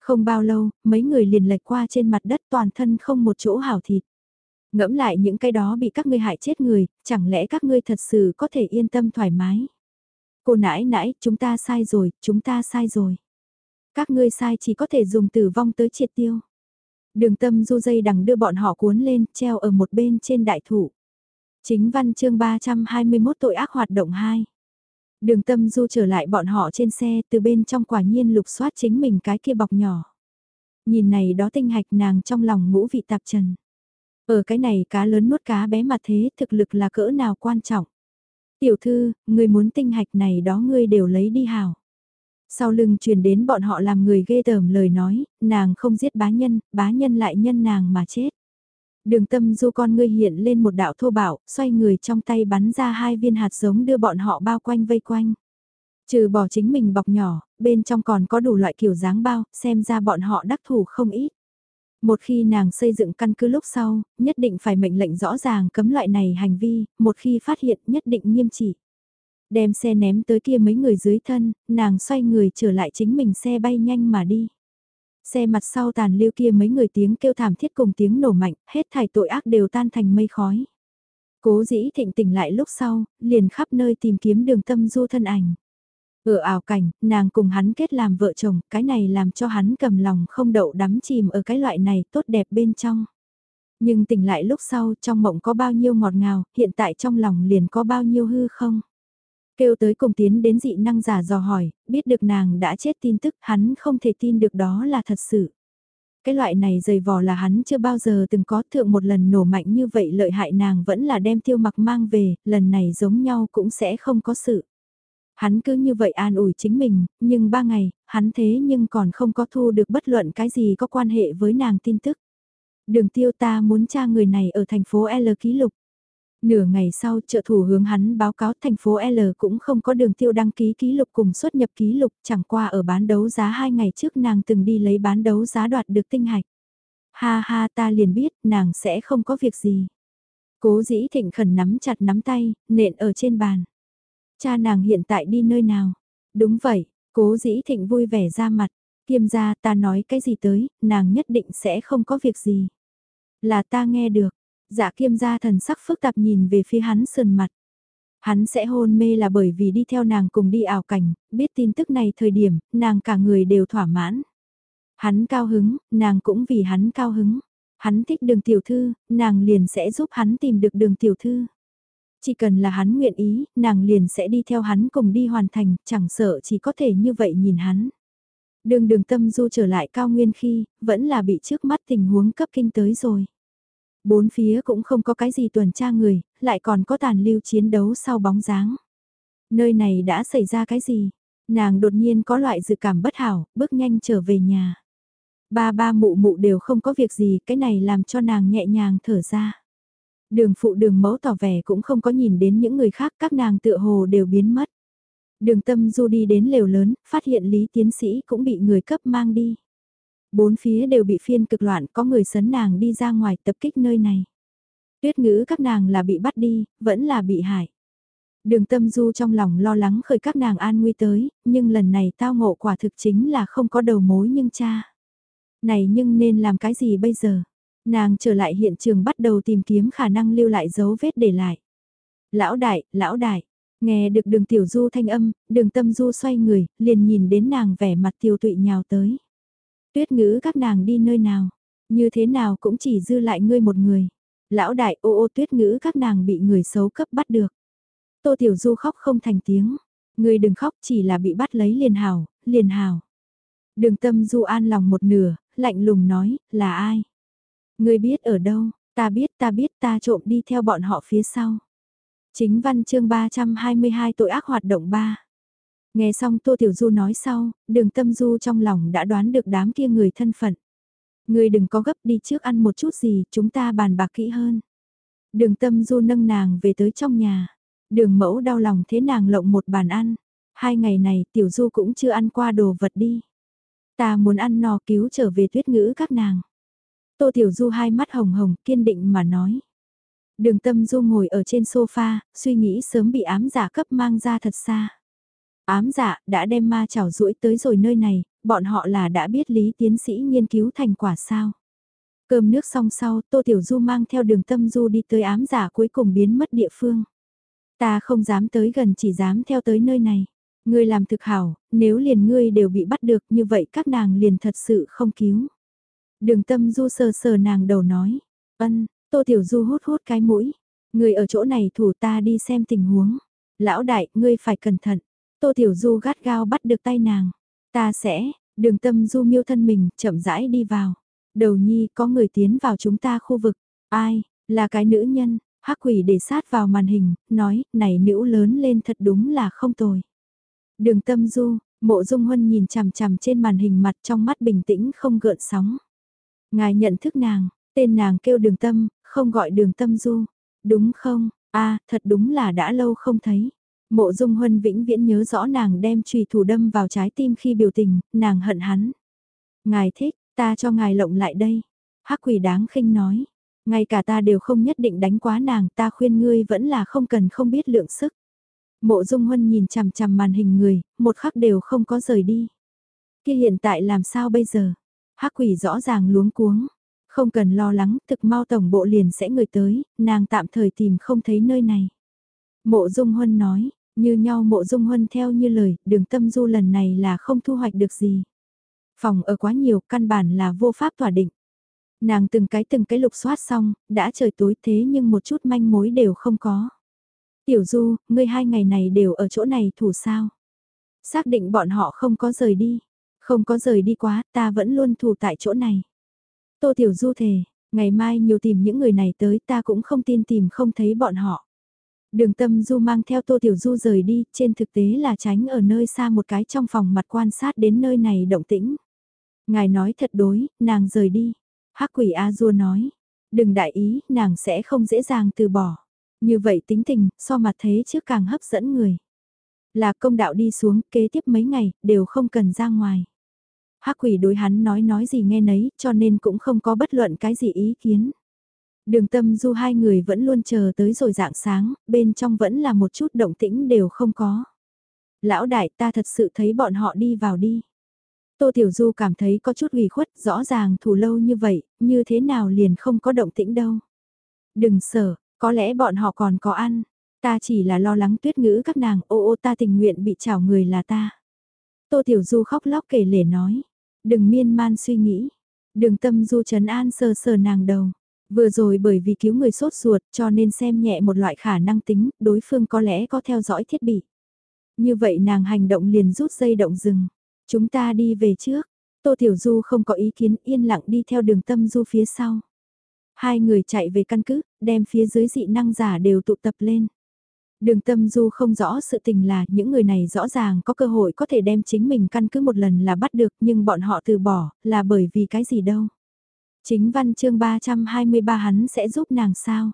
A: Không bao lâu, mấy người liền lệch qua trên mặt đất toàn thân không một chỗ hảo thịt. Ngẫm lại những cái đó bị các ngươi hại chết người, chẳng lẽ các ngươi thật sự có thể yên tâm thoải mái. Cô nãi nãi, chúng ta sai rồi, chúng ta sai rồi. Các ngươi sai chỉ có thể dùng tử vong tới triệt tiêu. Đường tâm du dây đằng đưa bọn họ cuốn lên, treo ở một bên trên đại thủ. Chính văn chương 321 tội ác hoạt động 2. Đường tâm du trở lại bọn họ trên xe từ bên trong quả nhiên lục soát chính mình cái kia bọc nhỏ. Nhìn này đó tinh hạch nàng trong lòng ngũ vị tạp trần. Ở cái này cá lớn nuốt cá bé mà thế thực lực là cỡ nào quan trọng. Tiểu thư, người muốn tinh hạch này đó ngươi đều lấy đi hào. Sau lưng truyền đến bọn họ làm người ghê tởm lời nói, nàng không giết bá nhân, bá nhân lại nhân nàng mà chết. Đường tâm du con ngươi hiện lên một đạo thô bạo, xoay người trong tay bắn ra hai viên hạt giống đưa bọn họ bao quanh vây quanh. Trừ bỏ chính mình bọc nhỏ, bên trong còn có đủ loại kiểu dáng bao, xem ra bọn họ đắc thủ không ít. Một khi nàng xây dựng căn cứ lúc sau, nhất định phải mệnh lệnh rõ ràng cấm loại này hành vi, một khi phát hiện nhất định nghiêm trị. Đem xe ném tới kia mấy người dưới thân, nàng xoay người trở lại chính mình xe bay nhanh mà đi. Xe mặt sau tàn lưu kia mấy người tiếng kêu thảm thiết cùng tiếng nổ mạnh, hết thảy tội ác đều tan thành mây khói. Cố dĩ thịnh tỉnh lại lúc sau, liền khắp nơi tìm kiếm đường tâm du thân ảnh. Ở ảo cảnh, nàng cùng hắn kết làm vợ chồng, cái này làm cho hắn cầm lòng không đậu đắm chìm ở cái loại này tốt đẹp bên trong. Nhưng tỉnh lại lúc sau trong mộng có bao nhiêu ngọt ngào, hiện tại trong lòng liền có bao nhiêu hư không? Kêu tới cùng tiến đến dị năng giả dò hỏi, biết được nàng đã chết tin tức hắn không thể tin được đó là thật sự. Cái loại này dày vò là hắn chưa bao giờ từng có thượng một lần nổ mạnh như vậy lợi hại nàng vẫn là đem tiêu mặc mang về, lần này giống nhau cũng sẽ không có sự. Hắn cứ như vậy an ủi chính mình, nhưng ba ngày, hắn thế nhưng còn không có thu được bất luận cái gì có quan hệ với nàng tin tức. Đường tiêu ta muốn tra người này ở thành phố L ký lục. Nửa ngày sau trợ thủ hướng hắn báo cáo thành phố L cũng không có đường tiêu đăng ký ký lục cùng xuất nhập ký lục chẳng qua ở bán đấu giá hai ngày trước nàng từng đi lấy bán đấu giá đoạt được tinh hạch. Ha ha ta liền biết nàng sẽ không có việc gì. Cố dĩ thịnh khẩn nắm chặt nắm tay, nện ở trên bàn. Cha nàng hiện tại đi nơi nào? Đúng vậy, cố dĩ thịnh vui vẻ ra mặt. Kiêm gia ta nói cái gì tới, nàng nhất định sẽ không có việc gì. Là ta nghe được, dạ kiêm gia thần sắc phức tạp nhìn về phía hắn sườn mặt. Hắn sẽ hôn mê là bởi vì đi theo nàng cùng đi ảo cảnh, biết tin tức này thời điểm, nàng cả người đều thỏa mãn. Hắn cao hứng, nàng cũng vì hắn cao hứng. Hắn thích đường tiểu thư, nàng liền sẽ giúp hắn tìm được đường tiểu thư. Chỉ cần là hắn nguyện ý, nàng liền sẽ đi theo hắn cùng đi hoàn thành, chẳng sợ chỉ có thể như vậy nhìn hắn. Đường đường tâm du trở lại cao nguyên khi, vẫn là bị trước mắt tình huống cấp kinh tới rồi. Bốn phía cũng không có cái gì tuần tra người, lại còn có tàn lưu chiến đấu sau bóng dáng. Nơi này đã xảy ra cái gì? Nàng đột nhiên có loại dự cảm bất hảo, bước nhanh trở về nhà. Ba ba mụ mụ đều không có việc gì, cái này làm cho nàng nhẹ nhàng thở ra. Đường phụ đường mẫu tỏ vẻ cũng không có nhìn đến những người khác, các nàng tựa hồ đều biến mất. Đường tâm du đi đến lều lớn, phát hiện lý tiến sĩ cũng bị người cấp mang đi. Bốn phía đều bị phiên cực loạn, có người sấn nàng đi ra ngoài tập kích nơi này. Tuyết ngữ các nàng là bị bắt đi, vẫn là bị hại. Đường tâm du trong lòng lo lắng khởi các nàng an nguy tới, nhưng lần này tao ngộ quả thực chính là không có đầu mối nhưng cha. Này nhưng nên làm cái gì bây giờ? Nàng trở lại hiện trường bắt đầu tìm kiếm khả năng lưu lại dấu vết để lại. Lão đại, lão đại, nghe được đường tiểu du thanh âm, đường tâm du xoay người, liền nhìn đến nàng vẻ mặt tiêu tụy nhào tới. Tuyết ngữ các nàng đi nơi nào, như thế nào cũng chỉ dư lại ngươi một người. Lão đại ô ô tuyết ngữ các nàng bị người xấu cấp bắt được. Tô Tiểu Du khóc không thành tiếng. Ngươi đừng khóc chỉ là bị bắt lấy liền hào, liền hào. Đường tâm Du an lòng một nửa, lạnh lùng nói, là ai? Ngươi biết ở đâu, ta biết ta biết ta trộm đi theo bọn họ phía sau. Chính văn chương 322 tội ác hoạt động 3. Nghe xong Tô Tiểu Du nói sau, đường tâm du trong lòng đã đoán được đám kia người thân phận. người đừng có gấp đi trước ăn một chút gì, chúng ta bàn bạc kỹ hơn. Đường tâm du nâng nàng về tới trong nhà. Đường mẫu đau lòng thế nàng lộng một bàn ăn. Hai ngày này Tiểu Du cũng chưa ăn qua đồ vật đi. Ta muốn ăn no cứu trở về tuyết ngữ các nàng. Tô Tiểu Du hai mắt hồng hồng kiên định mà nói. Đường tâm du ngồi ở trên sofa, suy nghĩ sớm bị ám giả cấp mang ra thật xa. Ám giả đã đem ma chảo rũi tới rồi nơi này, bọn họ là đã biết lý tiến sĩ nghiên cứu thành quả sao. Cơm nước xong sau, Tô Tiểu Du mang theo đường tâm du đi tới ám giả cuối cùng biến mất địa phương. Ta không dám tới gần chỉ dám theo tới nơi này. Ngươi làm thực hảo, nếu liền ngươi đều bị bắt được như vậy các nàng liền thật sự không cứu. Đường tâm du sờ sờ nàng đầu nói. Ân, Tô Tiểu Du hút hút cái mũi. Ngươi ở chỗ này thủ ta đi xem tình huống. Lão đại, ngươi phải cẩn thận. Tô Tiểu Du gắt gao bắt được tay nàng. Ta sẽ, đường tâm du miêu thân mình, chậm rãi đi vào. Đầu nhi có người tiến vào chúng ta khu vực. Ai, là cái nữ nhân, hắc quỷ để sát vào màn hình, nói, này nữ lớn lên thật đúng là không tồi. Đường tâm du, mộ dung huân nhìn chằm chằm trên màn hình mặt trong mắt bình tĩnh không gợn sóng. Ngài nhận thức nàng, tên nàng kêu đường tâm, không gọi đường tâm du. Đúng không, a thật đúng là đã lâu không thấy. Mộ dung huân vĩnh viễn nhớ rõ nàng đem trùy thủ đâm vào trái tim khi biểu tình, nàng hận hắn. Ngài thích, ta cho ngài lộng lại đây. hắc quỷ đáng khinh nói. Ngay cả ta đều không nhất định đánh quá nàng, ta khuyên ngươi vẫn là không cần không biết lượng sức. Mộ Dung Huân nhìn chằm chằm màn hình người, một khắc đều không có rời đi. Kia hiện tại làm sao bây giờ? Hắc quỷ rõ ràng luống cuống. Không cần lo lắng, thực mau tổng bộ liền sẽ người tới, nàng tạm thời tìm không thấy nơi này. Mộ Dung Huân nói, như nhau mộ Dung Huân theo như lời, đường tâm du lần này là không thu hoạch được gì. Phòng ở quá nhiều, căn bản là vô pháp tỏa định. Nàng từng cái từng cái lục soát xong, đã trời tối thế nhưng một chút manh mối đều không có. Tiểu Du, ngươi hai ngày này đều ở chỗ này thủ sao? Xác định bọn họ không có rời đi. Không có rời đi quá, ta vẫn luôn thủ tại chỗ này. Tô Tiểu Du thề, ngày mai nhiều tìm những người này tới ta cũng không tin tìm không thấy bọn họ. Đường tâm Du mang theo Tô Tiểu Du rời đi, trên thực tế là tránh ở nơi xa một cái trong phòng mặt quan sát đến nơi này động tĩnh. Ngài nói thật đối, nàng rời đi. Hắc quỷ A Du nói, đừng đại ý, nàng sẽ không dễ dàng từ bỏ. Như vậy tính tình, so mặt thế trước càng hấp dẫn người. Là công đạo đi xuống, kế tiếp mấy ngày, đều không cần ra ngoài. Hắc quỷ đối hắn nói nói gì nghe nấy, cho nên cũng không có bất luận cái gì ý kiến. Đường tâm du hai người vẫn luôn chờ tới rồi dạng sáng, bên trong vẫn là một chút động tĩnh đều không có. Lão đại ta thật sự thấy bọn họ đi vào đi. Tô Tiểu Du cảm thấy có chút ủy khuất, rõ ràng thủ lâu như vậy, như thế nào liền không có động tĩnh đâu. Đừng sợ, có lẽ bọn họ còn có ăn. Ta chỉ là lo lắng tuyết ngữ các nàng, ô ô ta tình nguyện bị chảo người là ta. Tô Tiểu Du khóc lóc kể lể nói. Đừng miên man suy nghĩ. Đường tâm Du trấn an sờ sờ nàng đầu. Vừa rồi bởi vì cứu người sốt ruột cho nên xem nhẹ một loại khả năng tính, đối phương có lẽ có theo dõi thiết bị. Như vậy nàng hành động liền rút dây động rừng. Chúng ta đi về trước. Tô Tiểu Du không có ý kiến yên lặng đi theo đường tâm Du phía sau. Hai người chạy về căn cứ, đem phía dưới dị năng giả đều tụ tập lên. Đường tâm du không rõ sự tình là những người này rõ ràng có cơ hội có thể đem chính mình căn cứ một lần là bắt được nhưng bọn họ từ bỏ là bởi vì cái gì đâu. Chính văn chương 323 hắn sẽ giúp nàng sao?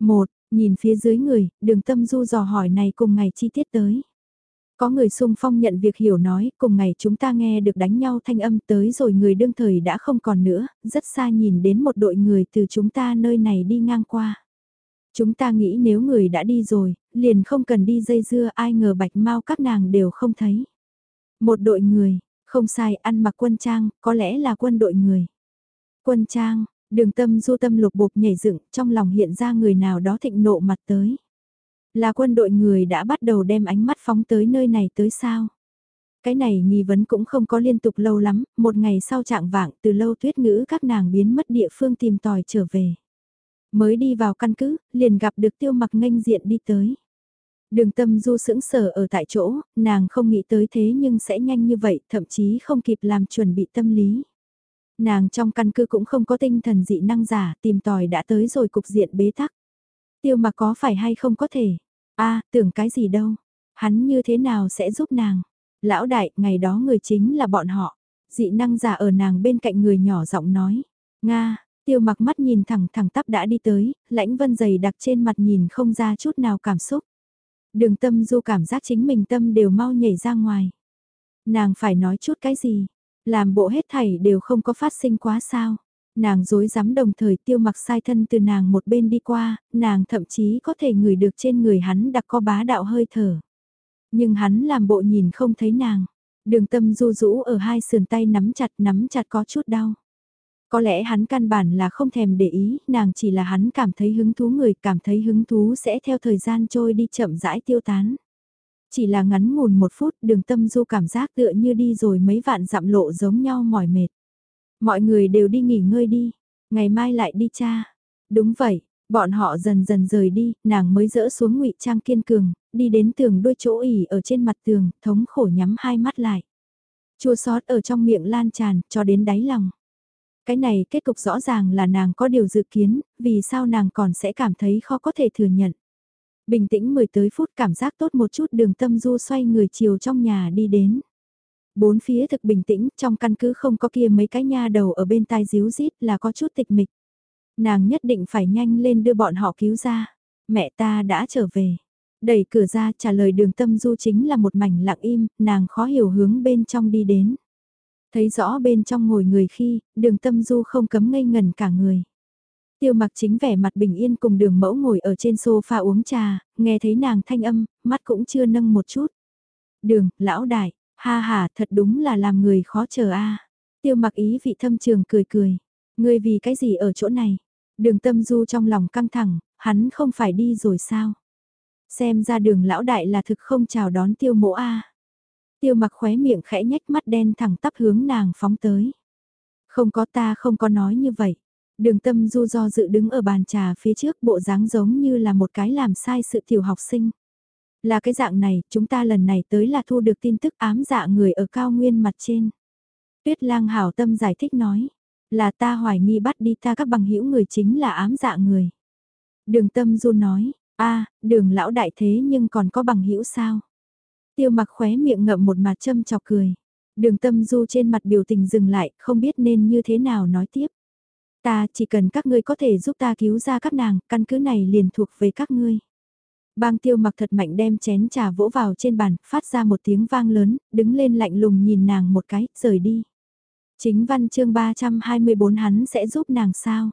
A: Một, nhìn phía dưới người, đường tâm du dò hỏi này cùng ngày chi tiết tới. Có người xung phong nhận việc hiểu nói, cùng ngày chúng ta nghe được đánh nhau thanh âm tới rồi người đương thời đã không còn nữa, rất xa nhìn đến một đội người từ chúng ta nơi này đi ngang qua. Chúng ta nghĩ nếu người đã đi rồi, liền không cần đi dây dưa ai ngờ bạch mau các nàng đều không thấy. Một đội người, không sai ăn mặc quân trang, có lẽ là quân đội người. Quân trang, đường tâm du tâm lục bục nhảy dựng trong lòng hiện ra người nào đó thịnh nộ mặt tới. Là quân đội người đã bắt đầu đem ánh mắt phóng tới nơi này tới sao? Cái này nghi vấn cũng không có liên tục lâu lắm, một ngày sau trạng vạng từ lâu tuyết ngữ các nàng biến mất địa phương tìm tòi trở về. Mới đi vào căn cứ, liền gặp được tiêu mặc nghênh diện đi tới. Đường tâm du sững sờ ở tại chỗ, nàng không nghĩ tới thế nhưng sẽ nhanh như vậy, thậm chí không kịp làm chuẩn bị tâm lý. Nàng trong căn cứ cũng không có tinh thần dị năng giả, tìm tòi đã tới rồi cục diện bế tắc. Tiêu mặc có phải hay không có thể? a tưởng cái gì đâu? Hắn như thế nào sẽ giúp nàng? Lão đại, ngày đó người chính là bọn họ. Dị năng giả ở nàng bên cạnh người nhỏ giọng nói. Nga, tiêu mặc mắt nhìn thẳng thẳng tắp đã đi tới, lãnh vân dày đặc trên mặt nhìn không ra chút nào cảm xúc. Đường tâm du cảm giác chính mình tâm đều mau nhảy ra ngoài. Nàng phải nói chút cái gì? Làm bộ hết thảy đều không có phát sinh quá sao? Nàng dối rắm đồng thời tiêu mặc sai thân từ nàng một bên đi qua, nàng thậm chí có thể ngửi được trên người hắn đặc có bá đạo hơi thở. Nhưng hắn làm bộ nhìn không thấy nàng. Đường tâm du rũ ở hai sườn tay nắm chặt nắm chặt có chút đau. Có lẽ hắn căn bản là không thèm để ý, nàng chỉ là hắn cảm thấy hứng thú người cảm thấy hứng thú sẽ theo thời gian trôi đi chậm rãi tiêu tán. Chỉ là ngắn ngủn một phút đường tâm du cảm giác tựa như đi rồi mấy vạn dặm lộ giống nhau mỏi mệt. Mọi người đều đi nghỉ ngơi đi, ngày mai lại đi cha. Đúng vậy, bọn họ dần dần rời đi, nàng mới dỡ xuống ngụy trang kiên cường, đi đến tường đôi chỗ ỉ ở trên mặt tường, thống khổ nhắm hai mắt lại. Chua sót ở trong miệng lan tràn, cho đến đáy lòng. Cái này kết cục rõ ràng là nàng có điều dự kiến, vì sao nàng còn sẽ cảm thấy khó có thể thừa nhận. Bình tĩnh mười tới phút cảm giác tốt một chút đường tâm du xoay người chiều trong nhà đi đến. Bốn phía thực bình tĩnh, trong căn cứ không có kia mấy cái nha đầu ở bên tai díu rít là có chút tịch mịch. Nàng nhất định phải nhanh lên đưa bọn họ cứu ra. Mẹ ta đã trở về. Đẩy cửa ra trả lời đường tâm du chính là một mảnh lặng im, nàng khó hiểu hướng bên trong đi đến. Thấy rõ bên trong ngồi người khi, đường tâm du không cấm ngây ngần cả người. Tiêu mặc chính vẻ mặt bình yên cùng đường mẫu ngồi ở trên sofa uống trà, nghe thấy nàng thanh âm, mắt cũng chưa nâng một chút. Đường, lão đại, ha ha thật đúng là làm người khó chờ a Tiêu mặc ý vị thâm trường cười cười. Ngươi vì cái gì ở chỗ này? Đường tâm du trong lòng căng thẳng, hắn không phải đi rồi sao? Xem ra đường lão đại là thực không chào đón tiêu mộ a Tiêu mặc khóe miệng khẽ nhách mắt đen thẳng tắp hướng nàng phóng tới. Không có ta không có nói như vậy. Đường tâm du do dự đứng ở bàn trà phía trước bộ dáng giống như là một cái làm sai sự tiểu học sinh. Là cái dạng này, chúng ta lần này tới là thu được tin tức ám dạ người ở cao nguyên mặt trên. Tuyết lang hảo tâm giải thích nói, là ta hoài nghi bắt đi ta các bằng hữu người chính là ám dạ người. Đường tâm du nói, a đường lão đại thế nhưng còn có bằng hữu sao? Tiêu mặc khóe miệng ngậm một mặt châm chọc cười. Đường tâm du trên mặt biểu tình dừng lại, không biết nên như thế nào nói tiếp. Ta chỉ cần các ngươi có thể giúp ta cứu ra các nàng, căn cứ này liền thuộc về các ngươi. Bang tiêu mặc thật mạnh đem chén trà vỗ vào trên bàn, phát ra một tiếng vang lớn, đứng lên lạnh lùng nhìn nàng một cái, rời đi. Chính văn chương 324 hắn sẽ giúp nàng sao?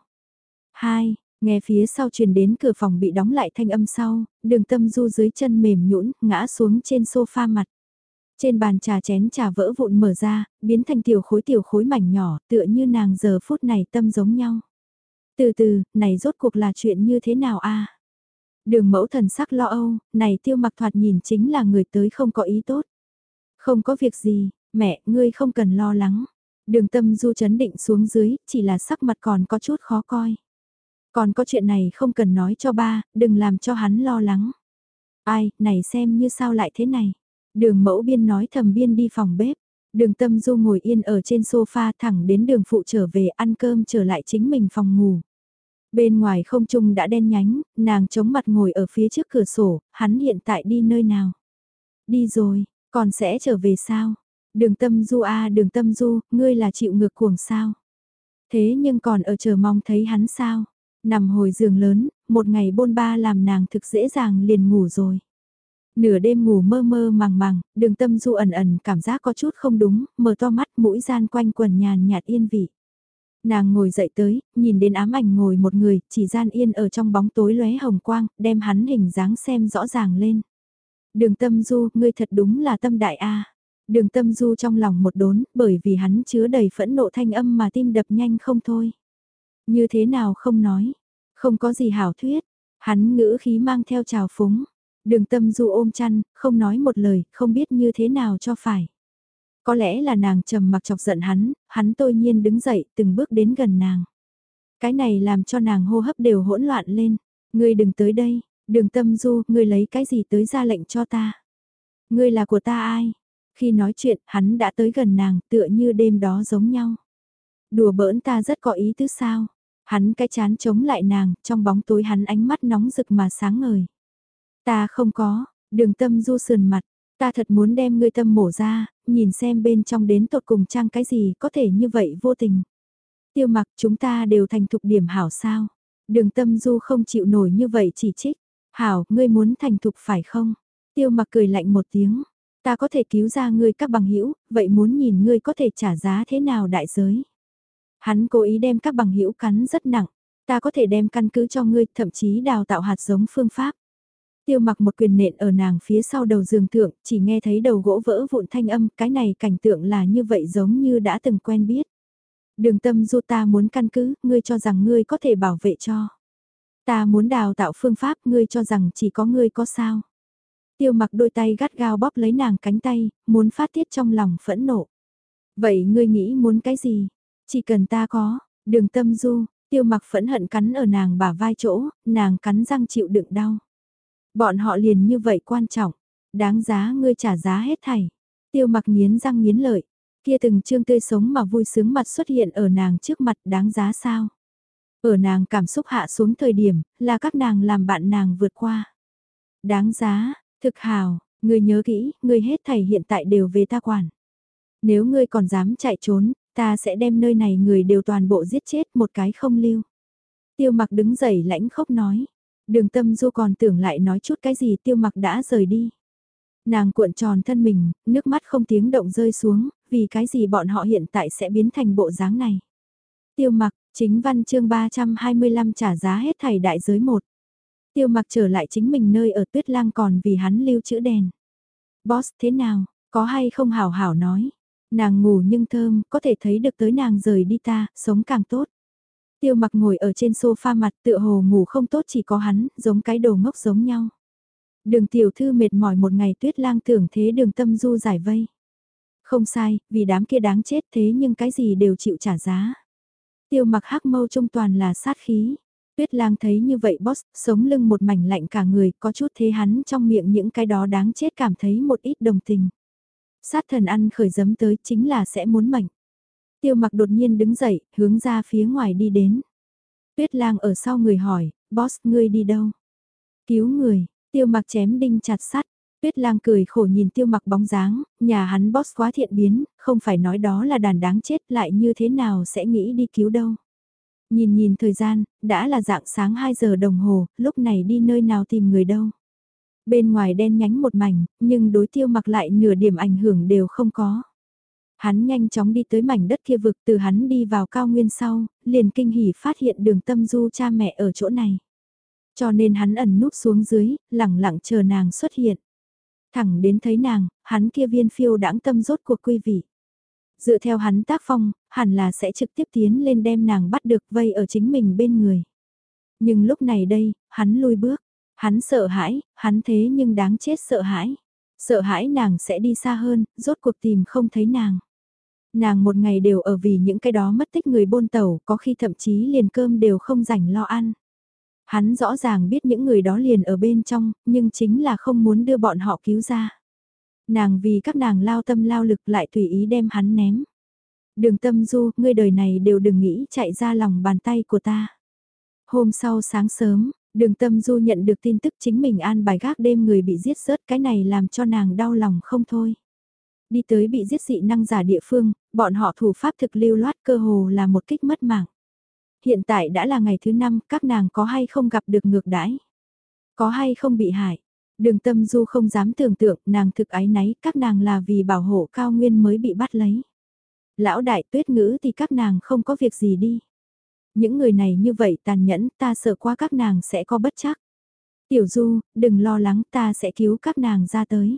A: 2. Nghe phía sau truyền đến cửa phòng bị đóng lại thanh âm sau, đường tâm du dưới chân mềm nhũn ngã xuống trên sofa mặt. Trên bàn trà chén trà vỡ vụn mở ra, biến thành tiểu khối tiểu khối mảnh nhỏ, tựa như nàng giờ phút này tâm giống nhau. Từ từ, này rốt cuộc là chuyện như thế nào a? Đường mẫu thần sắc lo âu, này tiêu mặc thoạt nhìn chính là người tới không có ý tốt. Không có việc gì, mẹ, ngươi không cần lo lắng. Đường tâm du chấn định xuống dưới, chỉ là sắc mặt còn có chút khó coi. Còn có chuyện này không cần nói cho ba, đừng làm cho hắn lo lắng. Ai, này xem như sao lại thế này. Đường mẫu biên nói thầm biên đi phòng bếp. Đường tâm du ngồi yên ở trên sofa thẳng đến đường phụ trở về ăn cơm trở lại chính mình phòng ngủ. Bên ngoài không trung đã đen nhánh, nàng chống mặt ngồi ở phía trước cửa sổ, hắn hiện tại đi nơi nào? Đi rồi, còn sẽ trở về sao? Đường tâm du a đường tâm du, ngươi là chịu ngược cuồng sao? Thế nhưng còn ở chờ mong thấy hắn sao? Nằm hồi giường lớn, một ngày bôn ba làm nàng thực dễ dàng liền ngủ rồi. Nửa đêm ngủ mơ mơ màng màng, đường tâm du ẩn ẩn cảm giác có chút không đúng, mở to mắt mũi gian quanh quần nhàn nhạt yên vị. Nàng ngồi dậy tới, nhìn đến ám ảnh ngồi một người, chỉ gian yên ở trong bóng tối lóe hồng quang, đem hắn hình dáng xem rõ ràng lên. Đường tâm du, ngươi thật đúng là tâm đại A. Đường tâm du trong lòng một đốn, bởi vì hắn chứa đầy phẫn nộ thanh âm mà tim đập nhanh không thôi. Như thế nào không nói, không có gì hảo thuyết, hắn ngữ khí mang theo trào phúng. Đường tâm du ôm chăn, không nói một lời, không biết như thế nào cho phải. Có lẽ là nàng trầm mặc chọc giận hắn, hắn tôi nhiên đứng dậy từng bước đến gần nàng. Cái này làm cho nàng hô hấp đều hỗn loạn lên. Ngươi đừng tới đây, đường tâm du, ngươi lấy cái gì tới ra lệnh cho ta. Ngươi là của ta ai? Khi nói chuyện, hắn đã tới gần nàng, tựa như đêm đó giống nhau. Đùa bỡn ta rất có ý tứ sao? Hắn cái chán chống lại nàng, trong bóng tối hắn ánh mắt nóng rực mà sáng ngời. Ta không có, đường tâm du sườn mặt, ta thật muốn đem ngươi tâm mổ ra, nhìn xem bên trong đến tột cùng trang cái gì có thể như vậy vô tình. Tiêu mặc chúng ta đều thành thục điểm hảo sao. Đường tâm du không chịu nổi như vậy chỉ trích. Hảo, ngươi muốn thành thục phải không? Tiêu mặc cười lạnh một tiếng. Ta có thể cứu ra ngươi các bằng hữu vậy muốn nhìn ngươi có thể trả giá thế nào đại giới. Hắn cố ý đem các bằng hữu cắn rất nặng, ta có thể đem căn cứ cho ngươi, thậm chí đào tạo hạt giống phương pháp. Tiêu mặc một quyền nện ở nàng phía sau đầu giường thượng, chỉ nghe thấy đầu gỗ vỡ vụn thanh âm, cái này cảnh tượng là như vậy giống như đã từng quen biết. Đường tâm du ta muốn căn cứ, ngươi cho rằng ngươi có thể bảo vệ cho. Ta muốn đào tạo phương pháp, ngươi cho rằng chỉ có ngươi có sao. Tiêu mặc đôi tay gắt gao bóp lấy nàng cánh tay, muốn phát tiết trong lòng phẫn nộ. Vậy ngươi nghĩ muốn cái gì? Chỉ cần ta có, đường tâm du, tiêu mặc phẫn hận cắn ở nàng bả vai chỗ, nàng cắn răng chịu đựng đau. Bọn họ liền như vậy quan trọng, đáng giá ngươi trả giá hết thảy. Tiêu mặc nghiến răng nghiến lợi, kia từng trương tươi sống mà vui sướng mặt xuất hiện ở nàng trước mặt đáng giá sao. Ở nàng cảm xúc hạ xuống thời điểm, là các nàng làm bạn nàng vượt qua. Đáng giá, thực hào, ngươi nhớ kỹ, ngươi hết thảy hiện tại đều về ta quản. Nếu ngươi còn dám chạy trốn, ta sẽ đem nơi này người đều toàn bộ giết chết một cái không lưu. Tiêu mặc đứng dậy lãnh khốc nói. Đường tâm du còn tưởng lại nói chút cái gì tiêu mặc đã rời đi. Nàng cuộn tròn thân mình, nước mắt không tiếng động rơi xuống, vì cái gì bọn họ hiện tại sẽ biến thành bộ dáng này. Tiêu mặc, chính văn chương 325 trả giá hết thảy đại giới một. Tiêu mặc trở lại chính mình nơi ở tuyết lang còn vì hắn lưu chữ đèn. Boss thế nào, có hay không hảo hảo nói. Nàng ngủ nhưng thơm, có thể thấy được tới nàng rời đi ta, sống càng tốt. Tiêu mặc ngồi ở trên sofa mặt tựa hồ ngủ không tốt chỉ có hắn, giống cái đồ ngốc giống nhau. Đường tiểu thư mệt mỏi một ngày tuyết lang tưởng thế đường tâm du giải vây. Không sai, vì đám kia đáng chết thế nhưng cái gì đều chịu trả giá. Tiêu mặc hắc mâu trung toàn là sát khí. Tuyết lang thấy như vậy boss, sống lưng một mảnh lạnh cả người, có chút thế hắn trong miệng những cái đó đáng chết cảm thấy một ít đồng tình. Sát thần ăn khởi giấm tới chính là sẽ muốn mảnh. Tiêu mặc đột nhiên đứng dậy, hướng ra phía ngoài đi đến. Tuyết lang ở sau người hỏi, boss ngươi đi đâu? Cứu người, tiêu mặc chém đinh chặt sắt. Tuyết lang cười khổ nhìn tiêu mặc bóng dáng, nhà hắn boss quá thiện biến, không phải nói đó là đàn đáng chết lại như thế nào sẽ nghĩ đi cứu đâu. Nhìn nhìn thời gian, đã là dạng sáng 2 giờ đồng hồ, lúc này đi nơi nào tìm người đâu. Bên ngoài đen nhánh một mảnh, nhưng đối tiêu mặc lại nửa điểm ảnh hưởng đều không có. Hắn nhanh chóng đi tới mảnh đất kia vực từ hắn đi vào cao nguyên sau, liền kinh hỉ phát hiện đường tâm du cha mẹ ở chỗ này. Cho nên hắn ẩn núp xuống dưới, lẳng lặng chờ nàng xuất hiện. Thẳng đến thấy nàng, hắn kia viên phiêu đãng tâm rốt cuộc quy vị. Dựa theo hắn tác phong, hẳn là sẽ trực tiếp tiến lên đem nàng bắt được vây ở chính mình bên người. Nhưng lúc này đây, hắn lui bước. Hắn sợ hãi, hắn thế nhưng đáng chết sợ hãi. Sợ hãi nàng sẽ đi xa hơn, rốt cuộc tìm không thấy nàng. Nàng một ngày đều ở vì những cái đó mất tích người bôn tàu, có khi thậm chí liền cơm đều không rảnh lo ăn. Hắn rõ ràng biết những người đó liền ở bên trong, nhưng chính là không muốn đưa bọn họ cứu ra. Nàng vì các nàng lao tâm lao lực lại tùy ý đem hắn ném. Đường tâm du, ngươi đời này đều đừng nghĩ chạy ra lòng bàn tay của ta. Hôm sau sáng sớm, đường tâm du nhận được tin tức chính mình an bài gác đêm người bị giết rớt cái này làm cho nàng đau lòng không thôi. Đi tới bị giết dị năng giả địa phương, bọn họ thủ pháp thực lưu loát cơ hồ là một kích mất mạng. Hiện tại đã là ngày thứ năm, các nàng có hay không gặp được ngược đãi? Có hay không bị hại? Đường tâm du không dám tưởng tượng nàng thực ái náy các nàng là vì bảo hộ cao nguyên mới bị bắt lấy. Lão đại tuyết ngữ thì các nàng không có việc gì đi. Những người này như vậy tàn nhẫn ta sợ qua các nàng sẽ có bất chắc. Tiểu du, đừng lo lắng ta sẽ cứu các nàng ra tới.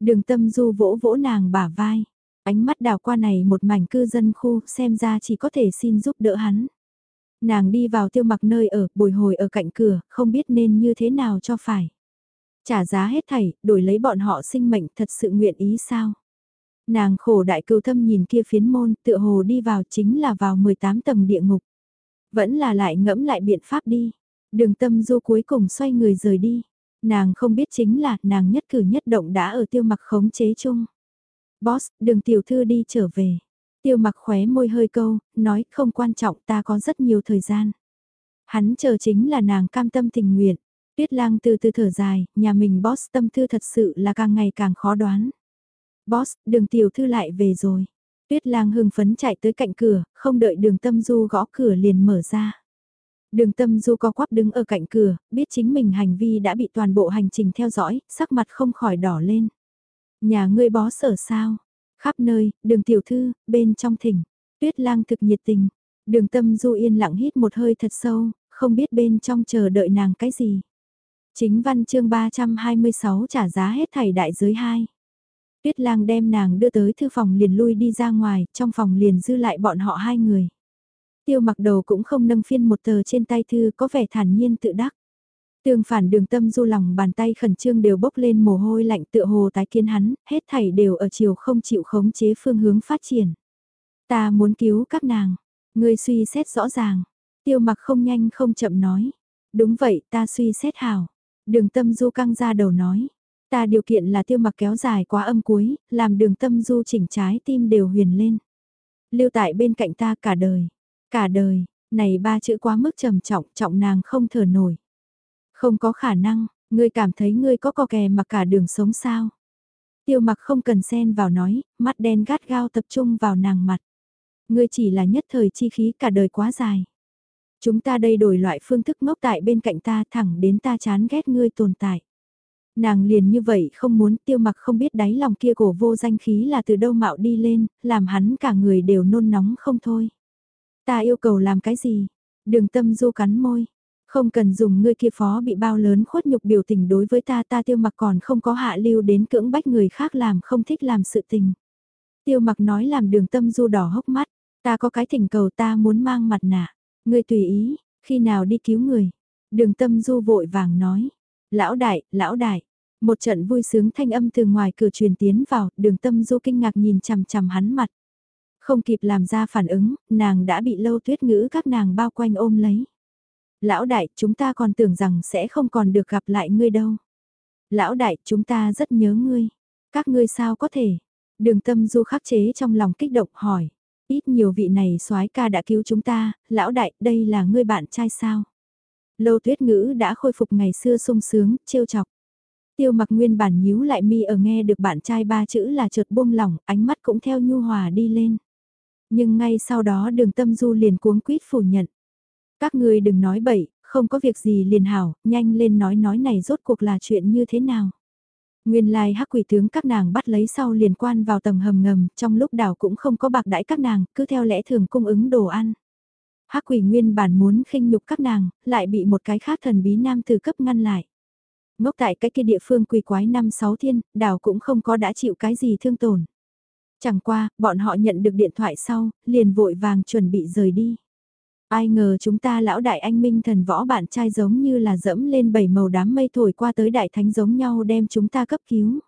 A: Đường tâm du vỗ vỗ nàng bả vai. Ánh mắt đào qua này một mảnh cư dân khu xem ra chỉ có thể xin giúp đỡ hắn. Nàng đi vào tiêu mặc nơi ở, bồi hồi ở cạnh cửa, không biết nên như thế nào cho phải. Trả giá hết thảy, đổi lấy bọn họ sinh mệnh thật sự nguyện ý sao? Nàng khổ đại cưu thâm nhìn kia phiến môn, tựa hồ đi vào chính là vào 18 tầng địa ngục. Vẫn là lại ngẫm lại biện pháp đi. Đường tâm du cuối cùng xoay người rời đi. Nàng không biết chính là nàng nhất cử nhất động đã ở tiêu mặc khống chế chung. Boss, đường tiểu thư đi trở về. Tiêu mặc khóe môi hơi câu, nói không quan trọng ta có rất nhiều thời gian. Hắn chờ chính là nàng cam tâm tình nguyện. Tuyết lang từ từ thở dài, nhà mình boss tâm thư thật sự là càng ngày càng khó đoán. Boss, đường tiểu thư lại về rồi. Tuyết lang hưng phấn chạy tới cạnh cửa, không đợi đường tâm du gõ cửa liền mở ra. Đường tâm du co quắp đứng ở cạnh cửa, biết chính mình hành vi đã bị toàn bộ hành trình theo dõi, sắc mặt không khỏi đỏ lên. Nhà ngươi bó sở sao? Khắp nơi, đường tiểu thư, bên trong thỉnh. Tuyết lang thực nhiệt tình, Đường tâm du yên lặng hít một hơi thật sâu, không biết bên trong chờ đợi nàng cái gì. Chính văn chương 326 trả giá hết thảy đại giới 2. Tuyết lang đem nàng đưa tới thư phòng liền lui đi ra ngoài, trong phòng liền dư lại bọn họ hai người. Tiêu mặc đầu cũng không nâng phiên một tờ trên tay thư có vẻ thản nhiên tự đắc. Tương phản đường tâm du lòng bàn tay khẩn trương đều bốc lên mồ hôi lạnh tựa hồ tái kiến hắn, hết thảy đều ở chiều không chịu khống chế phương hướng phát triển. Ta muốn cứu các nàng, ngươi suy xét rõ ràng, tiêu mặc không nhanh không chậm nói. Đúng vậy ta suy xét hảo. Đường tâm du căng ra đầu nói. Ta điều kiện là tiêu mặc kéo dài quá âm cuối, làm đường tâm du chỉnh trái tim đều huyền lên. Lưu tại bên cạnh ta cả đời. Cả đời, này ba chữ quá mức trầm trọng, trọng nàng không thở nổi. Không có khả năng, ngươi cảm thấy ngươi có co kè mà cả đường sống sao. Tiêu mặc không cần xen vào nói, mắt đen gắt gao tập trung vào nàng mặt. Ngươi chỉ là nhất thời chi khí cả đời quá dài. Chúng ta đây đổi loại phương thức ngốc tại bên cạnh ta thẳng đến ta chán ghét ngươi tồn tại. Nàng liền như vậy không muốn tiêu mặc không biết đáy lòng kia cổ vô danh khí là từ đâu mạo đi lên, làm hắn cả người đều nôn nóng không thôi. Ta yêu cầu làm cái gì? Đường tâm du cắn môi. Không cần dùng ngươi kia phó bị bao lớn khuất nhục biểu tình đối với ta ta tiêu mặc còn không có hạ lưu đến cưỡng bách người khác làm không thích làm sự tình. Tiêu mặc nói làm đường tâm du đỏ hốc mắt, ta có cái thỉnh cầu ta muốn mang mặt nạ. Ngươi tùy ý, khi nào đi cứu người. Đường tâm du vội vàng nói. Lão đại, lão đại. Một trận vui sướng thanh âm từ ngoài cửa truyền tiến vào, đường tâm du kinh ngạc nhìn chằm chằm hắn mặt. Không kịp làm ra phản ứng, nàng đã bị lâu tuyết ngữ các nàng bao quanh ôm lấy. Lão đại, chúng ta còn tưởng rằng sẽ không còn được gặp lại ngươi đâu. Lão đại, chúng ta rất nhớ ngươi. Các ngươi sao có thể? Đường tâm du khắc chế trong lòng kích động hỏi. Ít nhiều vị này soái ca đã cứu chúng ta, lão đại, đây là ngươi bạn trai sao? Lâu tuyết ngữ đã khôi phục ngày xưa sung sướng, trêu chọc. Tiêu mặc nguyên bản nhíu lại mi ở nghe được bạn trai ba chữ là chợt buông lỏng, ánh mắt cũng theo nhu hòa đi lên. Nhưng ngay sau đó đường tâm du liền cuống quýt phủ nhận. Các người đừng nói bậy, không có việc gì liền hảo, nhanh lên nói nói này rốt cuộc là chuyện như thế nào. Nguyên lai hắc quỷ tướng các nàng bắt lấy sau liền quan vào tầng hầm ngầm, trong lúc đảo cũng không có bạc đãi các nàng, cứ theo lẽ thường cung ứng đồ ăn. hắc quỷ nguyên bản muốn khinh nhục các nàng, lại bị một cái khác thần bí nam từ cấp ngăn lại. Ngốc tại cái kia địa phương quỷ quái năm sáu thiên, đảo cũng không có đã chịu cái gì thương tổn. Chẳng qua, bọn họ nhận được điện thoại sau, liền vội vàng chuẩn bị rời đi. Ai ngờ chúng ta lão đại anh minh thần võ bạn trai giống như là dẫm lên bảy màu đám mây thổi qua tới đại thánh giống nhau đem chúng ta cấp cứu.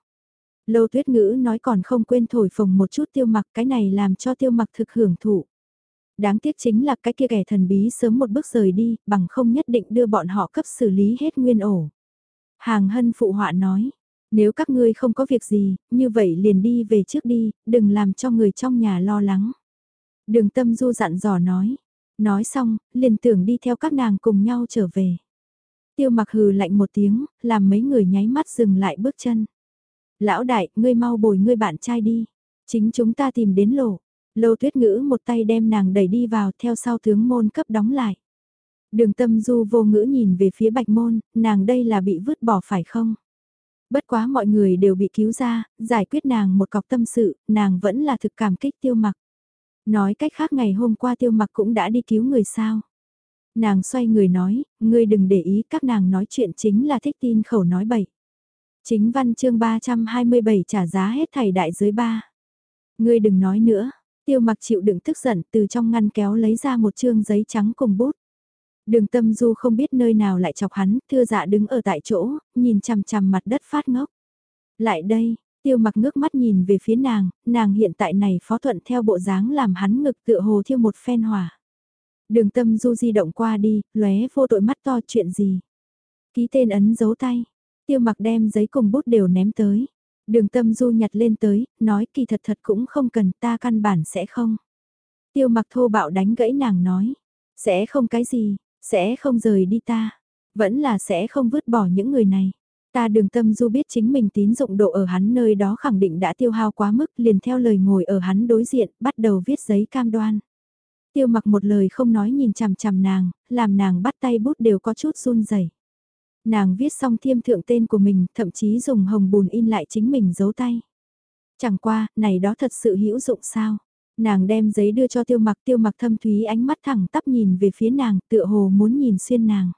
A: Lâu tuyết ngữ nói còn không quên thổi phồng một chút tiêu mặc cái này làm cho tiêu mặc thực hưởng thụ. Đáng tiếc chính là cái kia kẻ thần bí sớm một bước rời đi, bằng không nhất định đưa bọn họ cấp xử lý hết nguyên ổ. Hàng hân phụ họa nói, nếu các ngươi không có việc gì, như vậy liền đi về trước đi, đừng làm cho người trong nhà lo lắng. Đường tâm du dặn dò nói, Nói xong, liền tưởng đi theo các nàng cùng nhau trở về. Tiêu mặc hừ lạnh một tiếng, làm mấy người nháy mắt dừng lại bước chân. Lão đại, ngươi mau bồi ngươi bạn trai đi. Chính chúng ta tìm đến lộ. Lô tuyết ngữ một tay đem nàng đẩy đi vào theo sau tướng môn cấp đóng lại. Đường tâm du vô ngữ nhìn về phía bạch môn, nàng đây là bị vứt bỏ phải không? Bất quá mọi người đều bị cứu ra, giải quyết nàng một cọc tâm sự, nàng vẫn là thực cảm kích tiêu mặc. Nói cách khác ngày hôm qua tiêu mặc cũng đã đi cứu người sao. Nàng xoay người nói, ngươi đừng để ý các nàng nói chuyện chính là thích tin khẩu nói bậy. Chính văn chương 327 trả giá hết thảy đại giới ba. Ngươi đừng nói nữa, tiêu mặc chịu đựng tức giận từ trong ngăn kéo lấy ra một chương giấy trắng cùng bút. Đường tâm du không biết nơi nào lại chọc hắn, thưa dạ đứng ở tại chỗ, nhìn chằm chằm mặt đất phát ngốc. Lại đây, tiêu mặc ngước mắt nhìn về phía nàng, nàng hiện tại này phó thuận theo bộ dáng làm hắn ngực tựa hồ thiêu một phen hỏa. Đường tâm du di động qua đi, lóe vô tội mắt to chuyện gì. Ký tên ấn dấu tay, tiêu mặc đem giấy cùng bút đều ném tới. Đường tâm du nhặt lên tới, nói kỳ thật thật cũng không cần ta căn bản sẽ không. Tiêu mặc thô bạo đánh gãy nàng nói, sẽ không cái gì, sẽ không rời đi ta, vẫn là sẽ không vứt bỏ những người này. Ta đường tâm du biết chính mình tín dụng độ ở hắn nơi đó khẳng định đã tiêu hao quá mức liền theo lời ngồi ở hắn đối diện, bắt đầu viết giấy cam đoan. Tiêu mặc một lời không nói nhìn chằm chằm nàng, làm nàng bắt tay bút đều có chút run rẩy. Nàng viết xong thiêm thượng tên của mình, thậm chí dùng hồng bùn in lại chính mình giấu tay. Chẳng qua, này đó thật sự hữu dụng sao? Nàng đem giấy đưa cho tiêu mặc tiêu mặc thâm thúy ánh mắt thẳng tắp nhìn về phía nàng tựa hồ muốn nhìn xuyên nàng.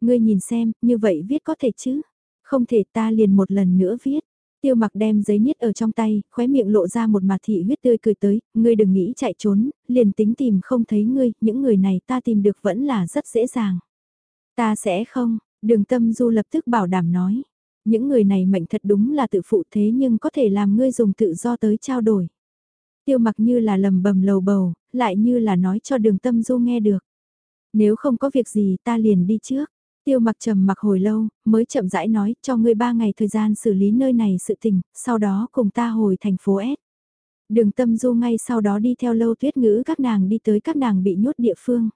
A: Ngươi nhìn xem, như vậy viết có thể chứ? Không thể ta liền một lần nữa viết. Tiêu mặc đem giấy niết ở trong tay, khóe miệng lộ ra một mặt thị huyết tươi cười tới, ngươi đừng nghĩ chạy trốn, liền tính tìm không thấy ngươi, những người này ta tìm được vẫn là rất dễ dàng. Ta sẽ không, đường tâm du lập tức bảo đảm nói. Những người này mệnh thật đúng là tự phụ thế nhưng có thể làm ngươi dùng tự do tới trao đổi. Tiêu mặc như là lầm bầm lầu bầu, lại như là nói cho đường tâm du nghe được. Nếu không có việc gì ta liền đi trước. Tiêu mặc trầm mặc hồi lâu, mới chậm rãi nói cho ngươi ba ngày thời gian xử lý nơi này sự tình, sau đó cùng ta hồi thành phố S. Đường tâm du ngay sau đó đi theo lâu tuyết ngữ các nàng đi tới các nàng bị nhốt địa phương.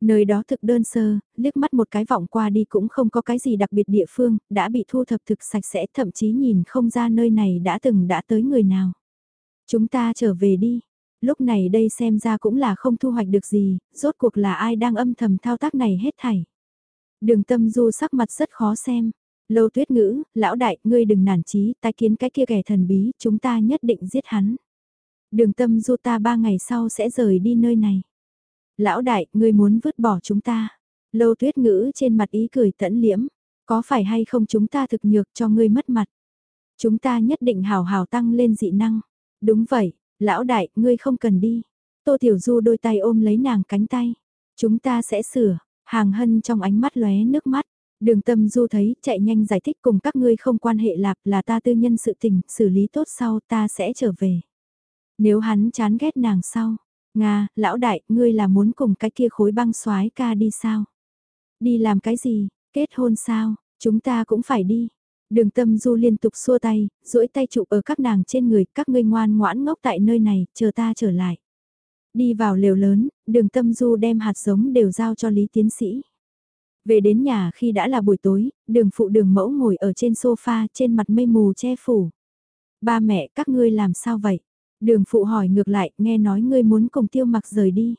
A: Nơi đó thực đơn sơ, liếc mắt một cái vọng qua đi cũng không có cái gì đặc biệt địa phương, đã bị thu thập thực sạch sẽ thậm chí nhìn không ra nơi này đã từng đã tới người nào. Chúng ta trở về đi. Lúc này đây xem ra cũng là không thu hoạch được gì, rốt cuộc là ai đang âm thầm thao tác này hết thảy. Đường tâm du sắc mặt rất khó xem. Lâu tuyết ngữ, lão đại, ngươi đừng nản chí, tái kiến cái kia kẻ thần bí, chúng ta nhất định giết hắn. Đường tâm du ta ba ngày sau sẽ rời đi nơi này. Lão đại, ngươi muốn vứt bỏ chúng ta. Lâu tuyết ngữ trên mặt ý cười tẫn liễm. Có phải hay không chúng ta thực nhược cho ngươi mất mặt. Chúng ta nhất định hào hào tăng lên dị năng. Đúng vậy, lão đại, ngươi không cần đi. Tô Tiểu Du đôi tay ôm lấy nàng cánh tay. Chúng ta sẽ sửa, hàng hân trong ánh mắt lóe nước mắt. Đường tâm du thấy, chạy nhanh giải thích cùng các ngươi không quan hệ lạp là ta tư nhân sự tình, xử lý tốt sau ta sẽ trở về. Nếu hắn chán ghét nàng sau, Nga, lão đại, ngươi là muốn cùng cái kia khối băng soái ca đi sao? Đi làm cái gì, kết hôn sao, chúng ta cũng phải đi. Đường tâm du liên tục xua tay, duỗi tay chụp ở các nàng trên người, các ngươi ngoan ngoãn ngốc tại nơi này, chờ ta trở lại. Đi vào lều lớn, đường tâm du đem hạt giống đều giao cho Lý Tiến Sĩ. Về đến nhà khi đã là buổi tối, đường phụ đường mẫu ngồi ở trên sofa trên mặt mây mù che phủ. Ba mẹ các ngươi làm sao vậy? Đường phụ hỏi ngược lại, nghe nói ngươi muốn cùng tiêu mặc rời đi.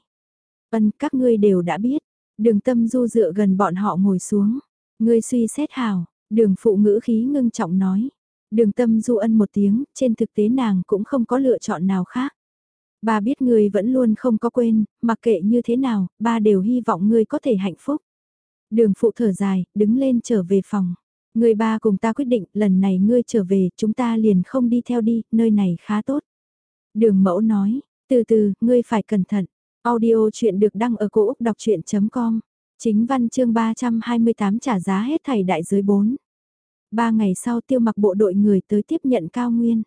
A: Ân, các ngươi đều đã biết. Đường tâm du dựa gần bọn họ ngồi xuống. Ngươi suy xét hào, đường phụ ngữ khí ngưng trọng nói. Đường tâm du ân một tiếng, trên thực tế nàng cũng không có lựa chọn nào khác. Ba biết ngươi vẫn luôn không có quên, mặc kệ như thế nào, ba đều hy vọng ngươi có thể hạnh phúc. Đường phụ thở dài, đứng lên trở về phòng. Người ba cùng ta quyết định, lần này ngươi trở về, chúng ta liền không đi theo đi, nơi này khá tốt. Đường mẫu nói, từ từ, ngươi phải cẩn thận. Audio chuyện được đăng ở cổ Úc đọc chuyện.com. Chính văn chương 328 trả giá hết thảy đại giới 4. Ba ngày sau tiêu mặc bộ đội người tới tiếp nhận cao nguyên.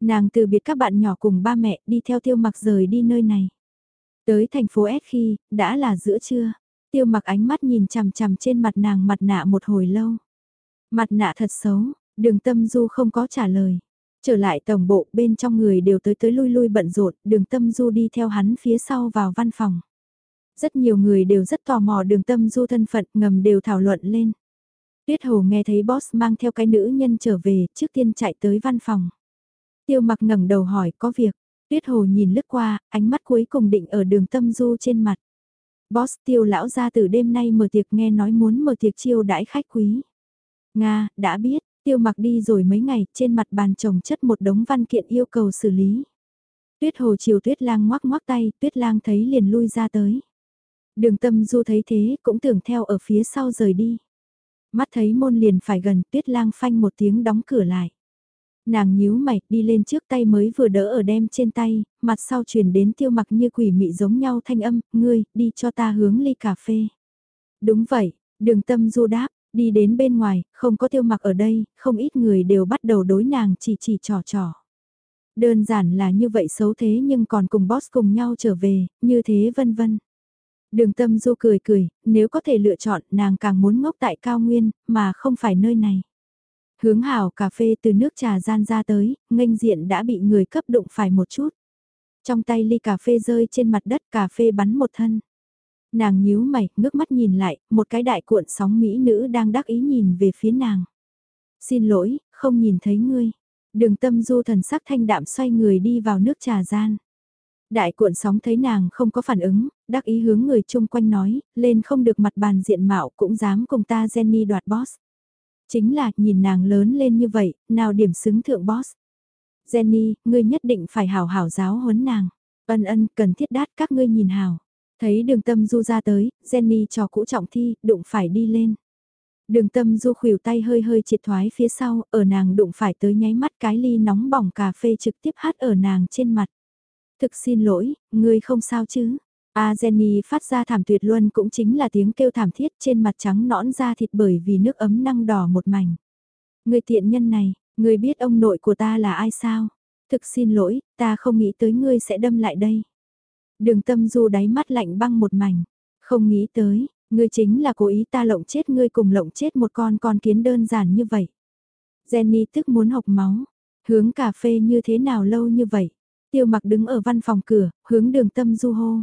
A: Nàng từ biệt các bạn nhỏ cùng ba mẹ đi theo tiêu mặc rời đi nơi này. Tới thành phố S khi, đã là giữa trưa. Tiêu mặc ánh mắt nhìn chằm chằm trên mặt nàng mặt nạ một hồi lâu. Mặt nạ thật xấu, đường tâm du không có trả lời. Trở lại tổng bộ, bên trong người đều tới tới lui lui bận rộn, đường tâm du đi theo hắn phía sau vào văn phòng. Rất nhiều người đều rất tò mò đường tâm du thân phận ngầm đều thảo luận lên. Tuyết Hồ nghe thấy boss mang theo cái nữ nhân trở về, trước tiên chạy tới văn phòng. Tiêu mặc ngẩng đầu hỏi có việc, Tuyết Hồ nhìn lướt qua, ánh mắt cuối cùng định ở đường tâm du trên mặt. Boss tiêu lão ra từ đêm nay mở tiệc nghe nói muốn mở tiệc chiêu đãi khách quý. Nga, đã biết, Tiêu mặc đi rồi mấy ngày, trên mặt bàn chồng chất một đống văn kiện yêu cầu xử lý. Tuyết hồ chiều tuyết lang ngoắc ngoắc tay, tuyết lang thấy liền lui ra tới. Đường tâm du thấy thế, cũng tưởng theo ở phía sau rời đi. Mắt thấy môn liền phải gần, tuyết lang phanh một tiếng đóng cửa lại. Nàng nhíu mày, đi lên trước tay mới vừa đỡ ở đem trên tay, mặt sau truyền đến tiêu mặc như quỷ mị giống nhau thanh âm, ngươi, đi cho ta hướng ly cà phê. Đúng vậy, đường tâm du đáp, Đi đến bên ngoài, không có tiêu mặc ở đây, không ít người đều bắt đầu đối nàng chỉ chỉ trò trò. Đơn giản là như vậy xấu thế nhưng còn cùng boss cùng nhau trở về, như thế vân vân. Đường tâm du cười cười, nếu có thể lựa chọn nàng càng muốn ngốc tại cao nguyên, mà không phải nơi này. Hướng hảo cà phê từ nước trà gian ra tới, nghênh diện đã bị người cấp đụng phải một chút. Trong tay ly cà phê rơi trên mặt đất cà phê bắn một thân. Nàng nhíu mày, ngước mắt nhìn lại, một cái đại cuộn sóng mỹ nữ đang đắc ý nhìn về phía nàng. Xin lỗi, không nhìn thấy ngươi. Đường tâm du thần sắc thanh đạm xoay người đi vào nước trà gian. Đại cuộn sóng thấy nàng không có phản ứng, đắc ý hướng người chung quanh nói, lên không được mặt bàn diện mạo cũng dám cùng ta Jenny đoạt boss. Chính là, nhìn nàng lớn lên như vậy, nào điểm xứng thượng boss. Jenny, ngươi nhất định phải hảo hảo giáo huấn nàng. Ân ân, cần thiết đát các ngươi nhìn hào. Thấy đường tâm du ra tới, Jenny trò cũ trọng thi, đụng phải đi lên. Đường tâm du khuỷu tay hơi hơi triệt thoái phía sau, ở nàng đụng phải tới nháy mắt cái ly nóng bỏng cà phê trực tiếp hát ở nàng trên mặt. Thực xin lỗi, ngươi không sao chứ? A Jenny phát ra thảm tuyệt luôn cũng chính là tiếng kêu thảm thiết trên mặt trắng nõn da thịt bởi vì nước ấm năng đỏ một mảnh. Người tiện nhân này, người biết ông nội của ta là ai sao? Thực xin lỗi, ta không nghĩ tới ngươi sẽ đâm lại đây. Đường tâm du đáy mắt lạnh băng một mảnh. Không nghĩ tới, ngươi chính là cố ý ta lộng chết ngươi cùng lộng chết một con con kiến đơn giản như vậy. Jenny tức muốn học máu. Hướng cà phê như thế nào lâu như vậy? Tiêu mặc đứng ở văn phòng cửa, hướng đường tâm du hô.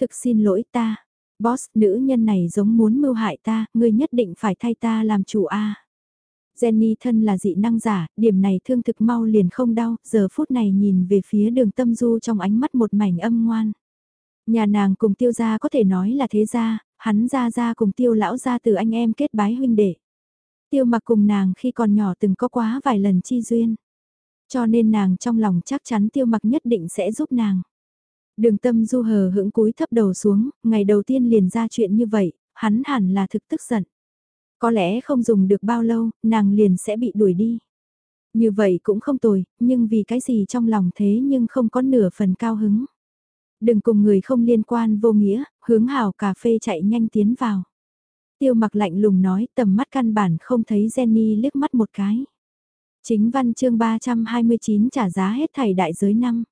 A: Thực xin lỗi ta. Boss, nữ nhân này giống muốn mưu hại ta, ngươi nhất định phải thay ta làm chủ a. Jenny thân là dị năng giả, điểm này thương thực mau liền không đau, giờ phút này nhìn về phía đường tâm du trong ánh mắt một mảnh âm ngoan. Nhà nàng cùng tiêu gia có thể nói là thế gia, hắn gia gia cùng tiêu lão gia từ anh em kết bái huynh đệ. Tiêu mặc cùng nàng khi còn nhỏ từng có quá vài lần chi duyên. Cho nên nàng trong lòng chắc chắn tiêu mặc nhất định sẽ giúp nàng. Đường tâm du hờ hững cúi thấp đầu xuống, ngày đầu tiên liền ra chuyện như vậy, hắn hẳn là thực tức giận. Có lẽ không dùng được bao lâu, nàng liền sẽ bị đuổi đi. Như vậy cũng không tồi, nhưng vì cái gì trong lòng thế nhưng không có nửa phần cao hứng. Đừng cùng người không liên quan vô nghĩa, hướng hào cà phê chạy nhanh tiến vào. Tiêu mặc lạnh lùng nói tầm mắt căn bản không thấy Jenny liếc mắt một cái. Chính văn chương 329 trả giá hết thảy đại giới năm.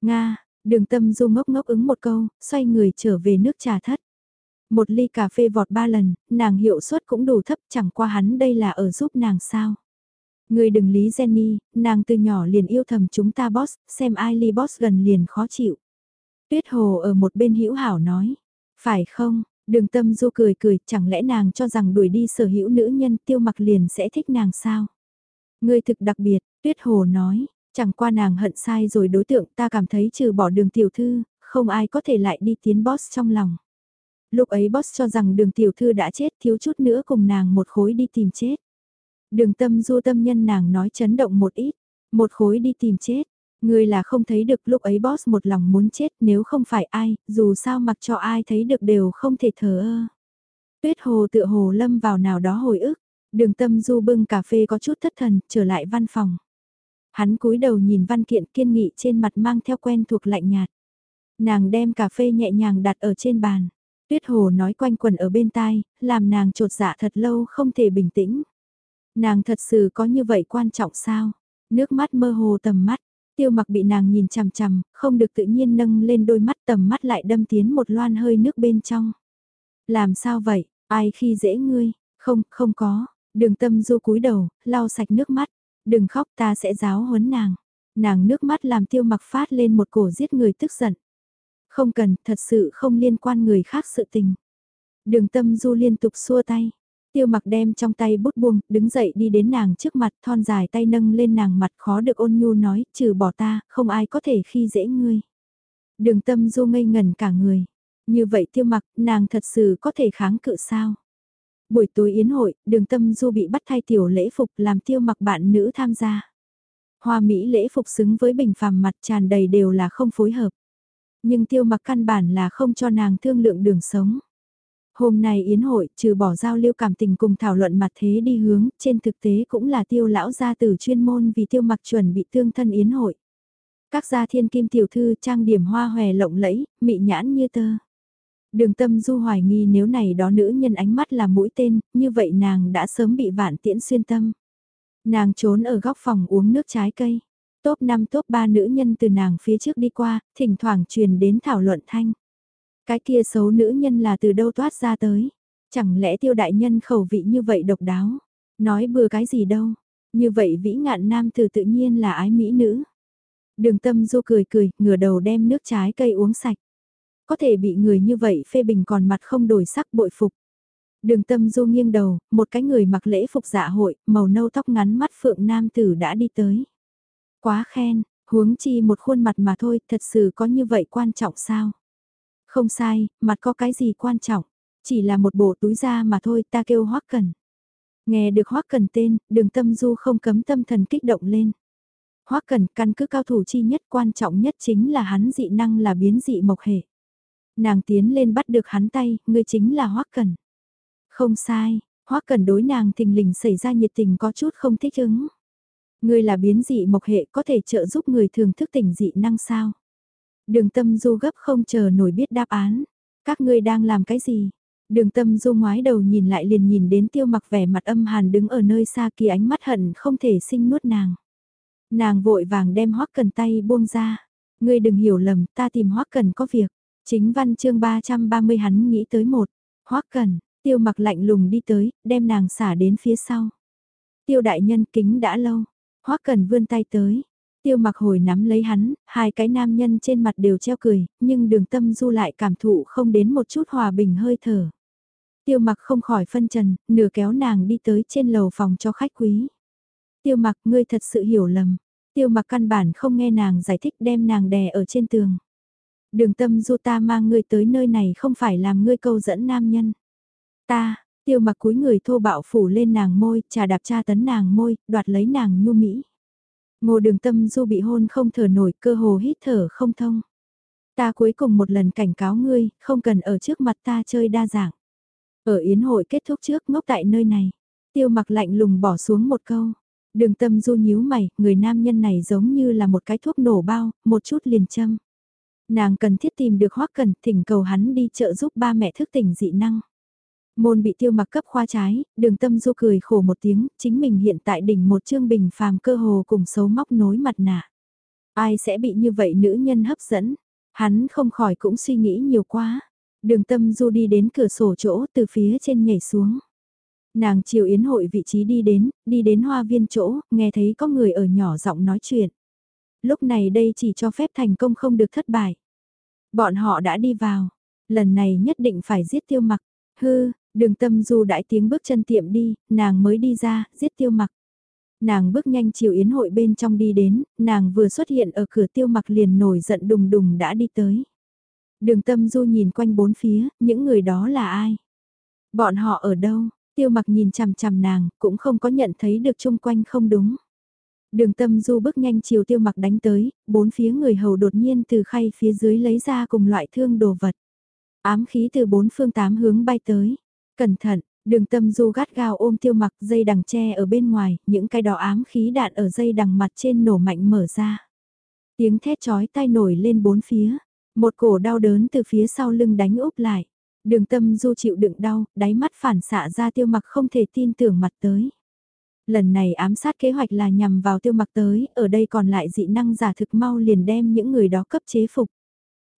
A: Nga, đường tâm du ngốc ngốc ứng một câu, xoay người trở về nước trà thất. Một ly cà phê vọt ba lần, nàng hiệu suất cũng đủ thấp chẳng qua hắn đây là ở giúp nàng sao. Người đừng lý Jenny, nàng từ nhỏ liền yêu thầm chúng ta boss, xem ai ly boss gần liền khó chịu. Tuyết hồ ở một bên hữu hảo nói, phải không, đường tâm du cười cười, chẳng lẽ nàng cho rằng đuổi đi sở hữu nữ nhân tiêu mặc liền sẽ thích nàng sao? Người thực đặc biệt, tuyết hồ nói, chẳng qua nàng hận sai rồi đối tượng ta cảm thấy trừ bỏ đường tiểu thư, không ai có thể lại đi tiến boss trong lòng. Lúc ấy boss cho rằng đường tiểu thư đã chết thiếu chút nữa cùng nàng một khối đi tìm chết. Đường tâm du tâm nhân nàng nói chấn động một ít, một khối đi tìm chết. Người là không thấy được lúc ấy boss một lòng muốn chết nếu không phải ai, dù sao mặc cho ai thấy được đều không thể thờ ơ. Tuyết hồ tựa hồ lâm vào nào đó hồi ức, đường tâm du bưng cà phê có chút thất thần, trở lại văn phòng. Hắn cúi đầu nhìn văn kiện kiên nghị trên mặt mang theo quen thuộc lạnh nhạt. Nàng đem cà phê nhẹ nhàng đặt ở trên bàn. Tuyết hồ nói quanh quần ở bên tai, làm nàng trột dạ thật lâu không thể bình tĩnh. Nàng thật sự có như vậy quan trọng sao? Nước mắt mơ hồ tầm mắt, tiêu mặc bị nàng nhìn chằm chằm, không được tự nhiên nâng lên đôi mắt tầm mắt lại đâm tiến một loan hơi nước bên trong. Làm sao vậy, ai khi dễ ngươi, không, không có, đường tâm du cúi đầu, lau sạch nước mắt, đừng khóc ta sẽ giáo huấn nàng. Nàng nước mắt làm tiêu mặc phát lên một cổ giết người tức giận. Không cần, thật sự không liên quan người khác sự tình. Đường tâm du liên tục xua tay. Tiêu mặc đem trong tay bút buông, đứng dậy đi đến nàng trước mặt, thon dài tay nâng lên nàng mặt khó được ôn nhu nói, trừ bỏ ta, không ai có thể khi dễ ngươi. Đường tâm du ngây ngần cả người. Như vậy tiêu mặc, nàng thật sự có thể kháng cự sao? Buổi tối yến hội, đường tâm du bị bắt thay tiểu lễ phục làm tiêu mặc bạn nữ tham gia. Hoa Mỹ lễ phục xứng với bình phàm mặt tràn đầy đều là không phối hợp. Nhưng tiêu mặc căn bản là không cho nàng thương lượng đường sống. Hôm nay yến hội, trừ bỏ giao lưu cảm tình cùng thảo luận mặt thế đi hướng, trên thực tế cũng là tiêu lão gia tử chuyên môn vì tiêu mặc chuẩn bị tương thân yến hội. Các gia thiên kim tiểu thư trang điểm hoa hòe lộng lẫy, mị nhãn như tơ. Đường tâm du hoài nghi nếu này đó nữ nhân ánh mắt là mũi tên, như vậy nàng đã sớm bị vạn tiễn xuyên tâm. Nàng trốn ở góc phòng uống nước trái cây. Top 5 top 3 nữ nhân từ nàng phía trước đi qua, thỉnh thoảng truyền đến thảo luận thanh. Cái kia xấu nữ nhân là từ đâu toát ra tới. Chẳng lẽ tiêu đại nhân khẩu vị như vậy độc đáo. Nói bừa cái gì đâu. Như vậy vĩ ngạn nam từ tự nhiên là ái mỹ nữ. Đường tâm du cười cười, ngửa đầu đem nước trái cây uống sạch. Có thể bị người như vậy phê bình còn mặt không đổi sắc bội phục. Đường tâm du nghiêng đầu, một cái người mặc lễ phục dạ hội, màu nâu tóc ngắn mắt phượng nam tử đã đi tới. Quá khen, huống chi một khuôn mặt mà thôi, thật sự có như vậy quan trọng sao? Không sai, mặt có cái gì quan trọng, chỉ là một bộ túi da mà thôi, ta kêu hoắc cần. Nghe được hoắc cần tên, đường tâm du không cấm tâm thần kích động lên. Hoắc Cần căn cứ cao thủ chi nhất quan trọng nhất chính là hắn dị năng là biến dị mộc hệ. Nàng tiến lên bắt được hắn tay, ngươi chính là Hoắc cẩn, Không sai, Hoắc cẩn đối nàng thình lình xảy ra nhiệt tình có chút không thích ứng. Ngươi là biến dị mộc hệ có thể trợ giúp người thường thức tỉnh dị năng sao? Đường tâm du gấp không chờ nổi biết đáp án. Các ngươi đang làm cái gì? Đường tâm du ngoái đầu nhìn lại liền nhìn đến tiêu mặc vẻ mặt âm hàn đứng ở nơi xa kia ánh mắt hận không thể sinh nuốt nàng. Nàng vội vàng đem hoắc cần tay buông ra. Ngươi đừng hiểu lầm ta tìm hoắc cần có việc. Chính văn chương 330 hắn nghĩ tới một. hoắc cần, tiêu mặc lạnh lùng đi tới, đem nàng xả đến phía sau. Tiêu đại nhân kính đã lâu. hoắc cần vươn tay tới. Tiêu mặc hồi nắm lấy hắn, hai cái nam nhân trên mặt đều treo cười, nhưng đường tâm du lại cảm thụ không đến một chút hòa bình hơi thở. Tiêu mặc không khỏi phân trần, nửa kéo nàng đi tới trên lầu phòng cho khách quý. Tiêu mặc ngươi thật sự hiểu lầm. Tiêu mặc căn bản không nghe nàng giải thích đem nàng đè ở trên tường. Đường tâm du ta mang ngươi tới nơi này không phải làm ngươi câu dẫn nam nhân. Ta, tiêu mặc cúi người thô bạo phủ lên nàng môi, trà đạp tra tấn nàng môi, đoạt lấy nàng nhu mỹ. Ngô đường tâm du bị hôn không thở nổi, cơ hồ hít thở không thông. Ta cuối cùng một lần cảnh cáo ngươi, không cần ở trước mặt ta chơi đa dạng. Ở yến hội kết thúc trước ngốc tại nơi này, tiêu mặc lạnh lùng bỏ xuống một câu. Đường tâm du nhíu mày, người nam nhân này giống như là một cái thuốc nổ bao, một chút liền châm. Nàng cần thiết tìm được hoắc cần thỉnh cầu hắn đi trợ giúp ba mẹ thức tỉnh dị năng. Môn bị tiêu mặc cấp khoa trái, đường tâm du cười khổ một tiếng, chính mình hiện tại đỉnh một chương bình phàm cơ hồ cùng xấu móc nối mặt nạ. Ai sẽ bị như vậy nữ nhân hấp dẫn? Hắn không khỏi cũng suy nghĩ nhiều quá. Đường tâm du đi đến cửa sổ chỗ từ phía trên nhảy xuống. Nàng chiều yến hội vị trí đi đến, đi đến hoa viên chỗ, nghe thấy có người ở nhỏ giọng nói chuyện. Lúc này đây chỉ cho phép thành công không được thất bại. Bọn họ đã đi vào, lần này nhất định phải giết tiêu mặc. Hư, đường tâm du đãi tiếng bước chân tiệm đi, nàng mới đi ra, giết tiêu mặc. Nàng bước nhanh chiều yến hội bên trong đi đến, nàng vừa xuất hiện ở cửa tiêu mặc liền nổi giận đùng đùng đã đi tới. Đường tâm du nhìn quanh bốn phía, những người đó là ai? Bọn họ ở đâu? Tiêu mặc nhìn chằm chằm nàng, cũng không có nhận thấy được chung quanh không đúng. Đường tâm du bước nhanh chiều tiêu mặc đánh tới, bốn phía người hầu đột nhiên từ khay phía dưới lấy ra cùng loại thương đồ vật. Ám khí từ bốn phương tám hướng bay tới. Cẩn thận, đường tâm du gắt gao ôm tiêu mặc dây đằng tre ở bên ngoài, những cái đỏ ám khí đạn ở dây đằng mặt trên nổ mạnh mở ra. Tiếng thét chói tai nổi lên bốn phía, một cổ đau đớn từ phía sau lưng đánh úp lại. Đường tâm du chịu đựng đau, đáy mắt phản xạ ra tiêu mặc không thể tin tưởng mặt tới. Lần này ám sát kế hoạch là nhằm vào tiêu mặc tới, ở đây còn lại dị năng giả thực mau liền đem những người đó cấp chế phục.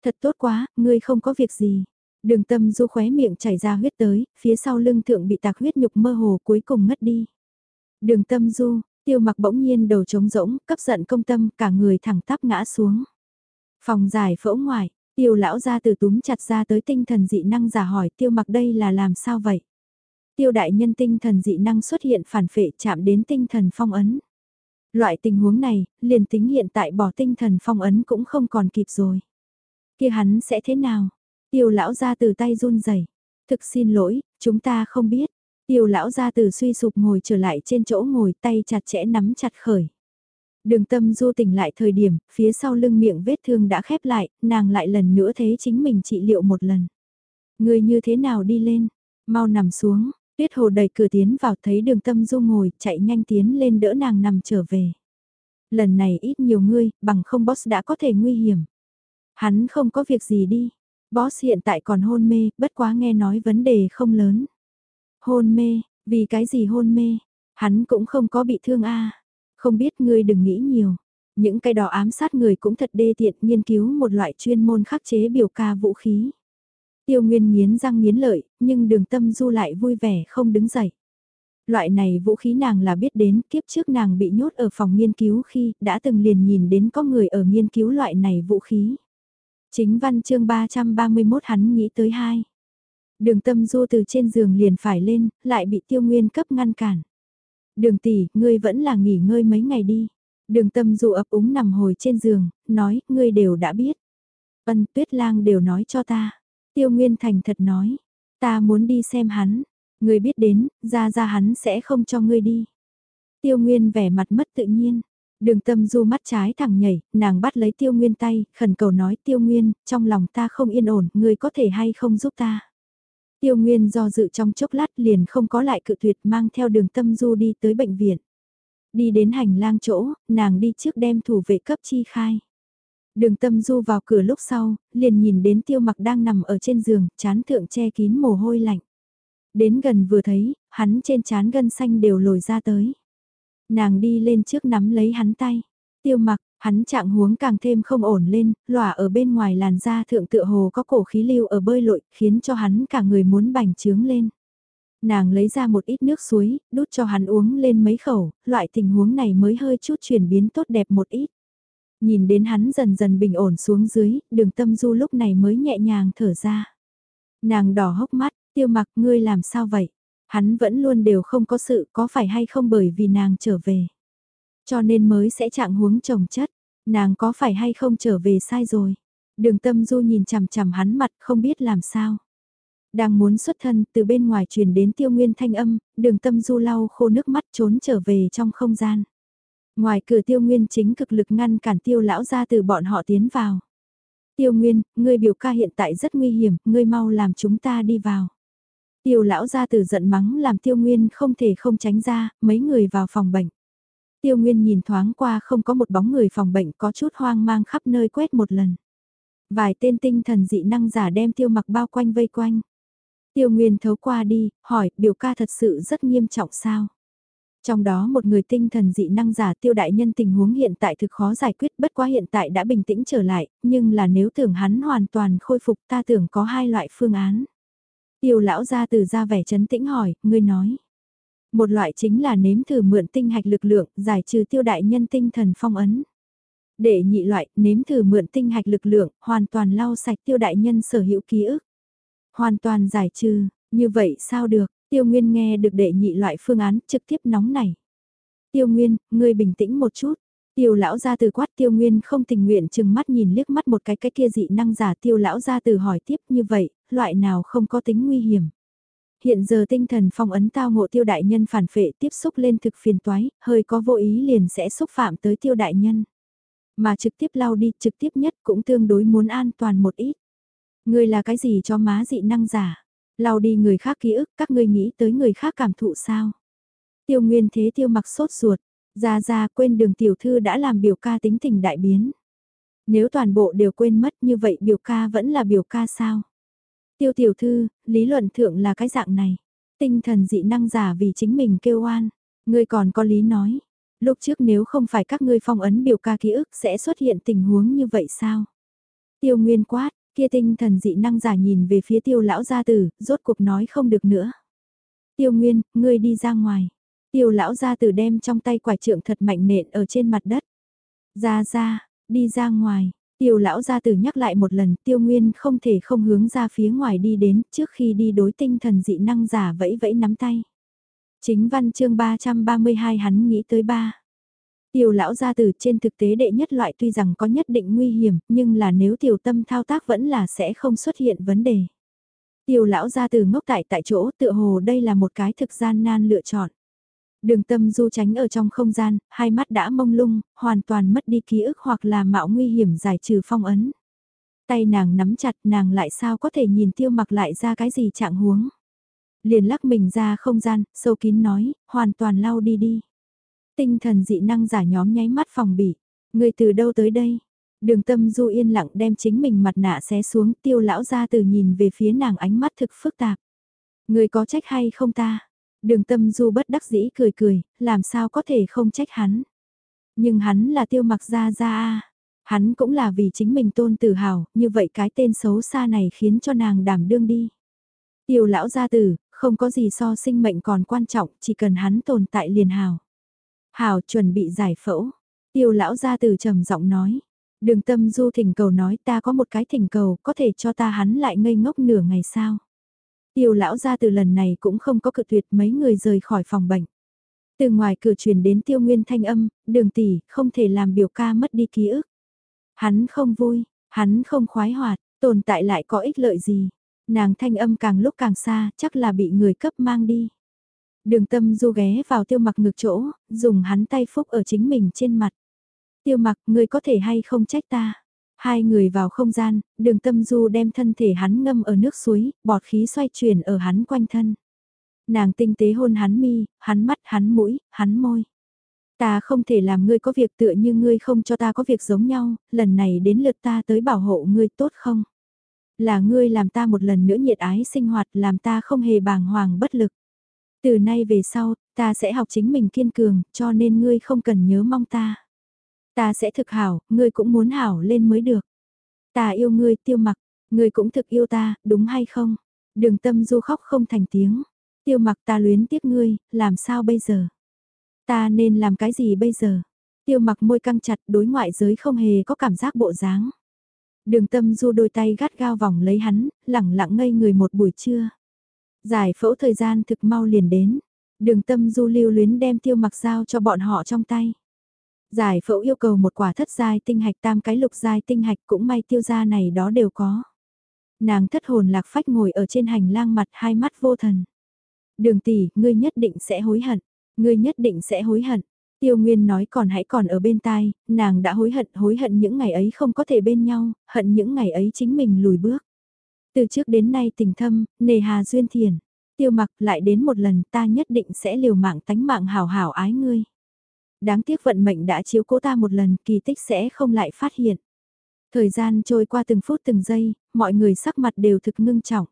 A: Thật tốt quá, ngươi không có việc gì. Đường tâm du khóe miệng chảy ra huyết tới, phía sau lưng thượng bị tạc huyết nhục mơ hồ cuối cùng ngất đi. Đường tâm du, tiêu mặc bỗng nhiên đầu trống rỗng, cấp giận công tâm, cả người thẳng tắp ngã xuống. Phòng giải phẫu ngoài, tiêu lão ra từ túm chặt ra tới tinh thần dị năng giả hỏi tiêu mặc đây là làm sao vậy? Tiêu đại nhân tinh thần dị năng xuất hiện phản phệ chạm đến tinh thần phong ấn. Loại tình huống này, liền tính hiện tại bỏ tinh thần phong ấn cũng không còn kịp rồi. kia hắn sẽ thế nào? Tiêu lão ra từ tay run rẩy Thực xin lỗi, chúng ta không biết. Tiêu lão ra từ suy sụp ngồi trở lại trên chỗ ngồi tay chặt chẽ nắm chặt khởi. Đường tâm du tỉnh lại thời điểm, phía sau lưng miệng vết thương đã khép lại, nàng lại lần nữa thấy chính mình trị liệu một lần. Người như thế nào đi lên? Mau nằm xuống, tuyết hồ đẩy cửa tiến vào thấy đường tâm du ngồi, chạy nhanh tiến lên đỡ nàng nằm trở về. Lần này ít nhiều ngươi, bằng không boss đã có thể nguy hiểm. Hắn không có việc gì đi. Boss hiện tại còn hôn mê, bất quá nghe nói vấn đề không lớn. Hôn mê, vì cái gì hôn mê? Hắn cũng không có bị thương a không biết ngươi đừng nghĩ nhiều. Những cái đó ám sát người cũng thật đê tiện nghiên cứu một loại chuyên môn khắc chế biểu ca vũ khí. Tiêu Nguyên nghiến răng nghiến lợi, nhưng đường tâm du lại vui vẻ không đứng dậy. Loại này vũ khí nàng là biết đến kiếp trước nàng bị nhốt ở phòng nghiên cứu khi đã từng liền nhìn đến có người ở nghiên cứu loại này vũ khí. Chính văn chương 331 hắn nghĩ tới hai. Đường tâm du từ trên giường liền phải lên, lại bị tiêu nguyên cấp ngăn cản. Đường tỷ, ngươi vẫn là nghỉ ngơi mấy ngày đi. Đường tâm Du ấp úng nằm hồi trên giường, nói, ngươi đều đã biết. Ân tuyết lang đều nói cho ta. Tiêu Nguyên Thành thật nói, ta muốn đi xem hắn. người biết đến, ra ra hắn sẽ không cho ngươi đi. Tiêu Nguyên vẻ mặt mất tự nhiên. Đường tâm du mắt trái thẳng nhảy, nàng bắt lấy tiêu nguyên tay, khẩn cầu nói tiêu nguyên, trong lòng ta không yên ổn, ngươi có thể hay không giúp ta. Tiêu nguyên do dự trong chốc lát liền không có lại cự tuyệt mang theo đường tâm du đi tới bệnh viện. Đi đến hành lang chỗ, nàng đi trước đem thủ vệ cấp chi khai. Đường tâm du vào cửa lúc sau, liền nhìn đến tiêu mặc đang nằm ở trên giường, chán thượng che kín mồ hôi lạnh. Đến gần vừa thấy, hắn trên chán gân xanh đều lồi ra tới. Nàng đi lên trước nắm lấy hắn tay. Tiêu mặc, hắn trạng huống càng thêm không ổn lên, lòa ở bên ngoài làn da thượng tựa hồ có cổ khí lưu ở bơi lội, khiến cho hắn cả người muốn bành trướng lên. Nàng lấy ra một ít nước suối, đút cho hắn uống lên mấy khẩu, loại tình huống này mới hơi chút chuyển biến tốt đẹp một ít. Nhìn đến hắn dần dần bình ổn xuống dưới, đường tâm du lúc này mới nhẹ nhàng thở ra. Nàng đỏ hốc mắt, tiêu mặc ngươi làm sao vậy? Hắn vẫn luôn đều không có sự có phải hay không bởi vì nàng trở về. Cho nên mới sẽ trạng huống chồng chất, nàng có phải hay không trở về sai rồi. Đường tâm du nhìn chằm chằm hắn mặt không biết làm sao. Đang muốn xuất thân từ bên ngoài truyền đến tiêu nguyên thanh âm, đường tâm du lau khô nước mắt trốn trở về trong không gian. Ngoài cửa tiêu nguyên chính cực lực ngăn cản tiêu lão ra từ bọn họ tiến vào. Tiêu nguyên, ngươi biểu ca hiện tại rất nguy hiểm, ngươi mau làm chúng ta đi vào. Tiêu lão ra từ giận mắng làm tiêu nguyên không thể không tránh ra, mấy người vào phòng bệnh. Tiêu nguyên nhìn thoáng qua không có một bóng người phòng bệnh có chút hoang mang khắp nơi quét một lần. Vài tên tinh thần dị năng giả đem tiêu mặc bao quanh vây quanh. Tiêu nguyên thấu qua đi, hỏi biểu ca thật sự rất nghiêm trọng sao? Trong đó một người tinh thần dị năng giả tiêu đại nhân tình huống hiện tại thực khó giải quyết bất quá hiện tại đã bình tĩnh trở lại, nhưng là nếu tưởng hắn hoàn toàn khôi phục ta tưởng có hai loại phương án. Tiêu lão ra từ ra vẻ chấn tĩnh hỏi, ngươi nói. Một loại chính là nếm thử mượn tinh hạch lực lượng, giải trừ tiêu đại nhân tinh thần phong ấn. Để nhị loại, nếm thử mượn tinh hạch lực lượng, hoàn toàn lau sạch tiêu đại nhân sở hữu ký ức. Hoàn toàn giải trừ, như vậy sao được, tiêu nguyên nghe được đệ nhị loại phương án trực tiếp nóng này. Tiêu nguyên, ngươi bình tĩnh một chút, Tiêu lão gia từ quát tiêu nguyên không tình nguyện chừng mắt nhìn liếc mắt một cái cái kia dị năng giả tiêu lão gia từ hỏi tiếp như vậy, loại nào không có tính nguy hiểm. Hiện giờ tinh thần phong ấn tao ngộ tiêu đại nhân phản phệ tiếp xúc lên thực phiền toái, hơi có vô ý liền sẽ xúc phạm tới tiêu đại nhân. Mà trực tiếp lao đi trực tiếp nhất cũng tương đối muốn an toàn một ít. Ngươi là cái gì cho má dị năng giả? Lau đi người khác ký ức, các ngươi nghĩ tới người khác cảm thụ sao? Tiêu nguyên thế tiêu mặc sốt ruột, ra ra quên đường tiểu thư đã làm biểu ca tính tình đại biến. Nếu toàn bộ đều quên mất như vậy biểu ca vẫn là biểu ca sao? Tiêu tiểu thư, lý luận thượng là cái dạng này. Tinh thần dị năng giả vì chính mình kêu oan. Ngươi còn có lý nói. Lúc trước nếu không phải các ngươi phong ấn biểu ca ký ức sẽ xuất hiện tình huống như vậy sao? Tiêu nguyên quát, kia tinh thần dị năng giả nhìn về phía tiêu lão gia tử, rốt cuộc nói không được nữa. Tiêu nguyên, ngươi đi ra ngoài. Tiêu lão gia tử đem trong tay quả trượng thật mạnh nện ở trên mặt đất. Ra ra, đi ra ngoài, tiêu lão gia tử nhắc lại một lần tiêu nguyên không thể không hướng ra phía ngoài đi đến trước khi đi đối tinh thần dị năng giả vẫy vẫy nắm tay. Chính văn chương 332 hắn nghĩ tới ba. Tiêu lão gia tử trên thực tế đệ nhất loại tuy rằng có nhất định nguy hiểm, nhưng là nếu tiểu tâm thao tác vẫn là sẽ không xuất hiện vấn đề. Tiêu lão gia tử ngốc tại tại chỗ tựa hồ đây là một cái thực gian nan lựa chọn. Đường tâm du tránh ở trong không gian, hai mắt đã mông lung, hoàn toàn mất đi ký ức hoặc là mạo nguy hiểm giải trừ phong ấn. Tay nàng nắm chặt nàng lại sao có thể nhìn tiêu mặc lại ra cái gì trạng huống. Liền lắc mình ra không gian, sâu kín nói, hoàn toàn lau đi đi. Tinh thần dị năng giả nhóm nháy mắt phòng bị. Người từ đâu tới đây? Đường tâm du yên lặng đem chính mình mặt nạ xé xuống tiêu lão ra từ nhìn về phía nàng ánh mắt thực phức tạp. Người có trách hay không ta? Đường tâm du bất đắc dĩ cười cười, làm sao có thể không trách hắn. Nhưng hắn là tiêu mặc ra ra a Hắn cũng là vì chính mình tôn tự hào, như vậy cái tên xấu xa này khiến cho nàng đảm đương đi. Tiêu lão gia tử, không có gì so sinh mệnh còn quan trọng, chỉ cần hắn tồn tại liền hào. Hào chuẩn bị giải phẫu. Tiêu lão gia từ trầm giọng nói. Đường tâm du thỉnh cầu nói ta có một cái thỉnh cầu, có thể cho ta hắn lại ngây ngốc nửa ngày sao. Tiêu lão ra từ lần này cũng không có cự tuyệt mấy người rời khỏi phòng bệnh. Từ ngoài cửa truyền đến tiêu nguyên thanh âm, đường tỷ, không thể làm biểu ca mất đi ký ức. Hắn không vui, hắn không khoái hoạt, tồn tại lại có ích lợi gì. Nàng thanh âm càng lúc càng xa, chắc là bị người cấp mang đi. Đường tâm du ghé vào tiêu mặc ngực chỗ, dùng hắn tay phúc ở chính mình trên mặt. Tiêu mặc, người có thể hay không trách ta? Hai người vào không gian, đường tâm du đem thân thể hắn ngâm ở nước suối, bọt khí xoay chuyển ở hắn quanh thân. Nàng tinh tế hôn hắn mi, hắn mắt, hắn mũi, hắn môi. Ta không thể làm ngươi có việc tựa như ngươi không cho ta có việc giống nhau, lần này đến lượt ta tới bảo hộ ngươi tốt không? Là ngươi làm ta một lần nữa nhiệt ái sinh hoạt làm ta không hề bàng hoàng bất lực. Từ nay về sau, ta sẽ học chính mình kiên cường, cho nên ngươi không cần nhớ mong ta. Ta sẽ thực hảo, ngươi cũng muốn hảo lên mới được. Ta yêu ngươi tiêu mặc, ngươi cũng thực yêu ta, đúng hay không? Đường tâm du khóc không thành tiếng. Tiêu mặc ta luyến tiếc ngươi, làm sao bây giờ? Ta nên làm cái gì bây giờ? Tiêu mặc môi căng chặt đối ngoại giới không hề có cảm giác bộ dáng. Đường tâm du đôi tay gắt gao vòng lấy hắn, lẳng lặng ngây người một buổi trưa. Giải phẫu thời gian thực mau liền đến. Đường tâm du lưu luyến đem tiêu mặc giao cho bọn họ trong tay. Giải phẫu yêu cầu một quả thất giai tinh hạch tam cái lục giai tinh hạch cũng may tiêu gia này đó đều có. Nàng thất hồn lạc phách ngồi ở trên hành lang mặt hai mắt vô thần. Đường tỷ, ngươi nhất định sẽ hối hận. Ngươi nhất định sẽ hối hận. Tiêu Nguyên nói còn hãy còn ở bên tai, nàng đã hối hận, hối hận những ngày ấy không có thể bên nhau, hận những ngày ấy chính mình lùi bước. Từ trước đến nay tình thâm, nề hà duyên thiền, tiêu mặc lại đến một lần ta nhất định sẽ liều mạng tánh mạng hào hảo ái ngươi. Đáng tiếc vận mệnh đã chiếu cố ta một lần, kỳ tích sẽ không lại phát hiện. Thời gian trôi qua từng phút từng giây, mọi người sắc mặt đều thực ngưng trọng.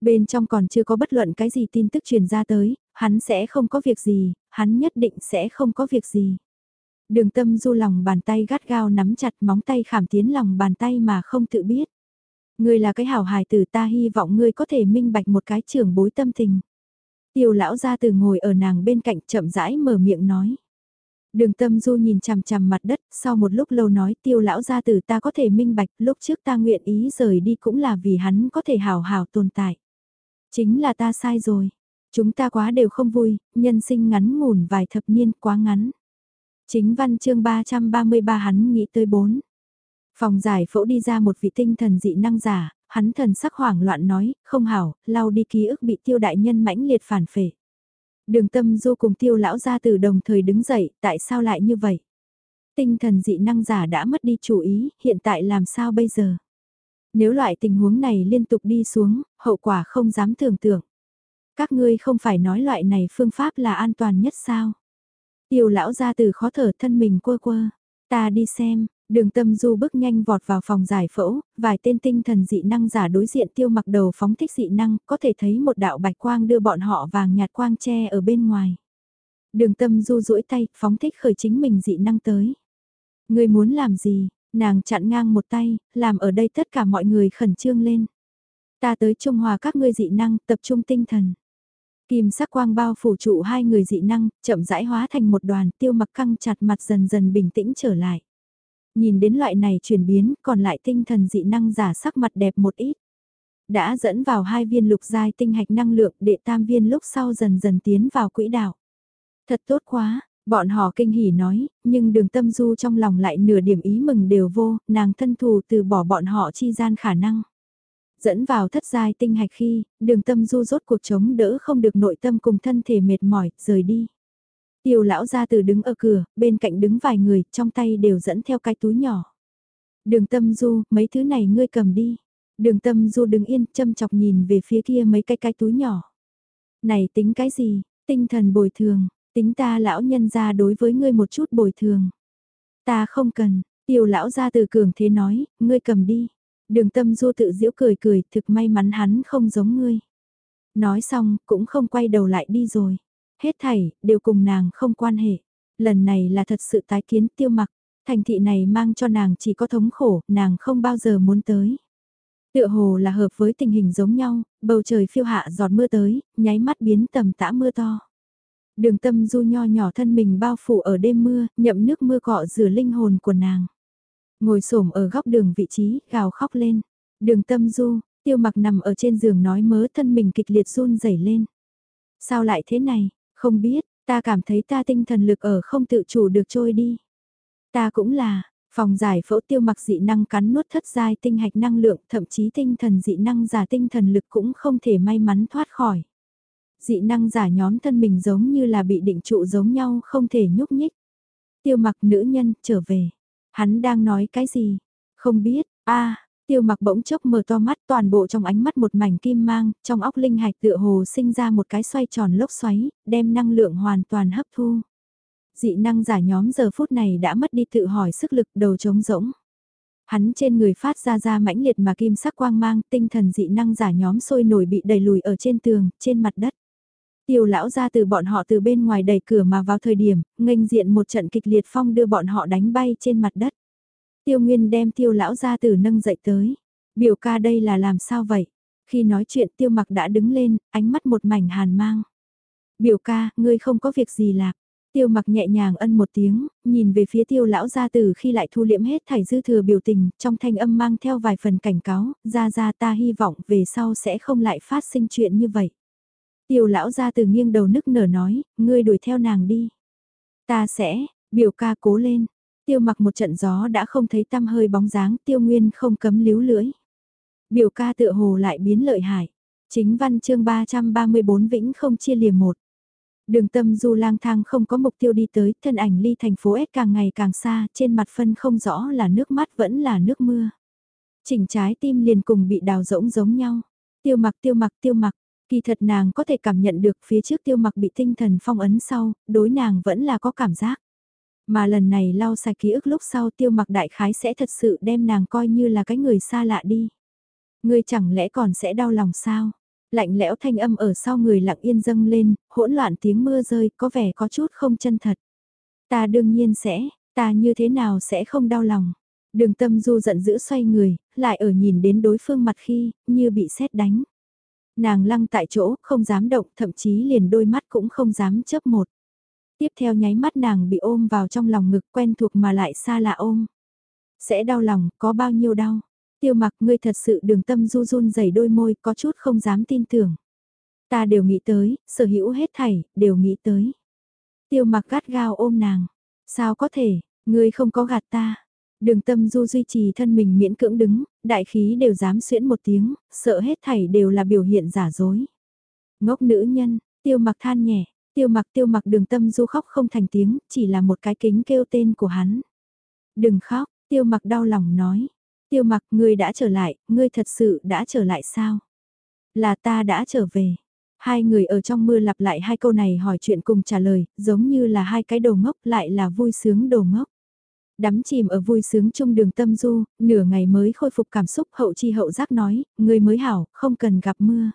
A: Bên trong còn chưa có bất luận cái gì tin tức truyền ra tới, hắn sẽ không có việc gì, hắn nhất định sẽ không có việc gì. Đường tâm du lòng bàn tay gắt gao nắm chặt móng tay khảm tiến lòng bàn tay mà không tự biết. Ngươi là cái hảo hài tử ta hy vọng ngươi có thể minh bạch một cái trưởng bối tâm tình. Tiêu lão ra từ ngồi ở nàng bên cạnh chậm rãi mở miệng nói. Đường tâm du nhìn chằm chằm mặt đất, sau một lúc lâu nói tiêu lão gia tử ta có thể minh bạch, lúc trước ta nguyện ý rời đi cũng là vì hắn có thể hào hào tồn tại. Chính là ta sai rồi. Chúng ta quá đều không vui, nhân sinh ngắn ngủn vài thập niên quá ngắn. Chính văn chương 333 hắn nghĩ tới 4. Phòng giải phẫu đi ra một vị tinh thần dị năng giả, hắn thần sắc hoảng loạn nói, không hảo, lau đi ký ức bị tiêu đại nhân mãnh liệt phản phệ. Đường tâm du cùng tiêu lão ra từ đồng thời đứng dậy, tại sao lại như vậy? Tinh thần dị năng giả đã mất đi chủ ý, hiện tại làm sao bây giờ? Nếu loại tình huống này liên tục đi xuống, hậu quả không dám tưởng tượng. Các ngươi không phải nói loại này phương pháp là an toàn nhất sao? Tiêu lão ra từ khó thở thân mình quơ quơ. Ta đi xem, đường tâm du bước nhanh vọt vào phòng giải phẫu, vài tên tinh thần dị năng giả đối diện tiêu mặc đầu phóng thích dị năng, có thể thấy một đạo bạch quang đưa bọn họ vàng nhạt quang che ở bên ngoài. Đường tâm du duỗi tay, phóng thích khởi chính mình dị năng tới. Người muốn làm gì, nàng chặn ngang một tay, làm ở đây tất cả mọi người khẩn trương lên. Ta tới trung hòa các ngươi dị năng, tập trung tinh thần. Kim sắc quang bao phủ trụ hai người dị năng, chậm rãi hóa thành một đoàn tiêu mặc căng chặt mặt dần dần bình tĩnh trở lại. Nhìn đến loại này chuyển biến, còn lại tinh thần dị năng giả sắc mặt đẹp một ít. Đã dẫn vào hai viên lục giai tinh hạch năng lượng để tam viên lúc sau dần dần tiến vào quỹ đạo. Thật tốt quá, bọn họ kinh hỉ nói, nhưng đường tâm du trong lòng lại nửa điểm ý mừng đều vô, nàng thân thù từ bỏ bọn họ chi gian khả năng dẫn vào thất giai tinh hạch khi, đường tâm du rốt cuộc chống đỡ không được nội tâm cùng thân thể mệt mỏi, rời đi. Tiêu lão ra từ đứng ở cửa, bên cạnh đứng vài người, trong tay đều dẫn theo cái túi nhỏ. Đường tâm du, mấy thứ này ngươi cầm đi. Đường tâm du đứng yên, châm chọc nhìn về phía kia mấy cái cái túi nhỏ. Này tính cái gì, tinh thần bồi thường, tính ta lão nhân ra đối với ngươi một chút bồi thường. Ta không cần, tiêu lão ra từ cường thế nói, ngươi cầm đi. Đường tâm du tự giễu cười cười, thực may mắn hắn không giống ngươi. Nói xong, cũng không quay đầu lại đi rồi. Hết thảy, đều cùng nàng không quan hệ. Lần này là thật sự tái kiến tiêu mặc. Thành thị này mang cho nàng chỉ có thống khổ, nàng không bao giờ muốn tới. Tựa hồ là hợp với tình hình giống nhau, bầu trời phiêu hạ giọt mưa tới, nháy mắt biến tầm tã mưa to. Đường tâm du nho nhỏ thân mình bao phủ ở đêm mưa, nhậm nước mưa cọ rửa linh hồn của nàng. Ngồi xổm ở góc đường vị trí, gào khóc lên. Đường tâm du, tiêu mặc nằm ở trên giường nói mớ thân mình kịch liệt run rẩy lên. Sao lại thế này, không biết, ta cảm thấy ta tinh thần lực ở không tự chủ được trôi đi. Ta cũng là, phòng giải phẫu tiêu mặc dị năng cắn nuốt thất giai tinh hạch năng lượng, thậm chí tinh thần dị năng giả tinh thần lực cũng không thể may mắn thoát khỏi. Dị năng giả nhóm thân mình giống như là bị định trụ giống nhau không thể nhúc nhích. Tiêu mặc nữ nhân, trở về. Hắn đang nói cái gì? Không biết, a tiêu mặc bỗng chốc mở to mắt toàn bộ trong ánh mắt một mảnh kim mang, trong óc linh hạch tựa hồ sinh ra một cái xoay tròn lốc xoáy, đem năng lượng hoàn toàn hấp thu. Dị năng giả nhóm giờ phút này đã mất đi tự hỏi sức lực đầu trống rỗng. Hắn trên người phát ra ra mãnh liệt mà kim sắc quang mang, tinh thần dị năng giả nhóm sôi nổi bị đẩy lùi ở trên tường, trên mặt đất. Tiêu lão ra từ bọn họ từ bên ngoài đẩy cửa mà vào thời điểm, nghênh diện một trận kịch liệt phong đưa bọn họ đánh bay trên mặt đất. Tiêu Nguyên đem tiêu lão gia tử nâng dậy tới. Biểu ca đây là làm sao vậy? Khi nói chuyện tiêu mặc đã đứng lên, ánh mắt một mảnh hàn mang. Biểu ca, ngươi không có việc gì lạc. Tiêu mặc nhẹ nhàng ân một tiếng, nhìn về phía tiêu lão gia tử khi lại thu liễm hết thảy dư thừa biểu tình, trong thanh âm mang theo vài phần cảnh cáo, ra ra ta hy vọng về sau sẽ không lại phát sinh chuyện như vậy. Tiêu lão gia tử nghiêng đầu nức nở nói, ngươi đuổi theo nàng đi. Ta sẽ, biểu ca cố lên. Tiêu mặc một trận gió đã không thấy tăm hơi bóng dáng, tiêu nguyên không cấm líu lưỡi. Biểu ca tựa hồ lại biến lợi hại. Chính văn chương 334 vĩnh không chia lìa một. Đường tâm du lang thang không có mục tiêu đi tới, thân ảnh ly thành phố S càng ngày càng xa, trên mặt phân không rõ là nước mắt vẫn là nước mưa. Chỉnh trái tim liền cùng bị đào rỗng giống nhau. Tiêu mặc tiêu mặc tiêu mặc, kỳ thật nàng có thể cảm nhận được phía trước tiêu mặc bị tinh thần phong ấn sau, đối nàng vẫn là có cảm giác. Mà lần này lau sạch ký ức lúc sau tiêu mặc đại khái sẽ thật sự đem nàng coi như là cái người xa lạ đi. Ngươi chẳng lẽ còn sẽ đau lòng sao? lạnh lẽo thanh âm ở sau người lặng yên dâng lên, hỗn loạn tiếng mưa rơi có vẻ có chút không chân thật. Ta đương nhiên sẽ, ta như thế nào sẽ không đau lòng. Đường tâm du giận dữ xoay người, lại ở nhìn đến đối phương mặt khi, như bị sét đánh. Nàng lăng tại chỗ, không dám động, thậm chí liền đôi mắt cũng không dám chớp một. Tiếp theo nháy mắt nàng bị ôm vào trong lòng ngực quen thuộc mà lại xa lạ ôm. Sẽ đau lòng, có bao nhiêu đau tiêu mặc ngươi thật sự đường tâm du run dày đôi môi có chút không dám tin tưởng. Ta đều nghĩ tới, sở hữu hết thảy, đều nghĩ tới. Tiêu mặc gắt gao ôm nàng. Sao có thể, ngươi không có gạt ta. Đường tâm du duy trì thân mình miễn cưỡng đứng, đại khí đều dám xuyễn một tiếng, sợ hết thảy đều là biểu hiện giả dối. Ngốc nữ nhân, tiêu mặc than nhẹ, tiêu mặc tiêu mặc đường tâm du khóc không thành tiếng, chỉ là một cái kính kêu tên của hắn. Đừng khóc, tiêu mặc đau lòng nói, Tiêu mặc ngươi đã trở lại, ngươi thật sự đã trở lại sao? Là ta đã trở về. Hai người ở trong mưa lặp lại hai câu này hỏi chuyện cùng trả lời, giống như là hai cái đồ ngốc lại là vui sướng đồ ngốc. Đắm chìm ở vui sướng chung đường tâm du, nửa ngày mới khôi phục cảm xúc hậu chi hậu giác nói, người mới hảo, không cần gặp mưa.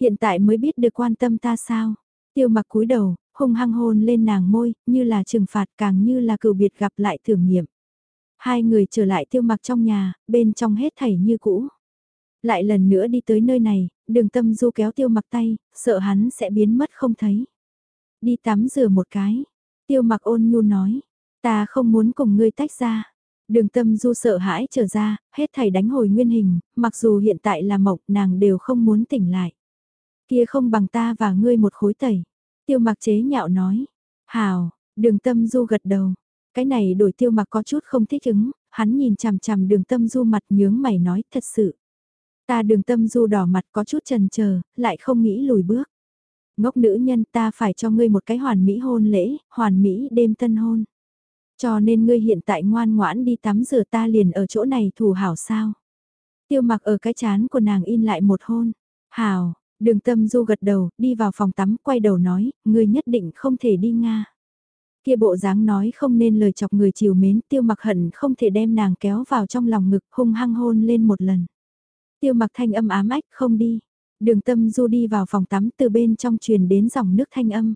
A: Hiện tại mới biết được quan tâm ta sao. Tiêu mặc cúi đầu, hung hăng hôn lên nàng môi, như là trừng phạt càng như là cựu biệt gặp lại thưởng nghiệm. Hai người trở lại tiêu mặc trong nhà, bên trong hết thảy như cũ. Lại lần nữa đi tới nơi này, đường tâm du kéo tiêu mặc tay, sợ hắn sẽ biến mất không thấy. Đi tắm rửa một cái. Tiêu mặc ôn nhu nói, ta không muốn cùng ngươi tách ra. Đường tâm du sợ hãi trở ra, hết thảy đánh hồi nguyên hình, mặc dù hiện tại là mộng nàng đều không muốn tỉnh lại. Kia không bằng ta và ngươi một khối tẩy. Tiêu mặc chế nhạo nói. Hào, đường tâm du gật đầu. Cái này đổi tiêu mặc có chút không thích ứng, hắn nhìn chằm chằm đường tâm du mặt nhướng mày nói thật sự. Ta đường tâm du đỏ mặt có chút trần chờ lại không nghĩ lùi bước. Ngốc nữ nhân ta phải cho ngươi một cái hoàn mỹ hôn lễ, hoàn mỹ đêm tân hôn. Cho nên ngươi hiện tại ngoan ngoãn đi tắm rửa ta liền ở chỗ này thủ hảo sao. Tiêu mặc ở cái chán của nàng in lại một hôn. Hảo, đường tâm du gật đầu, đi vào phòng tắm, quay đầu nói, ngươi nhất định không thể đi Nga. Kia bộ dáng nói không nên lời chọc người chiều mến, tiêu mặc hận không thể đem nàng kéo vào trong lòng ngực hung hăng hôn lên một lần. Tiêu mặc thanh âm ám ách không đi. Đường tâm du đi vào phòng tắm từ bên trong truyền đến dòng nước thanh âm.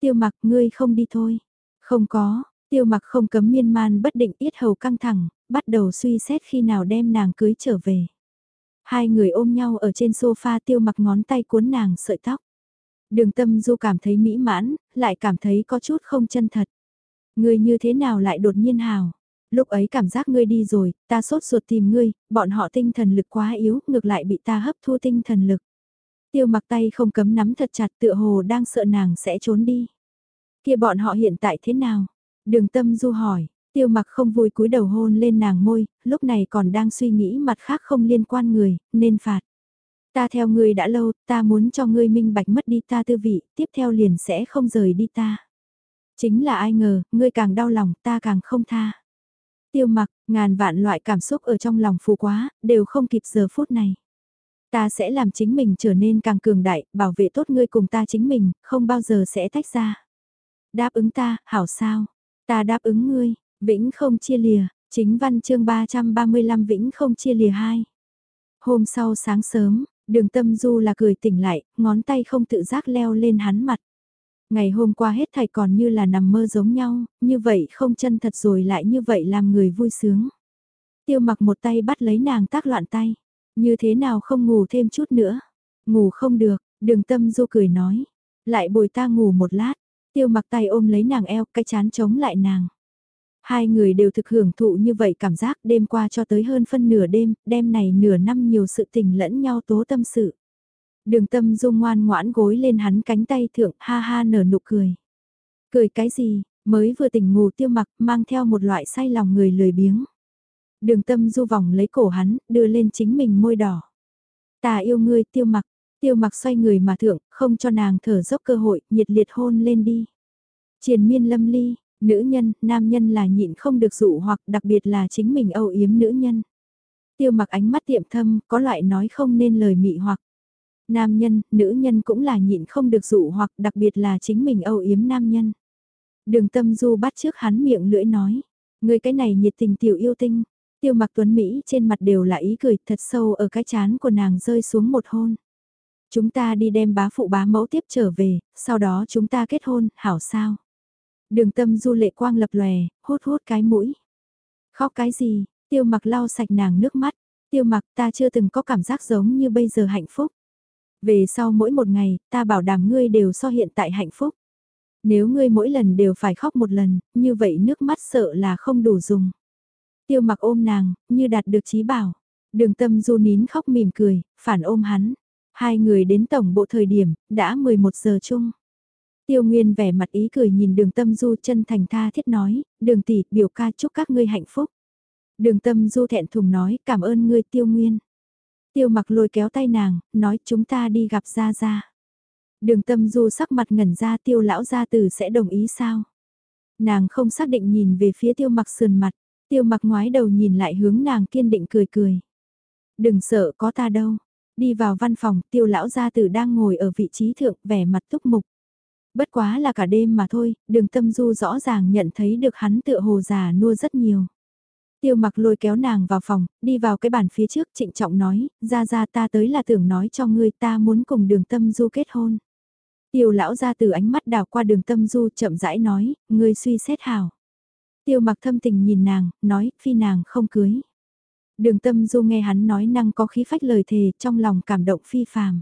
A: Tiêu mặc ngươi không đi thôi. Không có, tiêu mặc không cấm miên man bất định yết hầu căng thẳng, bắt đầu suy xét khi nào đem nàng cưới trở về. Hai người ôm nhau ở trên sofa tiêu mặc ngón tay cuốn nàng sợi tóc. Đường tâm du cảm thấy mỹ mãn, lại cảm thấy có chút không chân thật. Ngươi như thế nào lại đột nhiên hào? Lúc ấy cảm giác ngươi đi rồi, ta sốt ruột tìm ngươi, bọn họ tinh thần lực quá yếu, ngược lại bị ta hấp thu tinh thần lực. Tiêu mặc tay không cấm nắm thật chặt tựa hồ đang sợ nàng sẽ trốn đi. kia bọn họ hiện tại thế nào? Đường tâm du hỏi, tiêu mặc không vui cúi đầu hôn lên nàng môi, lúc này còn đang suy nghĩ mặt khác không liên quan người, nên phạt. Ta theo ngươi đã lâu, ta muốn cho ngươi minh bạch mất đi ta tư vị, tiếp theo liền sẽ không rời đi ta. Chính là ai ngờ, ngươi càng đau lòng, ta càng không tha. Tiêu mặc, ngàn vạn loại cảm xúc ở trong lòng phù quá, đều không kịp giờ phút này. Ta sẽ làm chính mình trở nên càng cường đại, bảo vệ tốt ngươi cùng ta chính mình, không bao giờ sẽ tách ra. Đáp ứng ta, hảo sao? Ta đáp ứng ngươi, vĩnh không chia lìa, chính văn chương 335 vĩnh không chia lìa hai. Hôm sau sáng sớm, đường tâm du là cười tỉnh lại, ngón tay không tự giác leo lên hắn mặt. Ngày hôm qua hết thầy còn như là nằm mơ giống nhau, như vậy không chân thật rồi lại như vậy làm người vui sướng. Tiêu mặc một tay bắt lấy nàng tác loạn tay. Như thế nào không ngủ thêm chút nữa? Ngủ không được, đường tâm du cười nói. Lại bồi ta ngủ một lát. Tiêu mặc tay ôm lấy nàng eo, cái chán chống lại nàng. Hai người đều thực hưởng thụ như vậy cảm giác đêm qua cho tới hơn phân nửa đêm, đêm này nửa năm nhiều sự tình lẫn nhau tố tâm sự. Đường tâm dung ngoan ngoãn gối lên hắn cánh tay thượng ha ha nở nụ cười. Cười cái gì, mới vừa tỉnh ngủ tiêu mặc mang theo một loại say lòng người lười biếng. Đường tâm du vòng lấy cổ hắn, đưa lên chính mình môi đỏ. Ta yêu ngươi tiêu mặc, tiêu mặc xoay người mà thượng, không cho nàng thở dốc cơ hội, nhiệt liệt hôn lên đi. Triền miên lâm ly, nữ nhân, nam nhân là nhịn không được dụ hoặc đặc biệt là chính mình âu yếm nữ nhân. Tiêu mặc ánh mắt tiệm thâm, có loại nói không nên lời mị hoặc. Nam nhân, nữ nhân cũng là nhịn không được dụ hoặc đặc biệt là chính mình âu yếm nam nhân. Đường tâm du bắt trước hắn miệng lưỡi nói. Người cái này nhiệt tình tiểu yêu tinh. Tiêu mặc tuấn Mỹ trên mặt đều là ý cười thật sâu ở cái chán của nàng rơi xuống một hôn. Chúng ta đi đem bá phụ bá mẫu tiếp trở về, sau đó chúng ta kết hôn, hảo sao? Đường tâm du lệ quang lập lòe, hốt hốt cái mũi. Khóc cái gì, tiêu mặc lau sạch nàng nước mắt, tiêu mặc ta chưa từng có cảm giác giống như bây giờ hạnh phúc. Về sau mỗi một ngày, ta bảo đảm ngươi đều so hiện tại hạnh phúc. Nếu ngươi mỗi lần đều phải khóc một lần, như vậy nước mắt sợ là không đủ dùng. Tiêu mặc ôm nàng, như đạt được trí bảo. Đường tâm du nín khóc mỉm cười, phản ôm hắn. Hai người đến tổng bộ thời điểm, đã 11 giờ chung. Tiêu Nguyên vẻ mặt ý cười nhìn đường tâm du chân thành tha thiết nói, đường tỷ biểu ca chúc các ngươi hạnh phúc. Đường tâm du thẹn thùng nói cảm ơn ngươi Tiêu Nguyên. Tiêu mặc lôi kéo tay nàng, nói chúng ta đi gặp Gia Gia. Đường tâm du sắc mặt ngẩn ra tiêu lão gia tử sẽ đồng ý sao? Nàng không xác định nhìn về phía tiêu mặc sườn mặt, tiêu mặc ngoái đầu nhìn lại hướng nàng kiên định cười cười. Đừng sợ có ta đâu. Đi vào văn phòng, tiêu lão gia tử đang ngồi ở vị trí thượng vẻ mặt túc mục. Bất quá là cả đêm mà thôi, đường tâm du rõ ràng nhận thấy được hắn tựa hồ già nua rất nhiều. Tiêu mặc lôi kéo nàng vào phòng, đi vào cái bàn phía trước trịnh trọng nói, ra ra ta tới là tưởng nói cho ngươi ta muốn cùng đường tâm du kết hôn. Tiêu lão ra từ ánh mắt đào qua đường tâm du chậm rãi nói, ngươi suy xét hảo. Tiêu mặc thâm tình nhìn nàng, nói, phi nàng không cưới. Đường tâm du nghe hắn nói năng có khí phách lời thề trong lòng cảm động phi phàm.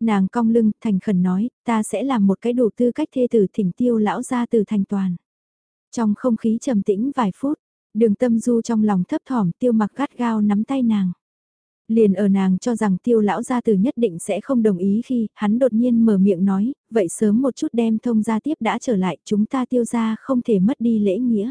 A: Nàng cong lưng thành khẩn nói, ta sẽ làm một cái đủ tư cách thê tử thỉnh tiêu lão ra từ thành toàn. Trong không khí trầm tĩnh vài phút, Đường tâm du trong lòng thấp thỏm tiêu mặc gắt gao nắm tay nàng. Liền ở nàng cho rằng tiêu lão gia từ nhất định sẽ không đồng ý khi hắn đột nhiên mở miệng nói, vậy sớm một chút đem thông gia tiếp đã trở lại chúng ta tiêu gia không thể mất đi lễ nghĩa.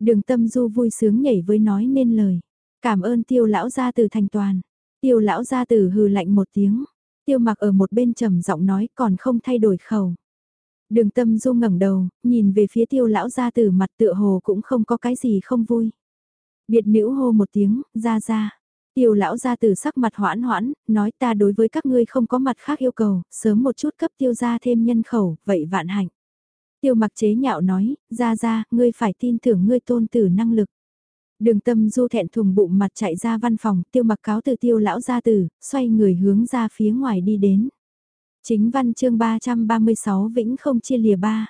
A: Đường tâm du vui sướng nhảy với nói nên lời. Cảm ơn tiêu lão gia từ thành toàn. Tiêu lão gia từ hừ lạnh một tiếng. Tiêu mặc ở một bên trầm giọng nói còn không thay đổi khẩu. Đường tâm du ngẩng đầu, nhìn về phía tiêu lão gia từ mặt tựa hồ cũng không có cái gì không vui. Biệt nữ hô một tiếng, ra ra. Tiêu lão gia từ sắc mặt hoãn hoãn, nói ta đối với các ngươi không có mặt khác yêu cầu, sớm một chút cấp tiêu ra thêm nhân khẩu, vậy vạn hạnh. Tiêu mặc chế nhạo nói, ra ra, ngươi phải tin tưởng ngươi tôn tử năng lực. Đường tâm du thẹn thùng bụng mặt chạy ra văn phòng, tiêu mặc cáo từ tiêu lão gia tử, xoay người hướng ra phía ngoài đi đến. Chính văn chương 336 Vĩnh không chia lìa ba.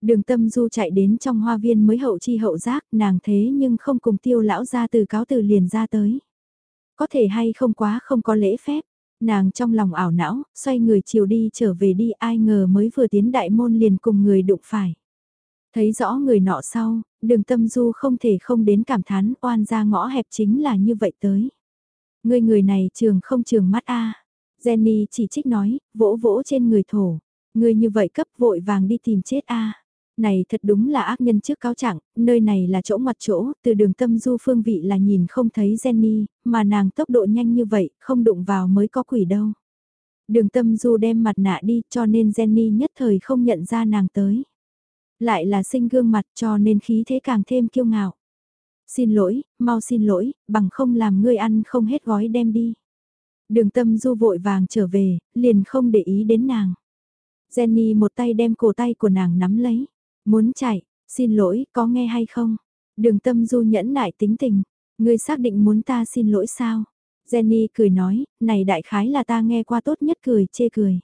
A: Đường tâm du chạy đến trong hoa viên mới hậu chi hậu giác, nàng thế nhưng không cùng tiêu lão ra từ cáo từ liền ra tới. Có thể hay không quá không có lễ phép, nàng trong lòng ảo não, xoay người chiều đi trở về đi ai ngờ mới vừa tiến đại môn liền cùng người đụng phải. Thấy rõ người nọ sau, đường tâm du không thể không đến cảm thán oan ra ngõ hẹp chính là như vậy tới. Người người này trường không trường mắt a Jenny chỉ trích nói, vỗ vỗ trên người thổ. Người như vậy cấp vội vàng đi tìm chết a Này thật đúng là ác nhân trước cáo trạng, nơi này là chỗ mặt chỗ, từ đường tâm du phương vị là nhìn không thấy Jenny, mà nàng tốc độ nhanh như vậy, không đụng vào mới có quỷ đâu. Đường tâm du đem mặt nạ đi cho nên Jenny nhất thời không nhận ra nàng tới. Lại là sinh gương mặt cho nên khí thế càng thêm kiêu ngạo. Xin lỗi, mau xin lỗi, bằng không làm ngươi ăn không hết gói đem đi. Đường tâm du vội vàng trở về, liền không để ý đến nàng. Jenny một tay đem cổ tay của nàng nắm lấy. Muốn chạy, xin lỗi, có nghe hay không? Đường tâm du nhẫn nại tính tình. Ngươi xác định muốn ta xin lỗi sao? Jenny cười nói, này đại khái là ta nghe qua tốt nhất cười chê cười.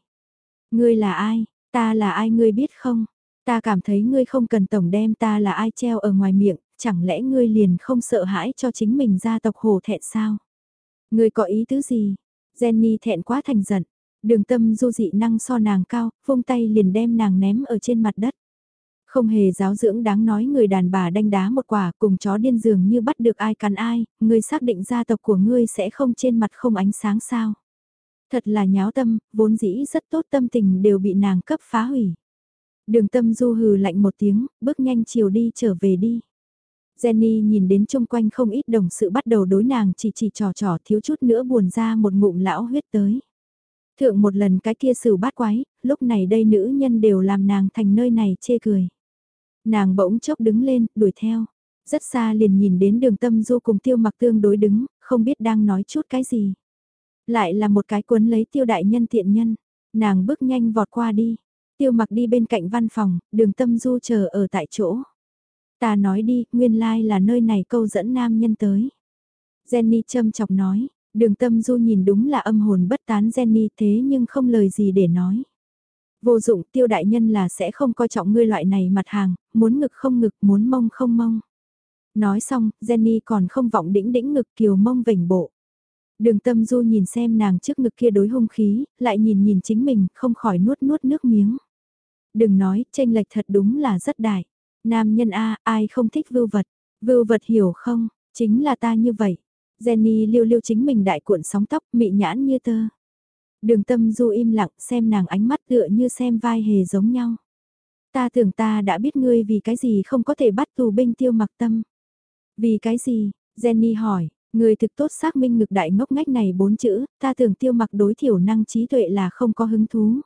A: Ngươi là ai? Ta là ai ngươi biết không? Ta cảm thấy ngươi không cần tổng đem ta là ai treo ở ngoài miệng, chẳng lẽ ngươi liền không sợ hãi cho chính mình gia tộc hồ thẹn sao? Ngươi có ý tứ gì? Jenny thẹn quá thành giận. Đường tâm du dị năng so nàng cao, vung tay liền đem nàng ném ở trên mặt đất. Không hề giáo dưỡng đáng nói người đàn bà đanh đá một quả cùng chó điên dường như bắt được ai cắn ai, ngươi xác định gia tộc của ngươi sẽ không trên mặt không ánh sáng sao. Thật là nháo tâm, vốn dĩ rất tốt tâm tình đều bị nàng cấp phá hủy. Đường tâm du hừ lạnh một tiếng, bước nhanh chiều đi trở về đi. Jenny nhìn đến chung quanh không ít đồng sự bắt đầu đối nàng chỉ chỉ trò trò thiếu chút nữa buồn ra một ngụm lão huyết tới. Thượng một lần cái kia xử bát quái, lúc này đây nữ nhân đều làm nàng thành nơi này chê cười. Nàng bỗng chốc đứng lên, đuổi theo. Rất xa liền nhìn đến đường tâm du cùng tiêu mặc tương đối đứng, không biết đang nói chút cái gì. Lại là một cái cuốn lấy tiêu đại nhân tiện nhân. Nàng bước nhanh vọt qua đi. Tiêu mặc đi bên cạnh văn phòng, đường tâm du chờ ở tại chỗ. Ta nói đi, nguyên lai là nơi này câu dẫn nam nhân tới. Jenny châm chọc nói, đường tâm du nhìn đúng là âm hồn bất tán Jenny thế nhưng không lời gì để nói. Vô dụng tiêu đại nhân là sẽ không coi trọng ngươi loại này mặt hàng, muốn ngực không ngực, muốn mông không mông. Nói xong, Jenny còn không vọng đĩnh đĩnh ngực kiều mông vểnh bộ. Đường tâm du nhìn xem nàng trước ngực kia đối hung khí, lại nhìn nhìn chính mình, không khỏi nuốt nuốt nước miếng. Đừng nói, tranh lệch thật đúng là rất đại. Nam nhân A, ai không thích vưu vật? Vưu vật hiểu không? Chính là ta như vậy. Jenny liêu liêu chính mình đại cuộn sóng tóc, mị nhãn như tơ. Đường tâm du im lặng xem nàng ánh mắt tựa như xem vai hề giống nhau. Ta tưởng ta đã biết ngươi vì cái gì không có thể bắt tù binh tiêu mặc tâm. Vì cái gì? Jenny hỏi, người thực tốt xác minh ngực đại ngốc ngách này bốn chữ, ta tưởng tiêu mặc đối thiểu năng trí tuệ là không có hứng thú.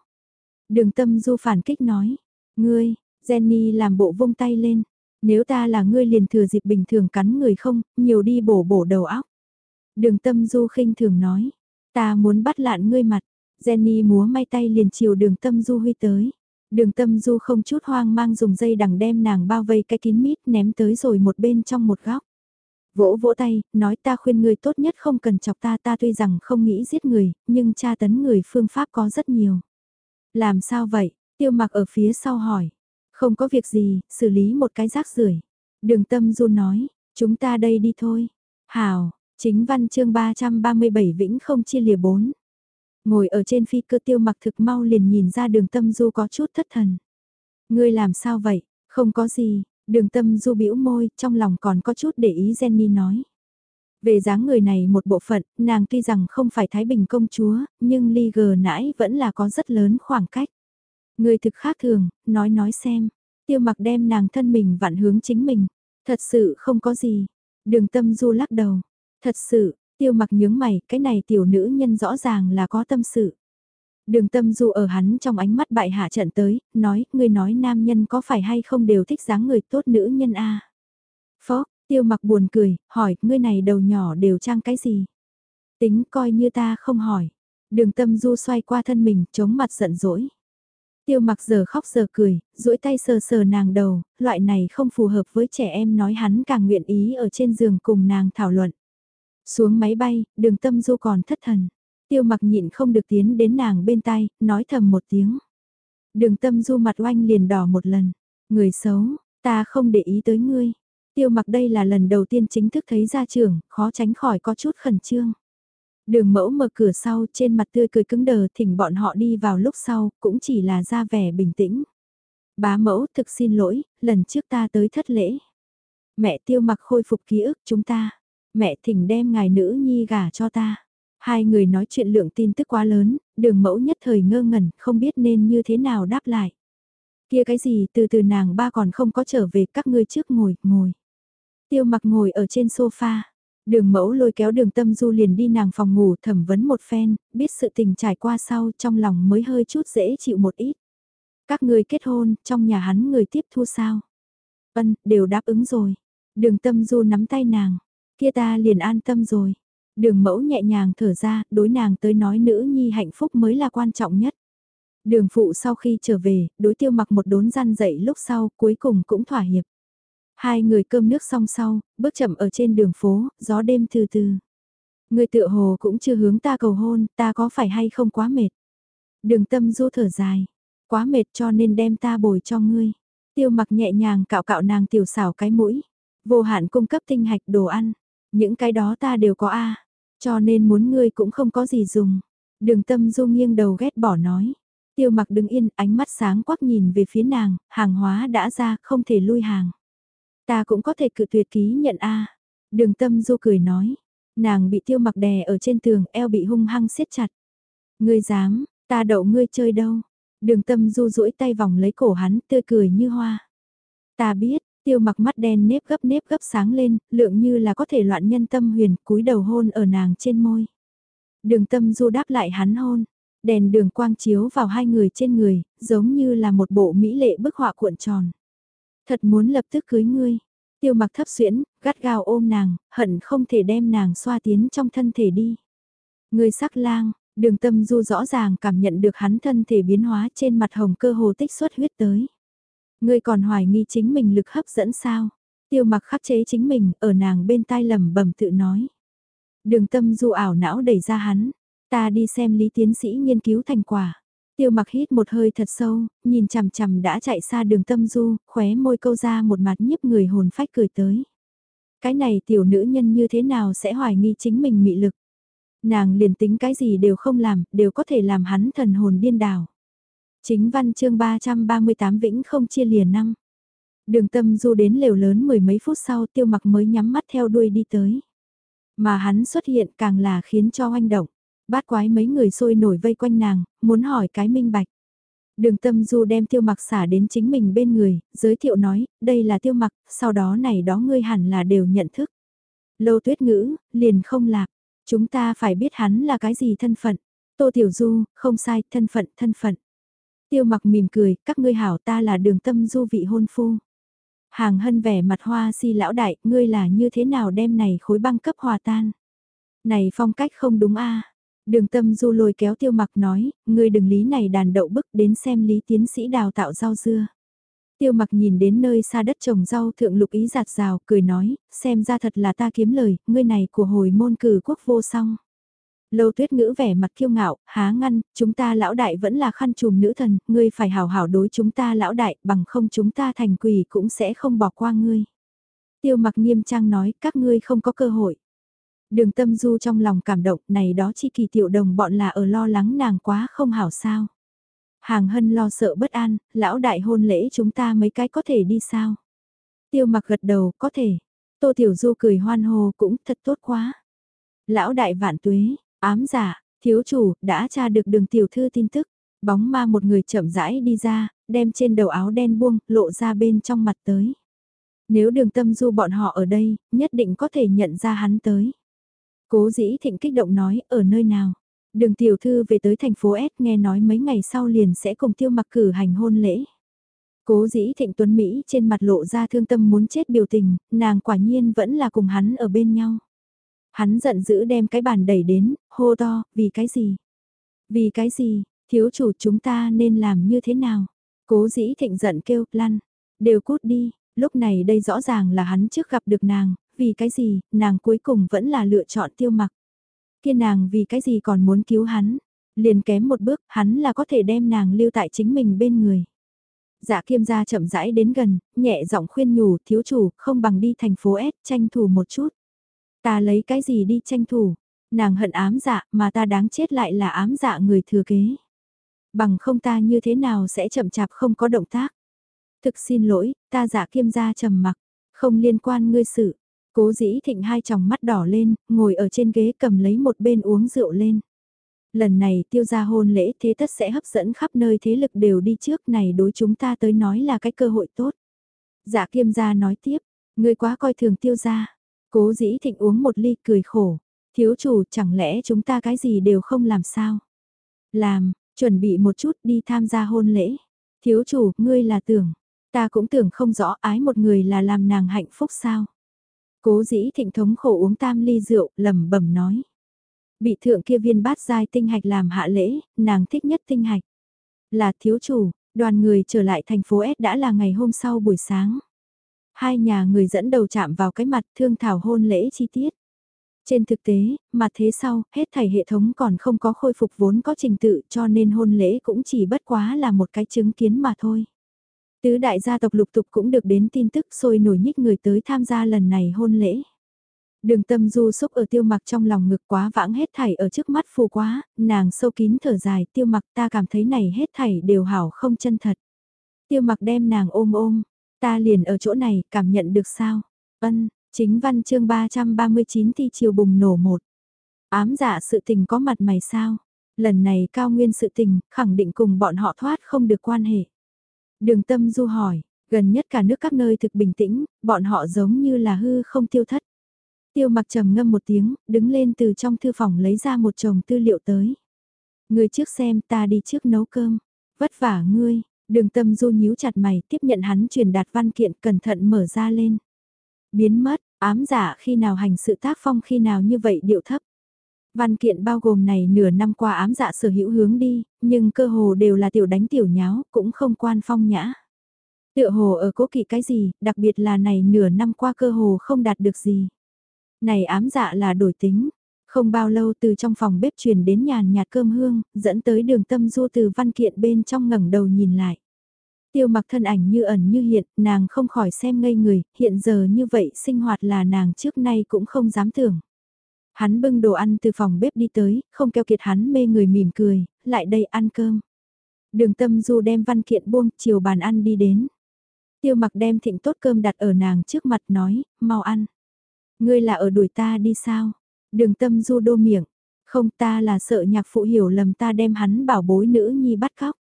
A: Đường tâm du phản kích nói, ngươi, Jenny làm bộ vung tay lên, nếu ta là ngươi liền thừa dịp bình thường cắn người không, nhiều đi bổ bổ đầu óc. Đường tâm du khinh thường nói, Ta muốn bắt lạn ngươi mặt. Jenny múa may tay liền chiều đường tâm du huy tới. Đường tâm du không chút hoang mang dùng dây đằng đem nàng bao vây cái kín mít ném tới rồi một bên trong một góc. Vỗ vỗ tay, nói ta khuyên ngươi tốt nhất không cần chọc ta ta tuy rằng không nghĩ giết người, nhưng tra tấn người phương pháp có rất nhiều. Làm sao vậy? Tiêu mặc ở phía sau hỏi. Không có việc gì, xử lý một cái rác rưởi. Đường tâm du nói, chúng ta đây đi thôi. Hào, Chính văn chương 337 vĩnh không chia lìa 4. Ngồi ở trên phi cơ tiêu mặc thực mau liền nhìn ra đường tâm du có chút thất thần. Ngươi làm sao vậy? Không có gì, đường tâm du bĩu môi, trong lòng còn có chút để ý Jenny nói. Về dáng người này một bộ phận, nàng tuy rằng không phải Thái Bình công chúa, nhưng ly gờ nãi vẫn là có rất lớn khoảng cách. Người thực khác thường, nói nói xem. Tiêu mặc đem nàng thân mình vặn hướng chính mình. Thật sự không có gì. Đường tâm du lắc đầu. Thật sự, tiêu mặc nhướng mày, cái này tiểu nữ nhân rõ ràng là có tâm sự. Đường tâm du ở hắn trong ánh mắt bại hạ trận tới, nói, ngươi nói nam nhân có phải hay không đều thích dáng người tốt nữ nhân a Phó, tiêu mặc buồn cười, hỏi, ngươi này đầu nhỏ đều trang cái gì? Tính coi như ta không hỏi. Đường tâm du xoay qua thân mình, chống mặt giận dỗi. Tiêu mặc giờ khóc giờ cười, duỗi tay sờ sờ nàng đầu, loại này không phù hợp với trẻ em nói hắn càng nguyện ý ở trên giường cùng nàng thảo luận. Xuống máy bay, đường tâm du còn thất thần. Tiêu mặc nhịn không được tiến đến nàng bên tay, nói thầm một tiếng. Đường tâm du mặt oanh liền đỏ một lần. Người xấu, ta không để ý tới ngươi. Tiêu mặc đây là lần đầu tiên chính thức thấy ra trường, khó tránh khỏi có chút khẩn trương. Đường mẫu mở cửa sau trên mặt tươi cười cứng đờ thỉnh bọn họ đi vào lúc sau, cũng chỉ là ra vẻ bình tĩnh. Bá mẫu thực xin lỗi, lần trước ta tới thất lễ. Mẹ tiêu mặc khôi phục ký ức chúng ta mẹ thỉnh đem ngài nữ nhi gả cho ta. Hai người nói chuyện lượng tin tức quá lớn, đường mẫu nhất thời ngơ ngẩn, không biết nên như thế nào đáp lại. Kia cái gì từ từ nàng ba còn không có trở về các ngươi trước ngồi, ngồi. Tiêu mặc ngồi ở trên sofa. Đường mẫu lôi kéo đường tâm du liền đi nàng phòng ngủ thẩm vấn một phen, biết sự tình trải qua sau trong lòng mới hơi chút dễ chịu một ít. Các người kết hôn, trong nhà hắn người tiếp thu sao? Vân, đều đáp ứng rồi. Đường tâm du nắm tay nàng. Kia ta liền an tâm rồi. Đường mẫu nhẹ nhàng thở ra, đối nàng tới nói nữ nhi hạnh phúc mới là quan trọng nhất. Đường phụ sau khi trở về, đối tiêu mặc một đốn gian dậy lúc sau, cuối cùng cũng thỏa hiệp. Hai người cơm nước xong sau, bước chậm ở trên đường phố, gió đêm từ từ. Người tựa hồ cũng chưa hướng ta cầu hôn, ta có phải hay không quá mệt. Đường tâm du thở dài, quá mệt cho nên đem ta bồi cho ngươi. Tiêu mặc nhẹ nhàng cạo cạo nàng tiểu xảo cái mũi, vô hạn cung cấp tinh hạch đồ ăn. Những cái đó ta đều có a cho nên muốn ngươi cũng không có gì dùng. Đường tâm du nghiêng đầu ghét bỏ nói. Tiêu mặc đứng yên, ánh mắt sáng quắc nhìn về phía nàng, hàng hóa đã ra, không thể lui hàng. Ta cũng có thể cự tuyệt ký nhận A. Đường tâm du cười nói. Nàng bị tiêu mặc đè ở trên tường, eo bị hung hăng siết chặt. Ngươi dám, ta đậu ngươi chơi đâu. Đường tâm du duỗi tay vòng lấy cổ hắn, tươi cười như hoa. Ta biết, tiêu mặc mắt đen nếp gấp nếp gấp sáng lên, lượng như là có thể loạn nhân tâm huyền, cúi đầu hôn ở nàng trên môi. Đường tâm du đáp lại hắn hôn, đèn đường quang chiếu vào hai người trên người, giống như là một bộ mỹ lệ bức họa cuộn tròn. Thật muốn lập tức cưới ngươi. Tiêu mặc thấp xuyễn, gắt gao ôm nàng, hận không thể đem nàng xoa tiến trong thân thể đi. Ngươi sắc lang, đường tâm du rõ ràng cảm nhận được hắn thân thể biến hóa trên mặt hồng cơ hồ tích xuất huyết tới. Ngươi còn hoài nghi chính mình lực hấp dẫn sao? Tiêu mặc khắc chế chính mình, ở nàng bên tai lầm bẩm tự nói. Đường tâm du ảo não đẩy ra hắn, ta đi xem lý tiến sĩ nghiên cứu thành quả. Tiêu mặc hít một hơi thật sâu, nhìn chằm chằm đã chạy xa đường tâm du, khóe môi câu ra một mặt nhiếp người hồn phách cười tới. Cái này tiểu nữ nhân như thế nào sẽ hoài nghi chính mình mị lực. Nàng liền tính cái gì đều không làm, đều có thể làm hắn thần hồn điên đảo. Chính văn chương 338 vĩnh không chia lìa năm. Đường tâm du đến lều lớn mười mấy phút sau tiêu mặc mới nhắm mắt theo đuôi đi tới. Mà hắn xuất hiện càng là khiến cho oanh động. Bát quái mấy người sôi nổi vây quanh nàng, muốn hỏi cái minh bạch. Đường tâm du đem tiêu mặc xả đến chính mình bên người, giới thiệu nói, đây là tiêu mặc, sau đó này đó ngươi hẳn là đều nhận thức. Lâu tuyết ngữ, liền không lạc, chúng ta phải biết hắn là cái gì thân phận. Tô Tiểu Du, không sai, thân phận, thân phận. Tiêu mặc mỉm cười, các ngươi hảo ta là đường tâm du vị hôn phu. Hàng hân vẻ mặt hoa si lão đại, ngươi là như thế nào đem này khối băng cấp hòa tan. Này phong cách không đúng a Đường tâm du lôi kéo tiêu mặc nói, ngươi đừng lý này đàn đậu bức đến xem lý tiến sĩ đào tạo rau dưa. Tiêu mặc nhìn đến nơi xa đất trồng rau thượng lục ý giạt rào, cười nói, xem ra thật là ta kiếm lời, ngươi này của hồi môn cử quốc vô song. Lâu tuyết ngữ vẻ mặt kiêu ngạo, há ngăn, chúng ta lão đại vẫn là khăn trùm nữ thần, ngươi phải hảo hảo đối chúng ta lão đại, bằng không chúng ta thành quỷ cũng sẽ không bỏ qua ngươi. Tiêu mặc nghiêm trang nói, các ngươi không có cơ hội. Đường tâm du trong lòng cảm động này đó chi kỳ tiểu đồng bọn là ở lo lắng nàng quá không hảo sao. Hàng hân lo sợ bất an, lão đại hôn lễ chúng ta mấy cái có thể đi sao? Tiêu mặc gật đầu, có thể. Tô Tiểu Du cười hoan hô cũng thật tốt quá. Lão đại vạn tuế, ám giả, thiếu chủ, đã tra được đường tiểu thư tin tức. Bóng ma một người chậm rãi đi ra, đem trên đầu áo đen buông, lộ ra bên trong mặt tới. Nếu đường tâm du bọn họ ở đây, nhất định có thể nhận ra hắn tới. Cố dĩ thịnh kích động nói, ở nơi nào? Đường tiểu thư về tới thành phố S nghe nói mấy ngày sau liền sẽ cùng tiêu mặc cử hành hôn lễ. Cố dĩ thịnh tuấn Mỹ trên mặt lộ ra thương tâm muốn chết biểu tình, nàng quả nhiên vẫn là cùng hắn ở bên nhau. Hắn giận dữ đem cái bàn đẩy đến, hô to, vì cái gì? Vì cái gì, thiếu chủ chúng ta nên làm như thế nào? Cố dĩ thịnh giận kêu, lăn, đều cút đi, lúc này đây rõ ràng là hắn trước gặp được nàng, vì cái gì, nàng cuối cùng vẫn là lựa chọn tiêu mặc. Kia nàng vì cái gì còn muốn cứu hắn, liền kém một bước, hắn là có thể đem nàng lưu tại chính mình bên người. Dạ kiêm gia chậm rãi đến gần, nhẹ giọng khuyên nhủ, thiếu chủ, không bằng đi thành phố S, tranh thủ một chút. Ta lấy cái gì đi tranh thủ, nàng hận ám dạ, mà ta đáng chết lại là ám dạ người thừa kế. Bằng không ta như thế nào sẽ chậm chạp không có động tác. Thực xin lỗi, ta dạ kiêm gia trầm mặc, không liên quan ngươi sự. Cố dĩ thịnh hai tròng mắt đỏ lên, ngồi ở trên ghế cầm lấy một bên uống rượu lên. Lần này tiêu gia hôn lễ thế tất sẽ hấp dẫn khắp nơi thế lực đều đi trước này đối chúng ta tới nói là cái cơ hội tốt. Dạ kiêm gia nói tiếp, ngươi quá coi thường tiêu gia. Cố dĩ thịnh uống một ly cười khổ. Thiếu chủ chẳng lẽ chúng ta cái gì đều không làm sao? Làm, chuẩn bị một chút đi tham gia hôn lễ. Thiếu chủ, ngươi là tưởng, ta cũng tưởng không rõ ái một người là làm nàng hạnh phúc sao. Cố dĩ thịnh thống khổ uống tam ly rượu, lẩm bẩm nói. Bị thượng kia viên bát giai tinh hạch làm hạ lễ, nàng thích nhất tinh hạch. Là thiếu chủ, đoàn người trở lại thành phố S đã là ngày hôm sau buổi sáng. Hai nhà người dẫn đầu chạm vào cái mặt thương thảo hôn lễ chi tiết. Trên thực tế, mà thế sau, hết thảy hệ thống còn không có khôi phục vốn có trình tự cho nên hôn lễ cũng chỉ bất quá là một cái chứng kiến mà thôi. Tứ đại gia tộc lục tục cũng được đến tin tức sôi nổi nhích người tới tham gia lần này hôn lễ. Đường tâm du xúc ở tiêu mặc trong lòng ngực quá vãng hết thảy ở trước mắt phù quá, nàng sâu kín thở dài tiêu mặc ta cảm thấy này hết thảy đều hảo không chân thật. Tiêu mặc đem nàng ôm ôm, ta liền ở chỗ này cảm nhận được sao? vân chính văn chương 339 thi chiều bùng nổ một. Ám dạ sự tình có mặt mày sao? Lần này cao nguyên sự tình, khẳng định cùng bọn họ thoát không được quan hệ. Đường tâm du hỏi, gần nhất cả nước các nơi thực bình tĩnh, bọn họ giống như là hư không tiêu thất. Tiêu mặc trầm ngâm một tiếng, đứng lên từ trong thư phòng lấy ra một chồng tư liệu tới. Người trước xem ta đi trước nấu cơm. Vất vả ngươi, đường tâm du nhíu chặt mày tiếp nhận hắn truyền đạt văn kiện cẩn thận mở ra lên. Biến mất, ám giả khi nào hành sự tác phong khi nào như vậy điệu thấp. Văn kiện bao gồm này nửa năm qua ám dạ sở hữu hướng đi, nhưng cơ hồ đều là tiểu đánh tiểu nháo, cũng không quan phong nhã. Tựa hồ ở cố kỵ cái gì, đặc biệt là này nửa năm qua cơ hồ không đạt được gì. Này ám dạ là đổi tính. Không bao lâu từ trong phòng bếp truyền đến nhàn nhạt cơm hương, dẫn tới đường tâm du từ văn kiện bên trong ngẩng đầu nhìn lại. Tiêu mặc thân ảnh như ẩn như hiện, nàng không khỏi xem ngây người, hiện giờ như vậy sinh hoạt là nàng trước nay cũng không dám tưởng. Hắn bưng đồ ăn từ phòng bếp đi tới, không keo kiệt hắn mê người mỉm cười, lại đây ăn cơm. Đường tâm du đem văn kiện buông, chiều bàn ăn đi đến. Tiêu mặc đem thịnh tốt cơm đặt ở nàng trước mặt nói, mau ăn. Ngươi là ở đuổi ta đi sao? Đường tâm du đô miệng. Không ta là sợ nhạc phụ hiểu lầm ta đem hắn bảo bối nữ nhi bắt cóc.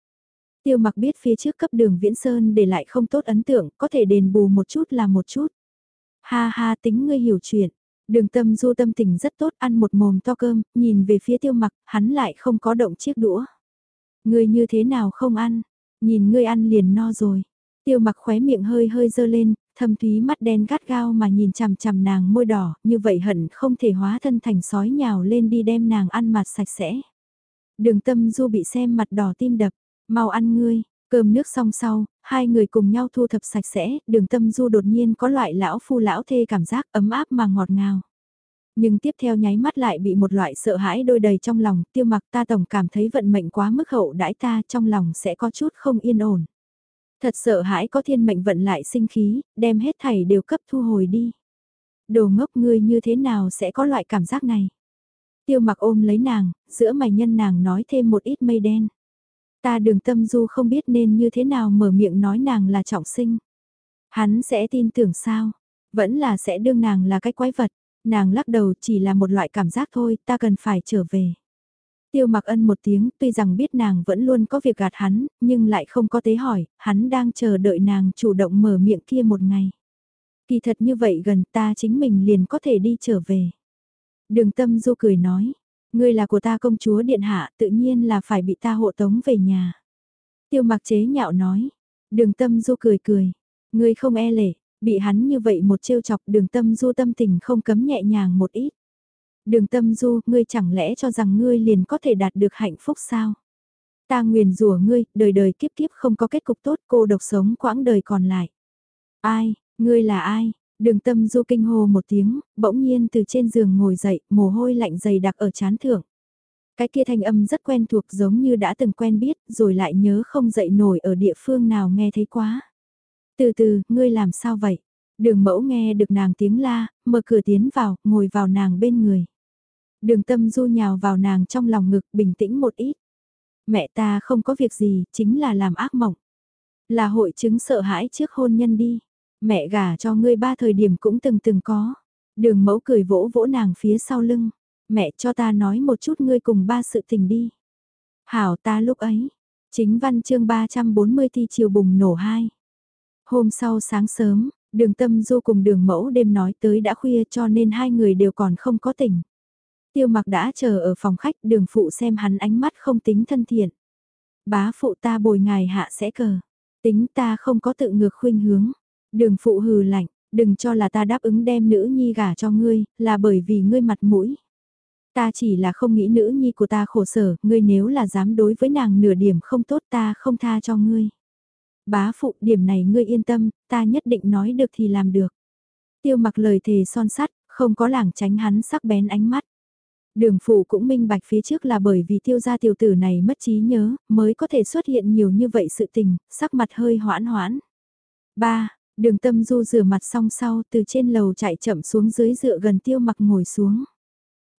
A: Tiêu mặc biết phía trước cấp đường Viễn Sơn để lại không tốt ấn tượng, có thể đền bù một chút là một chút. Ha ha tính ngươi hiểu chuyện. Đường tâm du tâm tình rất tốt ăn một mồm to cơm, nhìn về phía tiêu mặc, hắn lại không có động chiếc đũa. Ngươi như thế nào không ăn? Nhìn ngươi ăn liền no rồi. Tiêu mặc khóe miệng hơi hơi dơ lên, thâm thúy mắt đen gắt gao mà nhìn chằm chằm nàng môi đỏ, như vậy hận không thể hóa thân thành sói nhào lên đi đem nàng ăn mặt sạch sẽ. Đường tâm du bị xem mặt đỏ tim đập, mau ăn ngươi, cơm nước xong sau, hai người cùng nhau thu thập sạch sẽ, đường tâm du đột nhiên có loại lão phu lão thê cảm giác ấm áp mà ngọt ngào. Nhưng tiếp theo nháy mắt lại bị một loại sợ hãi đôi đầy trong lòng, tiêu mặc ta tổng cảm thấy vận mệnh quá mức hậu đãi ta trong lòng sẽ có chút không yên ổn. Thật sợ hãi có thiên mệnh vận lại sinh khí, đem hết thảy đều cấp thu hồi đi. Đồ ngốc ngươi như thế nào sẽ có loại cảm giác này? Tiêu mặc ôm lấy nàng, giữa mày nhân nàng nói thêm một ít mây đen. Ta đường tâm du không biết nên như thế nào mở miệng nói nàng là trọng sinh. Hắn sẽ tin tưởng sao? Vẫn là sẽ đương nàng là cái quái vật. Nàng lắc đầu chỉ là một loại cảm giác thôi, ta cần phải trở về. Tiêu mặc ân một tiếng, tuy rằng biết nàng vẫn luôn có việc gạt hắn, nhưng lại không có tế hỏi, hắn đang chờ đợi nàng chủ động mở miệng kia một ngày. Kỳ thật như vậy gần ta chính mình liền có thể đi trở về. Đường tâm du cười nói, ngươi là của ta công chúa điện hạ tự nhiên là phải bị ta hộ tống về nhà. Tiêu mặc chế nhạo nói, đường tâm du cười cười, ngươi không e lệ, bị hắn như vậy một trêu chọc đường tâm du tâm tình không cấm nhẹ nhàng một ít. Đường tâm du, ngươi chẳng lẽ cho rằng ngươi liền có thể đạt được hạnh phúc sao? Ta nguyền rủa ngươi, đời đời kiếp kiếp không có kết cục tốt cô độc sống quãng đời còn lại. Ai, ngươi là ai? Đường tâm du kinh hồ một tiếng, bỗng nhiên từ trên giường ngồi dậy, mồ hôi lạnh dày đặc ở chán thượng. Cái kia thanh âm rất quen thuộc giống như đã từng quen biết, rồi lại nhớ không dậy nổi ở địa phương nào nghe thấy quá. Từ từ, ngươi làm sao vậy? Đường mẫu nghe được nàng tiếng la, mở cửa tiến vào, ngồi vào nàng bên người. Đường tâm du nhào vào nàng trong lòng ngực bình tĩnh một ít. Mẹ ta không có việc gì, chính là làm ác mộng. Là hội chứng sợ hãi trước hôn nhân đi. Mẹ gả cho ngươi ba thời điểm cũng từng từng có. Đường mẫu cười vỗ vỗ nàng phía sau lưng. Mẹ cho ta nói một chút ngươi cùng ba sự tình đi. Hảo ta lúc ấy. Chính văn chương 340 thi chiều bùng nổ hai. Hôm sau sáng sớm, đường tâm du cùng đường mẫu đêm nói tới đã khuya cho nên hai người đều còn không có tỉnh. Tiêu mặc đã chờ ở phòng khách đường phụ xem hắn ánh mắt không tính thân thiện. Bá phụ ta bồi ngài hạ sẽ cờ. Tính ta không có tự ngược khuynh hướng. Đường phụ hừ lạnh, đừng cho là ta đáp ứng đem nữ nhi gả cho ngươi, là bởi vì ngươi mặt mũi. Ta chỉ là không nghĩ nữ nhi của ta khổ sở, ngươi nếu là dám đối với nàng nửa điểm không tốt ta không tha cho ngươi. Bá phụ điểm này ngươi yên tâm, ta nhất định nói được thì làm được. Tiêu mặc lời thề son sắt, không có lảng tránh hắn sắc bén ánh mắt. Đường phụ cũng minh bạch phía trước là bởi vì tiêu gia tiểu tử này mất trí nhớ, mới có thể xuất hiện nhiều như vậy sự tình, sắc mặt hơi hoãn hoãn. ba Đường tâm du rửa mặt xong sau từ trên lầu chạy chậm xuống dưới dựa gần tiêu mặc ngồi xuống.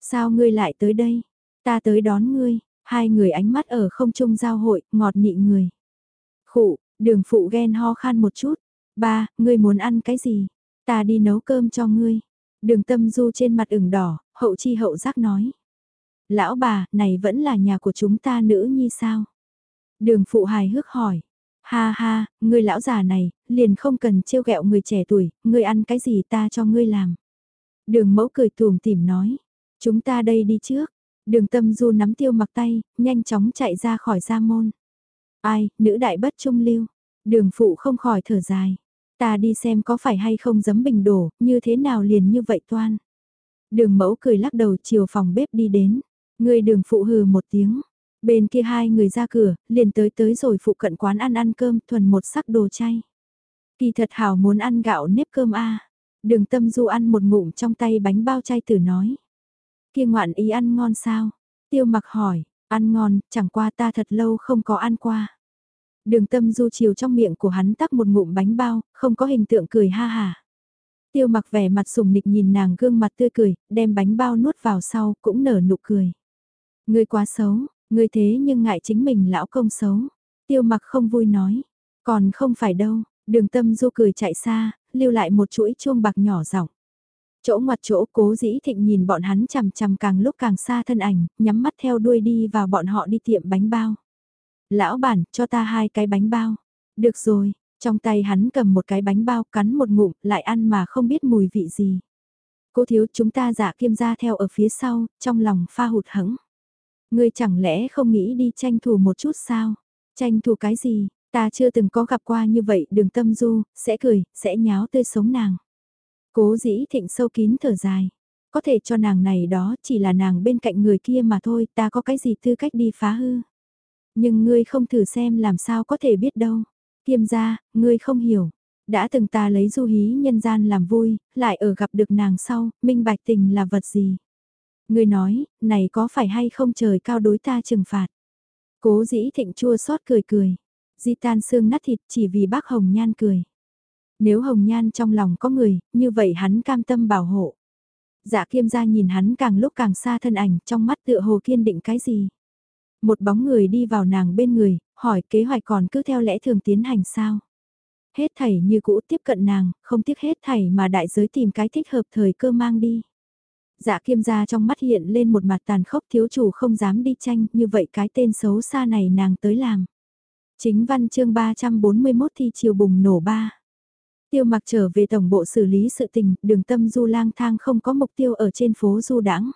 A: Sao ngươi lại tới đây? Ta tới đón ngươi, hai người ánh mắt ở không trung giao hội, ngọt nị người. Khụ, đường phụ ghen ho khan một chút. Ba, ngươi muốn ăn cái gì? Ta đi nấu cơm cho ngươi. Đường tâm du trên mặt ửng đỏ, hậu chi hậu giác nói. Lão bà, này vẫn là nhà của chúng ta nữ nhi sao? Đường phụ hài hước hỏi. Ha ha, người lão già này, liền không cần trêu ghẹo người trẻ tuổi, người ăn cái gì ta cho ngươi làm. Đường mẫu cười tùm tìm nói. Chúng ta đây đi trước. Đường tâm du nắm tiêu mặc tay, nhanh chóng chạy ra khỏi gia môn. Ai, nữ đại bất trung lưu. Đường phụ không khỏi thở dài. Ta đi xem có phải hay không giấm bình đổ, như thế nào liền như vậy toan. Đường mẫu cười lắc đầu chiều phòng bếp đi đến. Người đường phụ hừ một tiếng. Bên kia hai người ra cửa, liền tới tới rồi phụ cận quán ăn ăn cơm thuần một sắc đồ chay. Kỳ thật hảo muốn ăn gạo nếp cơm a Đường tâm du ăn một ngụm trong tay bánh bao chay tử nói. Kia ngoạn ý ăn ngon sao? Tiêu mặc hỏi, ăn ngon, chẳng qua ta thật lâu không có ăn qua. Đường tâm du chiều trong miệng của hắn tắc một ngụm bánh bao, không có hình tượng cười ha hà. Tiêu mặc vẻ mặt sùng nịch nhìn nàng gương mặt tươi cười, đem bánh bao nuốt vào sau, cũng nở nụ cười. Ngươi quá xấu, ngươi thế nhưng ngại chính mình lão công xấu. Tiêu mặc không vui nói, còn không phải đâu, đường tâm du cười chạy xa, lưu lại một chuỗi chuông bạc nhỏ giọng. Chỗ ngoặt chỗ cố dĩ thịnh nhìn bọn hắn chằm chằm càng lúc càng xa thân ảnh, nhắm mắt theo đuôi đi vào bọn họ đi tiệm bánh bao. Lão bản, cho ta hai cái bánh bao. Được rồi, trong tay hắn cầm một cái bánh bao cắn một ngụm, lại ăn mà không biết mùi vị gì. Cô thiếu chúng ta giả kiêm ra theo ở phía sau, trong lòng pha hụt hẫng. Ngươi chẳng lẽ không nghĩ đi tranh thủ một chút sao? Tranh thủ cái gì? Ta chưa từng có gặp qua như vậy đường tâm du, sẽ cười, sẽ nháo tươi sống nàng. Cố dĩ thịnh sâu kín thở dài. Có thể cho nàng này đó chỉ là nàng bên cạnh người kia mà thôi, ta có cái gì tư cách đi phá hư. Nhưng ngươi không thử xem làm sao có thể biết đâu. Kiêm gia, ngươi không hiểu. Đã từng ta lấy du hí nhân gian làm vui, lại ở gặp được nàng sau, minh bạch tình là vật gì. Ngươi nói, này có phải hay không trời cao đối ta trừng phạt. Cố dĩ thịnh chua xót cười cười. Di tan xương nát thịt chỉ vì bác Hồng Nhan cười. Nếu Hồng Nhan trong lòng có người, như vậy hắn cam tâm bảo hộ. Dạ kiêm gia nhìn hắn càng lúc càng xa thân ảnh, trong mắt tựa hồ kiên định cái gì. Một bóng người đi vào nàng bên người, hỏi kế hoạch còn cứ theo lẽ thường tiến hành sao. Hết thảy như cũ tiếp cận nàng, không tiếc hết thảy mà đại giới tìm cái thích hợp thời cơ mang đi. Dạ kiêm gia trong mắt hiện lên một mặt tàn khốc thiếu chủ không dám đi tranh, như vậy cái tên xấu xa này nàng tới làm. Chính văn chương 341 thi chiều bùng nổ ba. Tiêu mặc trở về tổng bộ xử lý sự tình, đường tâm du lang thang không có mục tiêu ở trên phố du đãng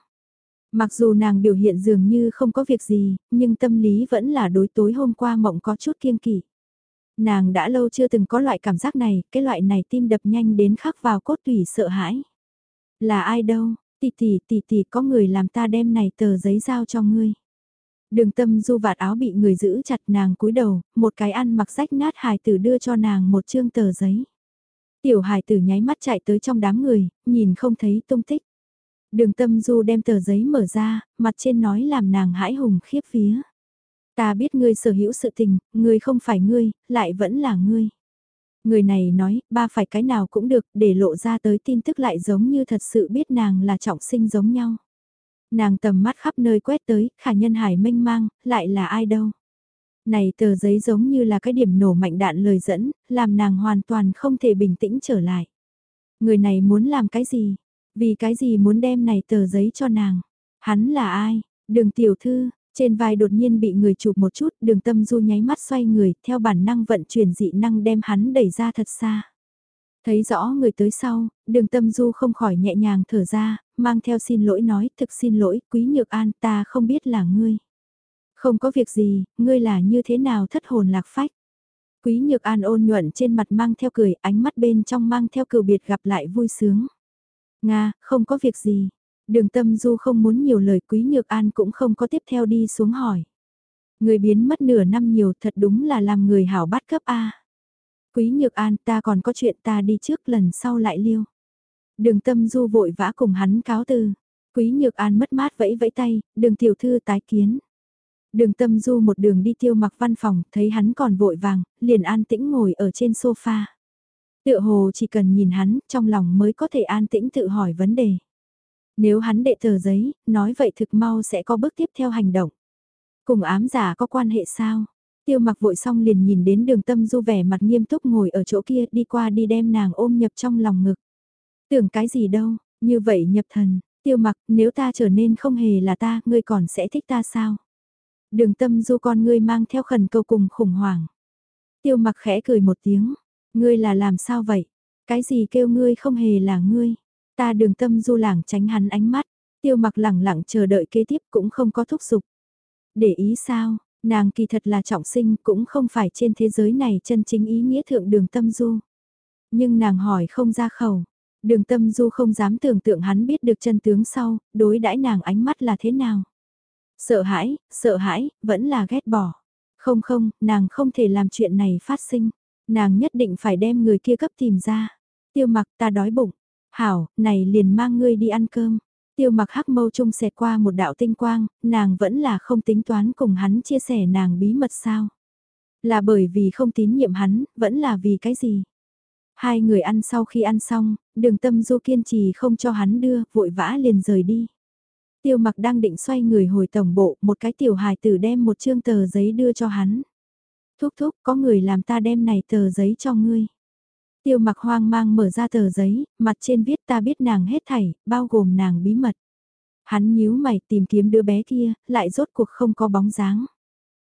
A: Mặc dù nàng biểu hiện dường như không có việc gì, nhưng tâm lý vẫn là đối tối hôm qua mộng có chút kiêng kỵ. Nàng đã lâu chưa từng có loại cảm giác này, cái loại này tim đập nhanh đến khắc vào cốt tủy sợ hãi. Là ai đâu, tỷ tỷ tỷ tỷ có người làm ta đem này tờ giấy giao cho ngươi. Đường tâm du vạt áo bị người giữ chặt nàng cúi đầu, một cái ăn mặc rách nát hài tử đưa cho nàng một chương tờ giấy. Tiểu hài tử nháy mắt chạy tới trong đám người, nhìn không thấy tung tích. Đường tâm du đem tờ giấy mở ra, mặt trên nói làm nàng hãi hùng khiếp phía. Ta biết ngươi sở hữu sự tình, ngươi không phải ngươi, lại vẫn là ngươi. Người này nói, ba phải cái nào cũng được, để lộ ra tới tin tức lại giống như thật sự biết nàng là trọng sinh giống nhau. Nàng tầm mắt khắp nơi quét tới, khả nhân hải mênh mang, lại là ai đâu. Này tờ giấy giống như là cái điểm nổ mạnh đạn lời dẫn, làm nàng hoàn toàn không thể bình tĩnh trở lại. Người này muốn làm cái gì? Vì cái gì muốn đem này tờ giấy cho nàng? Hắn là ai? Đường tiểu thư, trên vai đột nhiên bị người chụp một chút, đường tâm du nháy mắt xoay người, theo bản năng vận chuyển dị năng đem hắn đẩy ra thật xa. Thấy rõ người tới sau, đường tâm du không khỏi nhẹ nhàng thở ra, mang theo xin lỗi nói, thực xin lỗi, quý nhược an, ta không biết là ngươi. Không có việc gì, ngươi là như thế nào thất hồn lạc phách. Quý Nhược An ôn nhuận trên mặt mang theo cười, ánh mắt bên trong mang theo cừu biệt gặp lại vui sướng. Nga, không có việc gì. Đường tâm du không muốn nhiều lời Quý Nhược An cũng không có tiếp theo đi xuống hỏi. Người biến mất nửa năm nhiều thật đúng là làm người hảo bắt cấp A. Quý Nhược An ta còn có chuyện ta đi trước lần sau lại liêu. Đường tâm du vội vã cùng hắn cáo từ. Quý Nhược An mất mát vẫy vẫy tay, đường tiểu thư tái kiến. Đường tâm du một đường đi tiêu mặc văn phòng, thấy hắn còn vội vàng, liền an tĩnh ngồi ở trên sofa. Tựa hồ chỉ cần nhìn hắn, trong lòng mới có thể an tĩnh tự hỏi vấn đề. Nếu hắn đệ tờ giấy, nói vậy thực mau sẽ có bước tiếp theo hành động. Cùng ám giả có quan hệ sao? Tiêu mặc vội xong liền nhìn đến đường tâm du vẻ mặt nghiêm túc ngồi ở chỗ kia đi qua đi đem nàng ôm nhập trong lòng ngực. Tưởng cái gì đâu, như vậy nhập thần, tiêu mặc nếu ta trở nên không hề là ta, ngươi còn sẽ thích ta sao? Đường tâm du con ngươi mang theo khẩn cầu cùng khủng hoảng. Tiêu mặc khẽ cười một tiếng, ngươi là làm sao vậy? Cái gì kêu ngươi không hề là ngươi? Ta đường tâm du lảng tránh hắn ánh mắt, tiêu mặc lẳng lặng chờ đợi kế tiếp cũng không có thúc giục. Để ý sao, nàng kỳ thật là trọng sinh cũng không phải trên thế giới này chân chính ý nghĩa thượng đường tâm du. Nhưng nàng hỏi không ra khẩu, đường tâm du không dám tưởng tượng hắn biết được chân tướng sau, đối đãi nàng ánh mắt là thế nào. Sợ hãi, sợ hãi, vẫn là ghét bỏ. Không không, nàng không thể làm chuyện này phát sinh. Nàng nhất định phải đem người kia cấp tìm ra. Tiêu mặc ta đói bụng. Hảo, này liền mang ngươi đi ăn cơm. Tiêu mặc hắc mâu trung xẹt qua một đạo tinh quang, nàng vẫn là không tính toán cùng hắn chia sẻ nàng bí mật sao. Là bởi vì không tín nhiệm hắn, vẫn là vì cái gì. Hai người ăn sau khi ăn xong, đường tâm du kiên trì không cho hắn đưa, vội vã liền rời đi. Tiêu mặc đang định xoay người hồi tổng bộ, một cái tiểu hài tử đem một chương tờ giấy đưa cho hắn. Thúc thúc, có người làm ta đem này tờ giấy cho ngươi. Tiêu mặc hoang mang mở ra tờ giấy, mặt trên viết ta biết nàng hết thảy, bao gồm nàng bí mật. Hắn nhíu mày tìm kiếm đứa bé kia, lại rốt cuộc không có bóng dáng.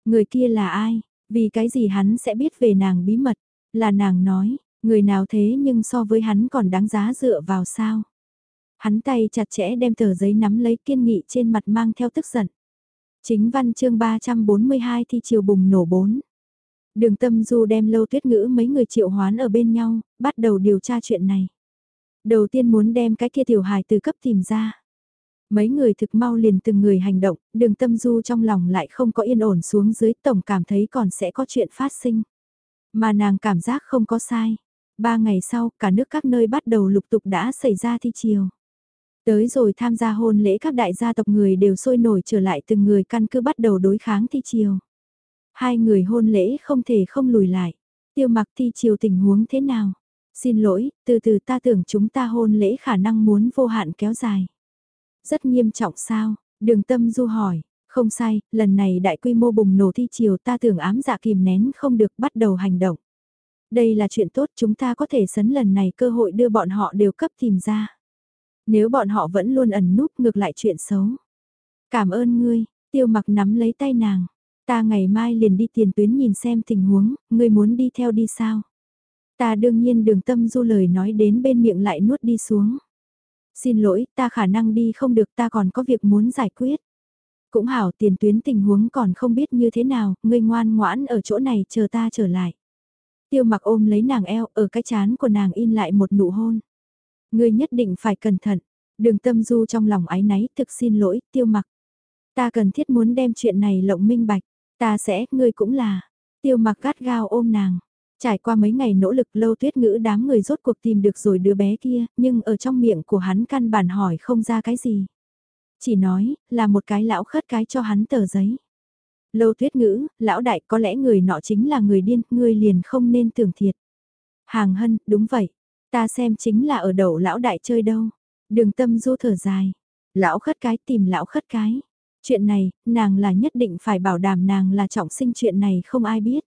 A: Người kia là ai? Vì cái gì hắn sẽ biết về nàng bí mật? Là nàng nói, người nào thế nhưng so với hắn còn đáng giá dựa vào sao? Hắn tay chặt chẽ đem tờ giấy nắm lấy kiên nghị trên mặt mang theo tức giận. Chính văn chương 342 thi chiều bùng nổ 4. Đường tâm du đem lâu tuyết ngữ mấy người triệu hoán ở bên nhau, bắt đầu điều tra chuyện này. Đầu tiên muốn đem cái kia tiểu hài từ cấp tìm ra. Mấy người thực mau liền từng người hành động, đường tâm du trong lòng lại không có yên ổn xuống dưới tổng cảm thấy còn sẽ có chuyện phát sinh. Mà nàng cảm giác không có sai. Ba ngày sau, cả nước các nơi bắt đầu lục tục đã xảy ra thi chiều. Tới rồi tham gia hôn lễ các đại gia tộc người đều sôi nổi trở lại từng người căn cứ bắt đầu đối kháng thi chiều. Hai người hôn lễ không thể không lùi lại. Tiêu mặc thi chiều tình huống thế nào? Xin lỗi, từ từ ta tưởng chúng ta hôn lễ khả năng muốn vô hạn kéo dài. Rất nghiêm trọng sao? Đường tâm du hỏi. Không sai, lần này đại quy mô bùng nổ thi chiều ta tưởng ám dạ kìm nén không được bắt đầu hành động. Đây là chuyện tốt chúng ta có thể sấn lần này cơ hội đưa bọn họ đều cấp tìm ra. Nếu bọn họ vẫn luôn ẩn núp ngược lại chuyện xấu. Cảm ơn ngươi, tiêu mặc nắm lấy tay nàng. Ta ngày mai liền đi tiền tuyến nhìn xem tình huống, ngươi muốn đi theo đi sao? Ta đương nhiên đường tâm du lời nói đến bên miệng lại nuốt đi xuống. Xin lỗi, ta khả năng đi không được ta còn có việc muốn giải quyết. Cũng hảo tiền tuyến tình huống còn không biết như thế nào, ngươi ngoan ngoãn ở chỗ này chờ ta trở lại. Tiêu mặc ôm lấy nàng eo ở cái chán của nàng in lại một nụ hôn. Ngươi nhất định phải cẩn thận. Đường tâm du trong lòng ái náy thực xin lỗi, tiêu mặc. Ta cần thiết muốn đem chuyện này lộng minh bạch. Ta sẽ, ngươi cũng là. Tiêu mặc gắt gao ôm nàng. Trải qua mấy ngày nỗ lực lâu tuyết ngữ đám người rốt cuộc tìm được rồi đứa bé kia, nhưng ở trong miệng của hắn căn bản hỏi không ra cái gì. Chỉ nói, là một cái lão khất cái cho hắn tờ giấy. Lâu tuyết ngữ, lão đại có lẽ người nọ chính là người điên, ngươi liền không nên tưởng thiệt. Hàng hân, đúng vậy, Ta xem chính là ở đầu lão đại chơi đâu. Đường tâm du thở dài. Lão khất cái tìm lão khất cái. Chuyện này, nàng là nhất định phải bảo đảm nàng là trọng sinh chuyện này không ai biết.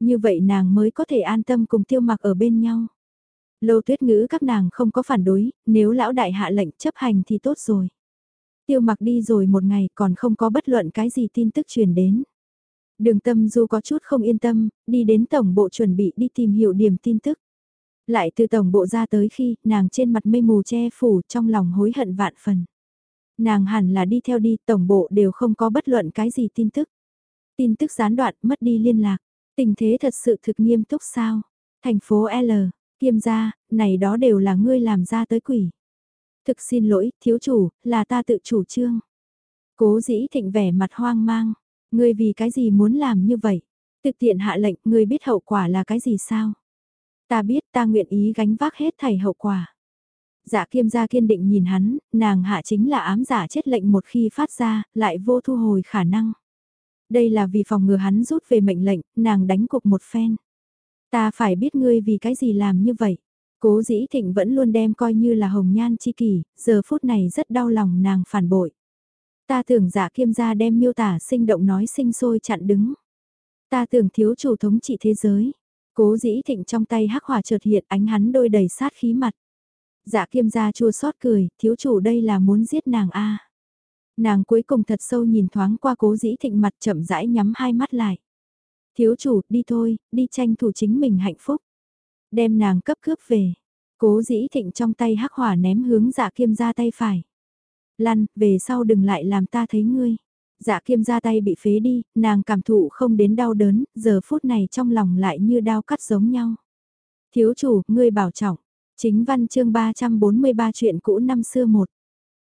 A: Như vậy nàng mới có thể an tâm cùng tiêu mặc ở bên nhau. Lâu tuyết ngữ các nàng không có phản đối, nếu lão đại hạ lệnh chấp hành thì tốt rồi. Tiêu mặc đi rồi một ngày còn không có bất luận cái gì tin tức truyền đến. Đường tâm du có chút không yên tâm, đi đến tổng bộ chuẩn bị đi tìm hiểu điểm tin tức. Lại từ tổng bộ ra tới khi nàng trên mặt mây mù che phủ trong lòng hối hận vạn phần. Nàng hẳn là đi theo đi tổng bộ đều không có bất luận cái gì tin tức. Tin tức gián đoạn mất đi liên lạc. Tình thế thật sự thực nghiêm túc sao? Thành phố L, kiêm gia, này đó đều là ngươi làm ra tới quỷ. Thực xin lỗi, thiếu chủ, là ta tự chủ trương. Cố dĩ thịnh vẻ mặt hoang mang. Ngươi vì cái gì muốn làm như vậy? Thực tiện hạ lệnh, ngươi biết hậu quả là cái gì sao? Ta biết ta nguyện ý gánh vác hết thảy hậu quả. Dạ kiêm gia kiên định nhìn hắn, nàng hạ chính là ám giả chết lệnh một khi phát ra, lại vô thu hồi khả năng. Đây là vì phòng ngừa hắn rút về mệnh lệnh, nàng đánh cục một phen. Ta phải biết ngươi vì cái gì làm như vậy. Cố dĩ thịnh vẫn luôn đem coi như là hồng nhan chi kỷ, giờ phút này rất đau lòng nàng phản bội. Ta tưởng giả kiêm gia đem miêu tả sinh động nói sinh sôi chặn đứng. Ta tưởng thiếu chủ thống trị thế giới. Cố dĩ thịnh trong tay hắc hỏa chợt hiện ánh hắn đôi đầy sát khí mặt. Dạ kiêm gia chua xót cười, thiếu chủ đây là muốn giết nàng a Nàng cuối cùng thật sâu nhìn thoáng qua cố dĩ thịnh mặt chậm rãi nhắm hai mắt lại. Thiếu chủ, đi thôi, đi tranh thủ chính mình hạnh phúc. Đem nàng cấp cướp về. Cố dĩ thịnh trong tay hắc hỏa ném hướng dạ kiêm ra tay phải. Lăn, về sau đừng lại làm ta thấy ngươi. Dạ kiêm ra tay bị phế đi, nàng cảm thụ không đến đau đớn, giờ phút này trong lòng lại như đau cắt giống nhau. Thiếu chủ, ngươi bảo trọng. Chính văn chương 343 chuyện cũ năm xưa một.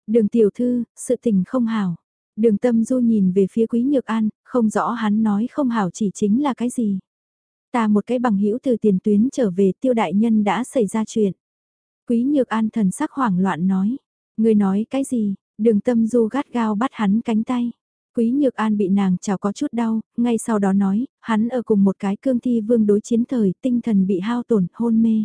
A: Đường tiểu thư, sự tình không hảo. Đường tâm du nhìn về phía quý nhược an, không rõ hắn nói không hảo chỉ chính là cái gì. Ta một cái bằng hữu từ tiền tuyến trở về tiêu đại nhân đã xảy ra chuyện. Quý nhược an thần sắc hoảng loạn nói. Người nói cái gì, đường tâm du gắt gao bắt hắn cánh tay. Quý Nhược An bị nàng chào có chút đau, ngay sau đó nói, hắn ở cùng một cái cương thi vương đối chiến thời, tinh thần bị hao tổn, hôn mê.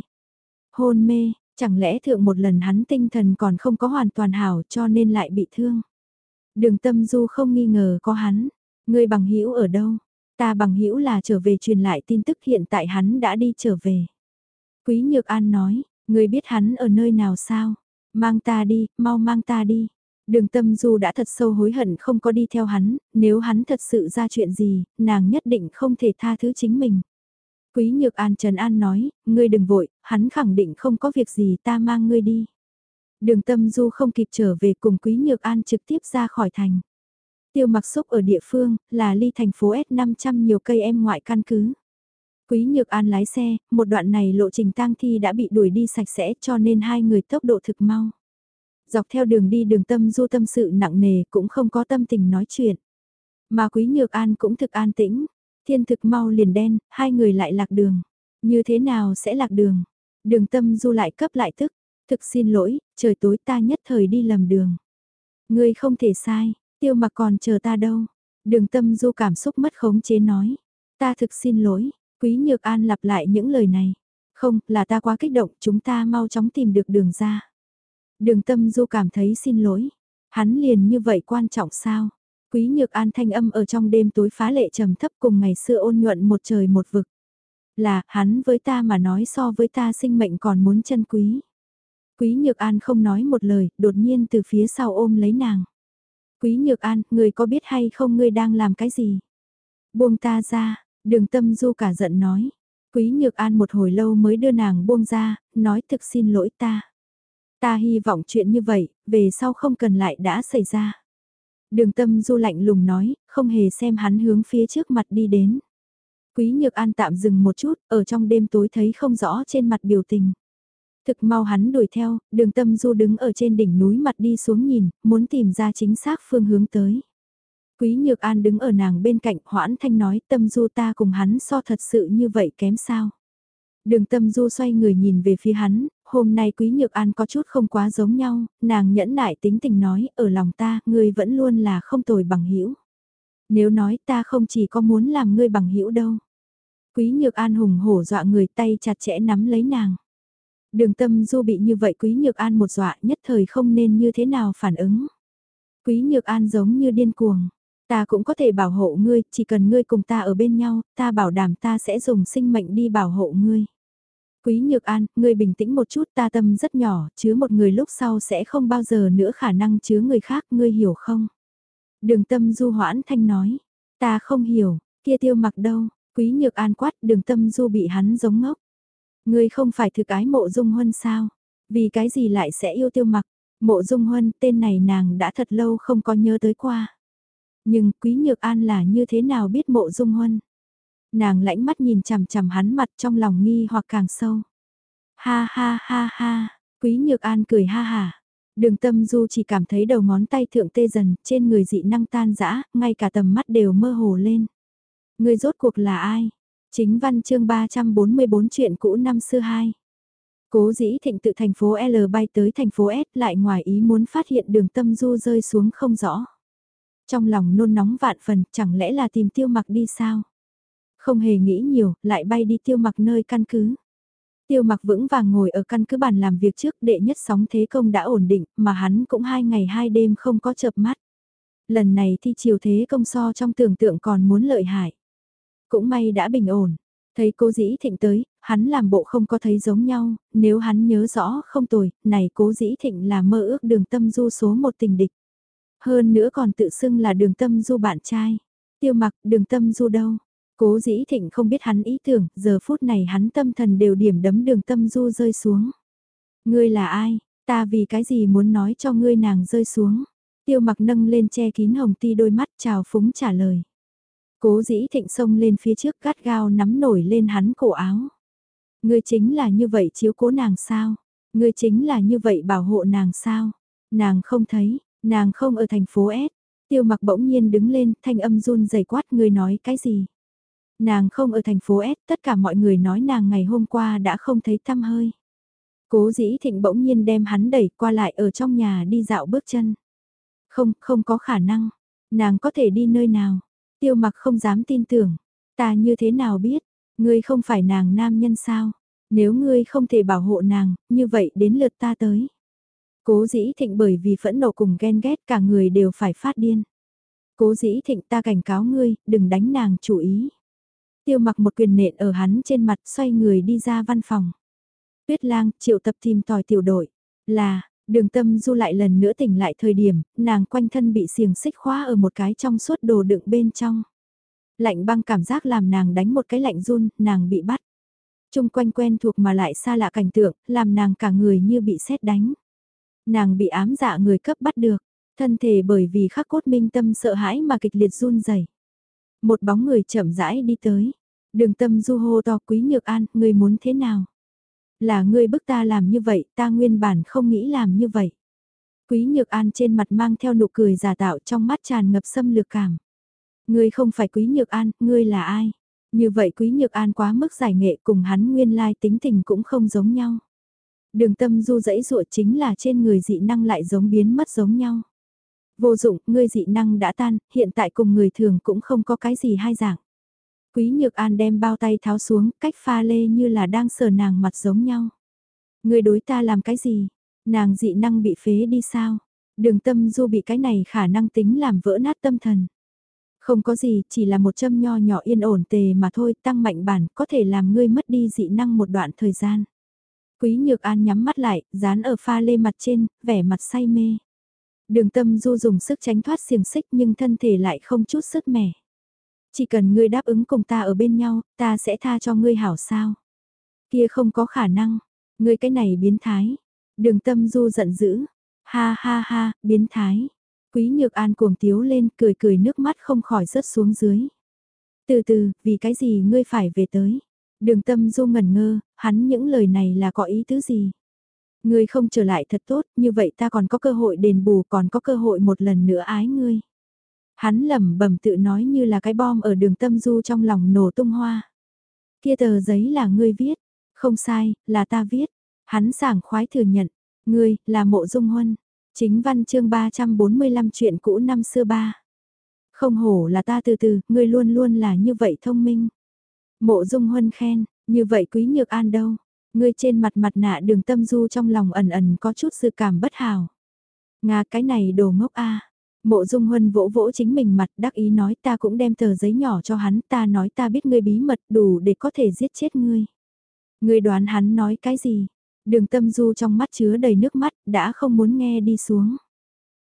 A: Hôn mê, chẳng lẽ thượng một lần hắn tinh thần còn không có hoàn toàn hảo cho nên lại bị thương. Đường tâm du không nghi ngờ có hắn, người bằng hữu ở đâu, ta bằng hữu là trở về truyền lại tin tức hiện tại hắn đã đi trở về. Quý Nhược An nói, người biết hắn ở nơi nào sao, mang ta đi, mau mang ta đi. Đường tâm du đã thật sâu hối hận không có đi theo hắn, nếu hắn thật sự ra chuyện gì, nàng nhất định không thể tha thứ chính mình. Quý Nhược An Trần An nói, ngươi đừng vội, hắn khẳng định không có việc gì ta mang ngươi đi. Đường tâm du không kịp trở về cùng Quý Nhược An trực tiếp ra khỏi thành. Tiêu mặc xúc ở địa phương, là ly thành phố S500 nhiều cây em ngoại căn cứ. Quý Nhược An lái xe, một đoạn này lộ trình tang thi đã bị đuổi đi sạch sẽ cho nên hai người tốc độ thực mau. Dọc theo đường đi đường tâm du tâm sự nặng nề cũng không có tâm tình nói chuyện. Mà Quý Nhược An cũng thực an tĩnh, thiên thực mau liền đen, hai người lại lạc đường. Như thế nào sẽ lạc đường? Đường tâm du lại cấp lại tức, thực xin lỗi, trời tối ta nhất thời đi lầm đường. Ngươi không thể sai, tiêu mặc còn chờ ta đâu. Đường tâm du cảm xúc mất khống chế nói. Ta thực xin lỗi, quý nhược an lặp lại những lời này. Không, là ta quá kích động, chúng ta mau chóng tìm được đường ra. Đường tâm du cảm thấy xin lỗi. Hắn liền như vậy quan trọng sao? Quý nhược an thanh âm ở trong đêm tối phá lệ trầm thấp cùng ngày xưa ôn nhuận một trời một vực. Là, hắn với ta mà nói so với ta sinh mệnh còn muốn chân quý. Quý nhược an không nói một lời, đột nhiên từ phía sau ôm lấy nàng. Quý nhược an, người có biết hay không ngươi đang làm cái gì? Buông ta ra, đường tâm du cả giận nói. Quý nhược an một hồi lâu mới đưa nàng buông ra, nói thực xin lỗi ta. Ta hy vọng chuyện như vậy, về sau không cần lại đã xảy ra. Đường tâm du lạnh lùng nói, không hề xem hắn hướng phía trước mặt đi đến. Quý Nhược An tạm dừng một chút, ở trong đêm tối thấy không rõ trên mặt biểu tình. Thực mau hắn đuổi theo, đường tâm du đứng ở trên đỉnh núi mặt đi xuống nhìn, muốn tìm ra chính xác phương hướng tới. Quý Nhược An đứng ở nàng bên cạnh hoãn thanh nói tâm du ta cùng hắn so thật sự như vậy kém sao. Đường tâm du xoay người nhìn về phía hắn, hôm nay Quý Nhược An có chút không quá giống nhau, nàng nhẫn nại tính tình nói, ở lòng ta, ngươi vẫn luôn là không tồi bằng hữu Nếu nói ta không chỉ có muốn làm ngươi bằng hữu đâu. Quý Nhược An hùng hổ dọa người tay chặt chẽ nắm lấy nàng. Đường tâm du bị như vậy Quý Nhược An một dọa nhất thời không nên như thế nào phản ứng. Quý Nhược An giống như điên cuồng. Ta cũng có thể bảo hộ ngươi, chỉ cần ngươi cùng ta ở bên nhau, ta bảo đảm ta sẽ dùng sinh mệnh đi bảo hộ ngươi. Quý Nhược An, ngươi bình tĩnh một chút ta tâm rất nhỏ, chứa một người lúc sau sẽ không bao giờ nữa khả năng chứa người khác, ngươi hiểu không? Đường tâm du hoãn thanh nói, ta không hiểu, kia tiêu mặc đâu, Quý Nhược An quát đường tâm du bị hắn giống ngốc. Ngươi không phải thực ái mộ dung huân sao? Vì cái gì lại sẽ yêu tiêu mặc? Mộ dung huân tên này nàng đã thật lâu không có nhớ tới qua. Nhưng Quý Nhược An là như thế nào biết mộ dung huân? Nàng lãnh mắt nhìn chằm chằm hắn mặt trong lòng nghi hoặc càng sâu. Ha ha ha ha, quý nhược an cười ha ha. Đường tâm du chỉ cảm thấy đầu ngón tay thượng tê dần, trên người dị năng tan dã ngay cả tầm mắt đều mơ hồ lên. Người rốt cuộc là ai? Chính văn chương 344 chuyện cũ năm xưa 2. Cố dĩ thịnh tự thành phố L bay tới thành phố S lại ngoài ý muốn phát hiện đường tâm du rơi xuống không rõ. Trong lòng nôn nóng vạn phần, chẳng lẽ là tìm tiêu mặc đi sao? Không hề nghĩ nhiều, lại bay đi tiêu mặc nơi căn cứ. Tiêu mặc vững vàng ngồi ở căn cứ bàn làm việc trước đệ nhất sóng thế công đã ổn định, mà hắn cũng hai ngày hai đêm không có chợp mắt. Lần này thi chiều thế công so trong tưởng tượng còn muốn lợi hại. Cũng may đã bình ổn. Thấy cố dĩ thịnh tới, hắn làm bộ không có thấy giống nhau, nếu hắn nhớ rõ không tồi, này cố dĩ thịnh là mơ ước đường tâm du số một tình địch. Hơn nữa còn tự xưng là đường tâm du bạn trai. Tiêu mặc đường tâm du đâu? Cố dĩ thịnh không biết hắn ý tưởng, giờ phút này hắn tâm thần đều điểm đấm đường tâm du rơi xuống. Ngươi là ai? Ta vì cái gì muốn nói cho ngươi nàng rơi xuống? Tiêu mặc nâng lên che kín hồng ti đôi mắt chào phúng trả lời. Cố dĩ thịnh xông lên phía trước gắt gao nắm nổi lên hắn cổ áo. Ngươi chính là như vậy chiếu cố nàng sao? Ngươi chính là như vậy bảo hộ nàng sao? Nàng không thấy, nàng không ở thành phố S. Tiêu mặc bỗng nhiên đứng lên, thanh âm run rẩy quát ngươi nói cái gì? Nàng không ở thành phố S, tất cả mọi người nói nàng ngày hôm qua đã không thấy tăm hơi. Cố dĩ thịnh bỗng nhiên đem hắn đẩy qua lại ở trong nhà đi dạo bước chân. Không, không có khả năng. Nàng có thể đi nơi nào? Tiêu mặc không dám tin tưởng. Ta như thế nào biết? Ngươi không phải nàng nam nhân sao? Nếu ngươi không thể bảo hộ nàng, như vậy đến lượt ta tới. Cố dĩ thịnh bởi vì phẫn nộ cùng ghen ghét cả người đều phải phát điên. Cố dĩ thịnh ta cảnh cáo ngươi, đừng đánh nàng chủ ý. Tiêu mặc một quyền nện ở hắn trên mặt xoay người đi ra văn phòng. Tuyết lang triệu tập tìm tòi tiểu đội. Là, đường tâm du lại lần nữa tỉnh lại thời điểm, nàng quanh thân bị xiềng xích khóa ở một cái trong suốt đồ đựng bên trong. Lạnh băng cảm giác làm nàng đánh một cái lạnh run, nàng bị bắt. Trung quanh quen thuộc mà lại xa lạ cảnh tượng, làm nàng cả người như bị xét đánh. Nàng bị ám dạ người cấp bắt được, thân thể bởi vì khắc cốt minh tâm sợ hãi mà kịch liệt run rẩy. Một bóng người chậm rãi đi tới. Đường tâm du hô to quý nhược an, ngươi muốn thế nào? Là ngươi bức ta làm như vậy, ta nguyên bản không nghĩ làm như vậy. Quý nhược an trên mặt mang theo nụ cười giả tạo trong mắt tràn ngập xâm lược cảm. Ngươi không phải quý nhược an, ngươi là ai? Như vậy quý nhược an quá mức giải nghệ cùng hắn nguyên lai tính tình cũng không giống nhau. Đường tâm du dãy dụa chính là trên người dị năng lại giống biến mất giống nhau. Vô dụng, ngươi dị năng đã tan, hiện tại cùng người thường cũng không có cái gì hai dạng. Quý Nhược An đem bao tay tháo xuống, cách pha lê như là đang sờ nàng mặt giống nhau. Người đối ta làm cái gì? Nàng dị năng bị phế đi sao? Đường tâm du bị cái này khả năng tính làm vỡ nát tâm thần. Không có gì, chỉ là một châm nho nhỏ yên ổn tề mà thôi, tăng mạnh bản, có thể làm ngươi mất đi dị năng một đoạn thời gian. Quý Nhược An nhắm mắt lại, dán ở pha lê mặt trên, vẻ mặt say mê. Đường tâm du dùng sức tránh thoát xiềng xích nhưng thân thể lại không chút sức mẻ. Chỉ cần ngươi đáp ứng cùng ta ở bên nhau, ta sẽ tha cho ngươi hảo sao. Kia không có khả năng, ngươi cái này biến thái. Đường tâm du giận dữ, ha ha ha, biến thái. Quý nhược an cuồng tiếu lên cười cười nước mắt không khỏi rớt xuống dưới. Từ từ, vì cái gì ngươi phải về tới? Đường tâm du ngẩn ngơ, hắn những lời này là có ý tứ gì? Ngươi không trở lại thật tốt, như vậy ta còn có cơ hội đền bù còn có cơ hội một lần nữa ái ngươi. Hắn lẩm bẩm tự nói như là cái bom ở đường tâm du trong lòng nổ tung hoa. Kia tờ giấy là ngươi viết, không sai, là ta viết. Hắn sảng khoái thừa nhận, ngươi, là mộ dung huân. Chính văn chương 345 chuyện cũ năm xưa ba. Không hổ là ta từ từ, ngươi luôn luôn là như vậy thông minh. Mộ dung huân khen, như vậy quý nhược an đâu. Ngươi trên mặt mặt nạ đường tâm du trong lòng ẩn ẩn có chút sự cảm bất hảo. Nga cái này đồ ngốc a Mộ Dung Huân vỗ vỗ chính mình mặt đắc ý nói ta cũng đem tờ giấy nhỏ cho hắn ta nói ta biết ngươi bí mật đủ để có thể giết chết ngươi. Ngươi đoán hắn nói cái gì? Đường tâm du trong mắt chứa đầy nước mắt đã không muốn nghe đi xuống.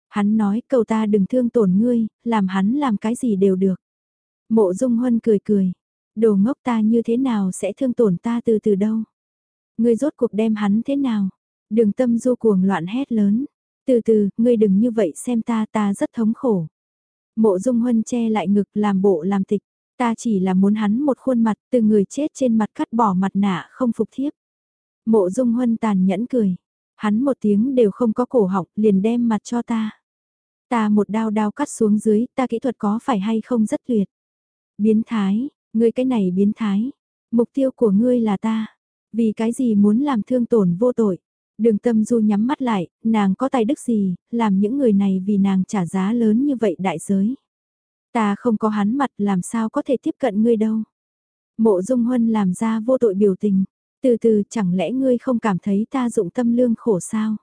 A: Hắn nói cầu ta đừng thương tổn ngươi, làm hắn làm cái gì đều được. Mộ Dung Huân cười cười. Đồ ngốc ta như thế nào sẽ thương tổn ta từ từ đâu? Ngươi rốt cuộc đem hắn thế nào? Đường tâm du cuồng loạn hét lớn. Từ từ, ngươi đừng như vậy xem ta ta rất thống khổ. Mộ dung huân che lại ngực làm bộ làm tịch. Ta chỉ là muốn hắn một khuôn mặt từ người chết trên mặt cắt bỏ mặt nạ không phục thiếp. Mộ dung huân tàn nhẫn cười. Hắn một tiếng đều không có cổ họng liền đem mặt cho ta. Ta một đao đao cắt xuống dưới, ta kỹ thuật có phải hay không rất tuyệt. Biến thái, ngươi cái này biến thái. Mục tiêu của ngươi là ta. Vì cái gì muốn làm thương tổn vô tội. Đường tâm du nhắm mắt lại, nàng có tài đức gì, làm những người này vì nàng trả giá lớn như vậy đại giới. Ta không có hắn mặt làm sao có thể tiếp cận ngươi đâu. Mộ dung huân làm ra vô tội biểu tình. Từ từ chẳng lẽ ngươi không cảm thấy ta dụng tâm lương khổ sao?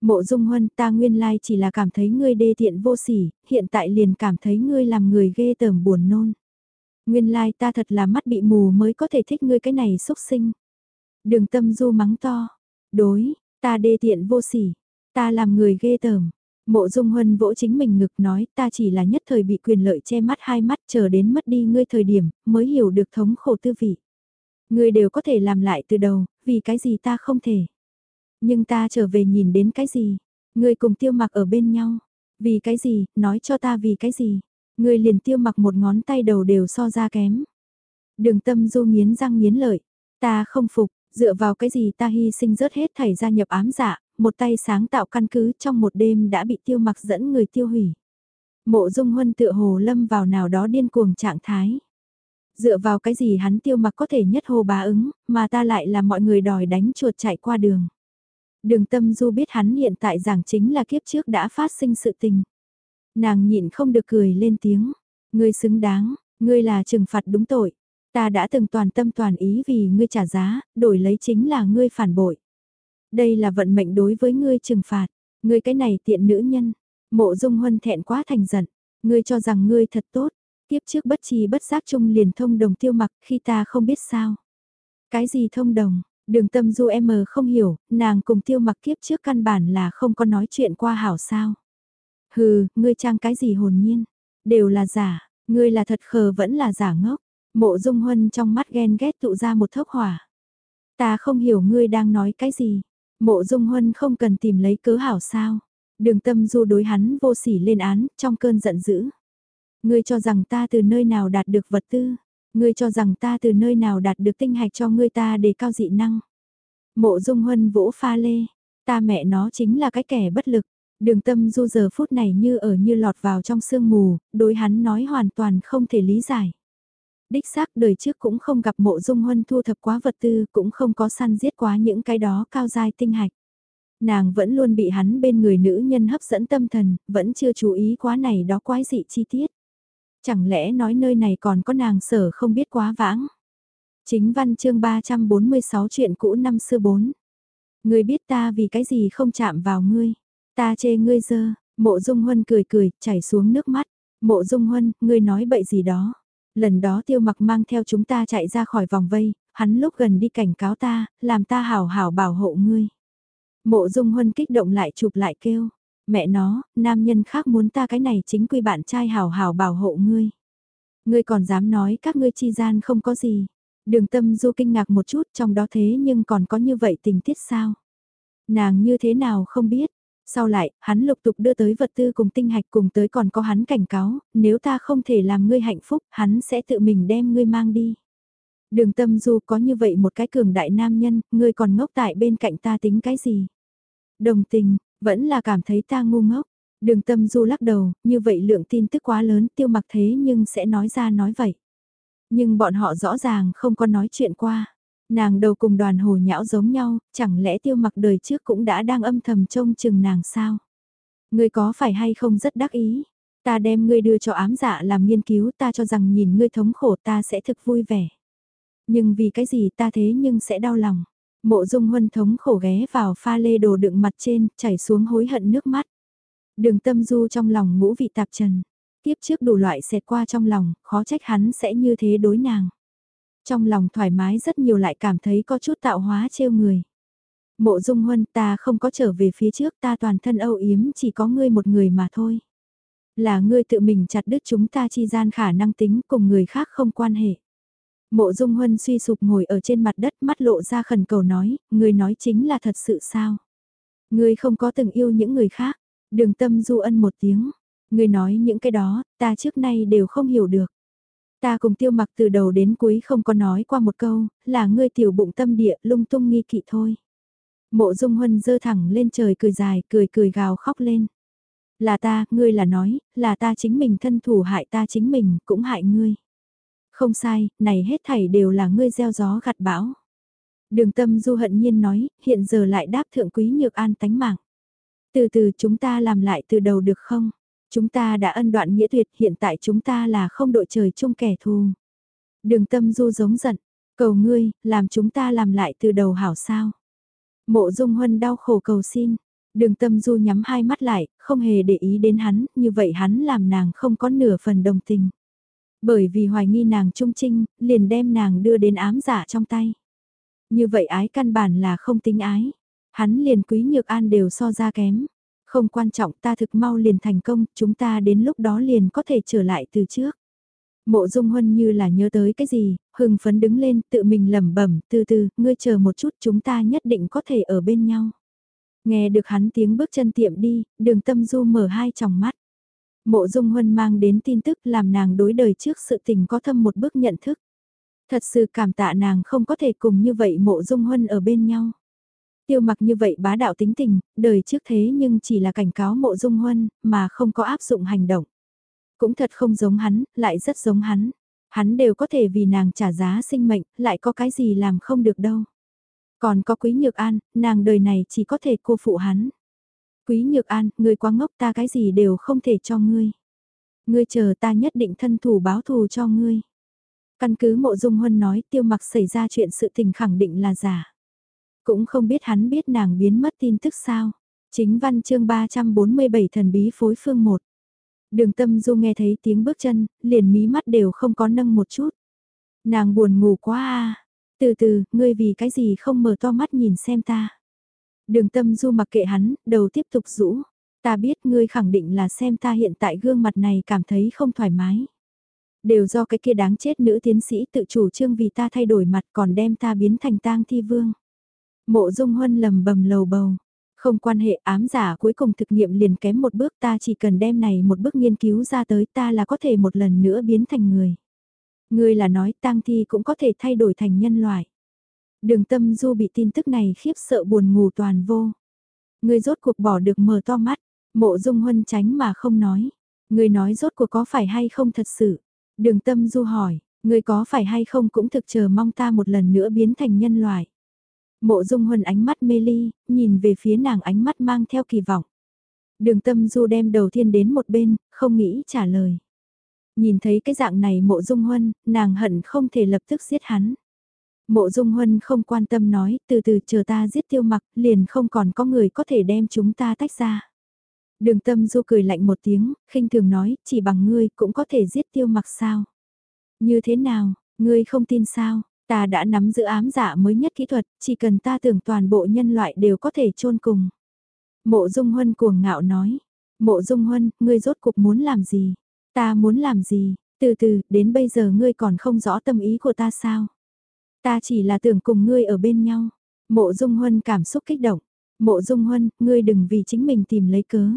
A: Mộ dung huân ta nguyên lai chỉ là cảm thấy ngươi đê tiện vô sỉ, hiện tại liền cảm thấy ngươi làm người ghê tởm buồn nôn. Nguyên lai ta thật là mắt bị mù mới có thể thích ngươi cái này xúc sinh. Đường tâm du mắng to. Đối, ta đê tiện vô sỉ. Ta làm người ghê tởm. Mộ dung huân vỗ chính mình ngực nói ta chỉ là nhất thời bị quyền lợi che mắt hai mắt chờ đến mất đi ngươi thời điểm mới hiểu được thống khổ tư vị. Ngươi đều có thể làm lại từ đầu, vì cái gì ta không thể. Nhưng ta trở về nhìn đến cái gì? Ngươi cùng tiêu mặc ở bên nhau. Vì cái gì, nói cho ta vì cái gì? Ngươi liền tiêu mặc một ngón tay đầu đều so ra kém. Đường tâm du nghiến răng nghiến lợi. Ta không phục, dựa vào cái gì ta hy sinh rớt hết thảy gia nhập ám dạ, một tay sáng tạo căn cứ trong một đêm đã bị tiêu mặc dẫn người tiêu hủy. Mộ dung huân tựa hồ lâm vào nào đó điên cuồng trạng thái. Dựa vào cái gì hắn tiêu mặc có thể nhất hồ bá ứng, mà ta lại là mọi người đòi đánh chuột chạy qua đường. Đường tâm du biết hắn hiện tại giảng chính là kiếp trước đã phát sinh sự tình. Nàng nhịn không được cười lên tiếng. Ngươi xứng đáng, ngươi là trừng phạt đúng tội. Ta đã từng toàn tâm toàn ý vì ngươi trả giá, đổi lấy chính là ngươi phản bội. Đây là vận mệnh đối với ngươi trừng phạt. Ngươi cái này tiện nữ nhân. Mộ dung huân thẹn quá thành giận. Ngươi cho rằng ngươi thật tốt. Tiếp trước bất chi bất giác chung liền thông đồng tiêu mặc khi ta không biết sao. Cái gì thông đồng, đường tâm du em không hiểu, nàng cùng tiêu mặc kiếp trước căn bản là không có nói chuyện qua hảo sao. Hừ, ngươi trang cái gì hồn nhiên, đều là giả, ngươi là thật khờ vẫn là giả ngốc. Mộ dung huân trong mắt ghen ghét tụ ra một thốc hỏa. Ta không hiểu ngươi đang nói cái gì. Mộ dung huân không cần tìm lấy cớ hảo sao. Đường tâm du đối hắn vô sỉ lên án trong cơn giận dữ. Ngươi cho rằng ta từ nơi nào đạt được vật tư. Ngươi cho rằng ta từ nơi nào đạt được tinh hạch cho ngươi ta để cao dị năng. Mộ dung huân vỗ pha lê. Ta mẹ nó chính là cái kẻ bất lực. Đường tâm du giờ phút này như ở như lọt vào trong sương mù, đối hắn nói hoàn toàn không thể lý giải. Đích xác đời trước cũng không gặp mộ dung huân thu thập quá vật tư, cũng không có săn giết quá những cái đó cao dai tinh hạch. Nàng vẫn luôn bị hắn bên người nữ nhân hấp dẫn tâm thần, vẫn chưa chú ý quá này đó quái dị chi tiết. Chẳng lẽ nói nơi này còn có nàng sở không biết quá vãng. Chính văn chương 346 chuyện cũ năm xưa 4. Ngươi biết ta vì cái gì không chạm vào ngươi. Ta chê ngươi dơ, mộ dung huân cười cười, chảy xuống nước mắt. Mộ dung huân, ngươi nói bậy gì đó. Lần đó tiêu mặc mang theo chúng ta chạy ra khỏi vòng vây, hắn lúc gần đi cảnh cáo ta, làm ta hảo hảo bảo hộ ngươi. Mộ dung huân kích động lại chụp lại kêu. Mẹ nó, nam nhân khác muốn ta cái này chính quy bạn trai hảo hảo bảo hộ ngươi. Ngươi còn dám nói các ngươi chi gian không có gì. Đường tâm du kinh ngạc một chút trong đó thế nhưng còn có như vậy tình tiết sao? Nàng như thế nào không biết, sau lại, hắn lục tục đưa tới vật tư cùng tinh hạch cùng tới còn có hắn cảnh cáo, nếu ta không thể làm ngươi hạnh phúc, hắn sẽ tự mình đem ngươi mang đi. Đường tâm du có như vậy một cái cường đại nam nhân, ngươi còn ngốc tại bên cạnh ta tính cái gì? Đồng tình, vẫn là cảm thấy ta ngu ngốc. Đường tâm du lắc đầu, như vậy lượng tin tức quá lớn tiêu mặc thế nhưng sẽ nói ra nói vậy. Nhưng bọn họ rõ ràng không có nói chuyện qua. Nàng đầu cùng đoàn hồ nhão giống nhau, chẳng lẽ tiêu mặc đời trước cũng đã đang âm thầm trông chừng nàng sao? Ngươi có phải hay không rất đắc ý? Ta đem ngươi đưa cho ám dạ làm nghiên cứu ta cho rằng nhìn ngươi thống khổ ta sẽ thực vui vẻ. Nhưng vì cái gì ta thế nhưng sẽ đau lòng. Mộ dung huân thống khổ ghé vào pha lê đồ đựng mặt trên, chảy xuống hối hận nước mắt. Đường tâm du trong lòng ngũ vị tạp trần. Tiếp trước đủ loại xẹt qua trong lòng, khó trách hắn sẽ như thế đối nàng. Trong lòng thoải mái rất nhiều lại cảm thấy có chút tạo hóa trêu người. Mộ dung huân ta không có trở về phía trước ta toàn thân âu yếm chỉ có ngươi một người mà thôi. Là ngươi tự mình chặt đứt chúng ta chi gian khả năng tính cùng người khác không quan hệ. Mộ dung huân suy sụp ngồi ở trên mặt đất mắt lộ ra khẩn cầu nói, ngươi nói chính là thật sự sao? Ngươi không có từng yêu những người khác, đường tâm du ân một tiếng. Ngươi nói những cái đó, ta trước nay đều không hiểu được. Ta cùng tiêu mặc từ đầu đến cuối không có nói qua một câu, là ngươi tiểu bụng tâm địa lung tung nghi kỵ thôi. Mộ dung huân dơ thẳng lên trời cười dài, cười cười gào khóc lên. Là ta, ngươi là nói, là ta chính mình thân thủ hại ta chính mình, cũng hại ngươi. Không sai, này hết thảy đều là ngươi gieo gió gặt bão. Đường tâm du hận nhiên nói, hiện giờ lại đáp thượng quý nhược an tánh mạng. Từ từ chúng ta làm lại từ đầu được không? Chúng ta đã ân đoạn nghĩa tuyệt, hiện tại chúng ta là không đội trời chung kẻ thù. Đường tâm du giống giận, cầu ngươi, làm chúng ta làm lại từ đầu hảo sao. Mộ dung huân đau khổ cầu xin, đường tâm du nhắm hai mắt lại, không hề để ý đến hắn, như vậy hắn làm nàng không có nửa phần đồng tình. Bởi vì hoài nghi nàng trung trinh, liền đem nàng đưa đến ám giả trong tay. Như vậy ái căn bản là không tính ái. Hắn liền quý nhược an đều so ra kém. Không quan trọng ta thực mau liền thành công, chúng ta đến lúc đó liền có thể trở lại từ trước. Mộ dung huân như là nhớ tới cái gì, hưng phấn đứng lên tự mình lẩm bẩm từ từ, ngươi chờ một chút chúng ta nhất định có thể ở bên nhau. Nghe được hắn tiếng bước chân tiệm đi, đường tâm du mở hai tròng mắt. Mộ dung huân mang đến tin tức làm nàng đối đời trước sự tình có thâm một bước nhận thức. Thật sự cảm tạ nàng không có thể cùng như vậy mộ dung huân ở bên nhau. Tiêu mặc như vậy bá đạo tính tình, đời trước thế nhưng chỉ là cảnh cáo mộ dung huân, mà không có áp dụng hành động. Cũng thật không giống hắn, lại rất giống hắn. Hắn đều có thể vì nàng trả giá sinh mệnh, lại có cái gì làm không được đâu. Còn có Quý Nhược An, nàng đời này chỉ có thể cô phụ hắn. Quý Nhược An, ngươi quá ngốc ta cái gì đều không thể cho ngươi. Ngươi chờ ta nhất định thân thủ báo thù cho ngươi. Căn cứ mộ dung huân nói tiêu mặc xảy ra chuyện sự tình khẳng định là giả. Cũng không biết hắn biết nàng biến mất tin tức sao. Chính văn chương 347 thần bí phối phương 1. Đường tâm du nghe thấy tiếng bước chân, liền mí mắt đều không có nâng một chút. Nàng buồn ngủ quá à. Từ từ, ngươi vì cái gì không mở to mắt nhìn xem ta. Đường tâm du mặc kệ hắn, đầu tiếp tục rũ. Ta biết ngươi khẳng định là xem ta hiện tại gương mặt này cảm thấy không thoải mái. Đều do cái kia đáng chết nữ tiến sĩ tự chủ trương vì ta thay đổi mặt còn đem ta biến thành tang thi vương. Mộ dung huân lầm bầm lầu bầu. Không quan hệ ám giả cuối cùng thực nghiệm liền kém một bước ta chỉ cần đem này một bước nghiên cứu ra tới ta là có thể một lần nữa biến thành người. Người là nói tang thi cũng có thể thay đổi thành nhân loại. Đường tâm du bị tin tức này khiếp sợ buồn ngủ toàn vô. Người rốt cuộc bỏ được mở to mắt, mộ dung huân tránh mà không nói. Người nói rốt cuộc có phải hay không thật sự. Đường tâm du hỏi, người có phải hay không cũng thực chờ mong ta một lần nữa biến thành nhân loại. Mộ dung huân ánh mắt mê ly, nhìn về phía nàng ánh mắt mang theo kỳ vọng. Đường tâm du đem đầu thiên đến một bên, không nghĩ trả lời. Nhìn thấy cái dạng này mộ dung huân, nàng hận không thể lập tức giết hắn. Mộ dung huân không quan tâm nói, từ từ chờ ta giết tiêu mặc, liền không còn có người có thể đem chúng ta tách ra. Đường tâm du cười lạnh một tiếng, khinh thường nói, chỉ bằng ngươi cũng có thể giết tiêu mặc sao. Như thế nào, ngươi không tin sao, ta đã nắm giữ ám giả mới nhất kỹ thuật, chỉ cần ta tưởng toàn bộ nhân loại đều có thể chôn cùng. Mộ dung huân cuồng ngạo nói, mộ dung huân, ngươi rốt cuộc muốn làm gì? Ta muốn làm gì? Từ từ, đến bây giờ ngươi còn không rõ tâm ý của ta sao? Ta chỉ là tưởng cùng ngươi ở bên nhau. Mộ dung huân cảm xúc kích động. Mộ dung huân, ngươi đừng vì chính mình tìm lấy cớ.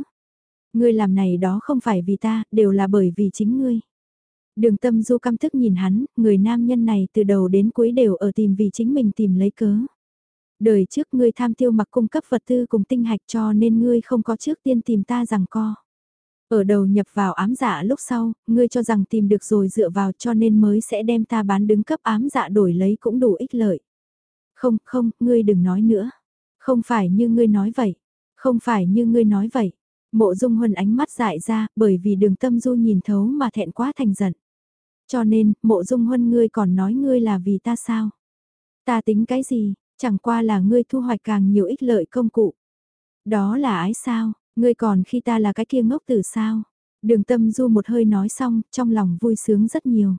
A: Ngươi làm này đó không phải vì ta, đều là bởi vì chính ngươi. Đường tâm du căm thức nhìn hắn, người nam nhân này từ đầu đến cuối đều ở tìm vì chính mình tìm lấy cớ. Đời trước ngươi tham tiêu mặc cung cấp vật tư cùng tinh hạch cho nên ngươi không có trước tiên tìm ta rằng co. Ở đầu nhập vào ám dạ lúc sau, ngươi cho rằng tìm được rồi dựa vào cho nên mới sẽ đem ta bán đứng cấp ám dạ đổi lấy cũng đủ ích lợi. Không, không, ngươi đừng nói nữa. Không phải như ngươi nói vậy. Không phải như ngươi nói vậy. Mộ dung huân ánh mắt dại ra, bởi vì đường tâm du nhìn thấu mà thẹn quá thành giận. Cho nên, mộ dung huân ngươi còn nói ngươi là vì ta sao? Ta tính cái gì, chẳng qua là ngươi thu hoạch càng nhiều ích lợi công cụ. Đó là ái sao, ngươi còn khi ta là cái kia ngốc tử sao? Đường tâm du một hơi nói xong, trong lòng vui sướng rất nhiều.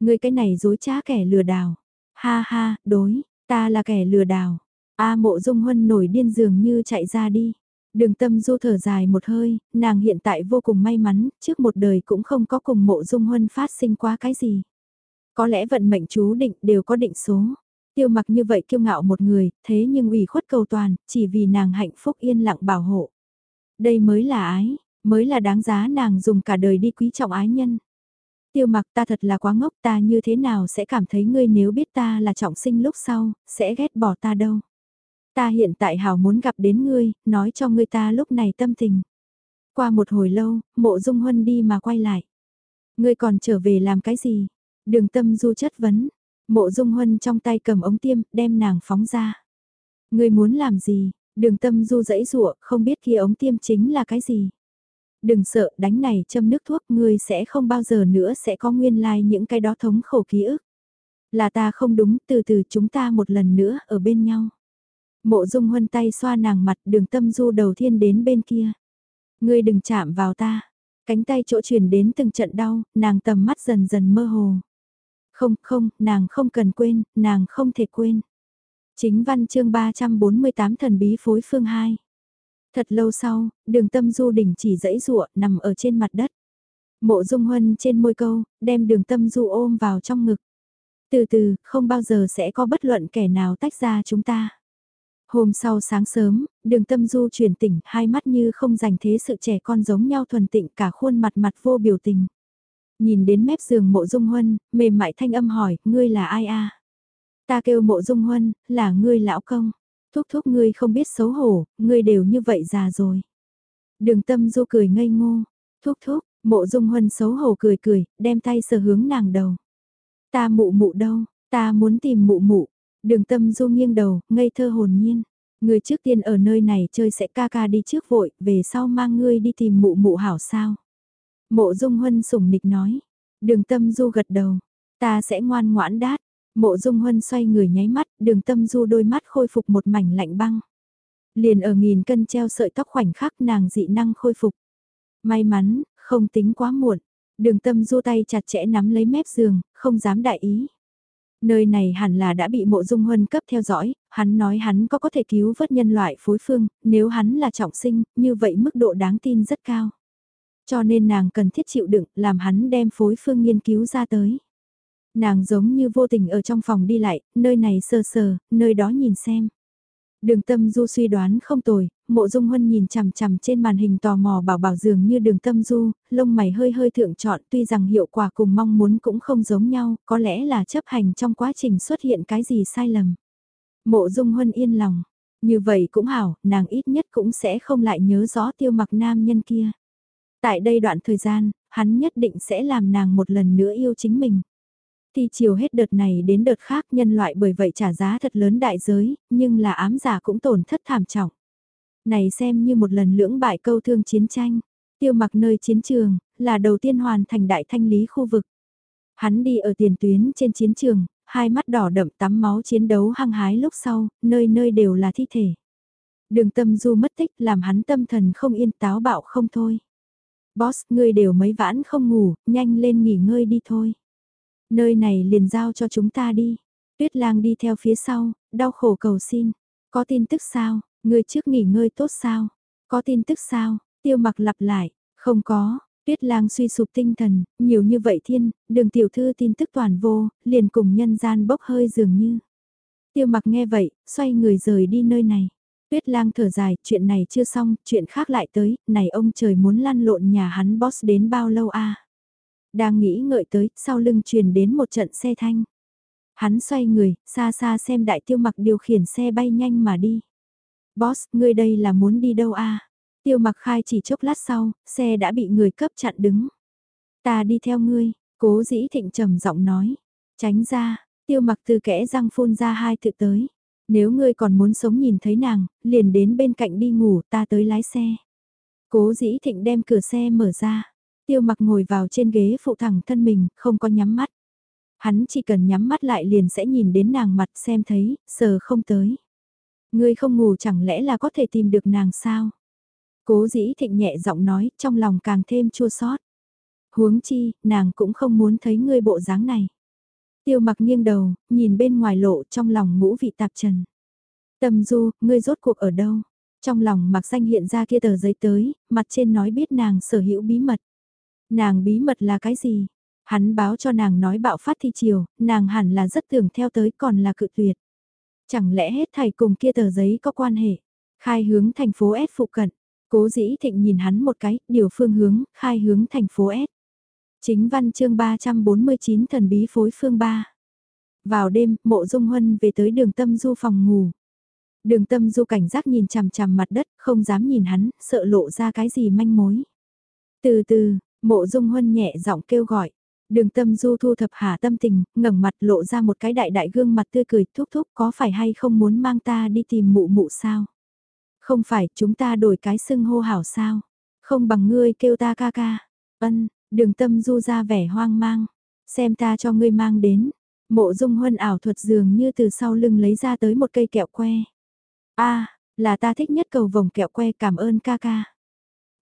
A: Ngươi cái này dối trá kẻ lừa đảo. Ha ha, đối, ta là kẻ lừa đảo. A mộ dung huân nổi điên dường như chạy ra đi. Đường tâm du thở dài một hơi, nàng hiện tại vô cùng may mắn, trước một đời cũng không có cùng mộ dung huân phát sinh qua cái gì. Có lẽ vận mệnh chú định đều có định số. Tiêu mặc như vậy kiêu ngạo một người, thế nhưng ủy khuất cầu toàn, chỉ vì nàng hạnh phúc yên lặng bảo hộ. Đây mới là ái, mới là đáng giá nàng dùng cả đời đi quý trọng ái nhân. Tiêu mặc ta thật là quá ngốc ta như thế nào sẽ cảm thấy ngươi nếu biết ta là trọng sinh lúc sau, sẽ ghét bỏ ta đâu. Ta hiện tại hào muốn gặp đến ngươi, nói cho ngươi ta lúc này tâm tình. Qua một hồi lâu, mộ dung huân đi mà quay lại. Ngươi còn trở về làm cái gì? Đường tâm du chất vấn. Mộ dung huân trong tay cầm ống tiêm, đem nàng phóng ra. Ngươi muốn làm gì? Đường tâm du dãy rụa, không biết kia ống tiêm chính là cái gì. Đừng sợ, đánh này châm nước thuốc, ngươi sẽ không bao giờ nữa sẽ có nguyên lai like những cái đó thống khổ ký ức. Là ta không đúng, từ từ chúng ta một lần nữa ở bên nhau. Mộ dung huân tay xoa nàng mặt đường tâm du đầu thiên đến bên kia. Ngươi đừng chạm vào ta. Cánh tay chỗ truyền đến từng trận đau, nàng tầm mắt dần dần mơ hồ. Không, không, nàng không cần quên, nàng không thể quên. Chính văn chương 348 thần bí phối phương 2. Thật lâu sau, đường tâm du đỉnh chỉ dãy rụa nằm ở trên mặt đất. Mộ dung huân trên môi câu, đem đường tâm du ôm vào trong ngực. Từ từ, không bao giờ sẽ có bất luận kẻ nào tách ra chúng ta. Hôm sau sáng sớm, đường tâm du chuyển tỉnh, hai mắt như không dành thế sự trẻ con giống nhau thuần tịnh cả khuôn mặt mặt vô biểu tình. Nhìn đến mép giường mộ dung huân, mềm mại thanh âm hỏi, ngươi là ai a? Ta kêu mộ dung huân, là ngươi lão công. Thúc thúc ngươi không biết xấu hổ, ngươi đều như vậy già rồi. Đường tâm du cười ngây ngô. Thúc thúc, mộ dung huân xấu hổ cười cười, đem tay sờ hướng nàng đầu. Ta mụ mụ đâu, ta muốn tìm mụ mụ. Đường tâm du nghiêng đầu, ngây thơ hồn nhiên. Người trước tiên ở nơi này chơi sẽ ca ca đi trước vội, về sau mang ngươi đi tìm mụ mụ hảo sao. Mộ dung huân sủng nịch nói. Đường tâm du gật đầu. Ta sẽ ngoan ngoãn đát. Mộ dung huân xoay người nháy mắt, đường tâm du đôi mắt khôi phục một mảnh lạnh băng. Liền ở nghìn cân treo sợi tóc khoảnh khắc nàng dị năng khôi phục. May mắn, không tính quá muộn. Đường tâm du tay chặt chẽ nắm lấy mép giường, không dám đại ý. Nơi này hẳn là đã bị mộ dung huân cấp theo dõi, hắn nói hắn có có thể cứu vớt nhân loại phối phương, nếu hắn là trọng sinh, như vậy mức độ đáng tin rất cao. Cho nên nàng cần thiết chịu đựng, làm hắn đem phối phương nghiên cứu ra tới. Nàng giống như vô tình ở trong phòng đi lại, nơi này sờ sờ, nơi đó nhìn xem. Đường tâm du suy đoán không tồi, mộ dung huân nhìn chằm chằm trên màn hình tò mò bảo bảo dường như đường tâm du, lông mày hơi hơi thượng chọn tuy rằng hiệu quả cùng mong muốn cũng không giống nhau, có lẽ là chấp hành trong quá trình xuất hiện cái gì sai lầm. Mộ dung huân yên lòng, như vậy cũng hảo, nàng ít nhất cũng sẽ không lại nhớ rõ tiêu mặc nam nhân kia. Tại đây đoạn thời gian, hắn nhất định sẽ làm nàng một lần nữa yêu chính mình. Thì chiều hết đợt này đến đợt khác nhân loại bởi vậy trả giá thật lớn đại giới, nhưng là ám giả cũng tổn thất thảm trọng. Này xem như một lần lưỡng bại câu thương chiến tranh, tiêu mặc nơi chiến trường, là đầu tiên hoàn thành đại thanh lý khu vực. Hắn đi ở tiền tuyến trên chiến trường, hai mắt đỏ đậm tắm máu chiến đấu hăng hái lúc sau, nơi nơi đều là thi thể. Đường tâm du mất tích làm hắn tâm thần không yên táo bạo không thôi. Boss, ngươi đều mấy vãn không ngủ, nhanh lên nghỉ ngơi đi thôi. Nơi này liền giao cho chúng ta đi. Tuyết lang đi theo phía sau, đau khổ cầu xin. Có tin tức sao? Người trước nghỉ ngơi tốt sao? Có tin tức sao? Tiêu mặc lặp lại. Không có. Tuyết lang suy sụp tinh thần, nhiều như vậy thiên, đường tiểu thư tin tức toàn vô, liền cùng nhân gian bốc hơi dường như. Tiêu mặc nghe vậy, xoay người rời đi nơi này. Tuyết lang thở dài, chuyện này chưa xong, chuyện khác lại tới, này ông trời muốn lăn lộn nhà hắn boss đến bao lâu a đang nghĩ ngợi tới, sau lưng truyền đến một trận xe thanh. Hắn xoay người, xa xa xem đại tiêu mặc điều khiển xe bay nhanh mà đi. Boss, ngươi đây là muốn đi đâu a? Tiêu mặc khai chỉ chốc lát sau, xe đã bị người cấp chặn đứng. Ta đi theo ngươi, cố dĩ thịnh trầm giọng nói. Tránh ra, tiêu mặc từ kẽ răng phun ra hai tự tới. Nếu ngươi còn muốn sống nhìn thấy nàng, liền đến bên cạnh đi ngủ ta tới lái xe. Cố dĩ thịnh đem cửa xe mở ra. Tiêu mặc ngồi vào trên ghế phụ thẳng thân mình, không có nhắm mắt. Hắn chỉ cần nhắm mắt lại liền sẽ nhìn đến nàng mặt xem thấy, sờ không tới. Ngươi không ngủ chẳng lẽ là có thể tìm được nàng sao? Cố dĩ thịnh nhẹ giọng nói, trong lòng càng thêm chua xót. Huống chi, nàng cũng không muốn thấy ngươi bộ dáng này. Tiêu mặc nghiêng đầu, nhìn bên ngoài lộ trong lòng ngũ vị tạp trần. Tầm du, ngươi rốt cuộc ở đâu? Trong lòng mặc Xanh hiện ra kia tờ giấy tới, mặt trên nói biết nàng sở hữu bí mật. Nàng bí mật là cái gì? Hắn báo cho nàng nói bạo phát thi chiều, nàng hẳn là rất tưởng theo tới còn là cự tuyệt. Chẳng lẽ hết thầy cùng kia tờ giấy có quan hệ? Khai hướng thành phố S phụ cận. Cố dĩ thịnh nhìn hắn một cái, điều phương hướng, khai hướng thành phố S. Chính văn chương 349 thần bí phối phương 3. Vào đêm, mộ dung huân về tới đường tâm du phòng ngủ. Đường tâm du cảnh giác nhìn chằm chằm mặt đất, không dám nhìn hắn, sợ lộ ra cái gì manh mối. Từ từ, mộ dung huân nhẹ giọng kêu gọi. Đường tâm du thu thập hạ tâm tình, ngẩng mặt lộ ra một cái đại đại gương mặt tươi cười thúc thúc có phải hay không muốn mang ta đi tìm mụ mụ sao? Không phải, chúng ta đổi cái xưng hô hảo sao? Không bằng ngươi kêu ta ca ca. Ân, đường tâm du ra vẻ hoang mang. Xem ta cho ngươi mang đến. Mộ dung huân ảo thuật dường như từ sau lưng lấy ra tới một cây kẹo que. a là ta thích nhất cầu vòng kẹo que cảm ơn ca ca.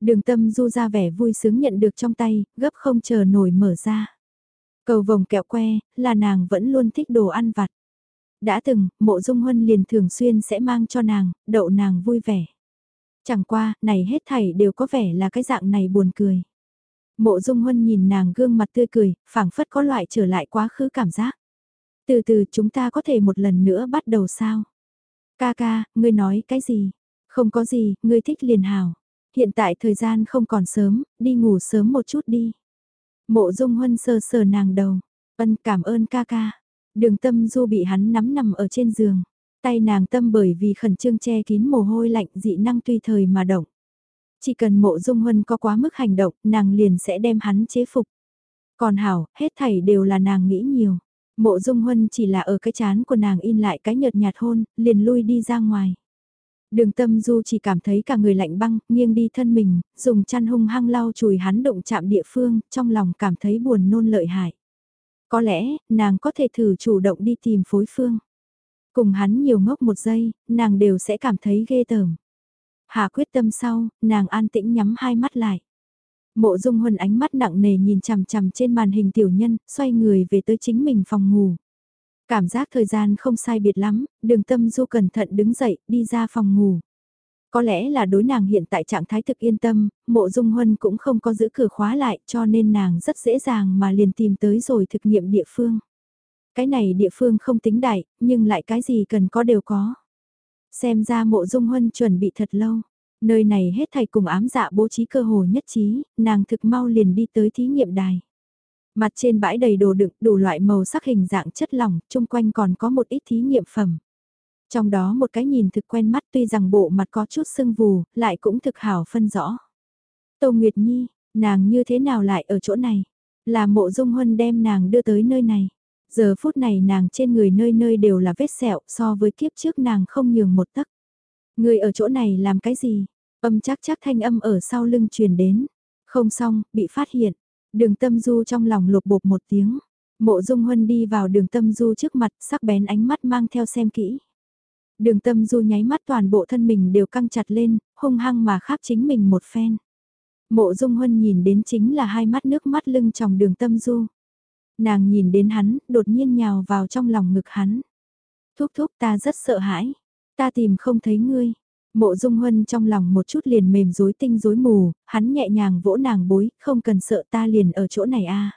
A: Đường tâm du ra vẻ vui sướng nhận được trong tay, gấp không chờ nổi mở ra. Cầu vòng kẹo que, là nàng vẫn luôn thích đồ ăn vặt. Đã từng, mộ dung huân liền thường xuyên sẽ mang cho nàng, đậu nàng vui vẻ. Chẳng qua, này hết thảy đều có vẻ là cái dạng này buồn cười. Mộ dung huân nhìn nàng gương mặt tươi cười, phảng phất có loại trở lại quá khứ cảm giác. Từ từ chúng ta có thể một lần nữa bắt đầu sao? Ca ca, ngươi nói cái gì? Không có gì, ngươi thích liền hào. Hiện tại thời gian không còn sớm, đi ngủ sớm một chút đi. Mộ dung huân sờ sờ nàng đầu. Ân cảm ơn ca ca. Đường tâm du bị hắn nắm nằm ở trên giường. Tay nàng tâm bởi vì khẩn trương che kín mồ hôi lạnh dị năng tùy thời mà động. Chỉ cần mộ dung huân có quá mức hành động, nàng liền sẽ đem hắn chế phục. Còn hảo, hết thảy đều là nàng nghĩ nhiều. Mộ dung huân chỉ là ở cái chán của nàng in lại cái nhợt nhạt hôn, liền lui đi ra ngoài. Đường tâm du chỉ cảm thấy cả người lạnh băng, nghiêng đi thân mình, dùng chăn hung hăng lau chùi hắn động chạm địa phương, trong lòng cảm thấy buồn nôn lợi hại. Có lẽ, nàng có thể thử chủ động đi tìm phối phương. Cùng hắn nhiều ngốc một giây, nàng đều sẽ cảm thấy ghê tởm. Hà quyết tâm sau, nàng an tĩnh nhắm hai mắt lại. Mộ dung huân ánh mắt nặng nề nhìn chằm chằm trên màn hình tiểu nhân, xoay người về tới chính mình phòng ngủ. Cảm giác thời gian không sai biệt lắm, đường tâm du cẩn thận đứng dậy, đi ra phòng ngủ. Có lẽ là đối nàng hiện tại trạng thái thực yên tâm, mộ dung huân cũng không có giữ cửa khóa lại cho nên nàng rất dễ dàng mà liền tìm tới rồi thực nghiệm địa phương. Cái này địa phương không tính đại, nhưng lại cái gì cần có đều có. Xem ra mộ dung huân chuẩn bị thật lâu. Nơi này hết thầy cùng ám dạ bố trí cơ hồ nhất trí, nàng thực mau liền đi tới thí nghiệm đài. Mặt trên bãi đầy đồ đựng đủ loại màu sắc hình dạng chất lỏng, chung quanh còn có một ít thí nghiệm phẩm. Trong đó một cái nhìn thực quen mắt tuy rằng bộ mặt có chút sưng vù, lại cũng thực hảo phân rõ. Tô Nguyệt Nhi, nàng như thế nào lại ở chỗ này? Là mộ dung huân đem nàng đưa tới nơi này. Giờ phút này nàng trên người nơi nơi đều là vết sẹo so với kiếp trước nàng không nhường một tấc. Người ở chỗ này làm cái gì? Âm chắc chắc thanh âm ở sau lưng truyền đến. Không xong, bị phát hiện. Đường tâm du trong lòng lục bột một tiếng. Mộ dung huân đi vào đường tâm du trước mặt, sắc bén ánh mắt mang theo xem kỹ. Đường tâm du nháy mắt toàn bộ thân mình đều căng chặt lên, hung hăng mà khắp chính mình một phen. Mộ dung huân nhìn đến chính là hai mắt nước mắt lưng trong đường tâm du. Nàng nhìn đến hắn, đột nhiên nhào vào trong lòng ngực hắn. Thúc thúc ta rất sợ hãi. Ta tìm không thấy ngươi. Mộ dung huân trong lòng một chút liền mềm rối tinh rối mù, hắn nhẹ nhàng vỗ nàng bối, không cần sợ ta liền ở chỗ này a.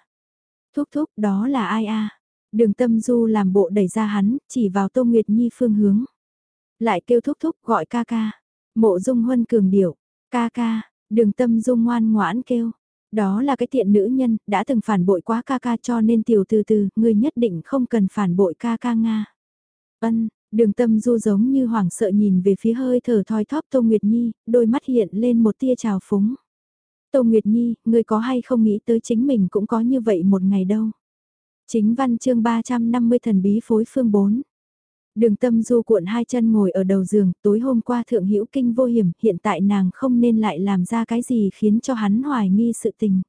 A: Thúc thúc đó là ai a? Đường tâm du làm bộ đẩy ra hắn, chỉ vào Tô Nguyệt Nhi phương hướng. Lại kêu thúc thúc gọi ca ca. Mộ dung huân cường điệu, ca ca, đường tâm du ngoan ngoãn kêu. Đó là cái tiện nữ nhân, đã từng phản bội quá ca ca cho nên tiểu từ từ, ngươi nhất định không cần phản bội ca ca Nga. Ân, đường tâm du giống như hoảng sợ nhìn về phía hơi thở thoi thóp Tô Nguyệt Nhi, đôi mắt hiện lên một tia trào phúng. Tô Nguyệt Nhi, người có hay không nghĩ tới chính mình cũng có như vậy một ngày đâu. Chính văn chương 350 thần bí phối phương 4. Đường tâm du cuộn hai chân ngồi ở đầu giường, tối hôm qua thượng hữu kinh vô hiểm, hiện tại nàng không nên lại làm ra cái gì khiến cho hắn hoài nghi sự tình.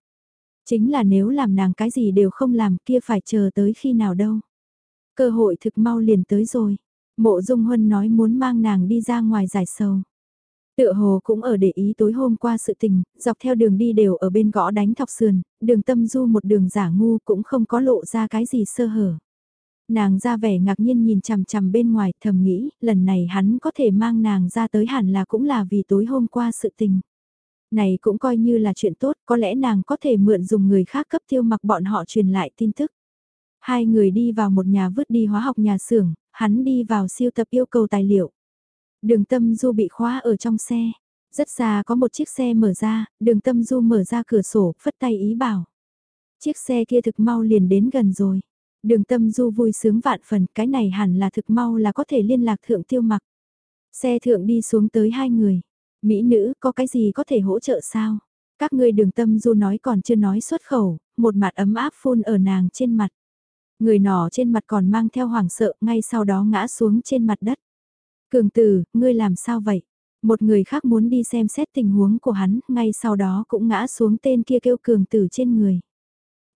A: Chính là nếu làm nàng cái gì đều không làm kia phải chờ tới khi nào đâu. Cơ hội thực mau liền tới rồi. Mộ Dung Huân nói muốn mang nàng đi ra ngoài giải sầu. Tựa hồ cũng ở để ý tối hôm qua sự tình, dọc theo đường đi đều ở bên gõ đánh thọc sườn, đường tâm du một đường giả ngu cũng không có lộ ra cái gì sơ hở. Nàng ra vẻ ngạc nhiên nhìn chằm chằm bên ngoài thầm nghĩ, lần này hắn có thể mang nàng ra tới hẳn là cũng là vì tối hôm qua sự tình. Này cũng coi như là chuyện tốt, có lẽ nàng có thể mượn dùng người khác cấp tiêu mặc bọn họ truyền lại tin tức. Hai người đi vào một nhà vứt đi hóa học nhà xưởng, hắn đi vào siêu tập yêu cầu tài liệu. Đường tâm du bị khóa ở trong xe. Rất xa có một chiếc xe mở ra, đường tâm du mở ra cửa sổ, phất tay ý bảo. Chiếc xe kia thực mau liền đến gần rồi. Đường tâm du vui sướng vạn phần, cái này hẳn là thực mau là có thể liên lạc thượng tiêu mặc. Xe thượng đi xuống tới hai người. Mỹ nữ có cái gì có thể hỗ trợ sao? Các ngươi đường tâm du nói còn chưa nói xuất khẩu, một mặt ấm áp phun ở nàng trên mặt. Người nọ trên mặt còn mang theo hoảng sợ, ngay sau đó ngã xuống trên mặt đất. Cường tử, ngươi làm sao vậy? Một người khác muốn đi xem xét tình huống của hắn, ngay sau đó cũng ngã xuống tên kia kêu cường tử trên người.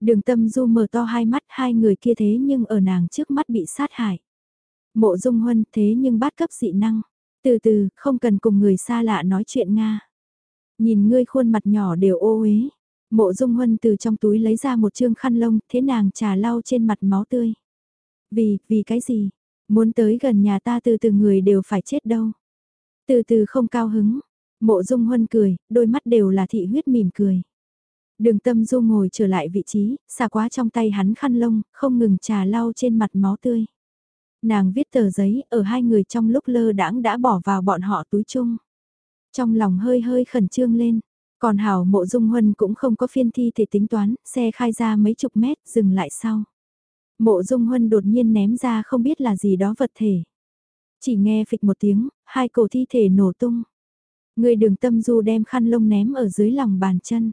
A: Đường tâm du mở to hai mắt hai người kia thế nhưng ở nàng trước mắt bị sát hại. Mộ dung huân thế nhưng bắt cấp dị năng. Từ từ, không cần cùng người xa lạ nói chuyện Nga. Nhìn ngươi khuôn mặt nhỏ đều ô uế. Mộ dung huân từ trong túi lấy ra một chương khăn lông, thế nàng trà lau trên mặt máu tươi. Vì, vì cái gì? Muốn tới gần nhà ta từ từ người đều phải chết đâu. Từ từ không cao hứng. Mộ dung huân cười, đôi mắt đều là thị huyết mỉm cười. Đường tâm du ngồi trở lại vị trí, xả quá trong tay hắn khăn lông, không ngừng trà lau trên mặt máu tươi. Nàng viết tờ giấy ở hai người trong lúc lơ đãng đã bỏ vào bọn họ túi chung. Trong lòng hơi hơi khẩn trương lên, còn hảo mộ dung huân cũng không có phiên thi thể tính toán, xe khai ra mấy chục mét dừng lại sau. Mộ dung huân đột nhiên ném ra không biết là gì đó vật thể. Chỉ nghe phịch một tiếng, hai cổ thi thể nổ tung. Người đường tâm du đem khăn lông ném ở dưới lòng bàn chân.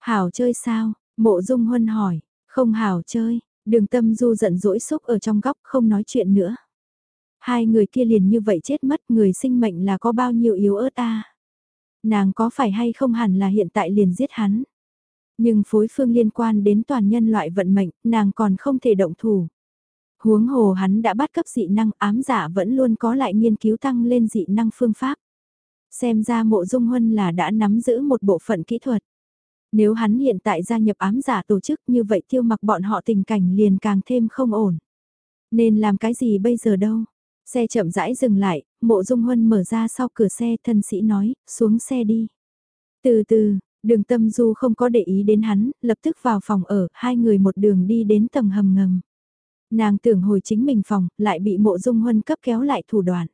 A: Hảo chơi sao? Mộ dung huân hỏi. Không hảo chơi, đường tâm du giận dỗi xúc ở trong góc không nói chuyện nữa. Hai người kia liền như vậy chết mất người sinh mệnh là có bao nhiêu yếu ớt ta. Nàng có phải hay không hẳn là hiện tại liền giết hắn. Nhưng phối phương liên quan đến toàn nhân loại vận mệnh, nàng còn không thể động thủ. Huống hồ hắn đã bắt cấp dị năng ám giả vẫn luôn có lại nghiên cứu tăng lên dị năng phương pháp. Xem ra mộ dung huân là đã nắm giữ một bộ phận kỹ thuật. Nếu hắn hiện tại gia nhập ám giả tổ chức như vậy tiêu mặc bọn họ tình cảnh liền càng thêm không ổn. Nên làm cái gì bây giờ đâu? Xe chậm rãi dừng lại, mộ dung huân mở ra sau cửa xe thân sĩ nói, xuống xe đi. Từ từ, đường tâm du không có để ý đến hắn, lập tức vào phòng ở, hai người một đường đi đến tầng hầm ngầm. Nàng tưởng hồi chính mình phòng, lại bị mộ dung huân cấp kéo lại thủ đoạn.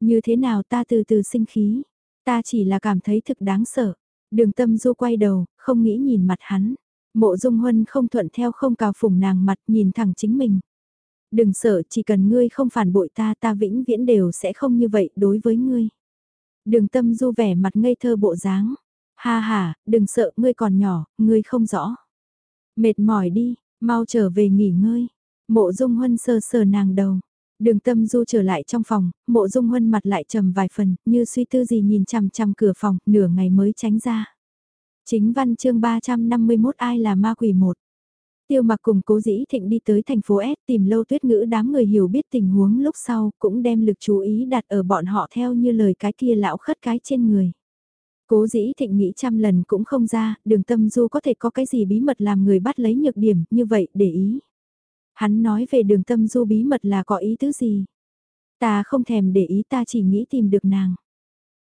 A: Như thế nào ta từ từ sinh khí, ta chỉ là cảm thấy thực đáng sợ. Đường tâm du quay đầu, không nghĩ nhìn mặt hắn. Mộ dung huân không thuận theo không cào phủng nàng mặt nhìn thẳng chính mình. Đừng sợ, chỉ cần ngươi không phản bội ta ta vĩnh viễn đều sẽ không như vậy đối với ngươi. Đường tâm du vẻ mặt ngây thơ bộ dáng. Ha ha, đừng sợ, ngươi còn nhỏ, ngươi không rõ. Mệt mỏi đi, mau trở về nghỉ ngơi. Mộ dung huân sờ sờ nàng đầu. Đường tâm du trở lại trong phòng, mộ dung huân mặt lại trầm vài phần, như suy tư gì nhìn chằm chằm cửa phòng, nửa ngày mới tránh ra. Chính văn chương 351 ai là ma quỷ một. Tiêu mặc cùng cố dĩ thịnh đi tới thành phố S tìm lâu tuyết ngữ đám người hiểu biết tình huống lúc sau cũng đem lực chú ý đặt ở bọn họ theo như lời cái kia lão khất cái trên người. Cố dĩ thịnh nghĩ trăm lần cũng không ra, đường tâm du có thể có cái gì bí mật làm người bắt lấy nhược điểm như vậy để ý. Hắn nói về đường tâm du bí mật là có ý tứ gì? Ta không thèm để ý ta chỉ nghĩ tìm được nàng.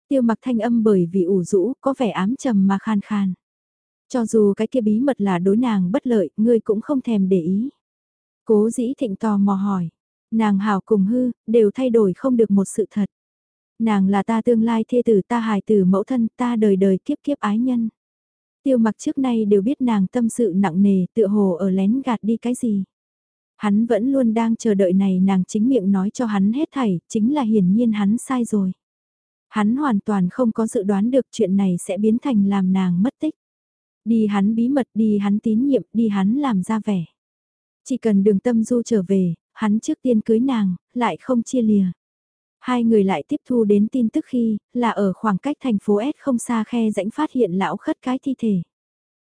A: Tiêu mặc thanh âm bởi vì ủ rũ có vẻ ám trầm mà khan khan. Cho dù cái kia bí mật là đối nàng bất lợi, ngươi cũng không thèm để ý. Cố dĩ thịnh tò mò hỏi. Nàng hào cùng hư, đều thay đổi không được một sự thật. Nàng là ta tương lai thê tử ta hài tử mẫu thân ta đời đời kiếp kiếp ái nhân. Tiêu mặc trước nay đều biết nàng tâm sự nặng nề tựa hồ ở lén gạt đi cái gì. Hắn vẫn luôn đang chờ đợi này nàng chính miệng nói cho hắn hết thảy, chính là hiển nhiên hắn sai rồi. Hắn hoàn toàn không có dự đoán được chuyện này sẽ biến thành làm nàng mất tích. Đi hắn bí mật, đi hắn tín nhiệm, đi hắn làm ra vẻ. Chỉ cần đường tâm du trở về, hắn trước tiên cưới nàng, lại không chia lìa. Hai người lại tiếp thu đến tin tức khi, là ở khoảng cách thành phố S không xa khe rãnh phát hiện lão khất cái thi thể.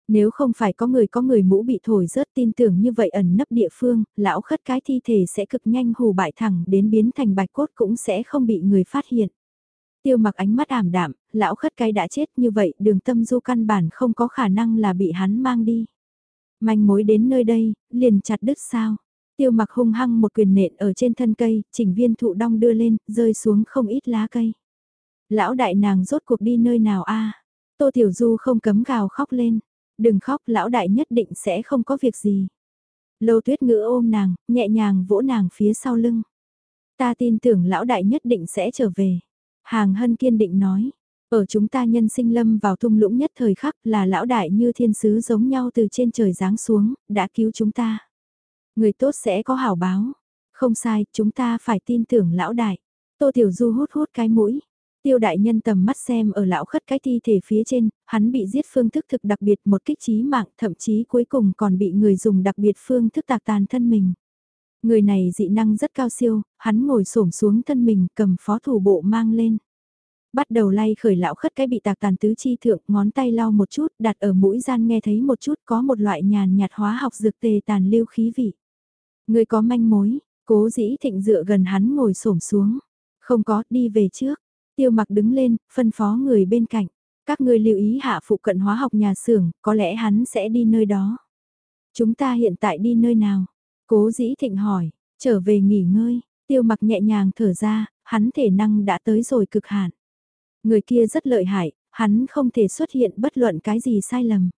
A: Nếu không phải có người có người mũ bị thổi rớt tin tưởng như vậy ẩn nấp địa phương, lão khất cái thi thể sẽ cực nhanh hù bại thẳng đến biến thành bạch cốt cũng sẽ không bị người phát hiện. Tiêu mặc ánh mắt ảm đạm, lão khất cái đã chết như vậy đường tâm du căn bản không có khả năng là bị hắn mang đi. Manh mối đến nơi đây, liền chặt đứt sao. Tiêu mặc hung hăng một quyền nện ở trên thân cây, chỉnh viên thụ đong đưa lên, rơi xuống không ít lá cây. Lão đại nàng rốt cuộc đi nơi nào a Tô Tiểu Du không cấm gào khóc lên. Đừng khóc lão đại nhất định sẽ không có việc gì. Lâu tuyết ngữ ôm nàng, nhẹ nhàng vỗ nàng phía sau lưng. Ta tin tưởng lão đại nhất định sẽ trở về. Hàng hân kiên định nói. Ở chúng ta nhân sinh lâm vào thung lũng nhất thời khắc là lão đại như thiên sứ giống nhau từ trên trời giáng xuống, đã cứu chúng ta. Người tốt sẽ có hảo báo. Không sai, chúng ta phải tin tưởng lão đại. Tô Tiểu Du hút hút cái mũi. Tiêu đại nhân tầm mắt xem ở lão khất cái thi thể phía trên, hắn bị giết phương thức thực đặc biệt một kích trí mạng, thậm chí cuối cùng còn bị người dùng đặc biệt phương thức tạc tàn thân mình. Người này dị năng rất cao siêu, hắn ngồi xổm xuống thân mình cầm phó thủ bộ mang lên. Bắt đầu lay khởi lão khất cái bị tạc tàn tứ chi thượng, ngón tay lau một chút, đặt ở mũi gian nghe thấy một chút có một loại nhàn nhạt hóa học dược tề tàn lưu khí vị. Người có manh mối, cố dĩ thịnh dựa gần hắn ngồi xổm xuống. Không có, đi về trước. Tiêu mặc đứng lên, phân phó người bên cạnh. Các người lưu ý hạ phụ cận hóa học nhà xưởng, có lẽ hắn sẽ đi nơi đó. Chúng ta hiện tại đi nơi nào? Cố dĩ thịnh hỏi, trở về nghỉ ngơi, tiêu mặc nhẹ nhàng thở ra, hắn thể năng đã tới rồi cực hạn. Người kia rất lợi hại, hắn không thể xuất hiện bất luận cái gì sai lầm.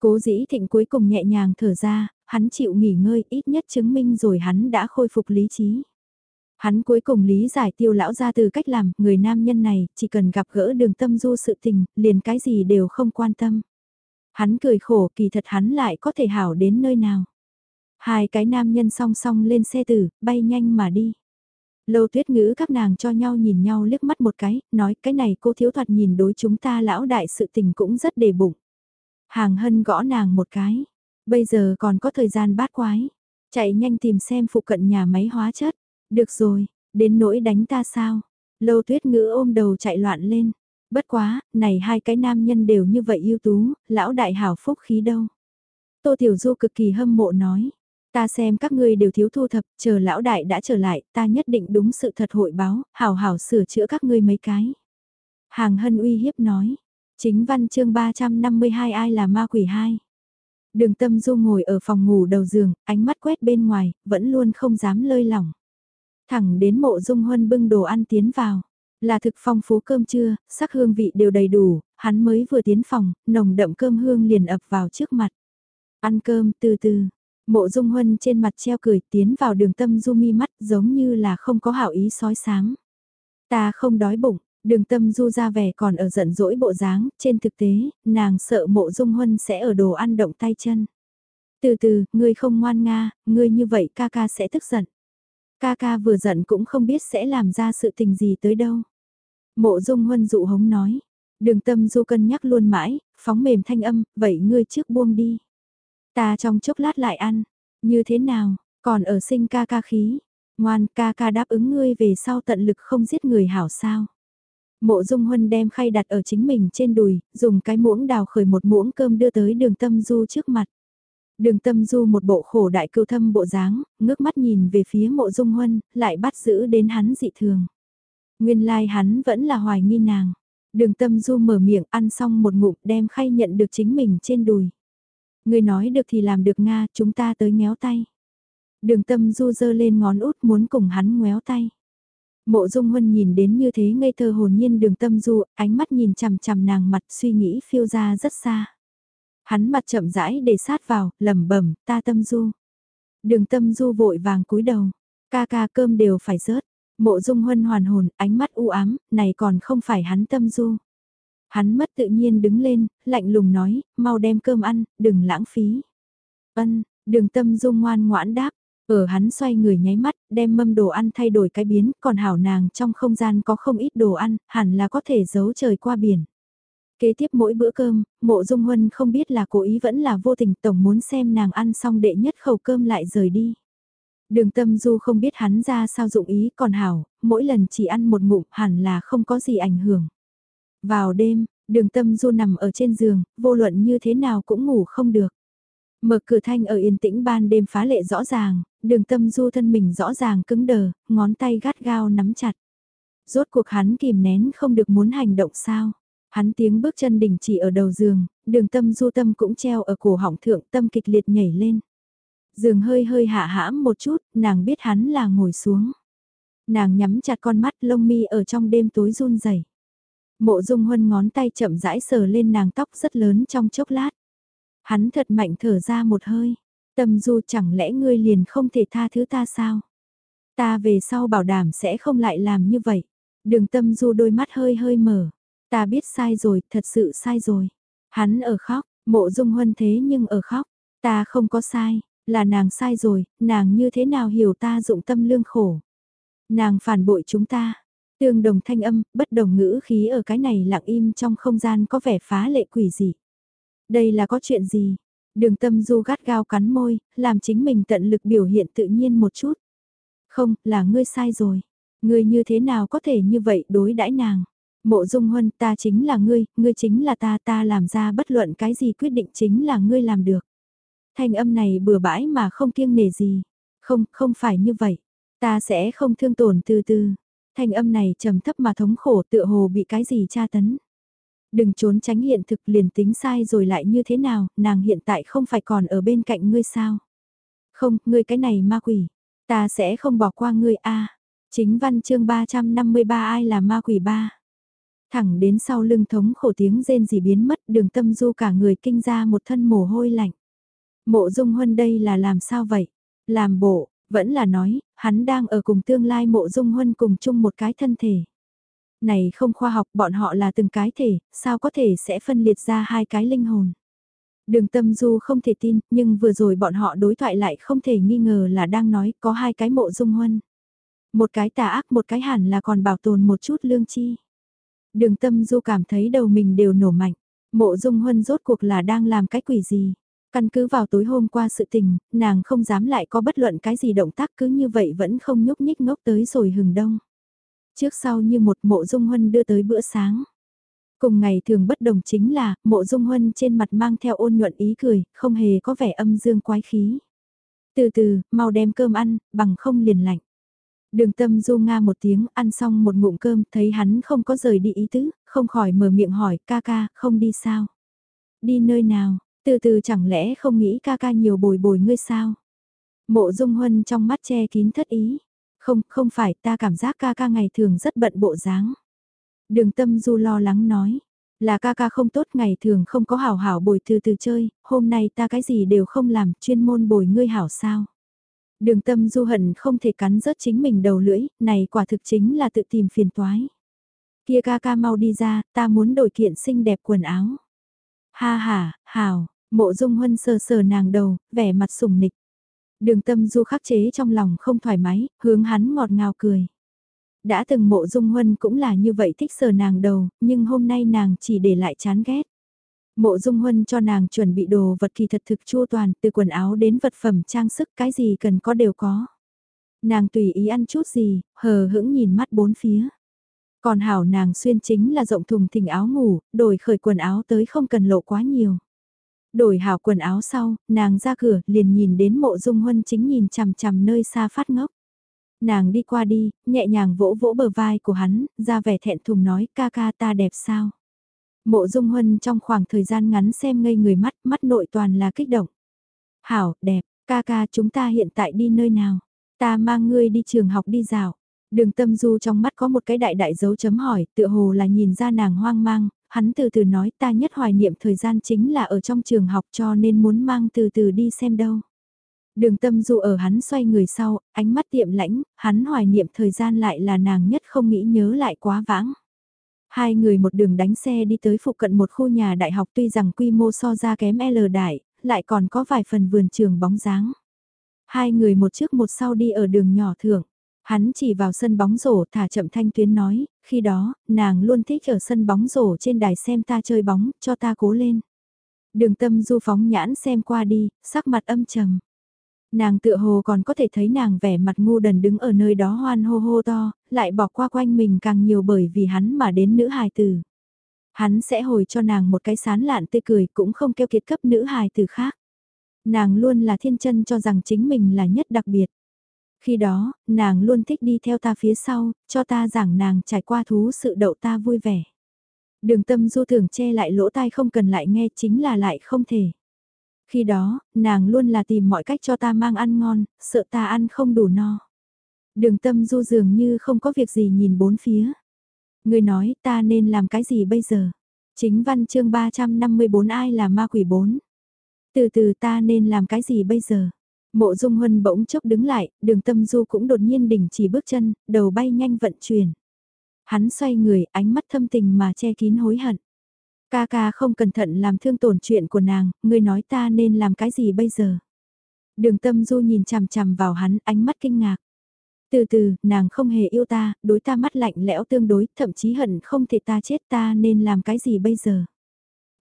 A: Cố dĩ thịnh cuối cùng nhẹ nhàng thở ra, hắn chịu nghỉ ngơi ít nhất chứng minh rồi hắn đã khôi phục lý trí. Hắn cuối cùng lý giải tiêu lão ra từ cách làm, người nam nhân này, chỉ cần gặp gỡ đường tâm du sự tình, liền cái gì đều không quan tâm. Hắn cười khổ kỳ thật hắn lại có thể hảo đến nơi nào. Hai cái nam nhân song song lên xe tử, bay nhanh mà đi. Lâu tuyết ngữ các nàng cho nhau nhìn nhau liếc mắt một cái, nói cái này cô thiếu thoạt nhìn đối chúng ta lão đại sự tình cũng rất đề bụng. Hàng hân gõ nàng một cái, bây giờ còn có thời gian bát quái, chạy nhanh tìm xem phụ cận nhà máy hóa chất, được rồi, đến nỗi đánh ta sao, lâu tuyết ngữ ôm đầu chạy loạn lên, bất quá, này hai cái nam nhân đều như vậy ưu tú, lão đại hảo phúc khí đâu. Tô Tiểu Du cực kỳ hâm mộ nói, Ta xem các ngươi đều thiếu thu thập, chờ lão đại đã trở lại, ta nhất định đúng sự thật hội báo, hảo hảo sửa chữa các ngươi mấy cái. Hàng hân uy hiếp nói, chính văn chương 352 ai là ma quỷ hai. Đường tâm du ngồi ở phòng ngủ đầu giường, ánh mắt quét bên ngoài, vẫn luôn không dám lơi lỏng. Thẳng đến mộ dung huân bưng đồ ăn tiến vào. Là thực phong phú cơm trưa, sắc hương vị đều đầy đủ, hắn mới vừa tiến phòng, nồng đậm cơm hương liền ập vào trước mặt. Ăn cơm từ từ, Mộ Dung Huân trên mặt treo cười tiến vào đường tâm du mi mắt giống như là không có hảo ý sói sáng. Ta không đói bụng, đường tâm du ra vẻ còn ở giận dỗi bộ dáng, trên thực tế, nàng sợ mộ Dung Huân sẽ ở đồ ăn động tay chân. Từ từ, ngươi không ngoan nga, ngươi như vậy ca ca sẽ tức giận. Ca ca vừa giận cũng không biết sẽ làm ra sự tình gì tới đâu. Mộ Dung Huân dụ hống nói, đường tâm du cân nhắc luôn mãi, phóng mềm thanh âm, vậy ngươi trước buông đi. Ta trong chốc lát lại ăn, như thế nào, còn ở sinh ca ca khí, ngoan ca ca đáp ứng ngươi về sau tận lực không giết người hảo sao. Mộ Dung Huân đem khay đặt ở chính mình trên đùi, dùng cái muỗng đào khởi một muỗng cơm đưa tới đường tâm du trước mặt. Đường tâm du một bộ khổ đại cưu thâm bộ dáng, ngước mắt nhìn về phía mộ Dung Huân, lại bắt giữ đến hắn dị thường. Nguyên lai like hắn vẫn là hoài nghi nàng. Đường tâm du mở miệng ăn xong một ngụm đem khay nhận được chính mình trên đùi. Người nói được thì làm được Nga, chúng ta tới ngéo tay. Đường tâm du dơ lên ngón út muốn cùng hắn ngoéo tay. Mộ dung huân nhìn đến như thế ngây thơ hồn nhiên đường tâm du, ánh mắt nhìn chằm chằm nàng mặt suy nghĩ phiêu ra rất xa. Hắn mặt chậm rãi để sát vào, lẩm bẩm ta tâm du. Đường tâm du vội vàng cúi đầu, ca ca cơm đều phải rớt. Mộ dung huân hoàn hồn, ánh mắt u ám, này còn không phải hắn tâm du. Hắn mất tự nhiên đứng lên, lạnh lùng nói, mau đem cơm ăn, đừng lãng phí. Ân, đường tâm dung ngoan ngoãn đáp, ở hắn xoay người nháy mắt, đem mâm đồ ăn thay đổi cái biến, còn hảo nàng trong không gian có không ít đồ ăn, hẳn là có thể giấu trời qua biển. Kế tiếp mỗi bữa cơm, mộ dung huân không biết là cố ý vẫn là vô tình tổng muốn xem nàng ăn xong đệ nhất khẩu cơm lại rời đi. Đường tâm du không biết hắn ra sao dụng ý còn hảo, mỗi lần chỉ ăn một ngụm hẳn là không có gì ảnh hưởng. Vào đêm, đường tâm du nằm ở trên giường, vô luận như thế nào cũng ngủ không được. Mở cửa thanh ở yên tĩnh ban đêm phá lệ rõ ràng, đường tâm du thân mình rõ ràng cứng đờ, ngón tay gắt gao nắm chặt. Rốt cuộc hắn kìm nén không được muốn hành động sao. Hắn tiếng bước chân đình chỉ ở đầu giường, đường tâm du tâm cũng treo ở cổ họng thượng tâm kịch liệt nhảy lên. Giường hơi hơi hạ hãm một chút, nàng biết hắn là ngồi xuống. Nàng nhắm chặt con mắt lông mi ở trong đêm tối run rẩy Mộ dung huân ngón tay chậm rãi sờ lên nàng tóc rất lớn trong chốc lát. Hắn thật mạnh thở ra một hơi. Tâm du chẳng lẽ ngươi liền không thể tha thứ ta sao? Ta về sau bảo đảm sẽ không lại làm như vậy. Đường tâm du đôi mắt hơi hơi mở. Ta biết sai rồi, thật sự sai rồi. Hắn ở khóc, mộ dung huân thế nhưng ở khóc. Ta không có sai, là nàng sai rồi, nàng như thế nào hiểu ta dụng tâm lương khổ. Nàng phản bội chúng ta. Tương đồng thanh âm, bất đồng ngữ khí ở cái này lặng im trong không gian có vẻ phá lệ quỷ dị. Đây là có chuyện gì? Đường tâm du gắt gao cắn môi, làm chính mình tận lực biểu hiện tự nhiên một chút. Không, là ngươi sai rồi. Ngươi như thế nào có thể như vậy đối đãi nàng? Mộ dung huân ta chính là ngươi, ngươi chính là ta, ta làm ra bất luận cái gì quyết định chính là ngươi làm được. Thanh âm này bừa bãi mà không kiêng nể gì. Không, không phải như vậy. Ta sẽ không thương tổn từ từ. Thanh âm này trầm thấp mà thống khổ tựa hồ bị cái gì tra tấn. Đừng trốn tránh hiện thực liền tính sai rồi lại như thế nào, nàng hiện tại không phải còn ở bên cạnh ngươi sao. Không, ngươi cái này ma quỷ. Ta sẽ không bỏ qua ngươi a. Chính văn chương 353 ai là ma quỷ ba. Thẳng đến sau lưng thống khổ tiếng rên gì biến mất đường tâm du cả người kinh ra một thân mồ hôi lạnh. Mộ dung huân đây là làm sao vậy? Làm bộ, vẫn là nói, hắn đang ở cùng tương lai mộ dung huân cùng chung một cái thân thể. Này không khoa học bọn họ là từng cái thể, sao có thể sẽ phân liệt ra hai cái linh hồn. Đường tâm du không thể tin, nhưng vừa rồi bọn họ đối thoại lại không thể nghi ngờ là đang nói có hai cái mộ dung huân. Một cái tà ác một cái hẳn là còn bảo tồn một chút lương chi. Đường tâm du cảm thấy đầu mình đều nổ mạnh. Mộ dung huân rốt cuộc là đang làm cái quỷ gì. Căn cứ vào tối hôm qua sự tình, nàng không dám lại có bất luận cái gì động tác cứ như vậy vẫn không nhúc nhích ngốc tới rồi hừng đông. Trước sau như một mộ dung huân đưa tới bữa sáng. Cùng ngày thường bất đồng chính là, mộ dung huân trên mặt mang theo ôn nhuận ý cười, không hề có vẻ âm dương quái khí. Từ từ, mau đem cơm ăn, bằng không liền lạnh. Đường tâm du nga một tiếng, ăn xong một ngụm cơm, thấy hắn không có rời đi ý tứ, không khỏi mở miệng hỏi, ca ca, không đi sao? Đi nơi nào, từ từ chẳng lẽ không nghĩ ca ca nhiều bồi bồi ngươi sao? Mộ dung huân trong mắt che kín thất ý. Không, không phải ta cảm giác ca ca ngày thường rất bận bộ dáng. Đường tâm du lo lắng nói. Là ca ca không tốt ngày thường không có hảo hảo bồi từ từ chơi, hôm nay ta cái gì đều không làm, chuyên môn bồi ngươi hảo sao. Đường tâm du hận không thể cắn rớt chính mình đầu lưỡi, này quả thực chính là tự tìm phiền toái. Kia ca ca mau đi ra, ta muốn đổi kiện xinh đẹp quần áo. Ha ha, hảo, mộ dung huân sờ sờ nàng đầu, vẻ mặt sùng nịch. Đường tâm du khắc chế trong lòng không thoải mái, hướng hắn ngọt ngào cười. Đã từng mộ dung huân cũng là như vậy thích sờ nàng đầu, nhưng hôm nay nàng chỉ để lại chán ghét. Mộ dung huân cho nàng chuẩn bị đồ vật kỳ thật thực chua toàn, từ quần áo đến vật phẩm trang sức cái gì cần có đều có. Nàng tùy ý ăn chút gì, hờ hững nhìn mắt bốn phía. Còn hảo nàng xuyên chính là rộng thùng thình áo ngủ, đổi khởi quần áo tới không cần lộ quá nhiều. Đổi hảo quần áo sau, nàng ra cửa liền nhìn đến mộ dung huân chính nhìn chằm chằm nơi xa phát ngốc. Nàng đi qua đi, nhẹ nhàng vỗ vỗ bờ vai của hắn, ra vẻ thẹn thùng nói ca ca ta đẹp sao. Mộ dung huân trong khoảng thời gian ngắn xem ngây người mắt, mắt nội toàn là kích động. Hảo, đẹp, ca ca chúng ta hiện tại đi nơi nào? Ta mang ngươi đi trường học đi dạo. Đường tâm du trong mắt có một cái đại đại dấu chấm hỏi, tựa hồ là nhìn ra nàng hoang mang, hắn từ từ nói ta nhất hoài niệm thời gian chính là ở trong trường học cho nên muốn mang từ từ đi xem đâu. Đường tâm dù ở hắn xoay người sau, ánh mắt tiệm lãnh, hắn hoài niệm thời gian lại là nàng nhất không nghĩ nhớ lại quá vãng. Hai người một đường đánh xe đi tới phụ cận một khu nhà đại học tuy rằng quy mô so ra kém L đại, lại còn có vài phần vườn trường bóng dáng. Hai người một trước một sau đi ở đường nhỏ thưởng. Hắn chỉ vào sân bóng rổ thả chậm thanh tuyến nói, khi đó, nàng luôn thích ở sân bóng rổ trên đài xem ta chơi bóng, cho ta cố lên. Đường tâm du phóng nhãn xem qua đi, sắc mặt âm trầm. Nàng tựa hồ còn có thể thấy nàng vẻ mặt ngu đần đứng ở nơi đó hoan hô hô to, lại bỏ qua quanh mình càng nhiều bởi vì hắn mà đến nữ hài tử. Hắn sẽ hồi cho nàng một cái sán lạn tươi cười cũng không kêu kiệt cấp nữ hài tử khác. Nàng luôn là thiên chân cho rằng chính mình là nhất đặc biệt. Khi đó, nàng luôn thích đi theo ta phía sau, cho ta giảng nàng trải qua thú sự đậu ta vui vẻ. Đường tâm du thường che lại lỗ tai không cần lại nghe chính là lại không thể. Khi đó, nàng luôn là tìm mọi cách cho ta mang ăn ngon, sợ ta ăn không đủ no. Đường tâm du dường như không có việc gì nhìn bốn phía. Người nói ta nên làm cái gì bây giờ? Chính văn chương 354 ai là ma quỷ 4? Từ từ ta nên làm cái gì bây giờ? Mộ dung huân bỗng chốc đứng lại, đường tâm du cũng đột nhiên đình chỉ bước chân, đầu bay nhanh vận chuyển. Hắn xoay người, ánh mắt thâm tình mà che kín hối hận. Ca ca không cẩn thận làm thương tổn chuyện của nàng, ngươi nói ta nên làm cái gì bây giờ? Đường tâm du nhìn chằm chằm vào hắn, ánh mắt kinh ngạc. Từ từ, nàng không hề yêu ta, đối ta mắt lạnh lẽo tương đối, thậm chí hận không thể ta chết ta nên làm cái gì bây giờ?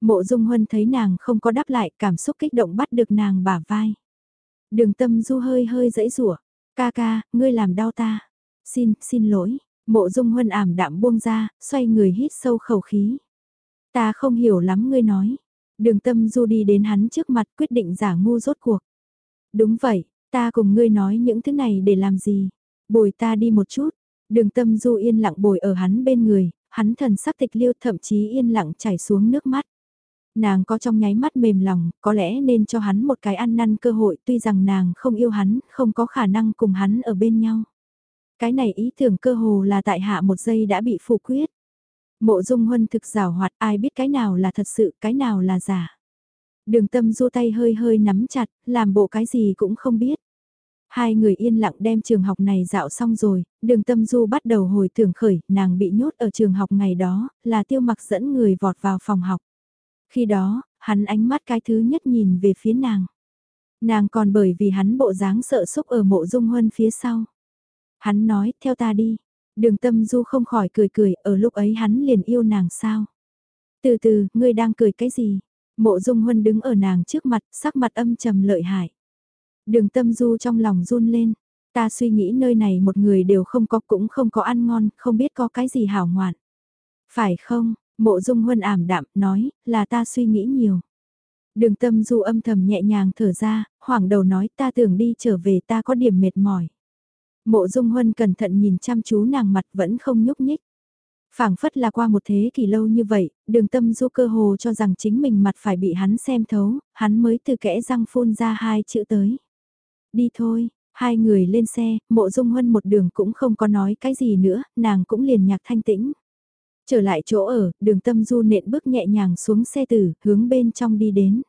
A: Mộ Dung Huân thấy nàng không có đáp lại, cảm xúc kích động bắt được nàng bả vai. Đường tâm du hơi hơi dãy rủa ca ca, ngươi làm đau ta. Xin, xin lỗi, mộ Dung Huân ảm đạm buông ra, xoay người hít sâu khẩu khí. Ta không hiểu lắm ngươi nói. Đường tâm du đi đến hắn trước mặt quyết định giả ngu rốt cuộc. Đúng vậy, ta cùng ngươi nói những thứ này để làm gì? Bồi ta đi một chút. Đường tâm du yên lặng bồi ở hắn bên người, hắn thần sắc tịch liêu thậm chí yên lặng chảy xuống nước mắt. Nàng có trong nháy mắt mềm lòng, có lẽ nên cho hắn một cái ăn năn cơ hội tuy rằng nàng không yêu hắn, không có khả năng cùng hắn ở bên nhau. Cái này ý tưởng cơ hồ là tại hạ một giây đã bị phủ quyết. Mộ dung huân thực rào hoạt ai biết cái nào là thật sự, cái nào là giả. Đường tâm du tay hơi hơi nắm chặt, làm bộ cái gì cũng không biết. Hai người yên lặng đem trường học này dạo xong rồi, đường tâm du bắt đầu hồi tưởng khởi, nàng bị nhốt ở trường học ngày đó, là tiêu mặc dẫn người vọt vào phòng học. Khi đó, hắn ánh mắt cái thứ nhất nhìn về phía nàng. Nàng còn bởi vì hắn bộ dáng sợ xúc ở mộ dung huân phía sau. Hắn nói, theo ta đi. Đường tâm du không khỏi cười cười, ở lúc ấy hắn liền yêu nàng sao. Từ từ, ngươi đang cười cái gì? Mộ dung huân đứng ở nàng trước mặt, sắc mặt âm trầm lợi hại. Đường tâm du trong lòng run lên. Ta suy nghĩ nơi này một người đều không có cũng không có ăn ngon, không biết có cái gì hảo ngoạn. Phải không, mộ dung huân ảm đạm, nói, là ta suy nghĩ nhiều. Đường tâm du âm thầm nhẹ nhàng thở ra, hoảng đầu nói ta tưởng đi trở về ta có điểm mệt mỏi. Mộ dung huân cẩn thận nhìn chăm chú nàng mặt vẫn không nhúc nhích phảng phất là qua một thế kỷ lâu như vậy, đường tâm du cơ hồ cho rằng chính mình mặt phải bị hắn xem thấu, hắn mới từ kẽ răng phun ra hai chữ tới. Đi thôi, hai người lên xe, mộ dung huân một đường cũng không có nói cái gì nữa, nàng cũng liền nhạc thanh tĩnh. Trở lại chỗ ở, đường tâm du nện bước nhẹ nhàng xuống xe tử, hướng bên trong đi đến.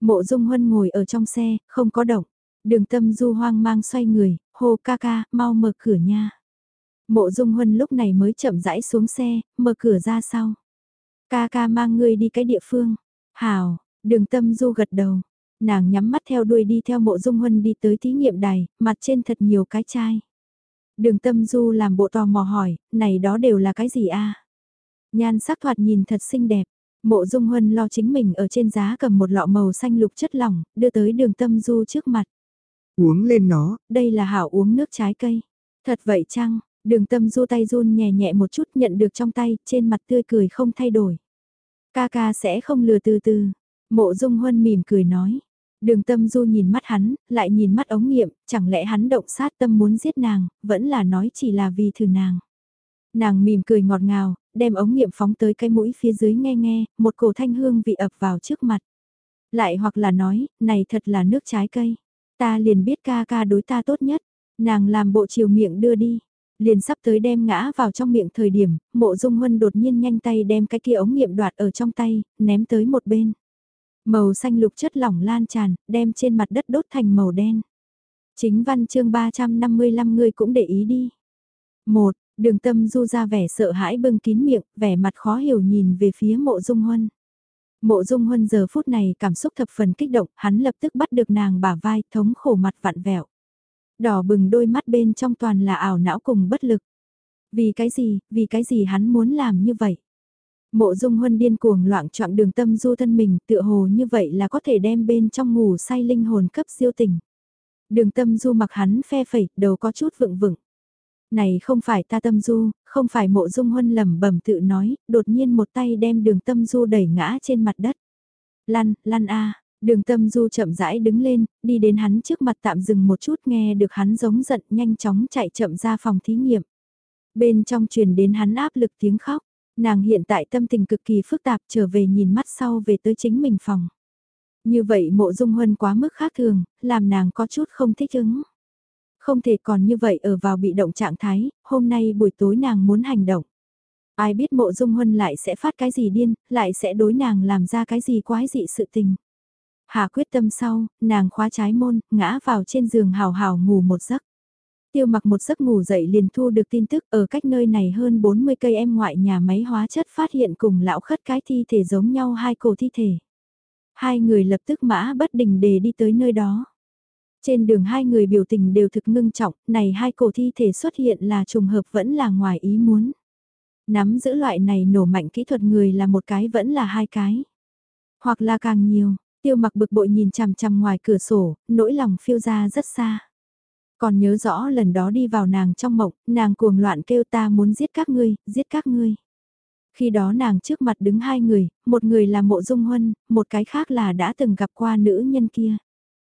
A: Mộ dung huân ngồi ở trong xe, không có động. Đường tâm du hoang mang xoay người, hô ca ca, mau mở cửa nha. Mộ dung huân lúc này mới chậm rãi xuống xe, mở cửa ra sau. Ca ca mang ngươi đi cái địa phương. Hào, đường tâm du gật đầu. Nàng nhắm mắt theo đuôi đi theo mộ dung huân đi tới thí nghiệm đài, mặt trên thật nhiều cái chai. Đường tâm du làm bộ tò mò hỏi, này đó đều là cái gì a? Nhan sắc thoạt nhìn thật xinh đẹp. Mộ dung huân lo chính mình ở trên giá cầm một lọ màu xanh lục chất lỏng, đưa tới đường tâm du trước mặt.
B: Uống lên nó.
A: Đây là hảo uống nước trái cây. Thật vậy chăng, Đường tâm du tay run nhẹ nhẹ một chút nhận được trong tay, trên mặt tươi cười không thay đổi. Ca ca sẽ không lừa từ từ. Mộ dung huân mỉm cười nói. Đường tâm du nhìn mắt hắn, lại nhìn mắt ống nghiệm, chẳng lẽ hắn động sát tâm muốn giết nàng, vẫn là nói chỉ là vì thử nàng. Nàng mỉm cười ngọt ngào, đem ống nghiệm phóng tới cái mũi phía dưới nghe nghe, một cổ thanh hương vị ập vào trước mặt. Lại hoặc là nói, này thật là nước trái cây. Ta liền biết ca ca đối ta tốt nhất. Nàng làm bộ chiều miệng đưa đi. Liền sắp tới đem ngã vào trong miệng thời điểm, mộ dung huân đột nhiên nhanh tay đem cái kia ống nghiệm đoạt ở trong tay, ném tới một bên. Màu xanh lục chất lỏng lan tràn, đem trên mặt đất đốt thành màu đen. Chính văn chương 355 ngươi cũng để ý đi. một Đường tâm du ra vẻ sợ hãi bưng kín miệng, vẻ mặt khó hiểu nhìn về phía mộ dung huân. Mộ dung huân giờ phút này cảm xúc thập phần kích động, hắn lập tức bắt được nàng bả vai, thống khổ mặt vặn vẹo. Đỏ bừng đôi mắt bên trong toàn là ảo não cùng bất lực. Vì cái gì, vì cái gì hắn muốn làm như vậy? Mộ dung huân điên cuồng loạn trọng đường tâm du thân mình tựa hồ như vậy là có thể đem bên trong ngủ say linh hồn cấp siêu tình. Đường tâm du mặc hắn phe phẩy, đầu có chút vựng vựng. Này không phải ta tâm du, không phải mộ dung huân lầm bẩm tự nói, đột nhiên một tay đem đường tâm du đẩy ngã trên mặt đất. Lăn, lăn a Đường tâm du chậm rãi đứng lên, đi đến hắn trước mặt tạm dừng một chút nghe được hắn giống giận nhanh chóng chạy chậm ra phòng thí nghiệm. Bên trong truyền đến hắn áp lực tiếng khóc, nàng hiện tại tâm tình cực kỳ phức tạp trở về nhìn mắt sau về tới chính mình phòng. Như vậy mộ dung huân quá mức khác thường, làm nàng có chút không thích ứng. Không thể còn như vậy ở vào bị động trạng thái, hôm nay buổi tối nàng muốn hành động. Ai biết mộ dung huân lại sẽ phát cái gì điên, lại sẽ đối nàng làm ra cái gì quái dị sự tình. Hà quyết tâm sau, nàng khóa trái môn, ngã vào trên giường hào hào ngủ một giấc. Tiêu mặc một giấc ngủ dậy liền thu được tin tức ở cách nơi này hơn 40 cây em ngoại nhà máy hóa chất phát hiện cùng lão khất cái thi thể giống nhau hai cổ thi thể. Hai người lập tức mã bất đình để đi tới nơi đó. Trên đường hai người biểu tình đều thực ngưng trọng, này hai cổ thi thể xuất hiện là trùng hợp vẫn là ngoài ý muốn. Nắm giữ loại này nổ mạnh kỹ thuật người là một cái vẫn là hai cái. Hoặc là càng nhiều, tiêu mặc bực bội nhìn chằm chằm ngoài cửa sổ, nỗi lòng phiêu ra rất xa. Còn nhớ rõ lần đó đi vào nàng trong mộng, nàng cuồng loạn kêu ta muốn giết các ngươi, giết các ngươi. Khi đó nàng trước mặt đứng hai người, một người là mộ dung huân, một cái khác là đã từng gặp qua nữ nhân kia.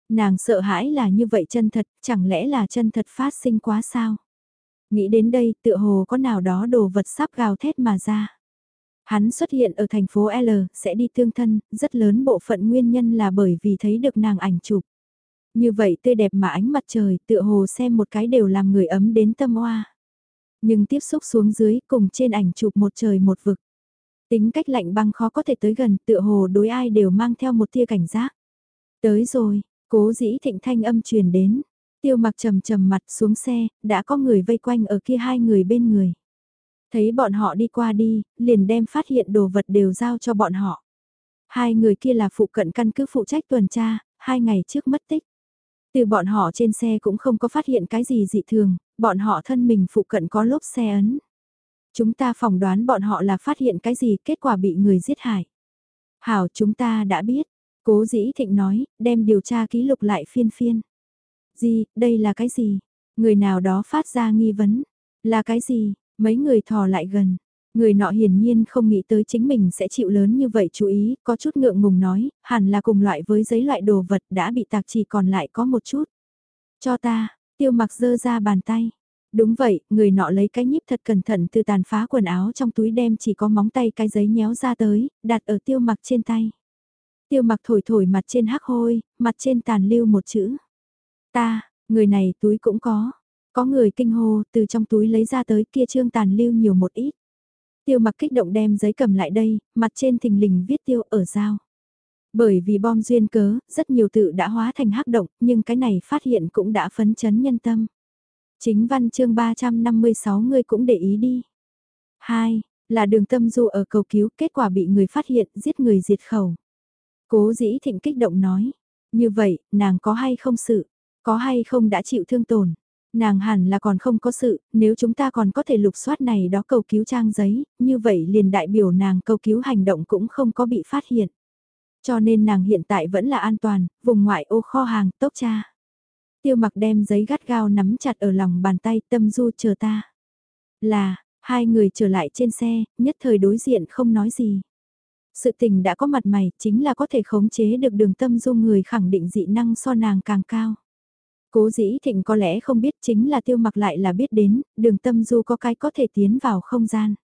A: Nàng sợ hãi là như vậy chân thật, chẳng lẽ là chân thật phát sinh quá sao? Nghĩ đến đây tựa hồ có nào đó đồ vật sắp gào thét mà ra. Hắn xuất hiện ở thành phố L, sẽ đi tương thân, rất lớn bộ phận nguyên nhân là bởi vì thấy được nàng ảnh chụp. Như vậy tươi đẹp mà ánh mặt trời tựa hồ xem một cái đều làm người ấm đến tâm oa. Nhưng tiếp xúc xuống dưới cùng trên ảnh chụp một trời một vực. Tính cách lạnh băng khó có thể tới gần tựa hồ đối ai đều mang theo một tia cảnh giác. Tới rồi, cố dĩ thịnh thanh âm truyền đến. Tiêu mặc trầm trầm mặt xuống xe, đã có người vây quanh ở kia hai người bên người. Thấy bọn họ đi qua đi, liền đem phát hiện đồ vật đều giao cho bọn họ. Hai người kia là phụ cận căn cứ phụ trách tuần tra, hai ngày trước mất tích. Từ bọn họ trên xe cũng không có phát hiện cái gì dị thường, bọn họ thân mình phụ cận có lốp xe ấn. Chúng ta phỏng đoán bọn họ là phát hiện cái gì kết quả bị người giết hại. Hảo chúng ta đã biết, cố dĩ thịnh nói, đem điều tra ký lục lại phiên phiên. Gì, đây là cái gì? Người nào đó phát ra nghi vấn. Là cái gì? Mấy người thò lại gần. Người nọ hiển nhiên không nghĩ tới chính mình sẽ chịu lớn như vậy chú ý, có chút ngượng ngùng nói, hẳn là cùng loại với giấy loại đồ vật đã bị tạc chỉ còn lại có một chút. Cho ta, tiêu mặc dơ ra bàn tay. Đúng vậy, người nọ lấy cái nhíp thật cẩn thận từ tàn phá quần áo trong túi đem chỉ có móng tay cái giấy nhéo ra tới, đặt ở tiêu mặc trên tay. Tiêu mặc thổi thổi mặt trên hắc hôi, mặt trên tàn lưu một chữ. Ta, người này túi cũng có. Có người kinh hô từ trong túi lấy ra tới kia trương tàn lưu nhiều một ít. Tiêu mặc kích động đem giấy cầm lại đây, mặt trên thình lình viết tiêu ở dao. Bởi vì bom duyên cớ, rất nhiều tự đã hóa thành hắc động, nhưng cái này phát hiện cũng đã phấn chấn nhân tâm. Chính văn chương 356 người cũng để ý đi. 2. Là đường tâm du ở cầu cứu, kết quả bị người phát hiện, giết người diệt khẩu. Cố dĩ thịnh kích động nói. Như vậy, nàng có hay không sự? Có hay không đã chịu thương tổn? Nàng hẳn là còn không có sự, nếu chúng ta còn có thể lục soát này đó cầu cứu trang giấy, như vậy liền đại biểu nàng cầu cứu hành động cũng không có bị phát hiện. Cho nên nàng hiện tại vẫn là an toàn, vùng ngoại ô kho hàng, tốc cha. Tiêu mặc đem giấy gắt gao nắm chặt ở lòng bàn tay tâm du chờ ta. Là, hai người trở lại trên xe, nhất thời đối diện không nói gì. Sự tình đã có mặt mày, chính là có thể khống chế được đường tâm du người khẳng định dị năng so nàng càng cao. Cố dĩ thịnh có lẽ không biết chính là tiêu mặc lại là biết đến, đường tâm du có cái có thể tiến vào không gian.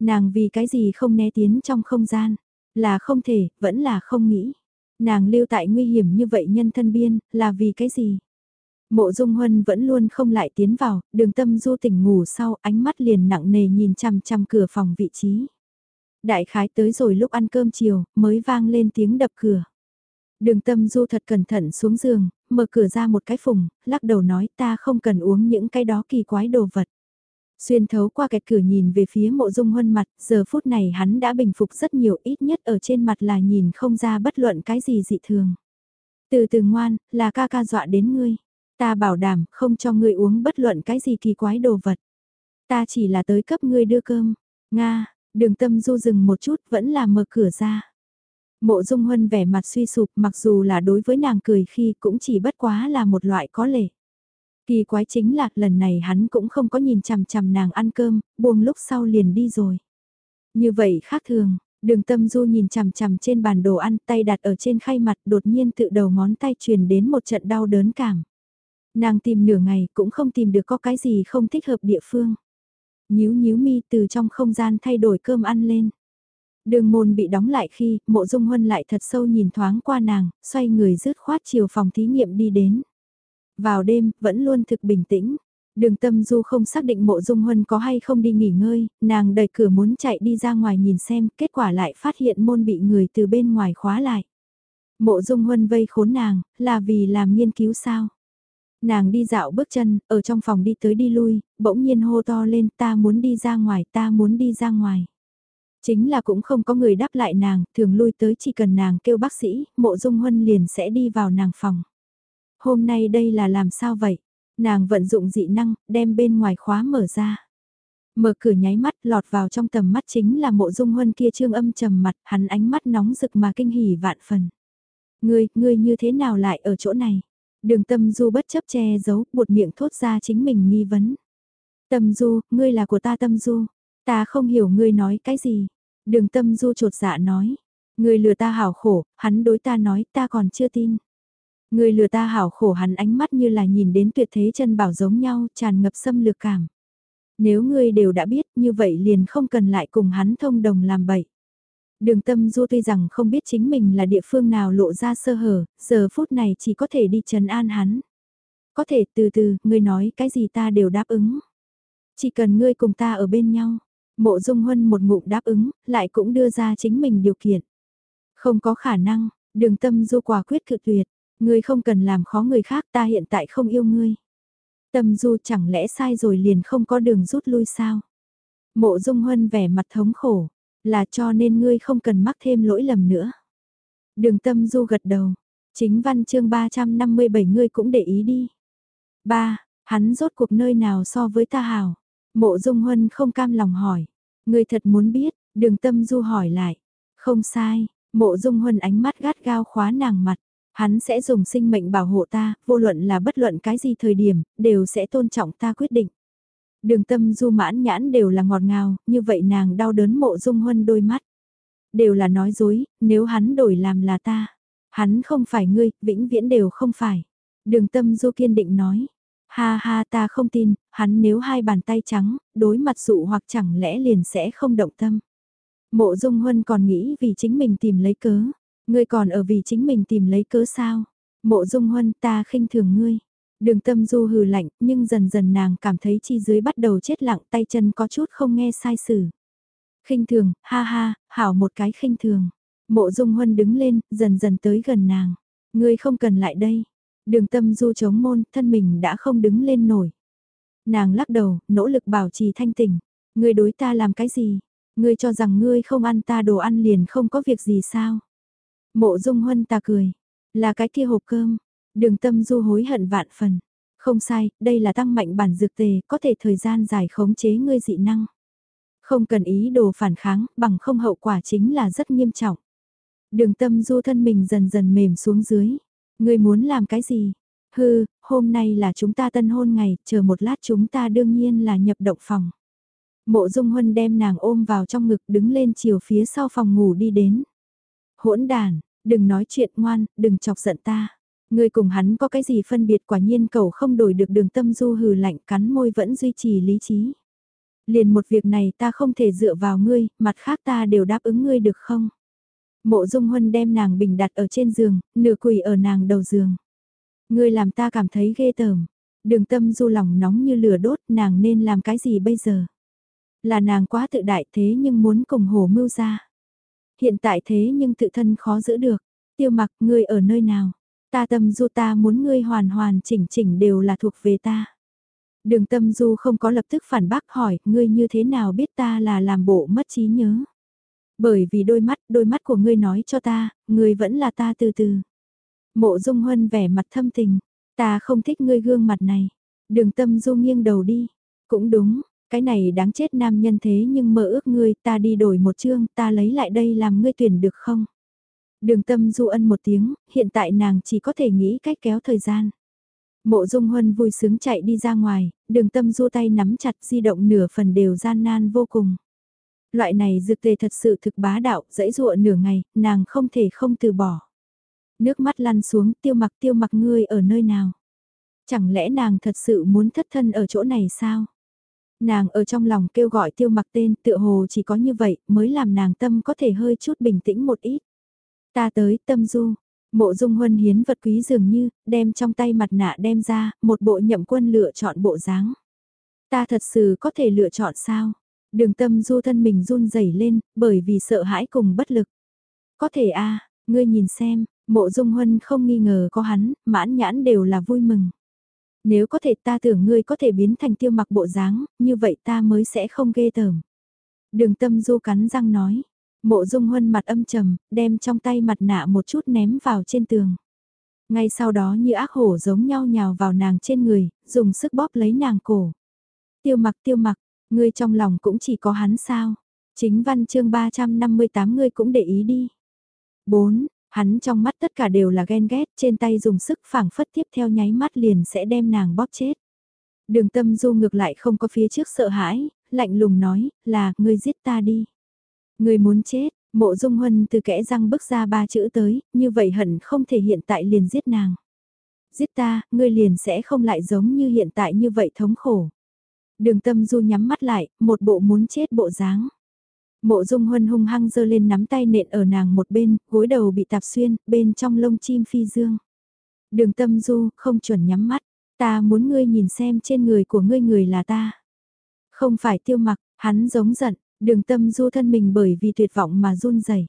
A: Nàng vì cái gì không né tiến trong không gian, là không thể, vẫn là không nghĩ. Nàng lưu tại nguy hiểm như vậy nhân thân biên, là vì cái gì? Mộ Dung Huân vẫn luôn không lại tiến vào, đường tâm du tỉnh ngủ sau ánh mắt liền nặng nề nhìn chằm chằm cửa phòng vị trí. Đại khái tới rồi lúc ăn cơm chiều, mới vang lên tiếng đập cửa. Đường tâm du thật cẩn thận xuống giường, mở cửa ra một cái phùng, lắc đầu nói ta không cần uống những cái đó kỳ quái đồ vật. Xuyên thấu qua kẹt cửa nhìn về phía mộ dung huân mặt, giờ phút này hắn đã bình phục rất nhiều ít nhất ở trên mặt là nhìn không ra bất luận cái gì dị thường. Từ từ ngoan, là ca ca dọa đến ngươi. Ta bảo đảm không cho ngươi uống bất luận cái gì kỳ quái đồ vật. Ta chỉ là tới cấp ngươi đưa cơm. Nga, đường tâm du dừng một chút vẫn là mở cửa ra. Mộ Dung Huân vẻ mặt suy sụp mặc dù là đối với nàng cười khi cũng chỉ bất quá là một loại có lệ. Kỳ quái chính là lần này hắn cũng không có nhìn chằm chằm nàng ăn cơm, buông lúc sau liền đi rồi. Như vậy khác thường, đường tâm du nhìn chằm chằm trên bàn đồ ăn tay đặt ở trên khay mặt đột nhiên tự đầu ngón tay truyền đến một trận đau đớn cảm. Nàng tìm nửa ngày cũng không tìm được có cái gì không thích hợp địa phương. Nhíu nhíu mi từ trong không gian thay đổi cơm ăn lên. Đường môn bị đóng lại khi mộ dung huân lại thật sâu nhìn thoáng qua nàng, xoay người rứt khoát chiều phòng thí nghiệm đi đến. Vào đêm, vẫn luôn thực bình tĩnh. Đường tâm du không xác định mộ dung huân có hay không đi nghỉ ngơi, nàng đẩy cửa muốn chạy đi ra ngoài nhìn xem, kết quả lại phát hiện môn bị người từ bên ngoài khóa lại. Mộ dung huân vây khốn nàng, là vì làm nghiên cứu sao? Nàng đi dạo bước chân, ở trong phòng đi tới đi lui, bỗng nhiên hô to lên ta muốn đi ra ngoài, ta muốn đi ra ngoài. Chính là cũng không có người đáp lại nàng, thường lui tới chỉ cần nàng kêu bác sĩ, mộ dung huân liền sẽ đi vào nàng phòng. Hôm nay đây là làm sao vậy? Nàng vận dụng dị năng, đem bên ngoài khóa mở ra. Mở cửa nháy mắt lọt vào trong tầm mắt chính là mộ dung huân kia trương âm trầm mặt, hắn ánh mắt nóng rực mà kinh hỉ vạn phần. Ngươi, ngươi như thế nào lại ở chỗ này? Đường tâm du bất chấp che giấu, buột miệng thốt ra chính mình nghi vấn. Tâm du, ngươi là của ta tâm du. Ta không hiểu ngươi nói cái gì. Đường tâm du trột dạ nói. Ngươi lừa ta hảo khổ, hắn đối ta nói ta còn chưa tin. Ngươi lừa ta hảo khổ hắn ánh mắt như là nhìn đến tuyệt thế chân bảo giống nhau tràn ngập xâm lược cảm. Nếu ngươi đều đã biết như vậy liền không cần lại cùng hắn thông đồng làm bậy. Đường tâm du tuy rằng không biết chính mình là địa phương nào lộ ra sơ hở, giờ phút này chỉ có thể đi trấn an hắn. Có thể từ từ, ngươi nói cái gì ta đều đáp ứng. Chỉ cần ngươi cùng ta ở bên nhau. Mộ dung huân một ngụm đáp ứng, lại cũng đưa ra chính mình điều kiện. Không có khả năng, đường tâm du quả quyết cự tuyệt. Ngươi không cần làm khó người khác ta hiện tại không yêu ngươi. Tâm du chẳng lẽ sai rồi liền không có đường rút lui sao? Mộ dung huân vẻ mặt thống khổ, là cho nên ngươi không cần mắc thêm lỗi lầm nữa. Đường tâm du gật đầu, chính văn chương 357 ngươi cũng để ý đi. ba Hắn rốt cuộc nơi nào so với ta hào? Mộ dung huân không cam lòng hỏi. Ngươi thật muốn biết, đường tâm du hỏi lại. Không sai, mộ dung huân ánh mắt gắt gao khóa nàng mặt. Hắn sẽ dùng sinh mệnh bảo hộ ta, vô luận là bất luận cái gì thời điểm, đều sẽ tôn trọng ta quyết định. Đường tâm du mãn nhãn đều là ngọt ngào, như vậy nàng đau đớn mộ dung huân đôi mắt. Đều là nói dối, nếu hắn đổi làm là ta. Hắn không phải ngươi, vĩnh viễn đều không phải. Đường tâm du kiên định nói. Ha ha ta không tin, hắn nếu hai bàn tay trắng, đối mặt dụ hoặc chẳng lẽ liền sẽ không động tâm. Mộ dung huân còn nghĩ vì chính mình tìm lấy cớ. Ngươi còn ở vì chính mình tìm lấy cớ sao? Mộ dung huân ta khinh thường ngươi. Đường tâm du hừ lạnh, nhưng dần dần nàng cảm thấy chi dưới bắt đầu chết lặng tay chân có chút không nghe sai sử. khinh thường, ha ha, hảo một cái khinh thường. Mộ dung huân đứng lên, dần dần tới gần nàng. Ngươi không cần lại đây. Đường tâm du chống môn, thân mình đã không đứng lên nổi. Nàng lắc đầu, nỗ lực bảo trì thanh tỉnh. Ngươi đối ta làm cái gì? Ngươi cho rằng ngươi không ăn ta đồ ăn liền không có việc gì sao? Mộ dung huân ta cười. Là cái kia hộp cơm. Đường tâm du hối hận vạn phần. Không sai, đây là tăng mạnh bản dược tề, có thể thời gian dài khống chế ngươi dị năng. Không cần ý đồ phản kháng, bằng không hậu quả chính là rất nghiêm trọng. Đường tâm du thân mình dần dần mềm xuống dưới. Ngươi muốn làm cái gì? hừ hôm nay là chúng ta tân hôn ngày, chờ một lát chúng ta đương nhiên là nhập động phòng. Mộ Dung Huân đem nàng ôm vào trong ngực đứng lên chiều phía sau phòng ngủ đi đến. Hỗn đàn, đừng nói chuyện ngoan, đừng chọc giận ta. Ngươi cùng hắn có cái gì phân biệt quả nhiên cầu không đổi được đường tâm du hừ lạnh cắn môi vẫn duy trì lý trí. Liền một việc này ta không thể dựa vào ngươi, mặt khác ta đều đáp ứng ngươi được không? Mộ dung huân đem nàng bình đặt ở trên giường, nửa quỳ ở nàng đầu giường. Ngươi làm ta cảm thấy ghê tởm. Đường tâm du lòng nóng như lửa đốt nàng nên làm cái gì bây giờ? Là nàng quá tự đại thế nhưng muốn cùng hồ mưu ra. Hiện tại thế nhưng tự thân khó giữ được. Tiêu mặc ngươi ở nơi nào? Ta tâm du ta muốn ngươi hoàn hoàn chỉnh chỉnh đều là thuộc về ta. Đường tâm du không có lập tức phản bác hỏi, ngươi như thế nào biết ta là làm bộ mất trí nhớ. Bởi vì đôi mắt, đôi mắt của ngươi nói cho ta, ngươi vẫn là ta từ từ. Mộ dung huân vẻ mặt thâm tình, ta không thích ngươi gương mặt này. Đường tâm du nghiêng đầu đi. Cũng đúng, cái này đáng chết nam nhân thế nhưng mơ ước ngươi, ta đi đổi một chương, ta lấy lại đây làm ngươi tuyển được không? Đường tâm du ân một tiếng, hiện tại nàng chỉ có thể nghĩ cách kéo thời gian. Mộ dung huân vui sướng chạy đi ra ngoài, đường tâm du tay nắm chặt di động nửa phần đều gian nan vô cùng. Loại này dược tề thật sự thực bá đạo, dãy dụa nửa ngày, nàng không thể không từ bỏ. Nước mắt lăn xuống tiêu mặc tiêu mặc ngươi ở nơi nào. Chẳng lẽ nàng thật sự muốn thất thân ở chỗ này sao? Nàng ở trong lòng kêu gọi tiêu mặc tên tựa hồ chỉ có như vậy mới làm nàng tâm có thể hơi chút bình tĩnh một ít. Ta tới tâm du, mộ dung huân hiến vật quý dường như, đem trong tay mặt nạ đem ra, một bộ nhậm quân lựa chọn bộ dáng. Ta thật sự có thể lựa chọn sao? Đường tâm du thân mình run rẩy lên, bởi vì sợ hãi cùng bất lực. Có thể a ngươi nhìn xem, mộ dung huân không nghi ngờ có hắn, mãn nhãn đều là vui mừng. Nếu có thể ta tưởng ngươi có thể biến thành tiêu mặc bộ dáng, như vậy ta mới sẽ không ghê tởm. Đường tâm du cắn răng nói. Mộ dung huân mặt âm trầm, đem trong tay mặt nạ một chút ném vào trên tường. Ngay sau đó như ác hổ giống nhau nhào vào nàng trên người, dùng sức bóp lấy nàng cổ. Tiêu mặc tiêu mặc, ngươi trong lòng cũng chỉ có hắn sao. Chính văn chương 358 ngươi cũng để ý đi. 4. Hắn trong mắt tất cả đều là ghen ghét, trên tay dùng sức phảng phất tiếp theo nháy mắt liền sẽ đem nàng bóp chết. Đường tâm du ngược lại không có phía trước sợ hãi, lạnh lùng nói, là, ngươi giết ta đi. Ngươi muốn chết, mộ dung huân từ kẽ răng bước ra ba chữ tới, như vậy hận không thể hiện tại liền giết nàng. Giết ta, ngươi liền sẽ không lại giống như hiện tại như vậy thống khổ. Đường tâm du nhắm mắt lại, một bộ muốn chết bộ dáng. Mộ dung huân hung hăng giơ lên nắm tay nện ở nàng một bên, gối đầu bị tạp xuyên, bên trong lông chim phi dương. Đường tâm du, không chuẩn nhắm mắt, ta muốn ngươi nhìn xem trên người của ngươi người là ta. Không phải tiêu mặc, hắn giống giận, đường tâm du thân mình bởi vì tuyệt vọng mà run rẩy.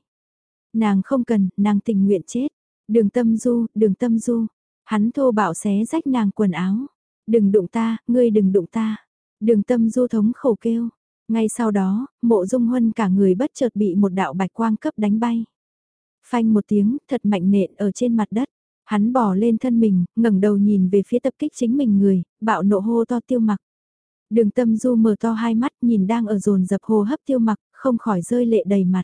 A: Nàng không cần, nàng tình nguyện chết. Đường tâm du, đường tâm du. Hắn thô bạo xé rách nàng quần áo. Đừng đụng ta, ngươi đừng đụng ta. Đường tâm du thống khổ kêu. Ngay sau đó, mộ dung huân cả người bất chợt bị một đạo bạch quang cấp đánh bay. Phanh một tiếng, thật mạnh nện ở trên mặt đất. Hắn bò lên thân mình, ngẩng đầu nhìn về phía tập kích chính mình người, bạo nộ hô to tiêu mặc. Đường tâm du mở to hai mắt nhìn đang ở dồn dập hồ hấp tiêu mặc, không khỏi rơi lệ đầy mặt.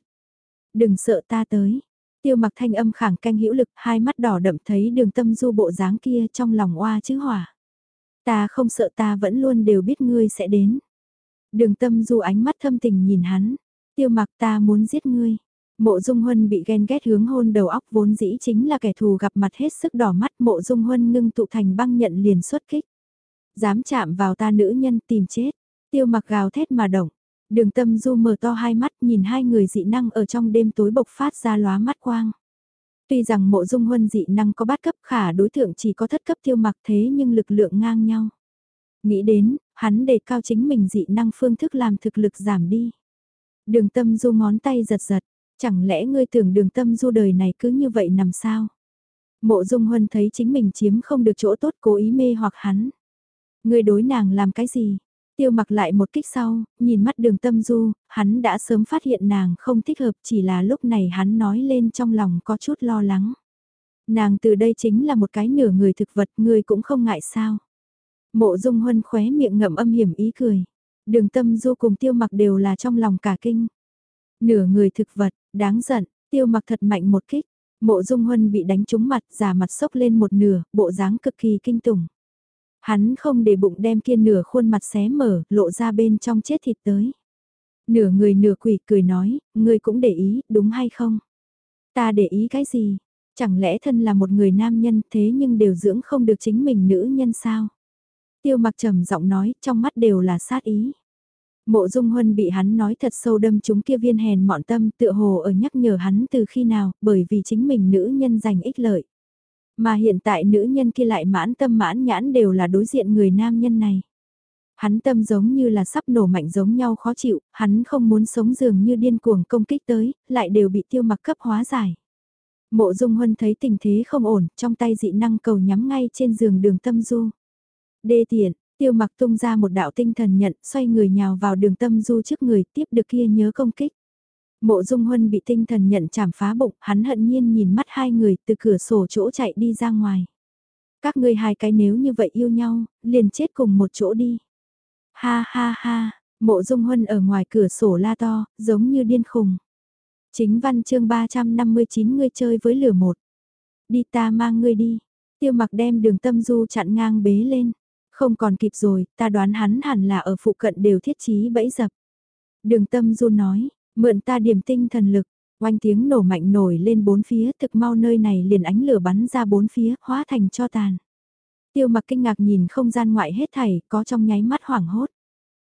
A: Đừng sợ ta tới. Tiêu mặc thanh âm khẳng canh hữu lực, hai mắt đỏ đậm thấy đường tâm du bộ dáng kia trong lòng oa chứ hỏa. Ta không sợ ta vẫn luôn đều biết ngươi sẽ đến. Đường tâm du ánh mắt thâm tình nhìn hắn. Tiêu mặc ta muốn giết ngươi. Mộ Dung Huân bị ghen ghét hướng hôn đầu óc vốn dĩ chính là kẻ thù gặp mặt hết sức đỏ mắt Mộ Dung Huân ngưng tụ thành băng nhận liền xuất kích. Dám chạm vào ta nữ nhân tìm chết. Tiêu mặc gào thét mà động. Đường tâm du mở to hai mắt nhìn hai người dị năng ở trong đêm tối bộc phát ra lóa mắt quang. Tuy rằng mộ dung huân dị năng có bát cấp khả đối tượng chỉ có thất cấp tiêu mặc thế nhưng lực lượng ngang nhau. Nghĩ đến, hắn đề cao chính mình dị năng phương thức làm thực lực giảm đi. Đường tâm du ngón tay giật giật, chẳng lẽ ngươi tưởng đường tâm du đời này cứ như vậy nằm sao? Mộ dung huân thấy chính mình chiếm không được chỗ tốt cố ý mê hoặc hắn. Ngươi đối nàng làm cái gì? Tiêu mặc lại một kích sau, nhìn mắt đường tâm du, hắn đã sớm phát hiện nàng không thích hợp chỉ là lúc này hắn nói lên trong lòng có chút lo lắng. Nàng từ đây chính là một cái nửa người thực vật, ngươi cũng không ngại sao. Mộ dung huân khóe miệng ngậm âm hiểm ý cười. Đường tâm du cùng tiêu mặc đều là trong lòng cả kinh. Nửa người thực vật, đáng giận, tiêu mặc thật mạnh một kích. Mộ dung huân bị đánh trúng mặt, giả mặt sốc lên một nửa, bộ dáng cực kỳ kinh tủng. Hắn không để bụng đem kia nửa khuôn mặt xé mở, lộ ra bên trong chết thịt tới. Nửa người nửa quỷ cười nói, ngươi cũng để ý, đúng hay không? Ta để ý cái gì? Chẳng lẽ thân là một người nam nhân thế nhưng đều dưỡng không được chính mình nữ nhân sao? Tiêu mặc trầm giọng nói, trong mắt đều là sát ý. Mộ Dung Huân bị hắn nói thật sâu đâm chúng kia viên hèn mọn tâm tựa hồ ở nhắc nhở hắn từ khi nào, bởi vì chính mình nữ nhân giành ích lợi. Mà hiện tại nữ nhân kia lại mãn tâm mãn nhãn đều là đối diện người nam nhân này. Hắn tâm giống như là sắp nổ mạnh giống nhau khó chịu, hắn không muốn sống dường như điên cuồng công kích tới, lại đều bị tiêu mặc cấp hóa giải. Mộ Dung Huân thấy tình thế không ổn, trong tay dị năng cầu nhắm ngay trên giường đường tâm du. Đê tiện, tiêu mặc tung ra một đạo tinh thần nhận, xoay người nhào vào đường tâm du trước người, tiếp được kia nhớ công kích. Mộ Dung Huân bị tinh thần nhận chảm phá bụng, hắn hận nhiên nhìn mắt hai người từ cửa sổ chỗ chạy đi ra ngoài. Các ngươi hai cái nếu như vậy yêu nhau, liền chết cùng một chỗ đi. Ha ha ha, mộ Dung Huân ở ngoài cửa sổ la to, giống như điên khùng. Chính văn chương 359 ngươi chơi với lửa một. Đi ta mang ngươi đi. Tiêu mặc đem đường tâm du chặn ngang bế lên. Không còn kịp rồi, ta đoán hắn hẳn là ở phụ cận đều thiết trí bẫy dập. Đường tâm du nói, Mượn ta điểm tinh thần lực, oanh tiếng nổ mạnh nổi lên bốn phía thực mau nơi này liền ánh lửa bắn ra bốn phía, hóa thành cho tàn. Tiêu mặc kinh ngạc nhìn không gian ngoại hết thảy, có trong nháy mắt hoảng hốt.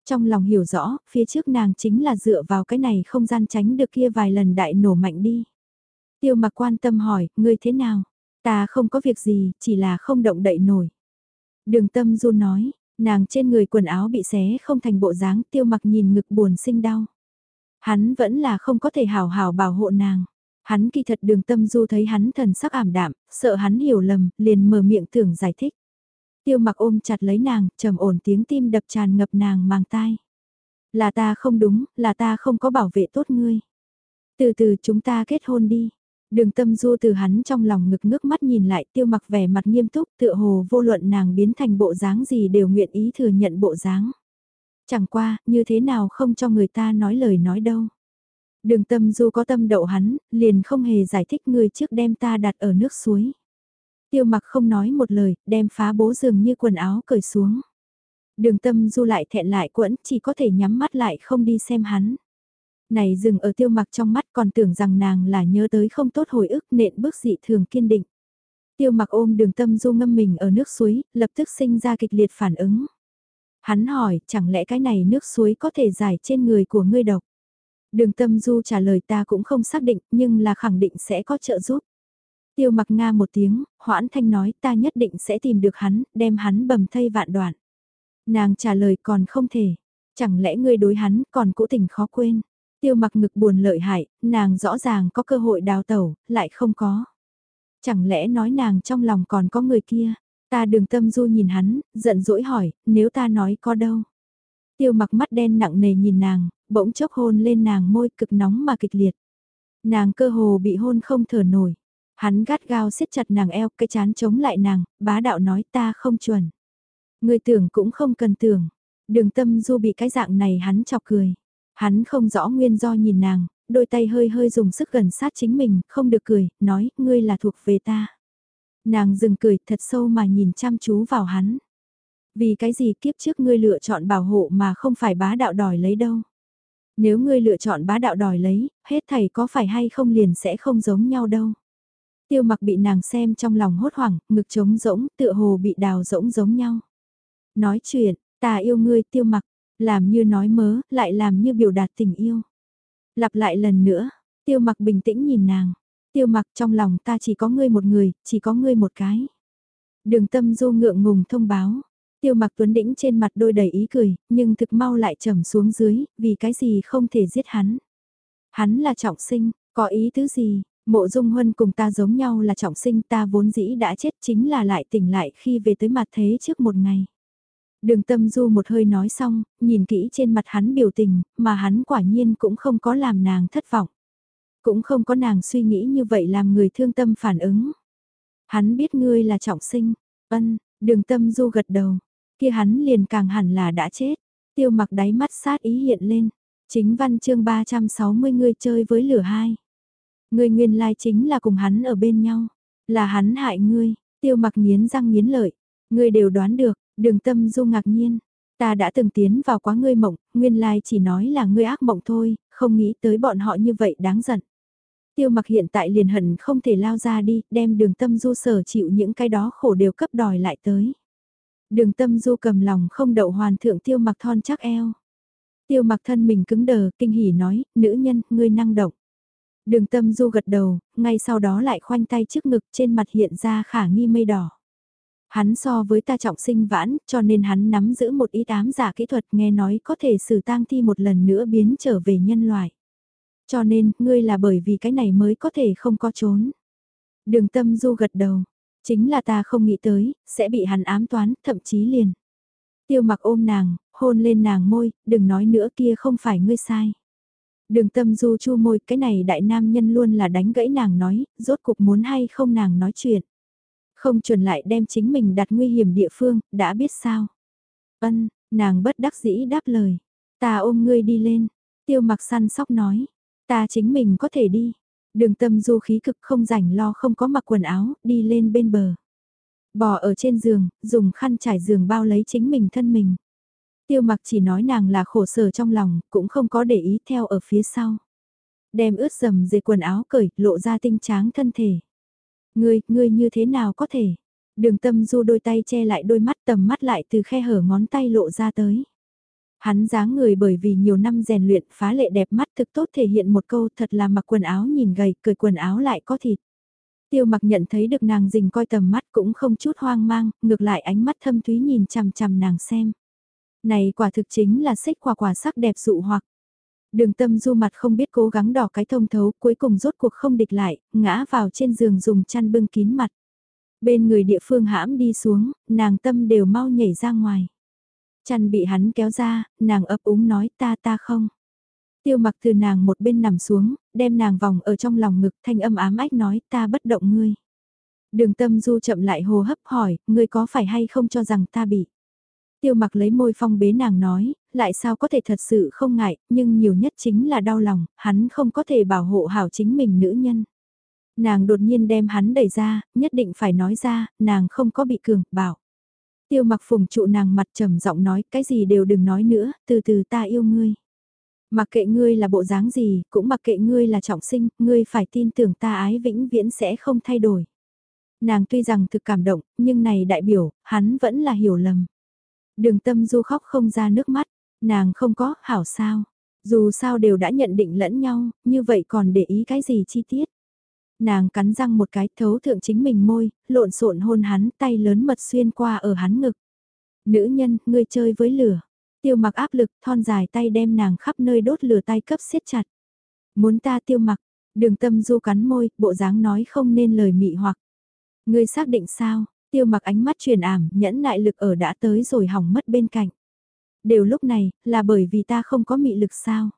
A: Trong lòng hiểu rõ, phía trước nàng chính là dựa vào cái này không gian tránh được kia vài lần đại nổ mạnh đi. Tiêu mặc quan tâm hỏi, ngươi thế nào? Ta không có việc gì, chỉ là không động đậy nổi. Đường tâm du nói, nàng trên người quần áo bị xé không thành bộ dáng tiêu mặc nhìn ngực buồn sinh đau. Hắn vẫn là không có thể hào hào bảo hộ nàng. Hắn kỳ thật đường tâm du thấy hắn thần sắc ảm đạm, sợ hắn hiểu lầm, liền mở miệng tưởng giải thích. Tiêu mặc ôm chặt lấy nàng, trầm ổn tiếng tim đập tràn ngập nàng màng tai. Là ta không đúng, là ta không có bảo vệ tốt ngươi. Từ từ chúng ta kết hôn đi. Đường tâm du từ hắn trong lòng ngực ngước mắt nhìn lại tiêu mặc vẻ mặt nghiêm túc tựa hồ vô luận nàng biến thành bộ dáng gì đều nguyện ý thừa nhận bộ dáng. Chẳng qua, như thế nào không cho người ta nói lời nói đâu. Đường tâm du có tâm đậu hắn, liền không hề giải thích người trước đem ta đặt ở nước suối. Tiêu mặc không nói một lời, đem phá bố giường như quần áo cởi xuống. Đường tâm du lại thẹn lại quẫn, chỉ có thể nhắm mắt lại không đi xem hắn. Này dừng ở tiêu mặc trong mắt còn tưởng rằng nàng là nhớ tới không tốt hồi ức nện bước dị thường kiên định. Tiêu mặc ôm đường tâm du ngâm mình ở nước suối, lập tức sinh ra kịch liệt phản ứng. Hắn hỏi, chẳng lẽ cái này nước suối có thể giải trên người của ngươi độc? Đường tâm du trả lời ta cũng không xác định, nhưng là khẳng định sẽ có trợ giúp. Tiêu mặc Nga một tiếng, hoãn thanh nói ta nhất định sẽ tìm được hắn, đem hắn bầm thây vạn đoạn. Nàng trả lời còn không thể, chẳng lẽ ngươi đối hắn còn cũ tình khó quên. Tiêu mặc ngực buồn lợi hại, nàng rõ ràng có cơ hội đào tẩu, lại không có. Chẳng lẽ nói nàng trong lòng còn có người kia, ta đường tâm du nhìn hắn, giận dỗi hỏi, nếu ta nói có đâu. Tiêu mặc mắt đen nặng nề nhìn nàng, bỗng chốc hôn lên nàng môi cực nóng mà kịch liệt. Nàng cơ hồ bị hôn không thở nổi. Hắn gắt gao siết chặt nàng eo, cái chán chống lại nàng, bá đạo nói ta không chuẩn. Người tưởng cũng không cần tưởng. Đường tâm du bị cái dạng này hắn chọc cười. Hắn không rõ nguyên do nhìn nàng, đôi tay hơi hơi dùng sức gần sát chính mình, không được cười, nói, ngươi là thuộc về ta. Nàng dừng cười thật sâu mà nhìn chăm chú vào hắn. Vì cái gì kiếp trước ngươi lựa chọn bảo hộ mà không phải bá đạo đòi lấy đâu. Nếu ngươi lựa chọn bá đạo đòi lấy, hết thầy có phải hay không liền sẽ không giống nhau đâu. Tiêu mặc bị nàng xem trong lòng hốt hoảng, ngực trống rỗng, tựa hồ bị đào rỗng giống nhau. Nói chuyện, ta yêu ngươi tiêu mặc, làm như nói mớ, lại làm như biểu đạt tình yêu. Lặp lại lần nữa, tiêu mặc bình tĩnh nhìn nàng. Tiêu mặc trong lòng ta chỉ có ngươi một người, chỉ có ngươi một cái. Đường tâm du ngượng ngùng thông báo. Tiêu mặc tuấn đĩnh trên mặt đôi đầy ý cười, nhưng thực mau lại trầm xuống dưới, vì cái gì không thể giết hắn. Hắn là trọng sinh, có ý tứ gì, mộ dung huân cùng ta giống nhau là trọng sinh ta vốn dĩ đã chết chính là lại tỉnh lại khi về tới mặt thế trước một ngày. Đường tâm du một hơi nói xong, nhìn kỹ trên mặt hắn biểu tình, mà hắn quả nhiên cũng không có làm nàng thất vọng. Cũng không có nàng suy nghĩ như vậy làm người thương tâm phản ứng. Hắn biết ngươi là trọng sinh, ân, đường tâm du gật đầu, kia hắn liền càng hẳn là đã chết. Tiêu mặc đáy mắt sát ý hiện lên, chính văn chương 360 ngươi chơi với lửa hai. Ngươi nguyên lai chính là cùng hắn ở bên nhau, là hắn hại ngươi, tiêu mặc nghiến răng nghiến lợi, ngươi đều đoán được, Đường tâm du ngạc nhiên, ta đã từng tiến vào quá ngươi mộng, nguyên lai chỉ nói là ngươi ác mộng thôi, không nghĩ tới bọn họ như vậy đáng giận. Tiêu mặc hiện tại liền hận không thể lao ra đi, đem đường tâm du sở chịu những cái đó khổ đều cấp đòi lại tới. Đường tâm du cầm lòng không đậu hoàn thượng tiêu mặc thon chắc eo. Tiêu mặc thân mình cứng đờ, kinh hỉ nói, nữ nhân, ngươi năng động. Đường tâm du gật đầu, ngay sau đó lại khoanh tay trước ngực trên mặt hiện ra khả nghi mây đỏ. Hắn so với ta trọng sinh vãn, cho nên hắn nắm giữ một ít tám giả kỹ thuật nghe nói có thể xử tang thi một lần nữa biến trở về nhân loại. Cho nên, ngươi là bởi vì cái này mới có thể không có trốn. Đường tâm du gật đầu, chính là ta không nghĩ tới, sẽ bị hắn ám toán, thậm chí liền. Tiêu mặc ôm nàng, hôn lên nàng môi, đừng nói nữa kia không phải ngươi sai. Đường tâm du chu môi, cái này đại nam nhân luôn là đánh gãy nàng nói, rốt cục muốn hay không nàng nói chuyện. Không chuẩn lại đem chính mình đặt nguy hiểm địa phương, đã biết sao. Ân, nàng bất đắc dĩ đáp lời. Ta ôm ngươi đi lên. Tiêu mặc săn sóc nói. Ta chính mình có thể đi. Đường tâm du khí cực không rảnh lo không có mặc quần áo, đi lên bên bờ. Bò ở trên giường, dùng khăn trải giường bao lấy chính mình thân mình. Tiêu mặc chỉ nói nàng là khổ sở trong lòng, cũng không có để ý theo ở phía sau. Đem ướt dầm dề quần áo cởi, lộ ra tinh tráng thân thể. Ngươi, ngươi như thế nào có thể? Đường tâm du đôi tay che lại đôi mắt tầm mắt lại từ khe hở ngón tay lộ ra tới. Hắn dáng người bởi vì nhiều năm rèn luyện phá lệ đẹp mắt thực tốt thể hiện một câu thật là mặc quần áo nhìn gầy, cười quần áo lại có thịt. Tiêu mặc nhận thấy được nàng dình coi tầm mắt cũng không chút hoang mang, ngược lại ánh mắt thâm thúy nhìn chằm chằm nàng xem. Này quả thực chính là xích quả quả sắc đẹp dụ hoặc. Đường tâm du mặt không biết cố gắng đỏ cái thông thấu cuối cùng rốt cuộc không địch lại, ngã vào trên giường dùng chăn bưng kín mặt. Bên người địa phương hãm đi xuống, nàng tâm đều mau nhảy ra ngoài. Chăn bị hắn kéo ra, nàng ấp úng nói ta ta không. Tiêu mặc từ nàng một bên nằm xuống, đem nàng vòng ở trong lòng ngực thanh âm ám ách nói ta bất động ngươi. Đường tâm du chậm lại hồ hấp hỏi, ngươi có phải hay không cho rằng ta bị. Tiêu mặc lấy môi phong bế nàng nói, lại sao có thể thật sự không ngại, nhưng nhiều nhất chính là đau lòng, hắn không có thể bảo hộ hảo chính mình nữ nhân. Nàng đột nhiên đem hắn đẩy ra, nhất định phải nói ra, nàng không có bị cường, bảo. Tiêu mặc phùng trụ nàng mặt trầm giọng nói, cái gì đều đừng nói nữa, từ từ ta yêu ngươi. Mặc kệ ngươi là bộ dáng gì, cũng mặc kệ ngươi là trọng sinh, ngươi phải tin tưởng ta ái vĩnh viễn sẽ không thay đổi. Nàng tuy rằng thực cảm động, nhưng này đại biểu, hắn vẫn là hiểu lầm. Đường tâm du khóc không ra nước mắt, nàng không có, hảo sao. Dù sao đều đã nhận định lẫn nhau, như vậy còn để ý cái gì chi tiết. Nàng cắn răng một cái thấu thượng chính mình môi, lộn xộn hôn hắn tay lớn mật xuyên qua ở hắn ngực. Nữ nhân, ngươi chơi với lửa. Tiêu mặc áp lực, thon dài tay đem nàng khắp nơi đốt lửa tay cấp siết chặt. Muốn ta tiêu mặc, đường tâm du cắn môi, bộ dáng nói không nên lời mị hoặc. Ngươi xác định sao, tiêu mặc ánh mắt truyền ảm, nhẫn nại lực ở đã tới rồi hỏng mất bên cạnh. Đều lúc này, là bởi vì ta không có mị lực sao.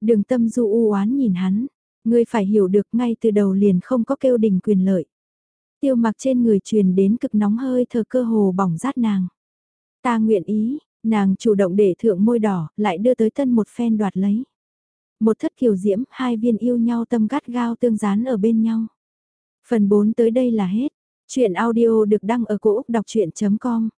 A: Đường tâm du u oán nhìn hắn, ngươi phải hiểu được ngay từ đầu liền không có kêu đình quyền lợi. Tiêu mặc trên người truyền đến cực nóng hơi thở cơ hồ bỏng rát nàng. Ta nguyện ý, nàng chủ động để thượng môi đỏ, lại đưa tới tân một phen đoạt lấy. Một thất kiều diễm, hai viên yêu nhau tâm gắt gao tương dán ở bên nhau. Phần 4 tới đây là hết. Chuyện audio được đăng ở cổ Úc đọc chuyện.com